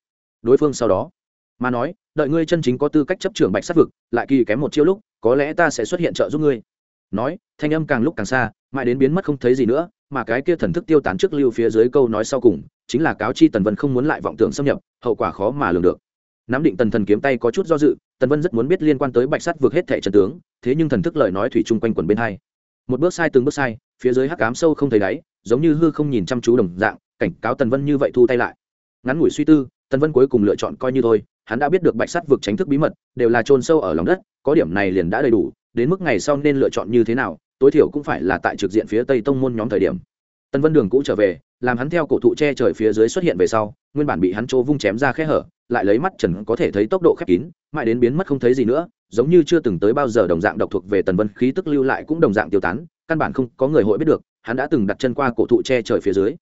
đối phương sau đó, mà nói, đợi ngươi chân chính có tư cách chấp trưởng bạch sát vực, lại kỳ kém một chiêu lúc, có lẽ ta sẽ xuất hiện trợ giúp ngươi. Nói, thanh âm càng lúc càng xa, mãi đến biến mất không thấy gì nữa, mà cái kia thần thức tiêu tán trước lưu phía dưới câu nói sau cùng, chính là cáo chi tần vân không muốn lại vọng tưởng xâm nhập, hậu quả khó mà lường được nắm định tần thần kiếm tay có chút do dự, tần vân rất muốn biết liên quan tới bạch sắt vượt hết thẻ trần tướng, thế nhưng thần thức lời nói thủy chung quanh quần bên hai. Một bước sai, từng bước sai, phía dưới hắc cám sâu không thấy đáy, giống như hư không nhìn chăm chú đồng dạng, cảnh cáo tần vân như vậy thu tay lại. Ngắn ngủi suy tư, tần vân cuối cùng lựa chọn coi như thôi, hắn đã biết được bạch sắt vượt tránh thức bí mật, đều là trôn sâu ở lòng đất, có điểm này liền đã đầy đủ, đến mức ngày sau nên lựa chọn như thế nào, tối thiểu cũng phải là tại trực diện phía tây tông môn nhóm thời điểm. Tần vân đường cũ trở về làm hắn theo cổ thụ che trời phía dưới xuất hiện về sau, nguyên bản bị hắn chỗ vung chém ra khe hở, lại lấy mắt trần có thể thấy tốc độ khép kín, mãi đến biến mất không thấy gì nữa, giống như chưa từng tới bao giờ đồng dạng độc thuộc về tần vân, khí tức lưu lại cũng đồng dạng tiêu tán, căn bản không có người hội biết được, hắn đã từng đặt chân qua cổ thụ che trời phía dưới.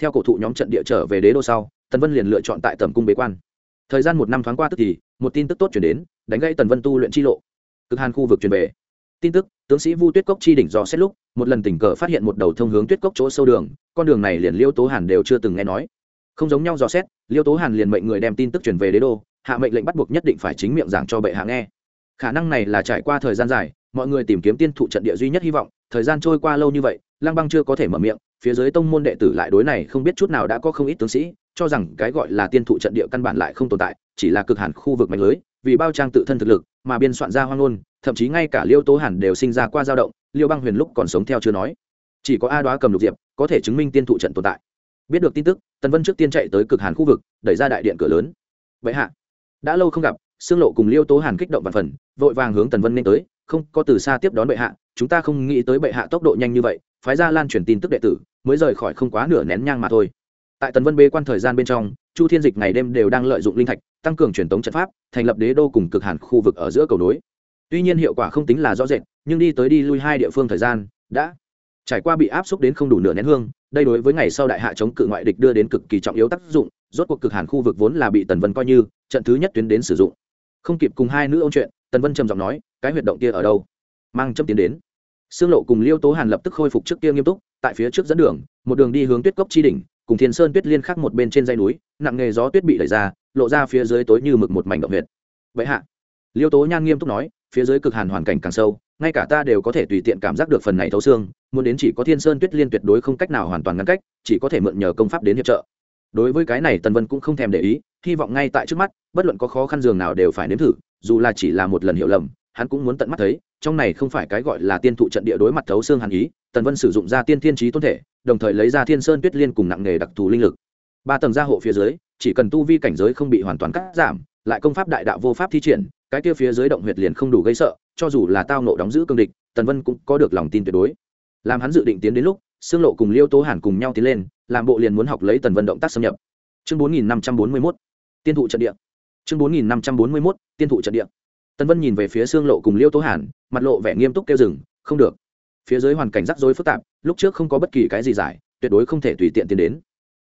Theo cổ thụ nhóm trận địa trở về đế đô sau, tần vân liền lựa chọn tại tầm cung bế quan. Thời gian một năm thoáng qua tức thì, một tin tức tốt chuyển đến, đánh gây tần vân tu luyện chi lộ. Cực hàn khu vực truyền về tin tức, tướng sĩ vu tuyết cốc chi đỉnh dò xét lúc, một lần tình cờ phát hiện một đầu thông hướng tuyết cốc chỗ sâu đường, con đường này liền liêu tố hàn đều chưa từng nghe nói. Không giống nhau dò xét, liêu tố hàn liền mệnh người đem tin tức chuyển về đế đô, hạ mệnh lệnh bắt buộc nhất định phải chính miệng giảng cho bệ hạ nghe. Khả năng này là trải qua thời gian dài, mọi người tìm kiếm tiên thụ trận địa duy nhất hy vọng, thời gian trôi qua lâu như vậy Lang băng chưa có thể mở miệng, phía dưới tông môn đệ tử lại đối này không biết chút nào đã có không ít tướng sĩ, cho rằng cái gọi là tiên thụ trận địa căn bản lại không tồn tại, chỉ là cực hẳn khu vực mạnh lưới vì bao trang tự thân thực lực, mà biên soạn ra hoang ngôn, thậm chí ngay cả liêu tố hàn đều sinh ra qua dao động, liêu băng huyền lúc còn sống theo chưa nói. Chỉ có a đoá cầm lục diệp, có thể chứng minh tiên thụ trận tồn tại. Biết được tin tức, tần vân trước tiên chạy tới cực hàn khu vực, đẩy ra đại điện cửa lớn. Vậy hạ, đã lâu không gặp xương lộ cùng liêu tố hàn kích động và phần, vội vàng hướng tần vân nên tới, không, có từ xa tiếp đón bệ hạ, chúng ta không nghĩ tới bệ hạ tốc độ nhanh như vậy, phái ra lan truyền tin tức đệ tử, mới rời khỏi không quá nửa nén nhang mà thôi. Tại tần vân bê quan thời gian bên trong, chu thiên dịch ngày đêm đều đang lợi dụng linh thạch tăng cường truyền tống trận pháp thành lập đế đô cùng cực hàn khu vực ở giữa cầu nối. Tuy nhiên hiệu quả không tính là rõ rệt nhưng đi tới đi lui hai địa phương thời gian đã trải qua bị áp xúc đến không đủ nửa nén hương đây đối với ngày sau đại hạ chống cự ngoại địch đưa đến cực kỳ trọng yếu tác dụng rốt cuộc cực hàn khu vực vốn là bị tần vân coi như trận thứ nhất tuyến đến sử dụng. Không kịp cùng hai nữ ông chuyện tần vân trầm giọng nói cái huyệt động kia ở đâu? Mang châm tiến đến. Sương Lộ cùng Liêu Tố Hàn lập tức khôi phục trước kia nghiêm túc, tại phía trước dẫn đường, một đường đi hướng Tuyết Cốc chi đỉnh, cùng Thiên Sơn Tuyết Liên khác một bên trên dãy núi, nặng nghề gió tuyết bị đẩy ra, lộ ra phía dưới tối như mực một mảnh động huyệt. Vậy hạ, Liêu Tố Nhan nghiêm túc nói, phía dưới cực hàn hoàn cảnh càng sâu, ngay cả ta đều có thể tùy tiện cảm giác được phần này thấu xương, muốn đến chỉ có Thiên Sơn Tuyết Liên tuyệt đối không cách nào hoàn toàn ngăn cách, chỉ có thể mượn nhờ công pháp đến hiệp trợ. Đối với cái này Tần Vân cũng không thèm để ý, hy vọng ngay tại trước mắt, bất luận có khó khăn giường nào đều phải nếm thử, dù là chỉ là một lần hiểu lầm, hắn cũng muốn tận mắt thấy trong này không phải cái gọi là tiên thụ trận địa đối mặt thấu xương hàn ý tần vân sử dụng ra tiên thiên trí tôn thể đồng thời lấy ra thiên sơn tuyết liên cùng nặng nghề đặc thù linh lực ba tầng gia hộ phía dưới, chỉ cần tu vi cảnh giới không bị hoàn toàn cắt giảm, lại công pháp đại đạo vô pháp thi triển, cái kia phía dưới động huyệt liền không đủ gây sợ, cho dù là tao nộ đóng giữ cương địch, tần vân cũng có được lòng tin tuyệt đối. Làm hắn dự định tiến đến lúc xương lộ cùng liêu tố hàn cùng nhau tiến lên, làm bộ liền muốn học lấy tần vân động tác xâm nhập. Chương bốn nghìn năm trăm bốn mươi mốt, tiên thụ trận địa. Chương bốn nghìn năm trăm bốn mươi mốt, tiên thụ trận địa. Tần vân nhìn về phía xương lộ cùng liêu tố hàn, mặt lộ vẻ nghiêm túc kêu rừng không được. Phía dưới hoàn cảnh rắc rối phức tạp, lúc trước không có bất kỳ cái gì giải, tuyệt đối không thể tùy tiện tiến đến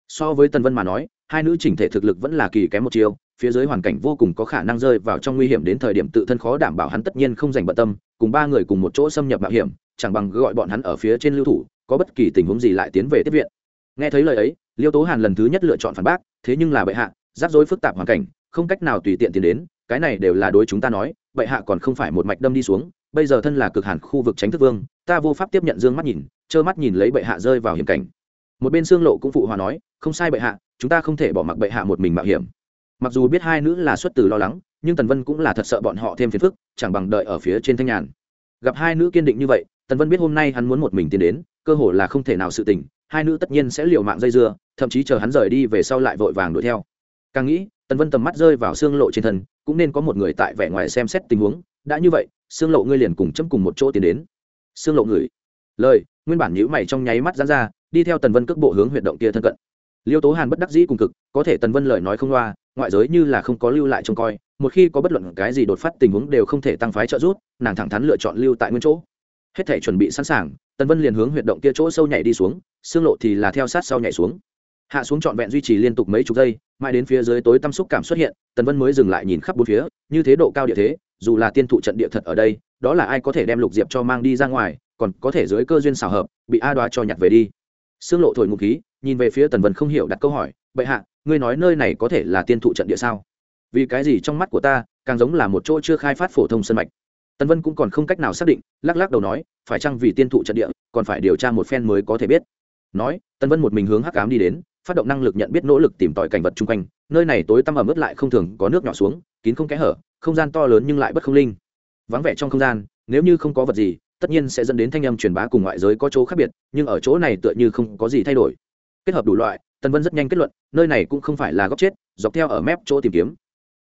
so với Tần vân mà nói, hai nữ chỉnh thể thực lực vẫn là kỳ kém một chiều phía dưới hoàn cảnh vô cùng có khả năng rơi vào trong nguy hiểm đến thời điểm tự thân khó đảm bảo hắn tất nhiên không dành bận tâm, cùng ba người cùng một chỗ xâm nhập mạo hiểm, chẳng bằng gọi bọn hắn ở phía trên lưu thủ, có bất kỳ tình huống gì lại tiến về tiếp viện. Nghe thấy lời ấy, liêu tố hàn lần thứ nhất lựa chọn phản bác, thế nhưng là bệ hạ, rắc rối phức tạp hoàn cảnh, không cách nào tùy tiện tiến đến, cái này đều là đối chúng ta nói, bệ hạ còn không phải một mạch đâm đi xuống, bây giờ thân là cực hàn khu vực tránh thức vương, ta vô pháp tiếp nhận dương mắt nhìn, trơ mắt nhìn lấy bệ hạ rơi vào hiểm cảnh một bên xương lộ cũng phụ hòa nói, không sai bệ hạ, chúng ta không thể bỏ mặc bệ hạ một mình mạo hiểm. Mặc dù biết hai nữ là xuất từ lo lắng, nhưng tần vân cũng là thật sợ bọn họ thêm phiền phức, chẳng bằng đợi ở phía trên thanh nhàn. Gặp hai nữ kiên định như vậy, tần vân biết hôm nay hắn muốn một mình tiến đến, cơ hội là không thể nào sự tình, hai nữ tất nhiên sẽ liều mạng dây dưa, thậm chí chờ hắn rời đi về sau lại vội vàng đuổi theo. Càng nghĩ, tần vân tầm mắt rơi vào xương lộ trên thân, cũng nên có một người tại vẻ ngoài xem xét tình huống, đã như vậy xương lộ ngươi liền cùng chấm cùng một chỗ tiến đến. Xương lộ người lời, nguyên bản nhữ mày trong nháy mắt dán ra đi theo tần vân cước bộ hướng huyệt động kia thân cận. Liêu tố hàn bất đắc dĩ cùng cực, có thể tần vân lời nói không loa, ngoại giới như là không có lưu lại trông coi, một khi có bất luận cái gì đột phát tình huống đều không thể tăng phái trợ rút nàng thẳng thắn lựa chọn lưu tại nguyên chỗ. Hết thể chuẩn bị sẵn sàng, tần vân liền hướng huyệt động kia chỗ sâu nhảy đi xuống, xương lộ thì là theo sát sau nhảy xuống. Hạ xuống trọn vẹn duy trì liên tục mấy chục giây, mãi đến phía dưới tối tâm xúc cảm xuất hiện, tần vân mới dừng lại nhìn khắp bốn phía, như thế độ cao địa thế, dù là tiên thụ trận địa thật ở đây, đó là ai có thể đem lục diệp cho mang đi ra ngoài, còn có thể dưới cơ duyên xào hợp, bị a đoá cho nhặt về đi xương lộ thổi ngụ khí, nhìn về phía tần vân không hiểu đặt câu hỏi, bệ hạ, ngươi nói nơi này có thể là tiên thụ trận địa sao? Vì cái gì trong mắt của ta càng giống là một chỗ chưa khai phát phổ thông sân mạch? Tần vân cũng còn không cách nào xác định, lắc lắc đầu nói, phải chăng vì tiên thụ trận địa, còn phải điều tra một phen mới có thể biết? Nói, tần vân một mình hướng hắc ám đi đến, phát động năng lực nhận biết nỗ lực tìm tòi cảnh vật chung quanh. Nơi này tối tăm ẩm ướt lại không thường, có nước nhỏ xuống, kín không kẽ hở, không gian to lớn nhưng lại bất không linh. Vắng vẻ trong không gian, nếu như không có vật gì tất nhiên sẽ dẫn đến thanh âm truyền bá cùng ngoại giới có chỗ khác biệt nhưng ở chỗ này tựa như không có gì thay đổi. Kết hợp đủ loại tần vân rất nhanh kết luận nơi này cũng không phải là góc chết dọc theo ở mép chỗ tìm kiếm.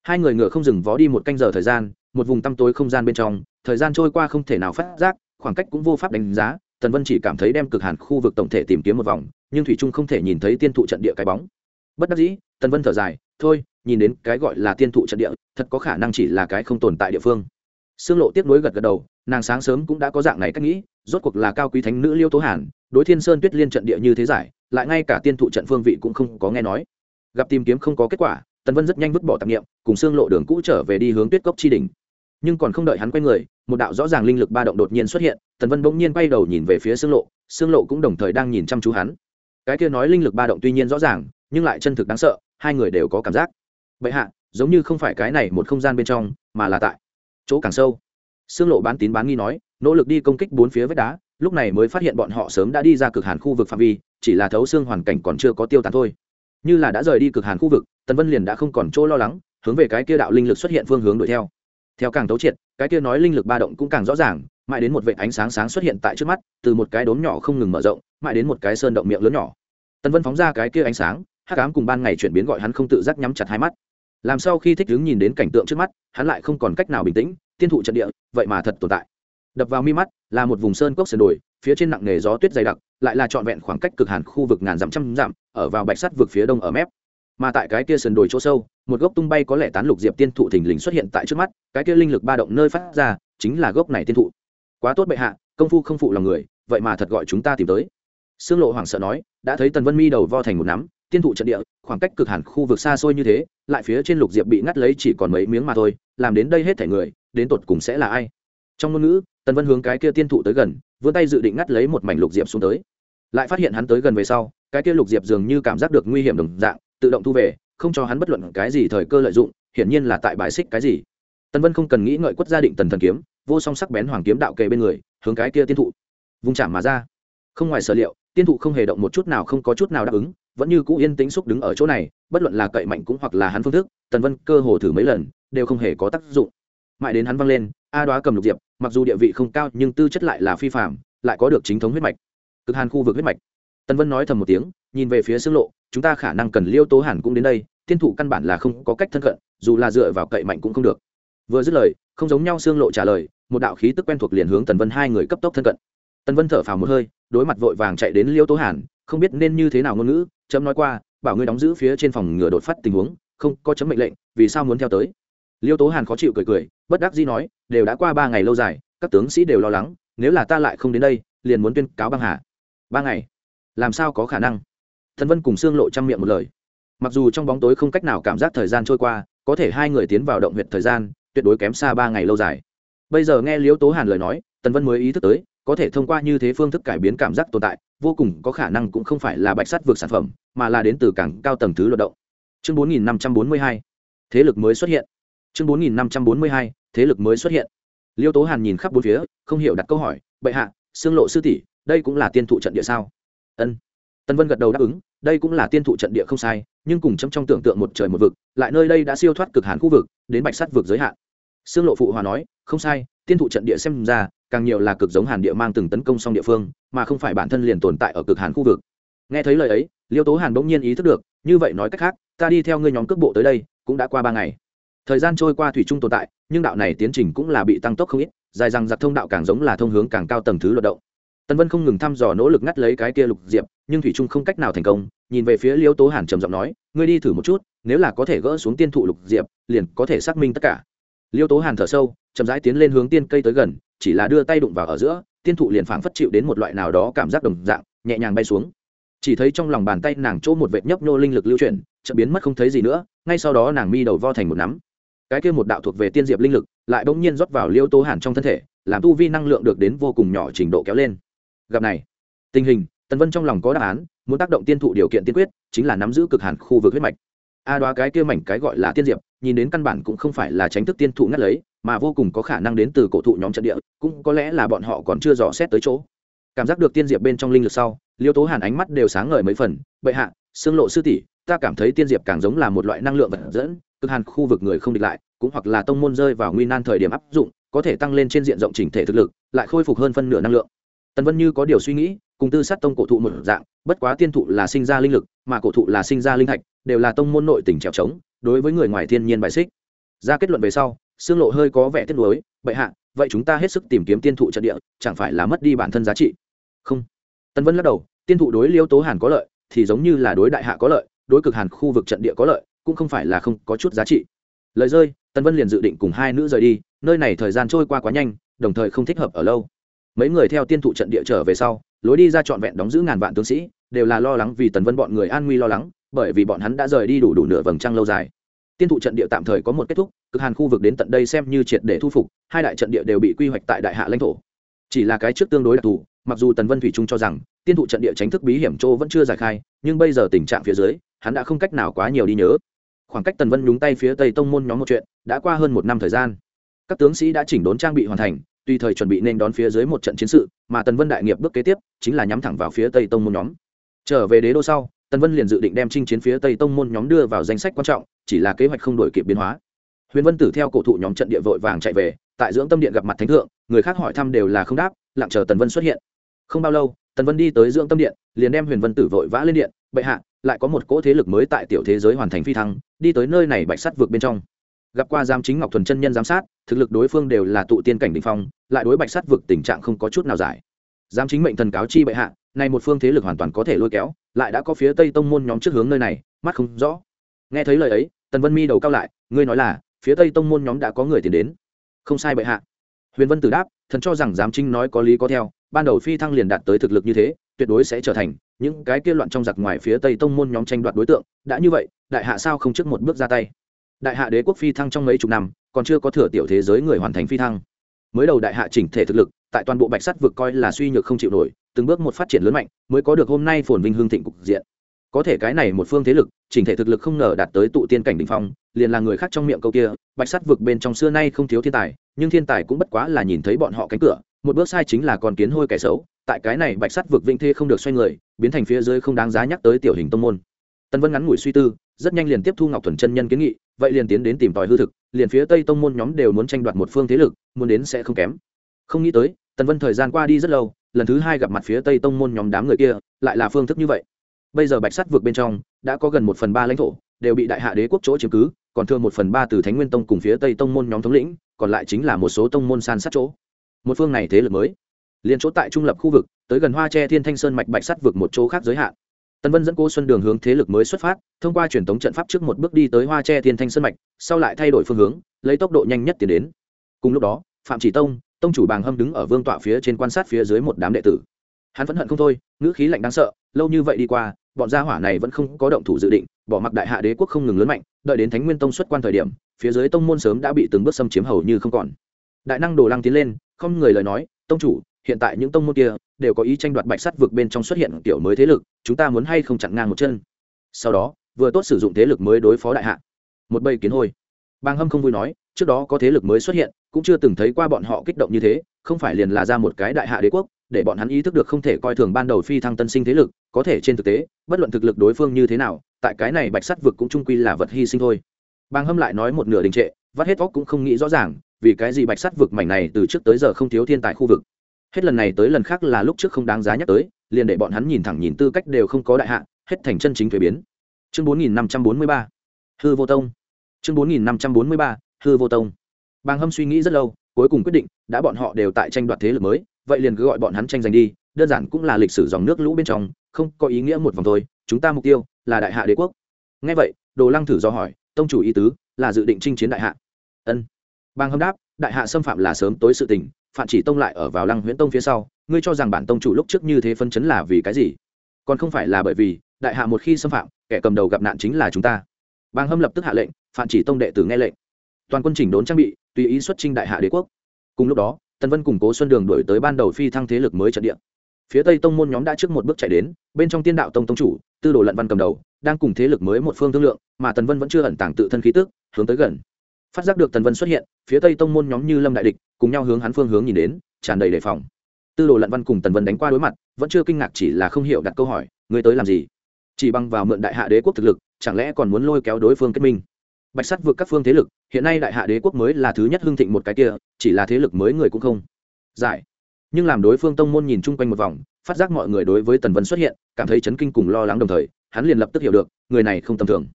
Hai người ngựa không dừng vó đi một canh giờ thời gian một vùng tăm tối không gian bên trong thời gian trôi qua không thể nào phát giác khoảng cách cũng vô pháp đánh giá tần vân chỉ cảm thấy đem cực hàn khu vực tổng thể tìm kiếm một vòng nhưng thủy trung không thể nhìn thấy tiên thụ trận địa cái bóng. Bất đắc dĩ tần vân thở dài thôi nhìn đến cái gọi là tiên thụ trận địa thật có khả năng chỉ là cái không tồn tại địa phương. Sương Lộ tiếp nối gật gật đầu, nàng sáng sớm cũng đã có dạng này cách nghĩ, rốt cuộc là cao quý thánh nữ Liêu Tố Hàn, đối Thiên Sơn Tuyết Liên trận địa như thế giải, lại ngay cả tiên thụ trận phương vị cũng không có nghe nói. Gặp tìm kiếm không có kết quả, Tần Vân rất nhanh vứt bỏ tạp niệm, cùng xương Lộ đường cũ trở về đi hướng Tuyết Cốc chi đỉnh. Nhưng còn không đợi hắn quay người, một đạo rõ ràng linh lực ba động đột nhiên xuất hiện, Tần Vân bỗng nhiên quay đầu nhìn về phía xương Lộ, xương Lộ cũng đồng thời đang nhìn chăm chú hắn. Cái kia nói linh lực ba động tuy nhiên rõ ràng, nhưng lại chân thực đáng sợ, hai người đều có cảm giác. Vậy hạ, giống như không phải cái này một không gian bên trong, mà là tại chỗ càng sâu Sương Lộ bán tín bán nghi nói, nỗ lực đi công kích bốn phía vách đá, lúc này mới phát hiện bọn họ sớm đã đi ra cực hàn khu vực phạm vi, chỉ là thấu xương hoàn cảnh còn chưa có tiêu tán thôi. Như là đã rời đi cực hàn khu vực, Tần Vân liền đã không còn chỗ lo lắng, hướng về cái kia đạo linh lực xuất hiện phương hướng đuổi theo. Theo càng tấu triệt, cái kia nói linh lực ba động cũng càng rõ ràng, mãi đến một vệt ánh sáng sáng xuất hiện tại trước mắt, từ một cái đốm nhỏ không ngừng mở rộng, mãi đến một cái sơn động miệng lớn nhỏ. Tần Vân phóng ra cái kia ánh sáng, hắc ám cùng ban ngày chuyển biến gọi hắn không tự giác nhắm chặt hai mắt. Làm sau khi thích ứng nhìn đến cảnh tượng trước mắt, hắn lại không còn cách nào bình tĩnh, tiên thụ trận địa, vậy mà thật tồn tại. Đập vào mi mắt là một vùng sơn cốc sườn đồi phía trên nặng nề gió tuyết dày đặc lại là trọn vẹn khoảng cách cực hàn khu vực ngàn dặm trăm dặm ở vào bạch sắt vực phía đông ở mép. Mà tại cái kia sườn đồi chỗ sâu một gốc tung bay có lẽ tán lục diệp tiên thụ thình lình xuất hiện tại trước mắt cái kia linh lực ba động nơi phát ra chính là gốc này tiên thụ. Quá tốt bệ hạ công phu không phụ lòng người vậy mà thật gọi chúng ta tìm tới. Sương lộ hoảng sợ nói đã thấy tần vân mi đầu vo thành một nắm tiên thụ trận địa khoảng cách cực hẳn khu vực xa xôi như thế lại phía trên lục diệp bị ngắt lấy chỉ còn mấy miếng mà thôi làm đến đây hết thể người đến tột cùng sẽ là ai? Trong ngôn ngữ, tần vân hướng cái kia tiên thụ tới gần, vươn tay dự định ngắt lấy một mảnh lục diệp xuống tới. Lại phát hiện hắn tới gần về sau, cái kia lục diệp dường như cảm giác được nguy hiểm đồng dạng, tự động thu về, không cho hắn bất luận cái gì thời cơ lợi dụng, hiển nhiên là tại bài xích cái gì. Tần vân không cần nghĩ ngợi quất gia định tần thần kiếm, vô song sắc bén hoàng kiếm đạo kề bên người, hướng cái kia tiên thụ. Vung chạm mà ra. Không ngoài sở liệu, tiên thụ không hề động một chút nào không có chút nào đáp ứng, vẫn như cũ yên tĩnh xúc đứng ở chỗ này, bất luận là cậy mạnh cũng hoặc là hắn phương thức, tần vân cơ hồ thử mấy lần, đều không hề có tác dụng mãi đến hắn văng lên, a đoá cầm lục diệp, mặc dù địa vị không cao nhưng tư chất lại là phi phạm lại có được chính thống huyết mạch, cực hàn khu vực huyết mạch. Tân vân nói thầm một tiếng, nhìn về phía xương lộ, chúng ta khả năng cần liêu tố hàn cũng đến đây, tiên thủ căn bản là không có cách thân cận, dù là dựa vào cậy mạnh cũng không được. Vừa dứt lời, không giống nhau xương lộ trả lời, một đạo khí tức quen thuộc liền hướng tần vân hai người cấp tốc thân cận. Tần vân thở phào một hơi, đối mặt vội vàng chạy đến liêu tố hàn, không biết nên như thế nào ngôn ngữ, chấm nói qua, bảo ngươi đóng giữ phía trên phòng ngừa đột phát tình huống, không có chấm mệnh lệnh, vì sao muốn theo tới? Liêu tố hàn khó chịu cười cười, bất đắc dĩ nói, đều đã qua ba ngày lâu dài, các tướng sĩ đều lo lắng, nếu là ta lại không đến đây, liền muốn tuyên cáo băng hà. Ba ngày? Làm sao có khả năng? Thần vân cùng xương lộ chăm miệng một lời. Mặc dù trong bóng tối không cách nào cảm giác thời gian trôi qua, có thể hai người tiến vào động huyện thời gian, tuyệt đối kém xa ba ngày lâu dài. Bây giờ nghe Liêu tố hàn lời nói, tần vân mới ý thức tới, có thể thông qua như thế phương thức cải biến cảm giác tồn tại, vô cùng có khả năng cũng không phải là bạch sắt vượt sản phẩm, mà là đến từ cảng cao tầng thứ luận động. Chương bốn nghìn năm trăm bốn mươi hai, thế lực mới xuất hiện chương bốn nghìn năm trăm bốn mươi hai, thế lực mới xuất hiện. Liêu tố hàn nhìn khắp bốn phía, không hiểu đặt câu hỏi, bệ hạ xương lộ sư tỷ, đây cũng là tiên thụ trận địa sao? Ân. Tân vân gật đầu đáp ứng, đây cũng là tiên thụ trận địa không sai, nhưng cùng chấm trong tưởng tượng một trời một vực, lại nơi đây đã siêu thoát cực hàn khu vực, đến bạch sắt vực giới hạn. Xương lộ phụ hòa nói, không sai, tiên thụ trận địa xem ra, càng nhiều là cực giống hàn địa mang từng tấn công xong địa phương, mà không phải bản thân liền tồn tại ở cực hàn khu vực. Nghe thấy lời ấy, liêu tố hàn bỗng nhiên ý thức được, như vậy nói cách khác, ta đi theo ngươi nhóm cước bộ tới đây, cũng đã qua ba ngày thời gian trôi qua thủy chung tồn tại, nhưng đạo này tiến trình cũng là bị tăng tốc không ít, dài rằng giặc thông đạo càng giống là thông hướng càng cao tầng thứ luận động. Tân vân không ngừng thăm dò nỗ lực ngắt lấy cái kia lục diệp, nhưng thủy trung không cách nào thành công, nhìn về phía liêu tố hàn trầm giọng nói, ngươi đi thử một chút, nếu là có thể gỡ xuống tiên thụ lục diệp, liền có thể xác minh tất cả. Liêu tố hàn thở sâu, chậm rãi tiến lên hướng tiên cây tới gần, chỉ là đưa tay đụng vào ở giữa, tiên thụ liền phảng phất chịu đến một loại nào đó cảm giác đồng dạng, nhẹ nhàng bay xuống. Chỉ thấy trong lòng bàn tay nàng chỗ một vệt nhấp nhô linh lực lưu chuyển, chợt biến mất không thấy gì nữa, ngay sau đó nàng mi đầu vo thành một nắm cái kia một đạo thuộc về tiên diệp linh lực, lại bỗng nhiên rót vào liêu tố hàn trong thân thể, làm tu vi năng lượng được đến vô cùng nhỏ trình độ kéo lên. Gặp này, tình hình, tần vân trong lòng có đáp án, muốn tác động tiên thụ điều kiện tiên quyết, chính là nắm giữ cực hàn khu vực huyết mạch. A đoá cái kia mảnh cái gọi là tiên diệp, nhìn đến căn bản cũng không phải là tránh thức tiên thụ ngắt lấy, mà vô cùng có khả năng đến từ cổ thụ nhóm trận địa, cũng có lẽ là bọn họ còn chưa dò xét tới chỗ. Cảm giác được tiên diệp bên trong linh lực sau, liêu tố hàn ánh mắt đều sáng ngời mấy phần, bệ hạ xương lộ sư tỷ ta cảm thấy tiên diệp càng giống là một loại năng lượng vật dẫn, cực hàn khu vực người không địch lại, cũng hoặc là tông môn rơi vào nguy nan thời điểm áp dụng, có thể tăng lên trên diện rộng chỉnh thể thực lực, lại khôi phục hơn phân nửa năng lượng. Tần vân như có điều suy nghĩ, cùng tư sát tông cổ thụ một dạng, bất quá tiên thụ là sinh ra linh lực, mà cổ thụ là sinh ra linh thạch, đều là tông môn nội tỉnh trèo trống, đối với người ngoài thiên nhiên bài xích. Ra kết luận về sau, xương lộ hơi có vẻ tiếc nuối, bệ hạ, vậy chúng ta hết sức tìm kiếm tiên thụ trận địa, chẳng phải là mất đi bản thân giá trị? Không. Tân vân lắc đầu, tiên thụ đối liêu tố hàn có lợi, thì giống như là đối đại hạ có lợi đối cực hàn khu vực trận địa có lợi, cũng không phải là không có chút giá trị. Lời rơi tân vân liền dự định cùng hai nữ rời đi, nơi này thời gian trôi qua quá nhanh, đồng thời không thích hợp ở lâu. Mấy người theo tiên thụ trận địa trở về sau, lối đi ra trọn vẹn đóng giữ ngàn vạn tướng sĩ, đều là lo lắng vì tần vân bọn người an nguy lo lắng, bởi vì bọn hắn đã rời đi đủ đủ nửa vầng trăng lâu dài. Tiên thụ trận địa tạm thời có một kết thúc, cực hàn khu vực đến tận đây xem như triệt để thu phục, hai đại trận địa đều bị quy hoạch tại đại hạ lãnh thổ. Chỉ là cái trước tương đối đặc thù, mặc dù tần vân thủy trung cho rằng tiên thụ trận địa tránh thức bí hiểm châu vẫn chưa giải khai, nhưng bây giờ tình trạng phía dưới, hắn đã không cách nào quá nhiều đi nhớ. Khoảng cách tần vân nhúng tay phía tây tông môn nhóm một chuyện, đã qua hơn một năm thời gian. Các tướng sĩ đã chỉnh đốn trang bị hoàn thành, tùy thời chuẩn bị nên đón phía dưới một trận chiến sự, mà tần vân đại nghiệp bước kế tiếp, chính là nhắm thẳng vào phía tây tông môn nhóm. Trở về đế đô sau, tần vân liền dự định đem chinh chiến phía tây tông môn nhóm đưa vào danh sách quan trọng, chỉ là kế hoạch không đổi kịp biến hóa. Huyền vân tử theo cổ thụ nhóm trận địa vội vàng chạy về, tại dưỡng tâm điện gặp mặt thánh thượng, người khác hỏi thăm đều là không đáp, lặng chờ tần vân xuất hiện. Không bao lâu tần vân đi tới dưỡng tâm điện, liền đem huyền vân tử vội vã lên điện, bệ hạ, lại có một cỗ thế lực mới tại tiểu thế giới hoàn thành phi thăng, đi tới nơi này bạch sắt vượt bên trong. Gặp qua giám chính ngọc thuần chân nhân giám sát, thực lực đối phương đều là tụ tiên cảnh đình phong, lại đối bạch sắt vực tình trạng không có chút nào giải. Giám chính mệnh thần cáo chi bệ hạ, này một phương thế lực hoàn toàn có thể lôi kéo, lại đã có phía tây tông môn nhóm trước hướng nơi này, mắt không rõ. Nghe thấy lời ấy, tần vân mi đầu cao lại, ngươi nói là, phía tây tông môn nhóm đã có người tìm đến. Không sai bệ hạ. Huyền vân tử đáp, thần cho rằng giám chính nói có lý có theo ban đầu phi thăng liền đạt tới thực lực như thế, tuyệt đối sẽ trở thành những cái kia loạn trong giặc ngoài phía tây tông môn nhóm tranh đoạt đối tượng, đã như vậy, đại hạ sao không trước một bước ra tay? Đại hạ đế quốc phi thăng trong mấy chục năm, còn chưa có thừa tiểu thế giới người hoàn thành phi thăng. Mới đầu đại hạ chỉnh thể thực lực, tại toàn bộ bạch sắt vực coi là suy nhược không chịu nổi, từng bước một phát triển lớn mạnh, mới có được hôm nay phồn vinh hương thịnh cục diện. Có thể cái này một phương thế lực, chỉnh thể thực lực không ngờ đạt tới tụ tiên cảnh đ ỉ n h phong, liền là người khác trong miệng câu kia, bạch sắt vực bên trong xưa nay không thiếu thiên tài, nhưng thiên tài cũng bất quá là nhìn thấy bọn họ cánh cửa một bước sai chính là còn kiến hôi kẻ xấu, tại cái này bạch sắt vực vinh thê không được xoay người, biến thành phía dưới không đáng giá nhắc tới tiểu hình tông môn. Tân vân ngắn ngủi suy tư, rất nhanh liền tiếp thu ngọc thuần chân nhân kiến nghị, vậy liền tiến đến tìm tòi hư thực, liền phía tây tông môn nhóm đều muốn tranh đoạt một phương thế lực, muốn đến sẽ không kém. Không nghĩ tới, tần vân thời gian qua đi rất lâu, lần thứ hai gặp mặt phía tây tông môn nhóm đám người kia, lại là phương thức như vậy. Bây giờ bạch sắt vượt bên trong, đã có gần một phần ba lãnh thổ, đều bị đại hạ đế quốc chỗ chiếm cứ, còn thương một phần ba từ thánh nguyên tông cùng phía tây tông môn nhóm thống lĩnh, còn lại chính là một số tông môn san sát chỗ một phương này thế lực mới liền chỗ tại trung lập khu vực tới gần hoa tre thiên thanh sơn mạch bạch sắt vượt một chỗ khác giới hạn tân Vân dẫn cô Xuân Đường hướng thế lực mới xuất phát, thông qua truyền thống trận pháp trước một bước đi tới Hoa Tre Thiên Thanh Sơn mạch, sau lại thay đổi phương hướng, lấy tốc độ nhanh nhất tiến đến. Cùng lúc đó, Phạm Chỉ Tông, tông chủ Bàng Hâm đứng ở vương tọa phía trên quan sát phía dưới một đám đệ tử. Hắn vẫn hận không thôi, ngữ khí lạnh đáng sợ, lâu như vậy đi qua, bọn gia hỏa này vẫn không có động thủ dự định, bỏ mặc đại hạ đế quốc không ngừng lớn mạnh, đợi đến Thánh Nguyên Tông xuất quan thời điểm, phía dưới tông môn sớm đã bị từng bước xâm chiếm hầu như không còn. Đại năng Đồ Lăng tiến lên, không người lời nói, "Tông chủ, hiện tại những tông môn kia đều có ý tranh đoạt bạch sắt vực bên trong xuất hiện kiểu mới thế lực chúng ta muốn hay không chặn ngang một chân? Sau đó vừa tốt sử dụng thế lực mới đối phó đại hạ. Một bầy kiến hôi. Bang hâm không vui nói trước đó có thế lực mới xuất hiện cũng chưa từng thấy qua bọn họ kích động như thế không phải liền là ra một cái đại hạ đế quốc để bọn hắn ý thức được không thể coi thường ban đầu phi thăng tân sinh thế lực có thể trên thực tế bất luận thực lực đối phương như thế nào tại cái này bạch sắt vực cũng trung quy là vật hy sinh thôi. Bang hâm lại nói một nửa đình trệ vắt hết óc cũng không nghĩ rõ ràng vì cái gì bạch sắt vực mảnh này từ trước tới giờ không thiếu thiên tài khu vực? Hết lần này tới lần khác là lúc trước không đáng giá nhắc tới, liền để bọn hắn nhìn thẳng nhìn tư cách đều không có đại hạ, hết thành chân chính thuế biến. Chương bốn nghìn năm trăm bốn mươi ba, hư vô tông. Chương bốn nghìn năm trăm bốn mươi ba, hư vô tông. Bàng hâm suy nghĩ rất lâu, cuối cùng quyết định, đã bọn họ đều tại tranh đoạt thế lực mới, vậy liền cứ gọi bọn hắn tranh giành đi, đơn giản cũng là lịch sử dòng nước lũ bên trong, không có ý nghĩa một vòng thôi, chúng ta mục tiêu là đại hạ đế quốc. Ngay vậy, đồ lăng thử do hỏi, tông chủ ý tứ là dự định chinh chiến đại hạ? Ân bang hâm đáp, đại hạ xâm phạm là sớm tối sự tình phạm chỉ tông lại ở vào lăng huyễn tông phía sau, ngươi cho rằng bản tông chủ lúc trước như thế phân chấn là vì cái gì? Còn không phải là bởi vì, đại hạ một khi xâm phạm, kẻ cầm đầu gặp nạn chính là chúng ta. Bang hâm lập tức hạ lệnh phạm chỉ tông đệ tử nghe lệnh. Toàn quân chỉnh đốn trang bị, tùy ý xuất trinh đại hạ đế quốc. Cùng lúc đó, tần vân củng cố xuân đường đổi tới ban đầu phi thăng thế lực mới trận địa. Phía tây tông môn nhóm đã trước một bước chạy đến, bên trong tiên đạo tông tông chủ, tư đồ lận văn cầm đầu, đang cùng thế lực mới một phương thương lượng, mà tần vân vẫn chưa ẩn tàng tự thân khí tức, hướng tới gần phát giác được tần vân xuất hiện, phía tây tông môn nhóm như lâm đại địch cùng nhau hướng hắn phương hướng nhìn đến, tràn đầy đề phòng. Tư đồ lận văn cùng tần vân đánh qua đối mặt, vẫn chưa kinh ngạc chỉ là không hiểu đặt câu hỏi người tới làm gì? Chỉ bằng vào mượn đại hạ đế quốc thực lực, chẳng lẽ còn muốn lôi kéo đối phương kết minh? Bạch sắt vượt các phương thế lực, hiện nay đại hạ đế quốc mới là thứ nhất hưng thịnh một cái kia, chỉ là thế lực mới người cũng không giải. Nhưng làm đối phương tông môn nhìn chung quanh một vòng, phát giác mọi người đối với tần vân xuất hiện, cảm thấy chấn kinh cùng lo lắng đồng thời, hắn liền lập tức hiểu được, người này không tầm thường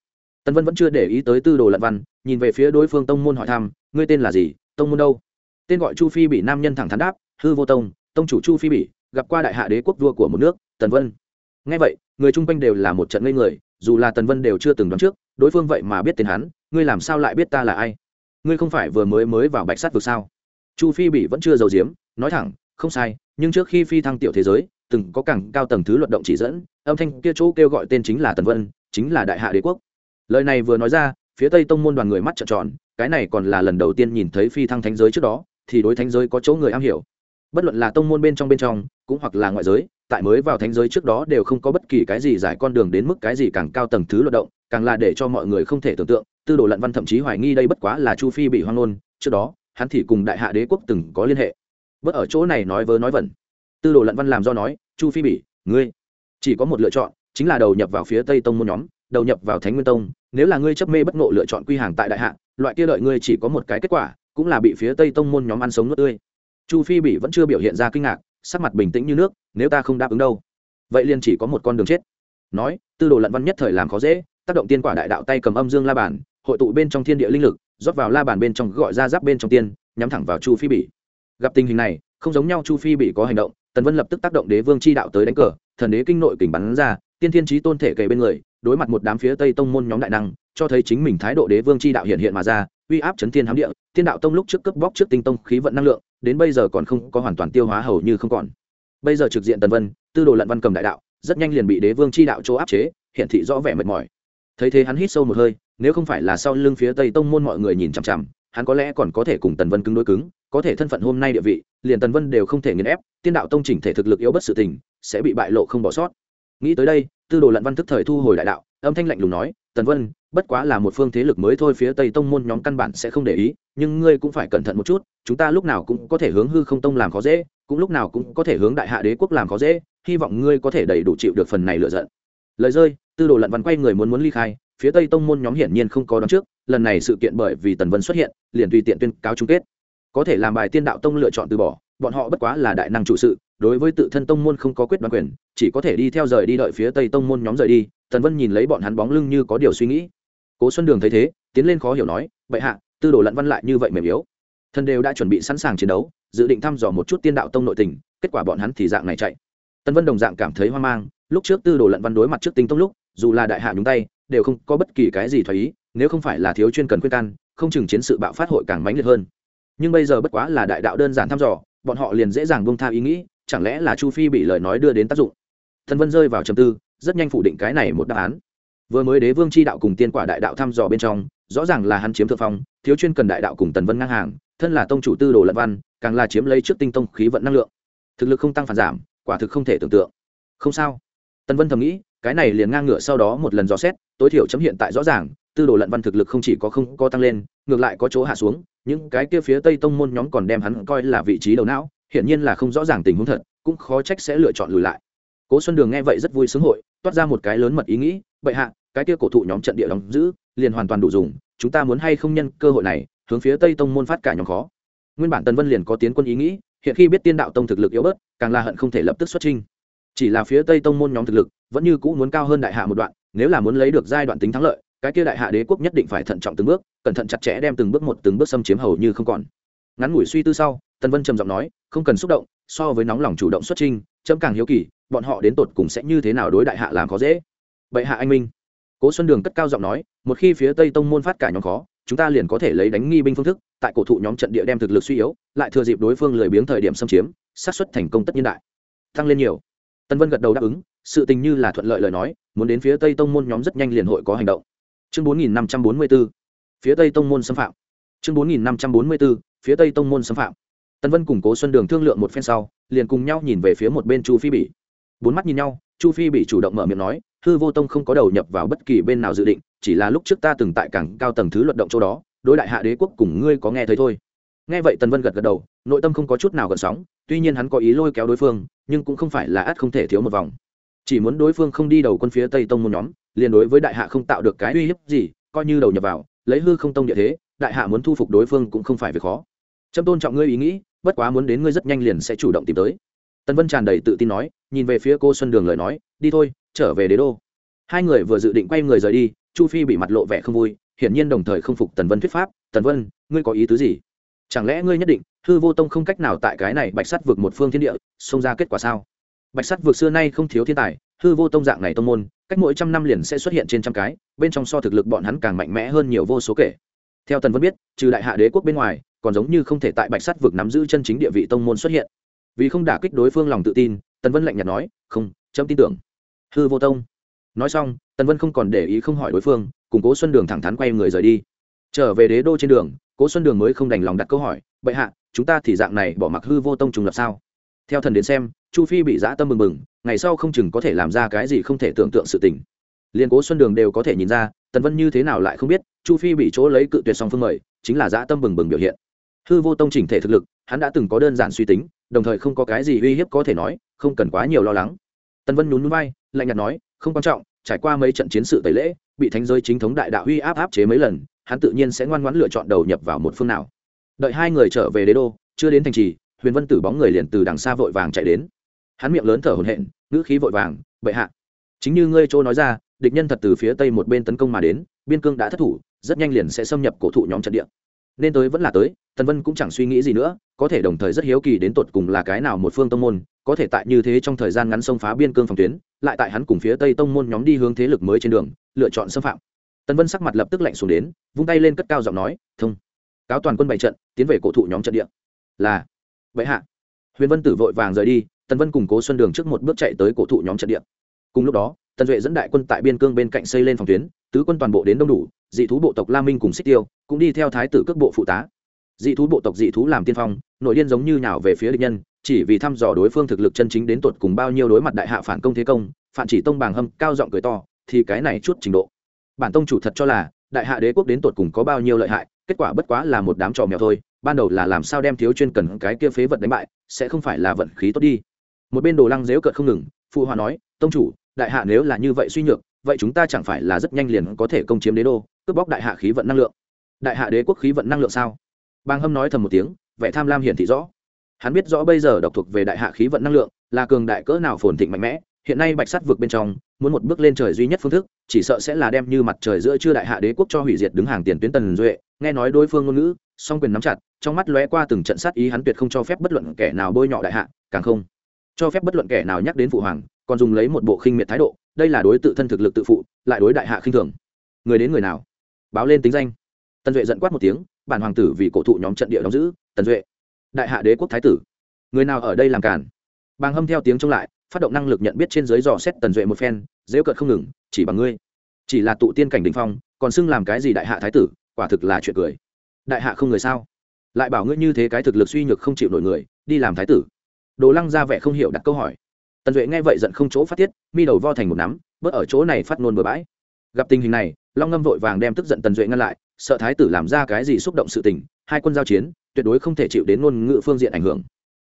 tần vân vẫn chưa để ý tới tư đồ lận văn, nhìn về phía đối phương tông môn hỏi thăm, ngươi tên là gì? Tông môn đâu? Tên gọi chu phi bị nam nhân thẳng thắn đáp, hư vô tông tông chủ chu phi bị gặp qua đại hạ đế quốc vua của một nước, tần vân. Ngay vậy, người chung quanh đều là một trận ngây người, dù là tần vân đều chưa từng đoán trước, đối phương vậy mà biết tên hắn, ngươi làm sao lại biết ta là ai? Ngươi không phải vừa mới mới vào bạch sắt vực sao? Chu phi bị vẫn chưa giấu diếm nói thẳng, không sai, nhưng trước khi phi thăng tiểu thế giới, từng có cảng cao tầng thứ luận động chỉ dẫn, âm thanh kia chỗ kêu gọi tên chính là tần vân, chính là đại hạ đế quốc lời này vừa nói ra, phía tây tông môn đoàn người mắt trợn tròn, cái này còn là lần đầu tiên nhìn thấy phi thăng thánh giới trước đó, thì đối thánh giới có chỗ người am hiểu. Bất luận là tông môn bên trong bên trong, cũng hoặc là ngoại giới, tại mới vào thánh giới trước đó đều không có bất kỳ cái gì giải con đường đến mức cái gì càng cao tầng thứ luận động, càng là để cho mọi người không thể tưởng tượng, tư đồ lận văn thậm chí hoài nghi đây bất quá là chu phi bị hoang nôn trước đó, hắn thì cùng đại hạ đế quốc từng có liên hệ. Bất ở chỗ này nói vớ nói vẩn. Tư đồ lận văn làm do nói, chu phi bỉ, ngươi chỉ có một lựa chọn, chính là đầu nhập vào phía tây tông môn nhóm, đầu nhập vào thánh nguyên tông nếu là ngươi chấp mê bất ngộ lựa chọn quy hàng tại đại hạ, loại kia đợi ngươi chỉ có một cái kết quả, cũng là bị phía tây tông môn nhóm ăn sống nước tươi. Chu phi bỉ vẫn chưa biểu hiện ra kinh ngạc, sắc mặt bình tĩnh như nước, nếu ta không đáp ứng đâu, vậy liền chỉ có một con đường chết. Nói, tư đồ lận văn nhất thời làm khó dễ, tác động tiên quả đại đạo tay cầm âm dương la bàn, hội tụ bên trong thiên địa linh lực, rót vào la bàn bên trong gọi ra giáp bên trong tiên, nhắm thẳng vào chu phi bỉ. Gặp tình hình này, không giống nhau chu phi bỉ có hành động, tần vân lập tức tác động đế vương chi đạo tới đánh cờ, thần đế kinh nội kình bắn ra, tiên thiên trí tôn thể kề bên người đối mặt một đám phía tây tông môn nhóm đại năng, cho thấy chính mình thái độ đế vương chi đạo hiện hiện mà ra, uy áp chấn thiên hám địa, thiên đạo tông lúc trước cướp bóc trước tinh tông khí vận năng lượng, đến bây giờ còn không có hoàn toàn tiêu hóa hầu như không còn. Bây giờ trực diện tần vân, tư đồ lận văn cầm đại đạo, rất nhanh liền bị đế vương chi đạo chỗ áp chế, hiện thị rõ vẻ mệt mỏi. Thấy thế hắn hít sâu một hơi, nếu không phải là sau lưng phía tây tông môn mọi người nhìn chằm chằm, hắn có lẽ còn có thể cùng tần vân cứng đối cứng, có thể thân phận hôm nay địa vị, liền tần vân đều không thể nghiền ép tiên đạo tông chỉnh thể thực lực yếu bất sự tình, sẽ bị bại lộ không bỏ sót. Nghĩ tới đây tư đồ lận văn thức thời thu hồi đại đạo, âm thanh lạnh lùng nói, tần vân, bất quá là một phương thế lực mới thôi, phía tây tông môn nhóm căn bản sẽ không để ý, nhưng ngươi cũng phải cẩn thận một chút, chúng ta lúc nào cũng có thể hướng hư không tông làm khó dễ, cũng lúc nào cũng có thể hướng đại hạ đế quốc làm khó dễ, hy vọng ngươi có thể đầy đủ chịu được phần này lựa giận. Lời rơi, tư đồ lận văn quay người muốn muốn ly khai, phía tây tông môn nhóm hiển nhiên không có đón trước, lần này sự kiện bởi vì tần vân xuất hiện, liền tùy tiện tuyên cáo chung kết. Có thể làm bài tiên đạo tông lựa chọn từ bỏ, bọn họ bất quá là đại năng chủ sự đối với tự thân tông môn không có quyết đoán quyền, chỉ có thể đi theo rời đi đợi phía tây tông môn nhóm rời đi, tần vân nhìn lấy bọn hắn bóng lưng như có điều suy nghĩ. Cố xuân đường thấy thế, tiến lên khó hiểu nói, bệ hạ, tư đồ lận văn lại như vậy mềm yếu. Thần đều đã chuẩn bị sẵn sàng chiến đấu, dự định thăm dò một chút tiên đạo tông nội tình, kết quả bọn hắn thì dạng này chạy. Tần vân đồng dạng cảm thấy hoang mang, lúc trước tư đồ lận văn đối mặt trước tinh tông lúc, dù là đại hạ nhúng tay, đều không có bất kỳ cái gì thoái ý, nếu không phải là thiếu chuyên cần khuyên can, không chừng chiến sự bạo phát hội càng mãnh liệt hơn. Nhưng bây giờ bất quá là đại đạo đơn giản thăm dò, bọn họ liền dễ dàng bông tha ý nghĩ chẳng lẽ là chu phi bị lời nói đưa đến tác dụng? Thần vân rơi vào trầm tư, rất nhanh phủ định cái này một đáp án. Vừa mới đế vương c h i đạo cùng tiên quả đại đạo thăm dò bên trong, rõ ràng là hắn chiếm thượng phong, thiếu chuyên cần đại đạo cùng tần vân ngang hàng, thân là tông chủ tư đồ lận văn, càng là chiếm lấy trước tinh tông khí vận năng lượng. Thực lực không tăng phản giảm, quả thực không thể tưởng tượng. Không sao. Tần vân thầm nghĩ, cái này liền ngang ngựa sau đó một lần dò xét, tối thiểu chấm hiện tại rõ ràng, tư đồ lận văn thực lực không chỉ có không có tăng lên, ngược lại có chỗ hạ xuống, những cái kia phía tây tông môn nhóm còn đem hắn coi là vị trí đầu não hiển nhiên là không rõ ràng tình huống thật, cũng khó trách sẽ lựa chọn lùi lại. Cố xuân đường nghe vậy rất vui sướng hội, toát ra một cái lớn mật ý nghĩ, bệ hạ, cái kia cổ thụ nhóm trận địa đóng giữ, liền hoàn toàn đủ dùng, chúng ta muốn hay không nhân cơ hội này, hướng phía tây tông môn phát cả nhóm khó. Nguyên bản tần vân liền có tiến quân ý nghĩ, hiện khi biết tiên đạo tông thực lực yếu bớt, càng là hận không thể lập tức xuất trinh chỉ là phía tây tông môn nhóm thực lực, vẫn như cũ muốn cao hơn đại hạ một đoạn, nếu là muốn lấy được giai đoạn tính thắng lợi, cái kia đại hạ đế quốc nhất định phải thận trọng từng bước, cẩn thận chặt chẽ đem từng bước một, từng bước xâm chiếm hầu như không còn ngắn ngủi suy tư sau, tần vân trầm giọng nói, không cần xúc động, so với nóng lòng chủ động xuất trinh chấm càng hiếu kỳ, bọn họ đến tột cùng sẽ như thế nào đối đại hạ làm khó dễ. Bệ hạ anh minh. Cố xuân đường cất cao giọng nói, một khi phía tây tông môn phát cả nhóm khó, chúng ta liền có thể lấy đánh nghi binh phương thức, tại cổ thụ nhóm trận địa đem thực lực suy yếu, lại thừa dịp đối phương lười biếng thời điểm xâm chiếm sát xuất thành công tất nhiên đại. Tăng lên nhiều. Tân vân gật đầu đáp ứng, sự tình như là thuận lợi lời nói, muốn đến phía tây tông môn nhóm rất nhanh liền hội có hành động. Chương bốn nghìn năm trăm bốn mươi b ố phía tây tông môn xâm phạm. Chương bốn nghìn năm trăm bốn mươi b ố phía tây tông môn xâm phạm. Tân vân củng cố xuân đường thương lượng một phen sau, liền cùng nhau nhìn về phía một bên chu phi bỉ. Bốn mắt nhìn nhau, chu phi bị chủ động mở miệng nói, hư vô tông không có đầu nhập vào bất kỳ bên nào dự định, chỉ là lúc trước ta từng tại cảng cao tầng thứ luận động chỗ đó, đối đại hạ đế quốc cùng ngươi có nghe thấy thôi. Nghe vậy tần vân gật gật đầu, nội tâm không có chút nào gần sóng, tuy nhiên hắn có ý lôi kéo đối phương, nhưng cũng không phải là ắt không thể thiếu một vòng. Chỉ muốn đối phương không đi đầu quân phía tây tông một nhóm, liền đối với đại hạ không tạo được cái uy hiếp gì, coi như đầu nhập vào, lấy hư không tông địa thế đại hạ muốn thu phục đối phương cũng không phải việc khó. Trâm tôn trọng ngươi ý nghĩ, bất quá muốn đến ngươi rất nhanh liền sẽ chủ động tìm tới. Tần vân tràn đầy tự tin nói, nhìn về phía cô xuân đường lời nói, đi thôi, trở về đế đô. Hai người vừa dự định quay người rời đi, chu phi bị mặt lộ vẻ không vui, hiển nhiên đồng thời không phục tần vân thuyết pháp, tần vân, ngươi có ý tứ gì? Chẳng lẽ ngươi nhất định, hư vô tông không cách nào tại cái này bạch sắt vượt một phương thiên địa, xông ra kết quả sao? Bạch sắt vượt xưa nay không thiếu thiên tài, hư vô tông dạng này tông môn, cách mỗi trăm năm liền sẽ xuất hiện trên trăm cái, bên trong so thực lực bọn hắn càng mạnh mẽ hơn nhiều vô số kể theo tần vân biết, trừ đại hạ đế quốc bên ngoài, còn giống như không thể tại bạch sắt vực nắm giữ chân chính địa vị tông môn xuất hiện. Vì không đả kích đối phương lòng tự tin, tần vân lạnh nhạt nói, không, chấm tin tưởng. Hư vô tông. Nói xong, tần vân không còn để ý không hỏi đối phương, cùng cố xuân đường thẳng thắn quay người rời đi. Trở về đế đô trên đường, cố xuân đường mới không đành lòng đặt câu hỏi, bệ hạ, chúng ta thì dạng này bỏ mặc hư vô tông trùng lập sao? Theo thần đến xem, chu phi bị dã tâm mừng mừng ngày sau không chừng có thể làm ra cái gì không thể tưởng tượng sự tình liền cố xuân đường đều có thể nhìn ra, tần vân như thế nào lại không biết, chu phi bị chỗ lấy cự tuyệt song phương mời, chính là dã tâm bừng bừng biểu hiện. Hư vô tông chỉnh thể thực lực, hắn đã từng có đơn giản suy tính, đồng thời không có cái gì uy hiếp có thể nói, không cần quá nhiều lo lắng. Tần vân nhún núi bay lạnh nhạt nói, không quan trọng, trải qua mấy trận chiến sự tẩy lễ, bị thánh giới chính thống đại đạo uy áp áp chế mấy lần, hắn tự nhiên sẽ ngoan ngoãn lựa chọn đầu nhập vào một phương nào. Đợi hai người trở về đế đô, chưa đến thành trì, huyền vân tử bóng người liền từ đằng xa vội vàng chạy đến. Hắn miệng lớn thở hổn hển, ngữ khí vội vàng, bệ hạ, chính như ngươi chỗ nói ra địch nhân thật từ phía tây một bên tấn công mà đến, biên cương đã thất thủ, rất nhanh liền sẽ xâm nhập cổ thụ nhóm trận địa. Nên tới vẫn là tới, tần vân cũng chẳng suy nghĩ gì nữa, có thể đồng thời rất hiếu kỳ đến tột cùng là cái nào một phương tông môn, có thể tại như thế trong thời gian ngắn xông phá biên cương phòng tuyến, lại tại hắn cùng phía tây tông môn nhóm đi hướng thế lực mới trên đường, lựa chọn xâm phạm. Tần vân sắc mặt lập tức lạnh xuống đến, vung tay lên cất cao giọng nói, thông. Cáo toàn quân bày trận, tiến về cổ thụ nhóm trận địa. Là. Vậy hạ. Huyền vân tử vội vàng rời đi, tần vân cùng cố xuân đường trước một bước chạy tới cổ thụ nhóm trận địa. Cùng lúc đó tần duệ dẫn đại quân tại biên cương bên cạnh xây lên phòng tuyến, tứ quân toàn bộ đến đông đủ, dị thú bộ tộc la minh cùng xích tiêu cũng đi theo thái tử cước bộ phụ tá. Dị thú bộ tộc dị thú làm tiên phong, nội điên giống như nhào về phía địch nhân, chỉ vì thăm dò đối phương thực lực chân chính đến tột cùng bao nhiêu đối mặt đại hạ phản công thế công, phản chỉ tông bàng hâm, cao giọng cười to, thì cái này chút trình độ. Bản tông chủ thật cho là, đại hạ đế quốc đến tột cùng có bao nhiêu lợi hại, kết quả bất quá là một đám trò mèo thôi, ban đầu là làm sao đem thiếu chuyên cần cái kia phế vật đánh bại, sẽ không phải là vận khí tốt đi. Một bên đồ lăng dếu cợt không ngừng, phụ hòa nói, tông chủ đại hạ nếu là như vậy suy nhược, vậy chúng ta chẳng phải là rất nhanh liền có thể công chiếm đế đô, cướp bóc đại hạ khí vận năng lượng. Đại hạ đế quốc khí vận năng lượng sao? Bang hâm nói thầm một tiếng, vẻ tham lam hiển thị rõ. Hắn biết rõ bây giờ độc thuộc về đại hạ khí vận năng lượng là cường đại cỡ nào phồn thịnh mạnh mẽ, hiện nay bạch sắt vượt bên trong, muốn một bước lên trời duy nhất phương thức, chỉ sợ sẽ là đem như mặt trời giữa chưa đại hạ đế quốc cho hủy diệt đứng hàng tiền tuyến tần duệ, nghe nói đối phương ngôn ngữ, song quyền nắm chặt, trong mắt lóe qua từng trận sát ý hắn tuyệt không cho phép bất luận kẻ nào bôi nhọ đại hạ, càng không cho phép bất luận kẻ nào nhắc đến phụ hoàng còn dùng lấy một bộ khinh miệt thái độ, đây là đối tự thân thực lực tự phụ, lại đối đại hạ khinh thường. Người đến người nào? Báo lên tính danh. Tần duệ giận quát một tiếng, bản hoàng tử vì cổ thụ nhóm trận địa đóng giữ, tần duệ. Đại hạ đế quốc thái tử. Người nào ở đây làm cản bàng hâm theo tiếng trông lại, phát động năng lực nhận biết trên dưới dò xét tần duệ một phen, dễu cợt không ngừng, chỉ bằng ngươi. Chỉ là tụ tiên cảnh đình phong, còn xưng làm cái gì đại hạ thái tử, quả thực là chuyện cười. Đại hạ không người sao? Lại bảo ngươi như thế cái thực lực suy nhược không chịu nổi người, đi làm thái tử. Đồ lăng ra vẻ không hiểu đặt câu hỏi tần duệ nghe vậy giận không chỗ phát tiết, mi đầu vo thành một nắm, bớt ở chỗ này phát nôn bừa bãi. Gặp tình hình này, long ngâm vội vàng đem tức giận tần duệ ngăn lại, sợ thái tử làm ra cái gì xúc động sự tình, hai quân giao chiến, tuyệt đối không thể chịu đến ngôn ngữ phương diện ảnh hưởng.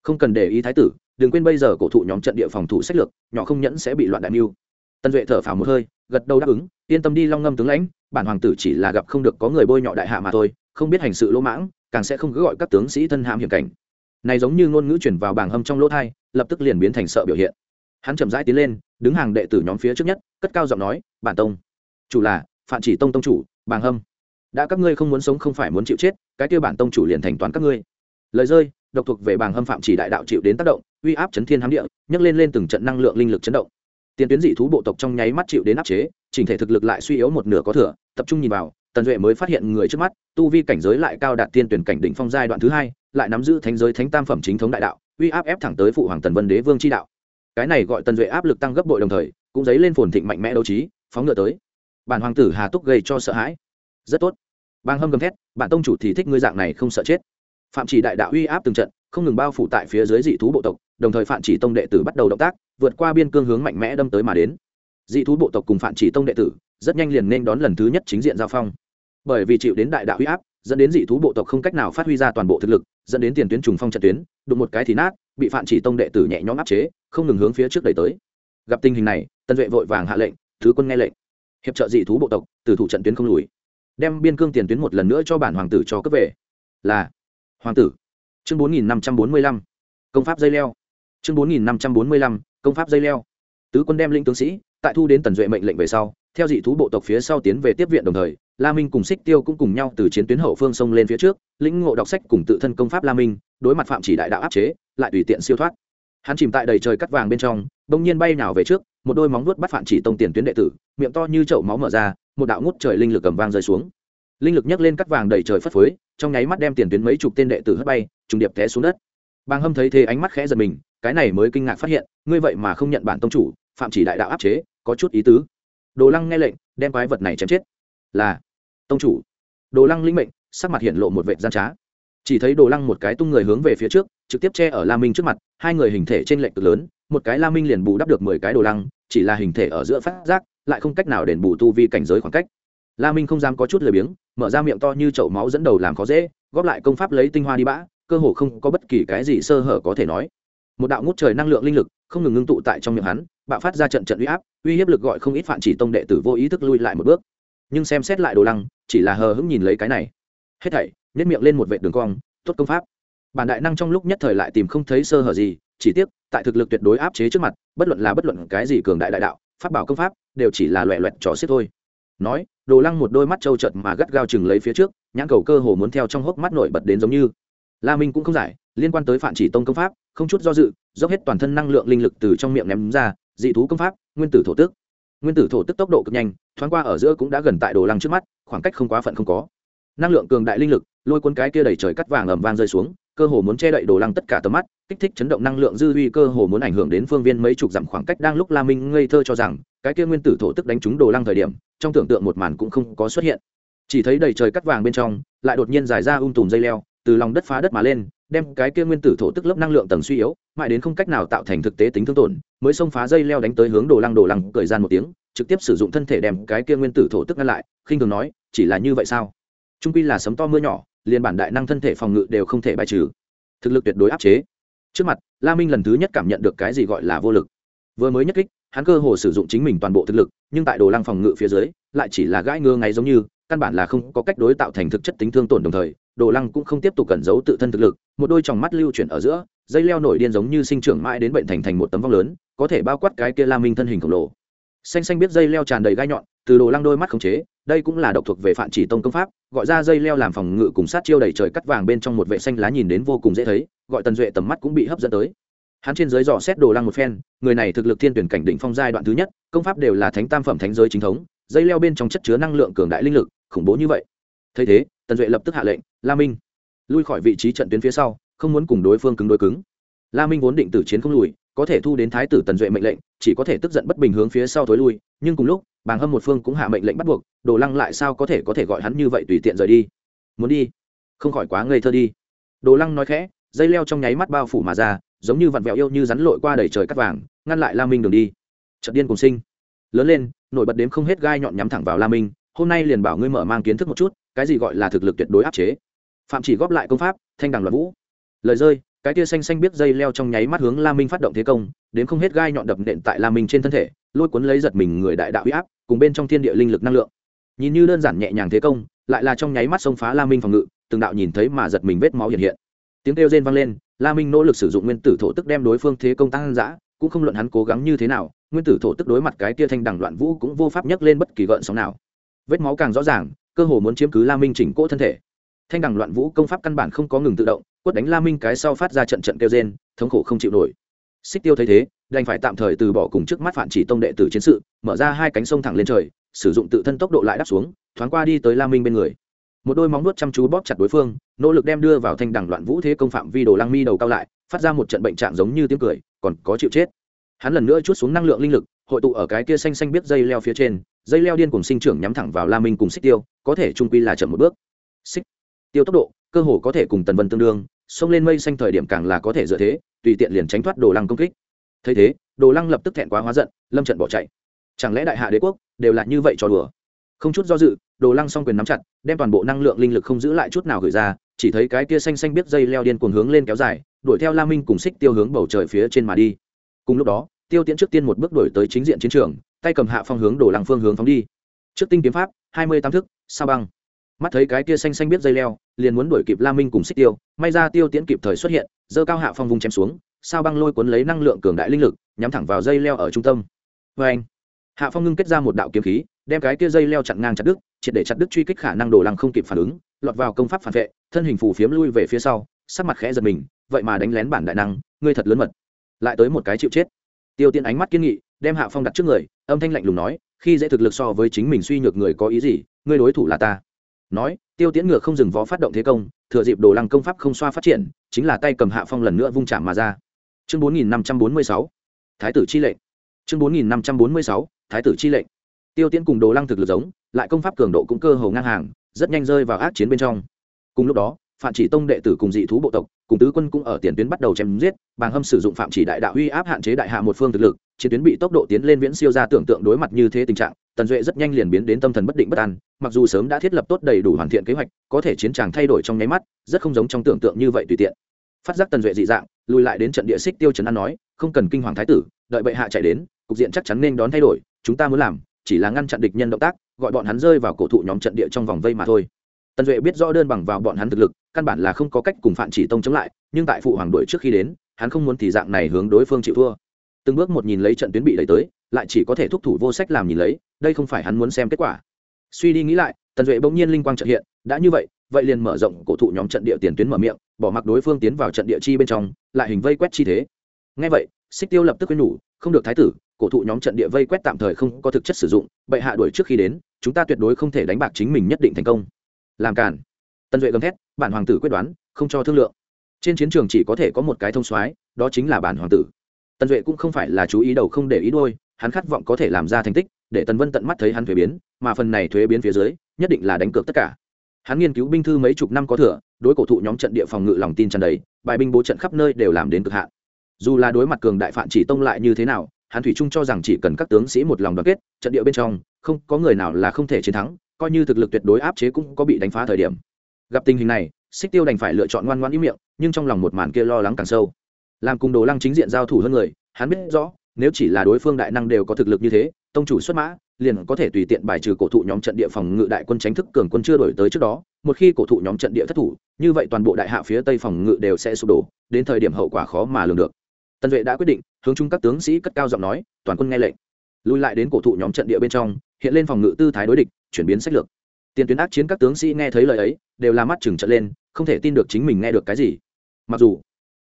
Không cần để ý thái tử, đừng quên bây giờ cổ thụ nhóm trận địa phòng thủ sách lược, nhỏ không nhẫn sẽ bị loạn đại mưu. Tần duệ thở phào một hơi, gật đầu đáp ứng, yên tâm đi long ngâm tướng lãnh, bản hoàng tử chỉ là gặp không được có người bôi nhọ đại hạ mà thôi, không biết hành sự lỗ mãng, càng sẽ không cứ gọi các tướng sĩ thân hãm hiểm cảnh. Này giống như ngôn ngữ chuyển vào bảng hâm trong lỗ thai, lập tức liền biến thành sợ biểu hiện hắn chậm rãi tiến lên, đứng hàng đệ tử nhóm phía trước nhất, cất cao giọng nói, bản tông, chủ là phạm chỉ tông tông chủ, bàng hâm. Đã các ngươi không muốn sống không phải muốn chịu chết, cái kia bản tông chủ liền thành toán các ngươi. Lời rơi, độc thuộc về bàng hâm phạm chỉ đại đạo chịu đến tác động, uy áp chấn thiên hám địa, nhấc lên lên từng trận năng lượng linh lực chấn động. Tiền tuyến dị thú bộ tộc trong nháy mắt chịu đến áp chế, chỉnh thể thực lực lại suy yếu một nửa có thừa, tập trung nhìn vào, tần duệ mới phát hiện người trước mắt, tu vi cảnh giới lại cao đạt tiên tuyển cảnh đỉnh phong giai đoạn thứ hai, lại nắm giữ thánh giới thánh tam phẩm chính thống đại đạo, uy áp ép thẳng tới phụ hoàng tần vân đế vương chi đạo cái này gọi tần duệ áp lực tăng gấp bội đồng thời, cũng dấy lên phồn thịnh mạnh mẽ đấu trí, phóng ngựa tới. Bản hoàng tử hà túc gây cho sợ hãi. Rất tốt. Bang hâm gầm thét, bản tông chủ thì thích ngươi dạng này không sợ chết. Phạm chỉ đại đạo uy áp từng trận, không ngừng bao phủ tại phía dưới dị thú bộ tộc, đồng thời phạm chỉ tông đệ tử bắt đầu động tác, vượt qua biên cương hướng mạnh mẽ đâm tới mà đến. Dị thú bộ tộc cùng phạm chỉ tông đệ tử, rất nhanh liền nên đón lần thứ nhất chính diện giao phong. Bởi vì chịu đến đại đạo uy áp, dẫn đến dị thú bộ tộc không cách nào phát huy ra toàn bộ thực lực, dẫn đến tiền tuyến trùng phong trận tuyến, đụng một cái thì nát bị phạm chỉ tông đệ tử nhẹ nhõm áp chế, không ngừng hướng phía trước đẩy tới. Gặp tình hình này tân duệ vội vàng hạ lệnh, thứ quân nghe lệnh. Hiệp trợ dị thú bộ tộc, từ thủ trận tuyến không lùi. Đem biên cương tiền tuyến một lần nữa cho bản hoàng tử cho cấp về. Là hoàng tử. Chương bốn nghìn năm trăm bốn mươi lăm. Công pháp dây leo. Chương bốn nghìn năm trăm bốn mươi lăm. Công pháp dây leo. Tứ quân đem linh tướng sĩ, tại thu đến tần duệ mệnh lệnh về sau, theo dị thú bộ tộc phía sau tiến về tiếp viện đồng thời, la minh cùng xích tiêu cũng cùng nhau từ chiến tuyến hậu phương sông lên phía trước, lĩnh ngộ đọc sách cùng tự thân công pháp la minh, đối mặt phạm chỉ đại đạo áp chế lại tùy tiện siêu thoát. Hắn chìm tại đầy trời cắt vàng bên trong, bỗng nhiên bay nào về trước, một đôi móng vuốt bắt phạm chỉ tông tiền tuyến đệ tử, miệng to như chậu máu mở ra, một đạo ngút trời linh lực cầm vang rơi xuống. Linh lực nhấc lên cắt vàng đầy trời phất phới, trong nháy mắt đem tiền tuyến mấy chục tên đệ tử hất bay, trùng điệp té xuống đất. Bàng hâm thấy thế ánh mắt khẽ giật mình, cái này mới kinh ngạc phát hiện, ngươi vậy mà không nhận bản tông chủ, phạm chỉ đại đạo áp chế, có chút ý tứ. Đồ lăng nghe lệnh, đem quái vật này chém chết. Là, tông chủ. Đồ lăng linh mệnh, sắc mặt hiện lộ một vệ gian trá. Chỉ thấy đồ lăng một cái tung người hướng về phía trước trực tiếp che ở la minh trước mặt, hai người hình thể trên lệnh cực lớn, một cái la minh liền bù đắp được mười cái đồ lăng, chỉ là hình thể ở giữa phát giác, lại không cách nào đền bù tu vi cảnh giới khoảng cách. La minh không dám có chút lười biếng, mở ra miệng to như chậu máu dẫn đầu làm khó dễ, góp lại công pháp lấy tinh hoa đi bã, cơ hồ không có bất kỳ cái gì sơ hở có thể nói. Một đạo ngút trời năng lượng linh lực, không ngừng ngưng tụ tại trong miệng hắn, bạo phát ra trận trận uy áp, uy hiếp lực gọi không ít phản chỉ tông đệ tử vô ý thức lui lại một bước. Nhưng xem xét lại đồ lăng, chỉ là hờ hững nhìn lấy cái này. Hết thảy nhất miệng lên một vệ đường cong, tốt công pháp bản đại năng trong lúc nhất thời lại tìm không thấy sơ hở gì, chỉ tiếc, tại thực lực tuyệt đối áp chế trước mặt, bất luận là bất luận cái gì cường đại đại đạo, pháp bảo công pháp, đều chỉ là loẹ loẹt trò xiết thôi. Nói, đồ lăng một đôi mắt trâu trợt mà gắt gao chừng lấy phía trước, nhãn cầu cơ hồ muốn theo trong hốc mắt nổi bật đến giống như. La minh cũng không giải, liên quan tới phản chỉ tông công pháp, không chút do dự, dốc hết toàn thân năng lượng linh lực từ trong miệng ném ra, dị thú công pháp, nguyên tử thổ tức. Nguyên tử thổ tức tốc độ cực nhanh, thoáng qua ở giữa cũng đã gần tại đồ lăng trước mắt, khoảng cách không quá phận không có. Năng lượng cường đại linh lực, lôi cuốn cái kia đẩy trời cắt vàng ầm vang rơi xuống cơ hồ muốn che đậy đồ lăng tất cả tầm mắt, kích thích chấn động năng lượng dư uy cơ hồ muốn ảnh hưởng đến phương viên mấy chục dặm khoảng cách đang lúc la minh ngây thơ cho rằng, cái kia nguyên tử thổ tức đánh trúng đồ lăng thời điểm, trong tưởng tượng một màn cũng không có xuất hiện. Chỉ thấy đầy trời cắt vàng bên trong, lại đột nhiên dài ra um tùm dây leo, từ lòng đất phá đất mà lên, đem cái kia nguyên tử thổ tức lớp năng lượng tầng suy yếu, mãi đến không cách nào tạo thành thực tế tính thương tổn, mới xông phá dây leo đánh tới hướng đồ lăng đồ lăng cười gian một tiếng, trực tiếp sử dụng thân thể đem cái kia nguyên tử thổ tức ngăn lại, khinh thường nói, chỉ là như vậy sao? Trung quy là sấm to mưa nhỏ liền bản đại năng thân thể phòng ngự đều không thể bài trừ. Thực lực tuyệt đối áp chế. Trước mặt, la minh lần thứ nhất cảm nhận được cái gì gọi là vô lực. Vừa mới nhất kích, hắn cơ hồ sử dụng chính mình toàn bộ thực lực, nhưng tại đồ lăng phòng ngự phía dưới, lại chỉ là gãi ngơ ngay giống như, căn bản là không có cách đối tạo thành thực chất tính thương tổn đồng thời, đồ lăng cũng không tiếp tục cẩn giấu tự thân thực lực, một đôi tròng mắt lưu chuyển ở giữa, dây leo nổi điên giống như sinh trưởng mãi đến bệnh thành thành một tấm vong lớn, có thể bao quát cái kia la minh thân hình khổng lồ xanh xanh biết dây leo tràn đầy gai nhọn, từ đồ lăng đôi mắt khống chế, đây cũng là độc thuộc về phạm chỉ tông công pháp, gọi ra dây leo làm phòng ngự cùng sát chiêu đầy trời cắt vàng bên trong một vệ xanh lá nhìn đến vô cùng dễ thấy, gọi tần duệ tầm mắt cũng bị hấp dẫn tới. Hắn trên giới dò xét đồ lăng một phen, người này thực lực thiên tuyển cảnh đỉnh phong giai đoạn thứ nhất, công pháp đều là thánh tam phẩm thánh giới chính thống, dây leo bên trong chất chứa năng lượng cường đại linh lực, khủng bố như vậy. Thấy thế, tần duệ lập tức hạ lệnh, la minh. Lui khỏi vị trí trận tuyến phía sau, không muốn cùng đối phương cứng đối cứng. La minh vốn định tử chiến không lùi có thể thu đến thái tử tần duệ mệnh lệnh, chỉ có thể tức giận bất bình hướng phía sau thối lui, nhưng cùng lúc, bàng hâm một phương cũng hạ mệnh lệnh bắt buộc, đồ lăng lại sao có thể có thể gọi hắn như vậy tùy tiện rời đi? Muốn đi? Không khỏi quá ngây thơ đi. Đồ lăng nói khẽ, dây leo trong nháy mắt bao phủ mà ra, giống như vặn vẹo yêu như rắn lội qua đầy trời cắt vàng, ngăn lại la minh đường đi. Trận điên cùng sinh. Lớn lên, nổi bật đếm không hết gai nhọn nhắm thẳng vào la minh, hôm nay liền bảo ngươi mở mang kiến thức một chút, cái gì gọi là thực lực tuyệt đối áp chế. Phạm chỉ góp lại công pháp, thanh đằng loạn vũ. Lời rơi cái tia xanh xanh biết dây leo trong nháy mắt hướng la minh phát động thế công, đến không hết gai nhọn đập nện tại la minh trên thân thể, lôi cuốn lấy giật mình người đại đạo huy áp, cùng bên trong thiên địa linh lực năng lượng. Nhìn như đơn giản nhẹ nhàng thế công, lại là trong nháy mắt xông phá la minh phòng ngự, từng đạo nhìn thấy mà giật mình vết máu hiện hiện. Tiếng kêu rên vang lên la minh nỗ lực sử dụng nguyên tử thổ tức đem đối phương thế công tăng giã cũng không luận hắn cố gắng như thế nào, nguyên tử thổ tức đối mặt cái tia thanh đằng loạn vũ cũng vô pháp nhấc lên bất kỳ gợn sóng nào. Vết máu càng rõ ràng, cơ hồ muốn chiếm cứ la minh chỉnh cỗ thân thể. Thanh đằng loạn vũ công pháp căn bản không có ngừng tự động quất đánh la minh cái sau phát ra trận trận kêu rên, thống khổ không chịu nổi. Xích tiêu thấy thế, đành phải tạm thời từ bỏ cùng trước mắt phản chỉ tông đệ tử chiến sự, mở ra hai cánh sông thẳng lên trời, sử dụng tự thân tốc độ lại đáp xuống, thoáng qua đi tới la minh bên người. Một đôi móng nuốt chăm chú bóp chặt đối phương, nỗ lực đem đưa vào thanh đẳng loạn vũ thế công phạm vi đồ lăng mi đầu cao lại, phát ra một trận bệnh trạng giống như tiếng cười, còn có chịu chết. Hắn lần nữa chút xuống năng lượng linh lực, hội tụ ở cái kia xanh xanh biết dây leo phía trên, dây leo điên cùng sinh trưởng nhắm thẳng vào la minh cùng xích tiêu, có thể trung quy là chậm một bước. Xích tiêu tốc độ, cơ hồ có thể cùng tần vân tương đương xông lên mây xanh thời điểm càng là có thể dựa thế, tùy tiện liền tránh thoát đồ lăng công kích. Thấy thế, đồ lăng lập tức thẹn quá hóa giận, lâm trận bỏ chạy. Chẳng lẽ đại hạ đế quốc đều là như vậy cho đùa? Không chút do dự, đồ lăng s o n g quyền nắm chặt, đem toàn bộ năng lượng linh lực không giữ lại chút nào gửi ra, chỉ thấy cái kia xanh xanh biết dây leo điên cuồng hướng lên kéo dài, đuổi theo la minh cùng xích tiêu hướng bầu trời phía trên mà đi. Cùng lúc đó, tiêu tiễn trước tiên một bước đổi tới chính diện chiến trường, tay cầm hạ phong hướng đồ lăng phương hướng phóng đi. Trước tinh kiếm pháp, hai mươi tám thức sao băng. Mắt thấy cái kia xanh xanh biết dây leo liền muốn đuổi kịp la minh cùng xích tiêu, may ra tiêu tiễn kịp thời xuất hiện dơ cao hạ phong vùng chém xuống, sao băng lôi cuốn lấy năng lượng cường đại linh lực, nhắm thẳng vào dây leo ở trung tâm. Vê anh, hạ phong ngưng kết ra một đạo kiếm khí, đem cái kia dây leo chặn ngang chặt đứt, triệt để chặt đứt truy kích khả năng đồ lăng không kịp phản ứng, lọt vào công pháp phản vệ, thân hình phù phiếm lui về phía sau, sắc mặt khẽ giật mình, vậy mà đánh lén bản đại năng, ngươi thật lớn mật. Lại tới một cái chịu chết. Tiêu tiên ánh mắt kiên nghị, đem hạ phong đặt trước người, âm thanh lạnh lùng nói, khi dễ thực lực so với chính mình suy nhược người có ý gì, ngươi đối thủ là ta nói, tiêu tiễn ngựa không dừng vó phát động thế công, thừa dịp đồ lăng công pháp không xoa phát triển, chính là tay cầm hạ phong lần nữa vung chạm mà ra. Chương bốn nghìn năm trăm bốn mươi sáu, thái tử chi lệnh. Chương bốn nghìn năm trăm bốn mươi sáu, thái tử chi lệnh. Tiêu tiễn cùng đồ lăng thực lực giống, lại công pháp cường độ cũng cơ hồ ngang hàng, rất nhanh rơi vào ác chiến bên trong. Cùng lúc đó, phạm chỉ tông đệ tử cùng dị thú bộ tộc, cùng tứ quân cũng ở tiền tuyến bắt đầu chém giết, bàng hâm sử dụng phạm chỉ đại đạo uy áp hạn chế đại hạ một phương thực lực chiến tuyến bị tốc độ tiến lên viễn siêu ra tưởng tượng đối mặt như thế tình trạng, tần duệ rất nhanh liền biến đến tâm thần bất định bất an, mặc dù sớm đã thiết lập tốt đầy đủ hoàn thiện kế hoạch, có thể chiến tràng thay đổi trong nháy mắt, rất không giống trong tưởng tượng như vậy tùy tiện. Phát giác tần duệ dị dạng, lùi lại đến trận địa xích tiêu trấn an nói, không cần kinh hoàng thái tử, đợi bệ hạ chạy đến, cục diện chắc chắn nên đón thay đổi, chúng ta muốn làm, chỉ là ngăn chặn địch nhân động tác, gọi bọn hắn rơi vào cổ thụ nhóm trận địa trong vòng vây mà thôi. Tần duệ biết rõ đơn bằng vào bọn hắn thực lực, căn bản là không có cách cùng phạm chỉ tông chống lại, nhưng tại phụ hoàng đội trước khi đến, hắn không muốn thì dạng này hướng đối phương chịu thua từng bước một nhìn lấy trận tuyến bị lấy tới, lại chỉ có thể thúc thủ vô sách làm nhìn lấy, đây không phải hắn muốn xem kết quả. Suy đi nghĩ lại, tần duệ bỗng nhiên linh quang trợ hiện, đã như vậy vậy liền mở rộng cổ thụ nhóm trận địa tiền tuyến mở miệng, bỏ mặc đối phương tiến vào trận địa chi bên trong, lại hình vây quét chi thế. Ngay vậy, xích tiêu lập tức quên nhủ, không được thái tử, cổ thụ nhóm trận địa vây quét tạm thời không có thực chất sử dụng, bệ hạ đuổi trước khi đến, chúng ta tuyệt đối không thể đánh bạc chính mình nhất định thành công. Làm cản tần duệ gầm thét, bản hoàng tử quyết đoán, không cho thương lượng. Trên chiến trường chỉ có thể có một cái thông soái, đó chính là bản hoàng tử tân duệ cũng không phải là chú ý đầu không để ý đôi hắn khát vọng có thể làm ra thành tích, để tần vân tận mắt thấy hắn thuế biến, mà phần này thuế biến phía dưới, nhất định là đánh cược tất cả. Hắn nghiên cứu binh thư mấy chục năm có thừa, đối cổ thụ nhóm trận địa phòng ngự lòng tin tràn đầy, bài binh bố trận khắp nơi đều làm đến cực hạn. Dù là đối mặt cường đại phạn chỉ tông lại như thế nào, hắn thủy trung cho rằng chỉ cần các tướng sĩ một lòng đoàn kết, trận địa bên trong, không có người nào là không thể chiến thắng, coi như thực lực tuyệt đối áp chế cũng có bị đánh phá thời điểm. Gặp tình hình này, xích tiêu đành phải lựa chọn ngoan ngoan ý miệng, nhưng trong lòng một màn kia lo lắng càng sâu làm cùng đồ lăng chính diện giao thủ hơn người, hắn biết rõ, nếu chỉ là đối phương đại năng đều có thực lực như thế, tông chủ xuất mã, liền có thể tùy tiện bài trừ cổ thụ nhóm trận địa phòng ngự đại quân tránh thức cường quân chưa đổi tới trước đó. Một khi cổ thụ nhóm trận địa thất thủ, như vậy toàn bộ đại hạ phía tây phòng ngự đều sẽ sụp đổ, đến thời điểm hậu quả khó mà lường được. Tân duệ đã quyết định, hướng chung các tướng sĩ cất cao giọng nói, toàn quân nghe lệnh. Lùi lại đến cổ thụ nhóm trận địa bên trong, hiện lên phòng ngự tư thái đối địch, chuyển biến sách lược. Tiền tuyến ác chiến các tướng sĩ nghe thấy lời ấy, đều là mắt chừng trận lên, không thể tin được chính mình nghe được cái gì. Mặc dù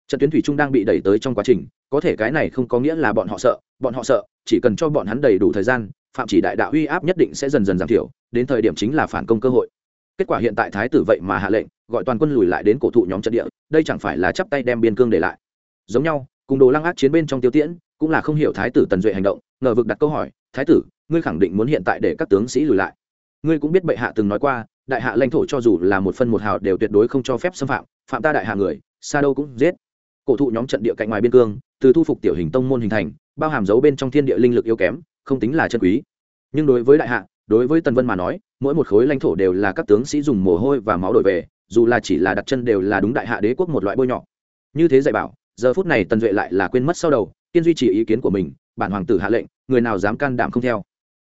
trận tuyến thủy trung đang bị đẩy tới trong quá trình, có thể cái này không có nghĩa là bọn họ sợ, bọn họ sợ, chỉ cần cho bọn hắn đầy đủ thời gian, phạm chỉ đại đạo uy áp nhất định sẽ dần dần giảm thiểu, đến thời điểm chính là phản công cơ hội. Kết quả hiện tại thái tử vậy mà hạ lệnh, gọi toàn quân lùi lại đến cổ thụ nhóm trận địa, đây chẳng phải là chắp tay đem biên cương để lại. Giống nhau, cùng đồ lăng ác chiến bên trong tiêu tiễn, cũng là không hiểu thái tử tần duệ hành động, ngờ vực đặt câu hỏi, thái tử, ngươi khẳng định muốn hiện tại để các tướng sĩ lùi lại? Ngươi cũng biết bệ hạ từng nói qua, đại hạ lãnh thổ cho dù là một phân một hào đều tuyệt đối không cho phép xâm phạm phạm ta đại hạ người xa đâu cũng giết cổ thụ nhóm trận địa cạnh ngoài biên cương, từ thu phục tiểu hình tông môn hình thành, bao hàm dấu bên trong thiên địa linh lực yếu kém, không tính là chân quý. Nhưng đối với đại hạ, đối với tần vân mà nói, mỗi một khối lãnh thổ đều là các tướng sĩ dùng mồ hôi và máu đổi về, dù là chỉ là đặt chân đều là đúng đại hạ đế quốc một loại bôi nhọ. Như thế dạy bảo, giờ phút này tần duệ lại là quên mất sau đầu, kiên duy trì ý kiến của mình, bản hoàng tử hạ lệnh, người nào dám can đảm không theo.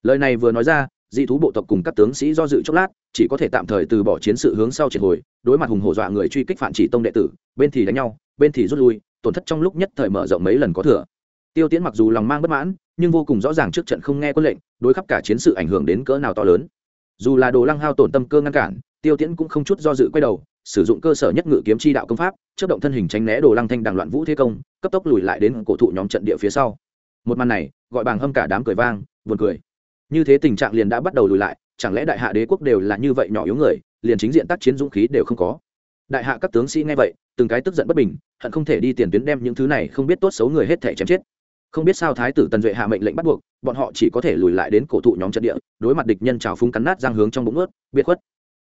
Lời này vừa nói ra, dị thú bộ tộc cùng các tướng sĩ do dự chốc lát, chỉ có thể tạm thời từ bỏ chiến sự hướng sau triệt hồi, đối mặt hùng hổ dọa người truy kích phản chỉ tông đệ tử, bên thì đánh nhau bên thì rút lui, tổn thất trong lúc nhất thời mở rộng mấy lần có thừa. Tiêu tiễn mặc dù lòng mang bất mãn, nhưng vô cùng rõ ràng trước trận không nghe quân lệnh, đối khắp cả chiến sự ảnh hưởng đến cỡ nào to lớn. Dù là đồ lăng hao tổn tâm cơ ngăn cản, tiêu tiễn cũng không chút do dự quay đầu, sử dụng cơ sở nhất ngự kiếm chi đạo công pháp chất động thân hình tránh né đồ lăng thanh đằng loạn vũ thế công, cấp tốc lùi lại đến cổ thụ nhóm trận địa phía sau. Một màn này, gọi bàng hâm cả đám cười vang, buồn cười. Như thế tình trạng liền đã bắt đầu lùi lại, chẳng lẽ đại hạ đế quốc đều là như vậy nhỏ yếu người, liền chính diện tác chiến dũng khí đều không có? Đại hạ các tướng sĩ nghe vậy, từng cái tức giận bất bình, hận không thể đi tiền tuyến đem những thứ này không biết tốt xấu người hết thể chém chết. Không biết sao thái tử tần duệ hạ mệnh lệnh bắt buộc, bọn họ chỉ có thể lùi lại đến cổ thụ nhóm trận địa, đối mặt địch nhân trào phúng cắn nát giang hướng trong bụng ướt, biệt khuất.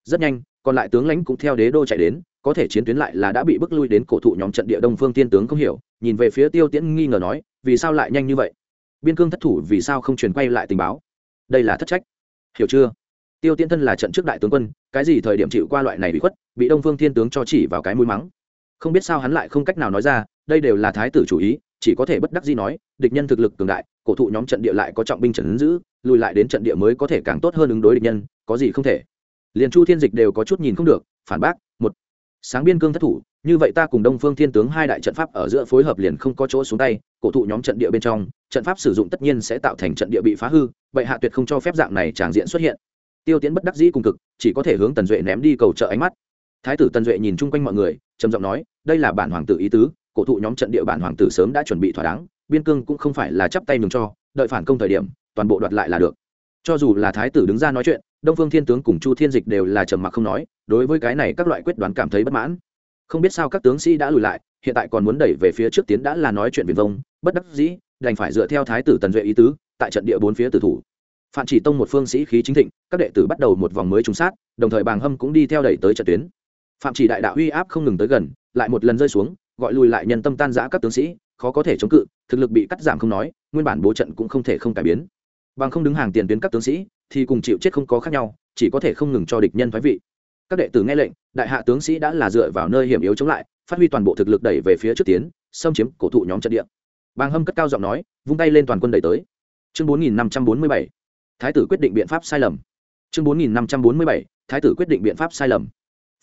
Rất nhanh, còn lại tướng lãnh cũng theo đế đô chạy đến, có thể chiến tuyến lại là đã bị bức lui đến cổ thụ nhóm trận địa đông phương tiên tướng không hiểu, nhìn về phía tiêu tiễn nghi ngờ nói, vì sao lại nhanh như vậy? Biên cương thất thủ vì sao không truyền quay lại tình báo? Đây là thất trách. Hiểu chưa? Tiêu tiễn thân là trận trước đại tướng quân, cái gì thời điểm chịu qua loại này bị khuất bị đông phương thiên tướng cho chỉ vào cái mũi mắng. Không biết sao hắn lại không cách nào nói ra, đây đều là thái tử chủ ý, chỉ có thể bất đắc dĩ nói, địch nhân thực lực cường đại, cổ thụ nhóm trận địa lại có trọng binh trần giữ, lùi lại đến trận địa mới có thể càng tốt hơn ứng đối địch nhân, có gì không thể. Liền chu thiên dịch đều có chút nhìn không được, phản bác, một, sáng biên cương thất thủ, như vậy ta cùng đông phương thiên tướng hai đại trận pháp ở giữa phối hợp liền không có chỗ xuống tay, cổ thụ nhóm trận địa bên trong, trận pháp sử dụng tất nhiên sẽ tạo thành trận địa bị phá hư, vậy hạ tuyệt không cho phép dạng này tràng diện xuất hiện. Tiêu tiến bất đắc dĩ cùng cực, chỉ có thể hướng tần duệ ném đi cầu trợ ánh mắt thái tử tần duệ nhìn chung quanh mọi người, trầm giọng nói, đây là bản hoàng tử ý tứ, cổ thụ nhóm trận địa bản hoàng tử sớm đã chuẩn bị thỏa đáng, biên cương cũng không phải là chắp tay mừng cho, đợi phản công thời điểm, toàn bộ đoạt lại là được. Cho dù là thái tử đứng ra nói chuyện, đông phương thiên tướng cùng chu thiên dịch đều là trầm mặc không nói, đối với cái này các loại quyết đoán cảm thấy bất mãn. Không biết sao các tướng sĩ đã lùi lại, hiện tại còn muốn đẩy về phía trước tiến đã là nói chuyện viền vông, bất đắc dĩ, đành phải dựa theo thái tử tần duệ ý tứ, tại trận địa bốn phía tử thủ. Phạm chỉ tông một phương sĩ khí chính thịnh, các đệ tử bắt đầu một vòng mới trúng sát, đồng thời bàng hâm cũng đi theo đẩy tới trận tuyến phạm chỉ đại đạo uy áp không ngừng tới gần, lại một lần rơi xuống, gọi lùi lại nhân tâm tan giã các tướng sĩ, khó có thể chống cự, thực lực bị cắt giảm không nói, nguyên bản bố trận cũng không thể không cải biến. Bằng không đứng hàng tiền tuyến các tướng sĩ, thì cùng chịu chết không có khác nhau, chỉ có thể không ngừng cho địch nhân thoái vị. Các đệ tử nghe lệnh, đại hạ tướng sĩ đã là dựa vào nơi hiểm yếu chống lại, phát huy toàn bộ thực lực đẩy về phía trước tiến, xâm chiếm cổ thụ nhóm trận địa. Bàng hâm cất cao giọng nói, vung tay lên toàn quân đẩy tới. Chương bốn nghìn năm trăm bốn mươi bảy, thái tử quyết định biện pháp sai lầm. Chương bốn nghìn năm trăm bốn mươi bảy, thái tử quyết định biện pháp sai lầm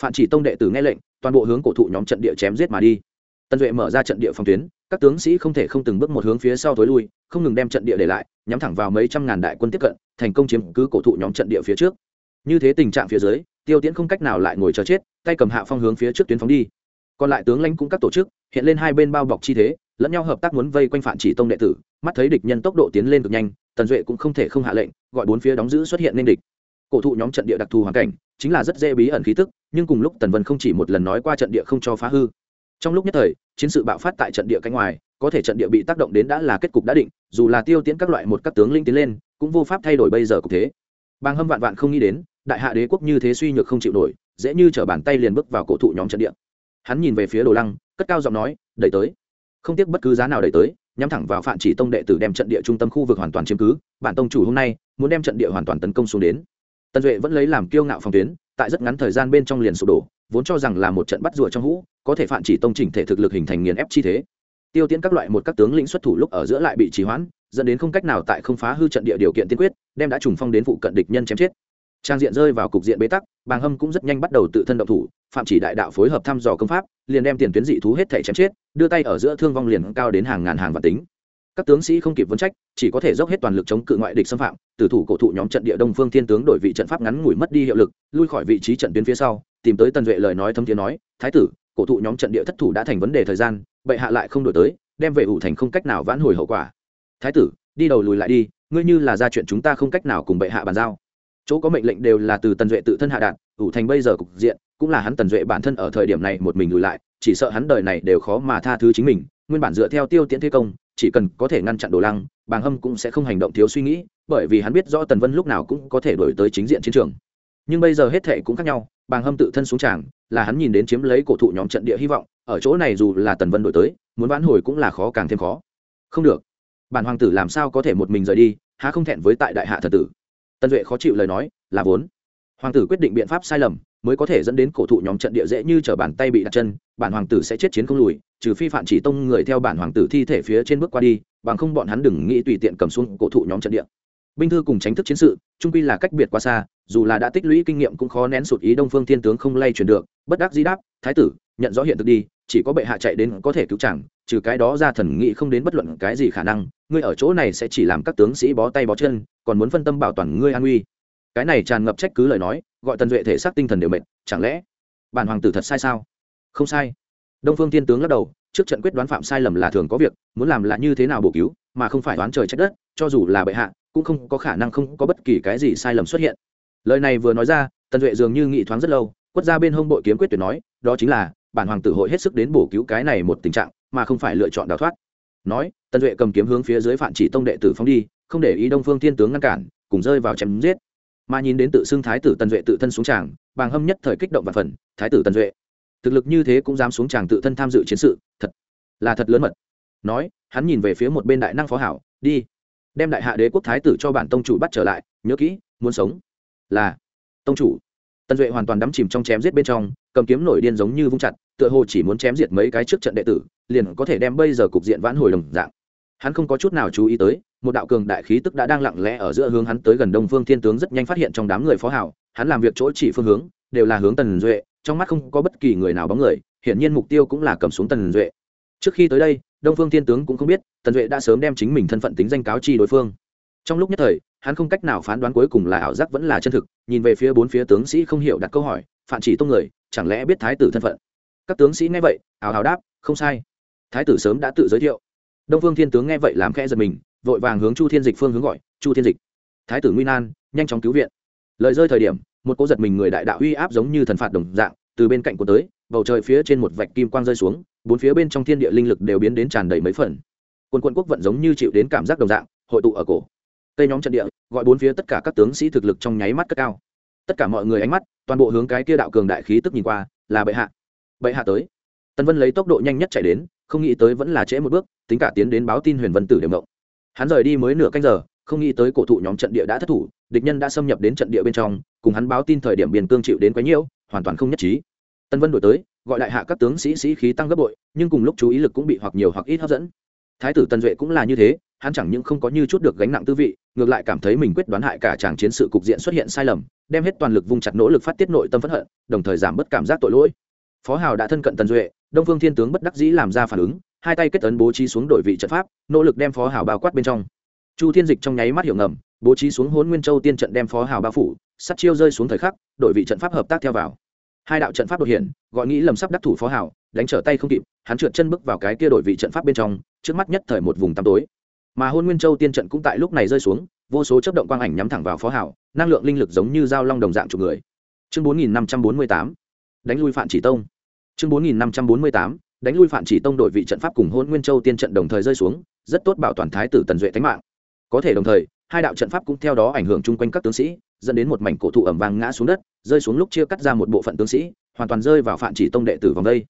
phạm chỉ tông đệ tử nghe lệnh, toàn bộ hướng cổ thụ nhóm trận địa chém giết mà đi. Tân duệ mở ra trận địa phòng tuyến, các tướng sĩ không thể không từng bước một hướng phía sau thối lui, không ngừng đem trận địa để lại, nhắm thẳng vào mấy trăm ngàn đại quân tiếp cận, thành công chiếm cứ cổ thụ nhóm trận địa phía trước. Như thế tình trạng phía dưới, tiêu tiễn không cách nào lại ngồi chờ chết, tay cầm hạ phong hướng phía trước tuyến phóng đi. Còn lại tướng lãnh cũng các tổ chức, hiện lên hai bên bao bọc chi thế, lẫn nhau hợp tác muốn vây quanh phản chỉ tông đệ tử, mắt thấy địch nhân tốc độ tiến lên cực nhanh, tần duệ cũng không thể không hạ lệnh, gọi bốn phía đóng giữ xuất hiện nên địch. Cổ thụ nhóm trận địa đặc thù hoàn cảnh chính là rất dễ bí ẩn khí tức, nhưng cùng lúc tần vân không chỉ một lần nói qua trận địa không cho phá hư. Trong lúc nhất thời, chiến sự bạo phát tại trận địa cánh ngoài, có thể trận địa bị tác động đến đã là kết cục đã định, dù là tiêu tiễn các loại một các tướng linh tiến lên, cũng vô pháp thay đổi bây giờ cục thế. Bàng hâm vạn vạn không nghĩ đến, đại hạ đế quốc như thế suy nhược không chịu nổi, dễ như t bàn tay liền bước vào cổ thụ nhóm trận địa. Hắn nhìn về phía đồ lăng, cất cao giọng nói, đẩy tới. Không tiếc bất cứ giá nào đẩy tới, nhắm thẳng vào phạm chỉ tông đệ tử đem trận địa trung tâm khu vực hoàn toàn chiếm cứ. Bản tông chủ, hôm nay muốn đem trận địa hoàn toàn tấn công xuống đến tần duệ vẫn lấy làm kiêu ngạo phòng tuyến, tại rất ngắn thời gian bên trong liền sụp đổ, vốn cho rằng là một trận bắt rùa trong hũ, có thể phạm chỉ tông chỉnh thể thực lực hình thành nghiền ép chi thế. Tiêu tiễn các loại một các tướng lĩnh xuất thủ lúc ở giữa lại bị trì hoãn, dẫn đến không cách nào tại không phá hư trận địa điều kiện tiên quyết, đem đã trùng phong đến vụ cận địch nhân chém chết. Trang diện rơi vào cục diện bế tắc, bàng hâm cũng rất nhanh bắt đầu tự thân động thủ, phạm chỉ đại đạo phối hợp thăm dò công pháp, liền đem tiền tuyến dị thú hết thể chém chết, đưa tay ở giữa thương vong liền cao đến hàng ngàn hàng và tính các tướng sĩ không kịp vấn trách, chỉ có thể dốc hết toàn lực chống cự ngoại địch xâm phạm, tử thủ cổ thụ nhóm trận địa đông phương thiên tướng đổi vị trận pháp ngắn ngủi mất đi hiệu lực, lui khỏi vị trí trận tuyến phía sau, tìm tới tần duệ lời nói thâm thiế nói, thái tử, cổ thụ nhóm trận địa thất thủ đã thành vấn đề thời gian, bệ hạ lại không đổi tới, đem về ủ thành không cách nào vãn hồi hậu quả. Thái tử, đi đầu lùi lại đi, ngươi như là ra chuyện chúng ta không cách nào cùng bệ hạ bàn giao. Chỗ có mệnh lệnh đều là từ tần duệ tự thân hạ đạn ủ thành bây giờ cục diện, cũng là hắn tần duệ bản thân ở thời điểm này một mình lùi lại, chỉ sợ hắn đời này đều khó mà tha thứ chính mình, nguyên bản dựa theo tiêu tiễn thế công chỉ cần có thể ngăn chặn đồ lăng, bàng hâm cũng sẽ không hành động thiếu suy nghĩ, bởi vì hắn biết rõ tần vân lúc nào cũng có thể đổi tới chính diện chiến trường. Nhưng bây giờ hết thệ cũng khác nhau, bàng hâm tự thân xuống tràng, là hắn nhìn đến chiếm lấy cổ thụ nhóm trận địa hy vọng, ở chỗ này dù là tần vân đổi tới, muốn vãn hồi cũng là khó càng thêm khó. Không được. Bản hoàng tử làm sao có thể một mình rời đi, há không thẹn với tại đại hạ thần tử? Tân duệ khó chịu lời nói, là vốn. Hoàng tử quyết định biện pháp sai lầm mới có thể dẫn đến cổ thụ nhóm trận địa dễ như t bàn tay bị đặt chân, bản hoàng tử sẽ chết chiến không lùi, trừ phi phạm chỉ tông người theo bản hoàng tử thi thể phía trên bước qua đi, bằng không bọn hắn đừng nghĩ tùy tiện cầm xuống cổ thụ nhóm trận địa binh thư cùng tránh thức chiến sự, trung quy là cách biệt quá xa, dù là đã tích lũy kinh nghiệm cũng khó nén sụt ý đông phương thiên tướng không lay chuyển được, bất đắc di đáp, thái tử, nhận rõ hiện thực đi, chỉ có bệ hạ chạy đến có thể cứu chẳng trừ cái đó ra thần nghĩ không đến bất luận cái gì khả năng, ngươi ở chỗ này sẽ chỉ làm các tướng sĩ bó tay bó chân, còn muốn phân tâm bảo toàn ngươi an nguy? Cái này tràn ngập trách cứ lời nói, gọi tần duệ thể xác tinh thần đều mệt, chẳng lẽ bản hoàng tử thật sai sao? Không sai. Đông phương thiên tướng lắc đầu, trước trận quyết đoán phạm sai lầm là thường có việc, muốn làm là như thế nào bổ cứu, mà không phải đoán trời trách đất, cho dù là bệ hạ, cũng không có khả năng không có bất kỳ cái gì sai lầm xuất hiện. Lời này vừa nói ra, tần duệ dường như nghĩ thoáng rất lâu, quất ra bên hông bội kiếm quyết tuyệt nói, đó chính là, bản hoàng tử hội hết sức đến bổ cứu cái này một tình trạng, mà không phải lựa chọn đào thoát. Nói, tần duệ cầm kiếm hướng phía dưới phạm chỉ tông đệ tử phóng đi, không để ý đông phương thiên tướng ngăn cản, cùng rơi vào chém giết mà nhìn đến tự xưng thái tử tần duệ tự thân xuống tràng, bàng hâm nhất thời kích động và phần, thái tử tần duệ, thực lực như thế cũng dám xuống tràng tự thân tham dự chiến sự, thật là thật lớn mật. Nói, hắn nhìn về phía một bên đại năng phó hảo, đi, đem đại hạ đế quốc thái tử cho bản tông chủ bắt trở lại, nhớ kỹ, muốn sống là tông chủ. Tần duệ hoàn toàn đắm chìm trong chém giết bên trong, cầm kiếm nổi điên giống như vung chặt, tựa hồ chỉ muốn chém diệt mấy cái trước trận đệ tử, liền có thể đem bây giờ cục diện vãn hồi đồng dạng hắn không có chút nào chú ý tới, một đạo cường đại khí tức đã đang lặng lẽ ở giữa hướng hắn tới gần đông phương thiên tướng rất nhanh phát hiện trong đám người phó hảo, hắn làm việc chỗ chỉ phương hướng, đều là hướng tần duệ, trong mắt không có bất kỳ người nào bóng người, hiển nhiên mục tiêu cũng là cầm xuống tần duệ. Trước khi tới đây, đông phương thiên tướng cũng không biết, tần duệ đã sớm đem chính mình thân phận tính danh cáo chi đối phương. Trong lúc nhất thời, hắn không cách nào phán đoán cuối cùng là ảo giác vẫn là chân thực, nhìn về phía bốn phía tướng sĩ không hiểu đặt câu hỏi phản chỉ tông người, chẳng lẽ biết thái tử thân phận? Các tướng sĩ nghe vậy ảo hào đáp, không sai. Thái tử sớm đã tự giới thiệu đông phương thiên tướng nghe vậy làm khẽ giật mình, vội vàng hướng chu thiên dịch phương hướng gọi, chu thiên dịch. Thái tử nguy nan, nhanh chóng cứu viện. Lời rơi thời điểm, một cô giật mình người đại đạo uy áp giống như thần phạt đồng dạng, từ bên cạnh của tới, bầu trời phía trên một vạch kim quang rơi xuống, bốn phía bên trong thiên địa linh lực đều biến đến tràn đầy mấy phần. Quân quân quốc vận giống như chịu đến cảm giác đồng dạng, hội tụ ở cổ. Tây nhóm trận địa, gọi bốn phía tất cả các tướng sĩ thực lực trong nháy mắt cất cao. Tất cả mọi người ánh mắt, toàn bộ hướng cái kia đạo cường đại khí tức nhìn qua, là bệ hạ. Bệ hạ tới. Tân vân lấy tốc độ nhanh nhất chạy đến không nghĩ tới vẫn là trễ một bước, tính cả tiến đến báo tin huyền vân tử đều động. Hắn rời đi mới nửa canh giờ, không nghĩ tới cổ thụ nhóm trận địa đã thất thủ, địch nhân đã xâm nhập đến trận địa bên trong, cùng hắn báo tin thời điểm biên cương chịu đến quấy nhiễu, hoàn toàn không nhất trí. Tân vân đổi tới, gọi đại hạ các tướng sĩ sĩ khí tăng gấp bội, nhưng cùng lúc chú ý lực cũng bị hoặc nhiều hoặc ít hấp dẫn. Thái tử tần duệ cũng là như thế, hắn chẳng những không có như chút được gánh nặng tư vị, ngược lại cảm thấy mình quyết đoán hại cả chàng chiến sự cục diện xuất hiện sai lầm, đem hết toàn lực vung chặt nỗ lực phát tiết nội tâm phẫn hận, đồng thời giảm bớt cảm giác tội lỗi. Phó hào đã thân cận tần duệ đông phương thiên tướng bất đắc dĩ làm ra phản ứng, hai tay kết ấn bố trí xuống đội vị trận pháp, nỗ lực đem phó hào bao quát bên trong. Chu thiên dịch trong nháy mắt hiểu ngầm, bố trí xuống hôn nguyên châu tiên trận đem phó hào bao phủ, sắt chiêu rơi xuống thời khắc đội vị trận pháp hợp tác theo vào. Hai đạo trận pháp đột hiện, gọi nghĩ lầm sắp đắc thủ phó hào, đánh trở tay không kịp, hắn trượt chân bước vào cái kia đội vị trận pháp bên trong, trước mắt nhất thời một vùng tăm tối. Mà hôn nguyên châu tiên trận cũng tại lúc này rơi xuống, vô số chấp động quang ảnh nhắm thẳng vào phó hảo năng lượng linh lực giống như dao long đồng dạng chục người. Chương bốn nghìn năm trăm bốn mươi tám. Đánh lui phạm chỉ tông chương bốn nghìn năm trăm bốn mươi tám, đánh lui phạm chỉ tông đội vị trận pháp cùng hôn nguyên châu tiên trận đồng thời rơi xuống, rất tốt bảo toàn thái tử tần duệ thánh mạng. Có thể đồng thời, hai đạo trận pháp cũng theo đó ảnh hưởng chung quanh các tướng sĩ, dẫn đến một mảnh cổ thụ ẩm vàng ngã xuống đất, rơi xuống lúc chia cắt ra một bộ phận tướng sĩ, hoàn toàn rơi vào phạm chỉ tông đệ tử vòng đây.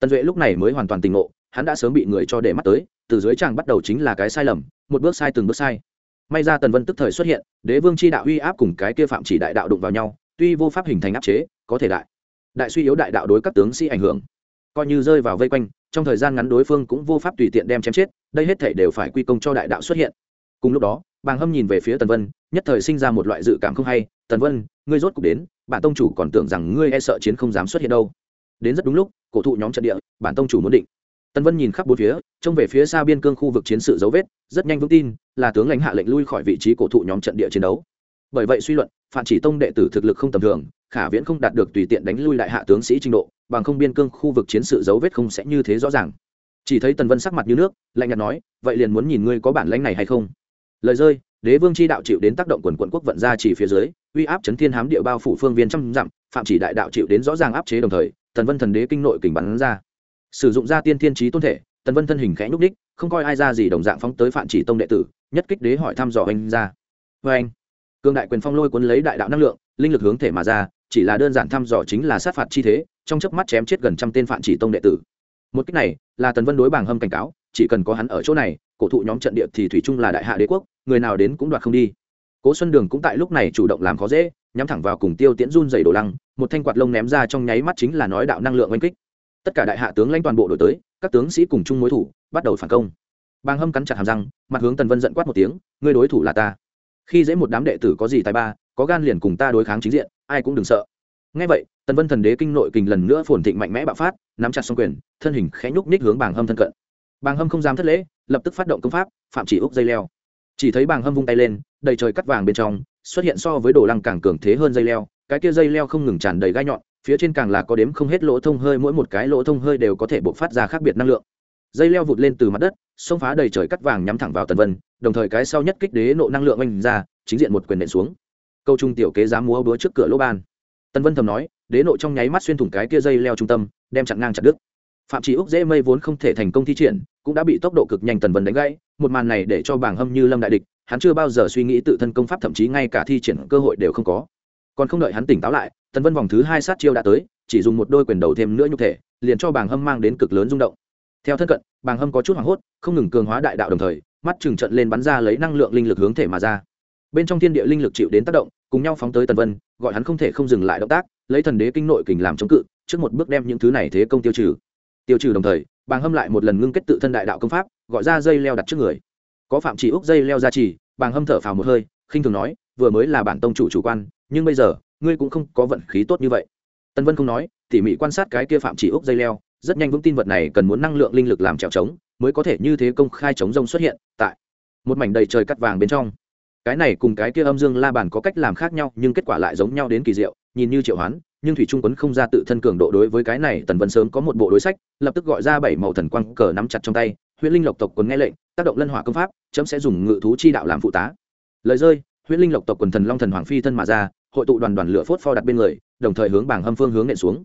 Tần duệ lúc này mới hoàn toàn tình ngộ, hắn đã sớm bị người cho để mắt tới, từ dưới tràng bắt đầu chính là cái sai lầm, một bước sai từng bước sai. May ra tần vân tức thời xuất hiện, đế vương c h i đạo uy áp cùng cái kia phạm chỉ đại đạo đụng vào nhau, tuy vô pháp hình thành áp chế, có thể đại đại suy yếu đại đạo đối các tướng sĩ ảnh hưởng. Coi như rơi vào vây quanh, trong thời gian ngắn đối phương cũng vô pháp tùy tiện đem chém chết, đây hết thể đều phải quy công cho đại đạo xuất hiện. Cùng lúc đó, bàng hâm nhìn về phía tần vân, nhất thời sinh ra một loại dự cảm không hay. Tần vân, ngươi rốt cục đến, bản tông chủ còn tưởng rằng ngươi e sợ chiến không dám xuất hiện đâu. Đến rất đúng lúc, cổ thụ nhóm trận địa, bản tông chủ muốn định. Tần vân nhìn khắp bốn phía, trông về phía xa biên cương khu vực chiến sự dấu vết, rất nhanh vững tin, là tướng lãnh hạ lệnh lui khỏi vị trí cổ thụ nhóm trận địa chiến đấu. Bởi vậy suy luận phạm chỉ tông đệ tử thực lực không tầm thường khả viễn không đạt được tùy tiện đánh lui đại hạ tướng sĩ trình độ, bằng không biên cương khu vực chiến sự dấu vết không sẽ như thế rõ ràng. Chỉ thấy tần vân sắc mặt như nước, lạnh nhạt nói, vậy liền muốn nhìn ngươi có bản lãnh này hay không? Lời rơi, đế vương chi đạo chịu đến tác động quần quận quốc vận ra chỉ phía dưới, uy áp chấn thiên hám địa bao phủ phương viên trăm dặm, phạm chỉ đại đạo chịu đến rõ ràng áp chế đồng thời, tần vân thần đế kinh nội kình bắn ra. Sử dụng ra tiên thiên trí tôn thể, tần vân thân hình khẽ nhúc đích không coi ai ra gì đồng dạng phóng tới phạm chỉ tông đệ tử, nhất kích đế hỏi thăm dò anh ra. Vê anh cương đại quyền phong lôi cuốn lấy đại đạo năng lượng, linh lực hướng thể mà ra chỉ là đơn giản thăm dò chính là sát phạt chi thế, trong chớp mắt chém chết gần trăm tên phản chỉ tông đệ tử. Một cách này, là tần vân đối bảng hâm cảnh cáo, chỉ cần có hắn ở chỗ này, cổ thụ nhóm trận địa thì thủy chung là đại hạ đế quốc, người nào đến cũng đoạt không đi. Cố xuân đường cũng tại lúc này chủ động làm khó dễ, nhắm thẳng vào cùng tiêu tiễn run dày đổ lăng, một thanh quạt lông ném ra trong nháy mắt chính là nói đạo năng lượng oanh kích. Tất cả đại hạ tướng lãnh toàn bộ đổi tới, các tướng sĩ cùng chung mối thủ, bắt đầu phản công. Bàng hâm cắn chặt hàm răng, mặt hướng tần vân giận quát một tiếng, ngươi đối thủ là ta. Khi dễ một đám đệ tử có gì tài ba, có gan liền cùng ta đối kháng chính diện ai cũng đừng sợ. Ngay vậy, tần vân thần đế kinh nội kình lần nữa phồn thịnh mạnh mẽ bạo phát, nắm chặt xong quyền, thân hình khẽ nhúc nhích hướng bàng hâm thân cận. Bàng hâm không dám thất lễ, lập tức phát động công pháp, phạm chỉ úc dây leo. Chỉ thấy bàng hâm vung tay lên, đầy trời cắt vàng bên trong, xuất hiện so với đồ lăng càng cường thế hơn dây leo, cái kia dây leo không ngừng tràn đầy gai nhọn, phía trên càng là có đếm không hết lỗ thông hơi, mỗi một cái lỗ thông hơi đều có thể bộc phát ra khác biệt năng lượng. Dây leo vụt lên từ mặt đất, xông phá đầy trời cắt vàng nhắm thẳng vào tần vân, đồng thời cái sau nhất kích đế nộ năng lượng oanh ra, chính diện một quyền nện xuống câu trung tiểu kế dám múa búa trước cửa lỗ ban. Tân vân thầm nói, đế nội trong nháy mắt xuyên thủng cái kia dây leo trung tâm, đem chặn ngang chặt đứt. Phạm trí úc dễ mây vốn không thể thành công thi triển, cũng đã bị tốc độ cực nhanh tần vân đánh gãy, một màn này để cho bảng hâm như lâm đại địch, hắn chưa bao giờ suy nghĩ tự thân công pháp thậm chí ngay cả thi triển cơ hội đều không có. Còn không đợi hắn tỉnh táo lại, tần vân vòng thứ hai sát chiêu đã tới, chỉ dùng một đôi quyền đầu thêm nữa nhục thể, liền cho bảng hâm mang đến cực lớn rung động. Theo thân cận bàng hâm có chút hoảng hốt, không ngừng cường hóa đại đạo đồng thời, mắt trừng trận lên bắn ra lấy năng lượng linh lực hướng thể mà ra bên trong thiên địa linh lực chịu đến tác động, cùng nhau phóng tới tần vân, gọi hắn không thể không dừng lại động tác, lấy thần đế kinh nội kình làm chống cự, trước một bước đem những thứ này thế công tiêu trừ. Tiêu trừ đồng thời, bàng hâm lại một lần ngưng kết tự thân đại đạo công pháp, gọi ra dây leo đặt trước người. Có phạm chỉ úc dây leo ra chỉ, bàng hâm thở phào một hơi, khinh thường nói, vừa mới là bản tông chủ chủ quan, nhưng bây giờ, ngươi cũng không có vận khí tốt như vậy. Tân vân không nói, tỉ mỉ quan sát cái kia phạm chỉ úc dây leo, rất nhanh vững tin vật này cần muốn năng lượng linh lực làm trèo trống, mới có thể như thế công khai chống rông xuất hiện tại một mảnh đầy trời cắt vàng bên trong cái này cùng cái kia âm dương la bàn có cách làm khác nhau, nhưng kết quả lại giống nhau đến kỳ diệu. Nhìn như triệu hoán, nhưng thủy trung quấn không ra tự thân cường độ đối với cái này, tần vân sớm có một bộ đối sách, lập tức gọi ra bảy màu thần quang cờ nắm chặt trong tay. Huyễn linh lộc tộc quần nghe lệnh, tác động lân hỏa công pháp, chấm sẽ dùng ngự thú chi đạo làm phụ tá. Lời rơi, huyễn linh lộc tộc quần thần long thần hoàng phi thân mà ra, hội tụ đoàn đoàn lửa phốt pho đặt bên người, đồng thời hướng bảng hâm phương hướng nện xuống.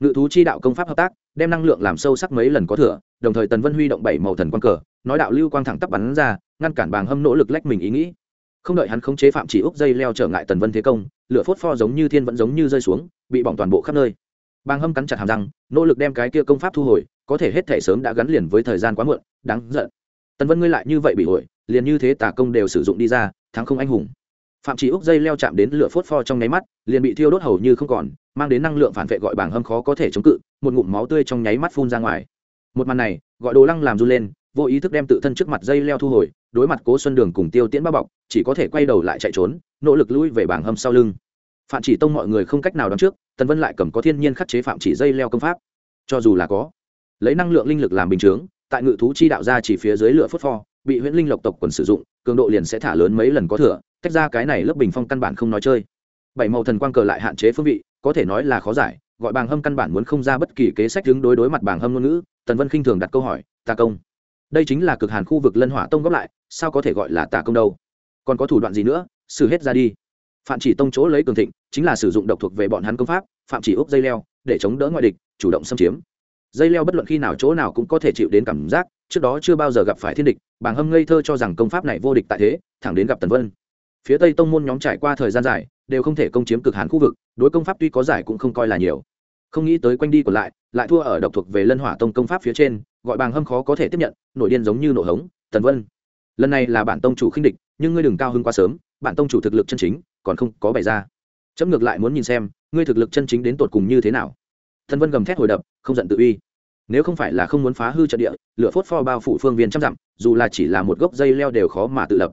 Ngự thú chi đạo công pháp hợp tác, đem năng lượng làm sâu sắc mấy lần có thừa, đồng thời tần vân huy động bảy màu thần quang cờ, nói đạo lưu quang thẳng tắp bắn ra, ngăn cản bảng hâm nỗ lực lách mình ý nghĩ không đợi hắn khống chế phạm chỉ úc dây leo trở ngại tần vân thế công, lửa phốt pho giống như thiên vẫn giống như rơi xuống, bị bỏng toàn bộ khắp nơi. Bàng hâm cắn chặt hàm răng, nỗ lực đem cái kia công pháp thu hồi, có thể hết thể sớm đã gắn liền với thời gian quá muộn, đáng giận. Tần vân ngươi lại như vậy bị hội liền như thế tả công đều sử dụng đi ra, thắng không anh hùng. Phạm chỉ úc dây leo chạm đến lửa phốt pho trong nháy mắt, liền bị thiêu đốt hầu như không còn, mang đến năng lượng phản vệ gọi bảng hâm khó có thể chống cự, một ngụm máu tươi trong nháy mắt phun ra ngoài. Một màn này, gọi đồ lăng làm run lên vô ý thức đem tự thân trước mặt dây leo thu hồi, đối mặt cố xuân đường cùng tiêu tiễn bao bọc, chỉ có thể quay đầu lại chạy trốn, nỗ lực lui về bảng hâm sau lưng. Phạm chỉ tông mọi người không cách nào đón trước, tần vân lại cầm có thiên nhiên khắc chế phạm chỉ dây leo công pháp. Cho dù là có, lấy năng lượng linh lực làm bình chướng, tại ngự thú chi đạo ra chỉ phía dưới lửa phốt pho, bị huyễn linh lộc tộc quần sử dụng, cường độ liền sẽ thả lớn mấy lần có thừa, tách ra cái này lớp bình phong căn bản không nói chơi. Bảy màu thần quang cờ lại hạn chế phương vị, có thể nói là khó giải, gọi bàng hâm căn bản muốn không ra bất kỳ kế sách đứng đối đối mặt bàng hâm ngôn ngữ, tần vân khinh thường đặt câu hỏi, ta công đây chính là cực hàn khu vực lân hỏa tông góp lại, sao có thể gọi là tà công đâu? Còn có thủ đoạn gì nữa? Xử hết ra đi. Phạm chỉ tông chỗ lấy cường thịnh, chính là sử dụng độc thuộc về bọn hắn công pháp, phạm chỉ úp dây leo, để chống đỡ ngoại địch, chủ động xâm chiếm. Dây leo bất luận khi nào chỗ nào cũng có thể chịu đến cảm giác, trước đó chưa bao giờ gặp phải thiên địch, bàng hâm ngây thơ cho rằng công pháp này vô địch tại thế, thẳng đến gặp tần vân. Phía tây tông môn nhóm trải qua thời gian dài, đều không thể công chiếm cực hàn khu vực, đối công pháp tuy có giải cũng không coi là nhiều không nghĩ tới quanh đi còn lại lại thua ở độc thuộc về lân hỏa tông công pháp phía trên, gọi bàng hâm khó có thể tiếp nhận, nổi điên giống như nổ hống, tần vân. Lần này là bản tông chủ khinh địch, nhưng ngươi đừng cao hơn quá sớm, bản tông chủ thực lực chân chính còn không có bày ra. Chấm ngược lại muốn nhìn xem, ngươi thực lực chân chính đến tột cùng như thế nào. Thần vân gầm thét hồi đập, không giận tự uy. Nếu không phải là không muốn phá hư trận địa, lửa phốt pho bao phủ phương viên trăm dặm, dù là chỉ là một gốc dây leo đều khó mà tự lập.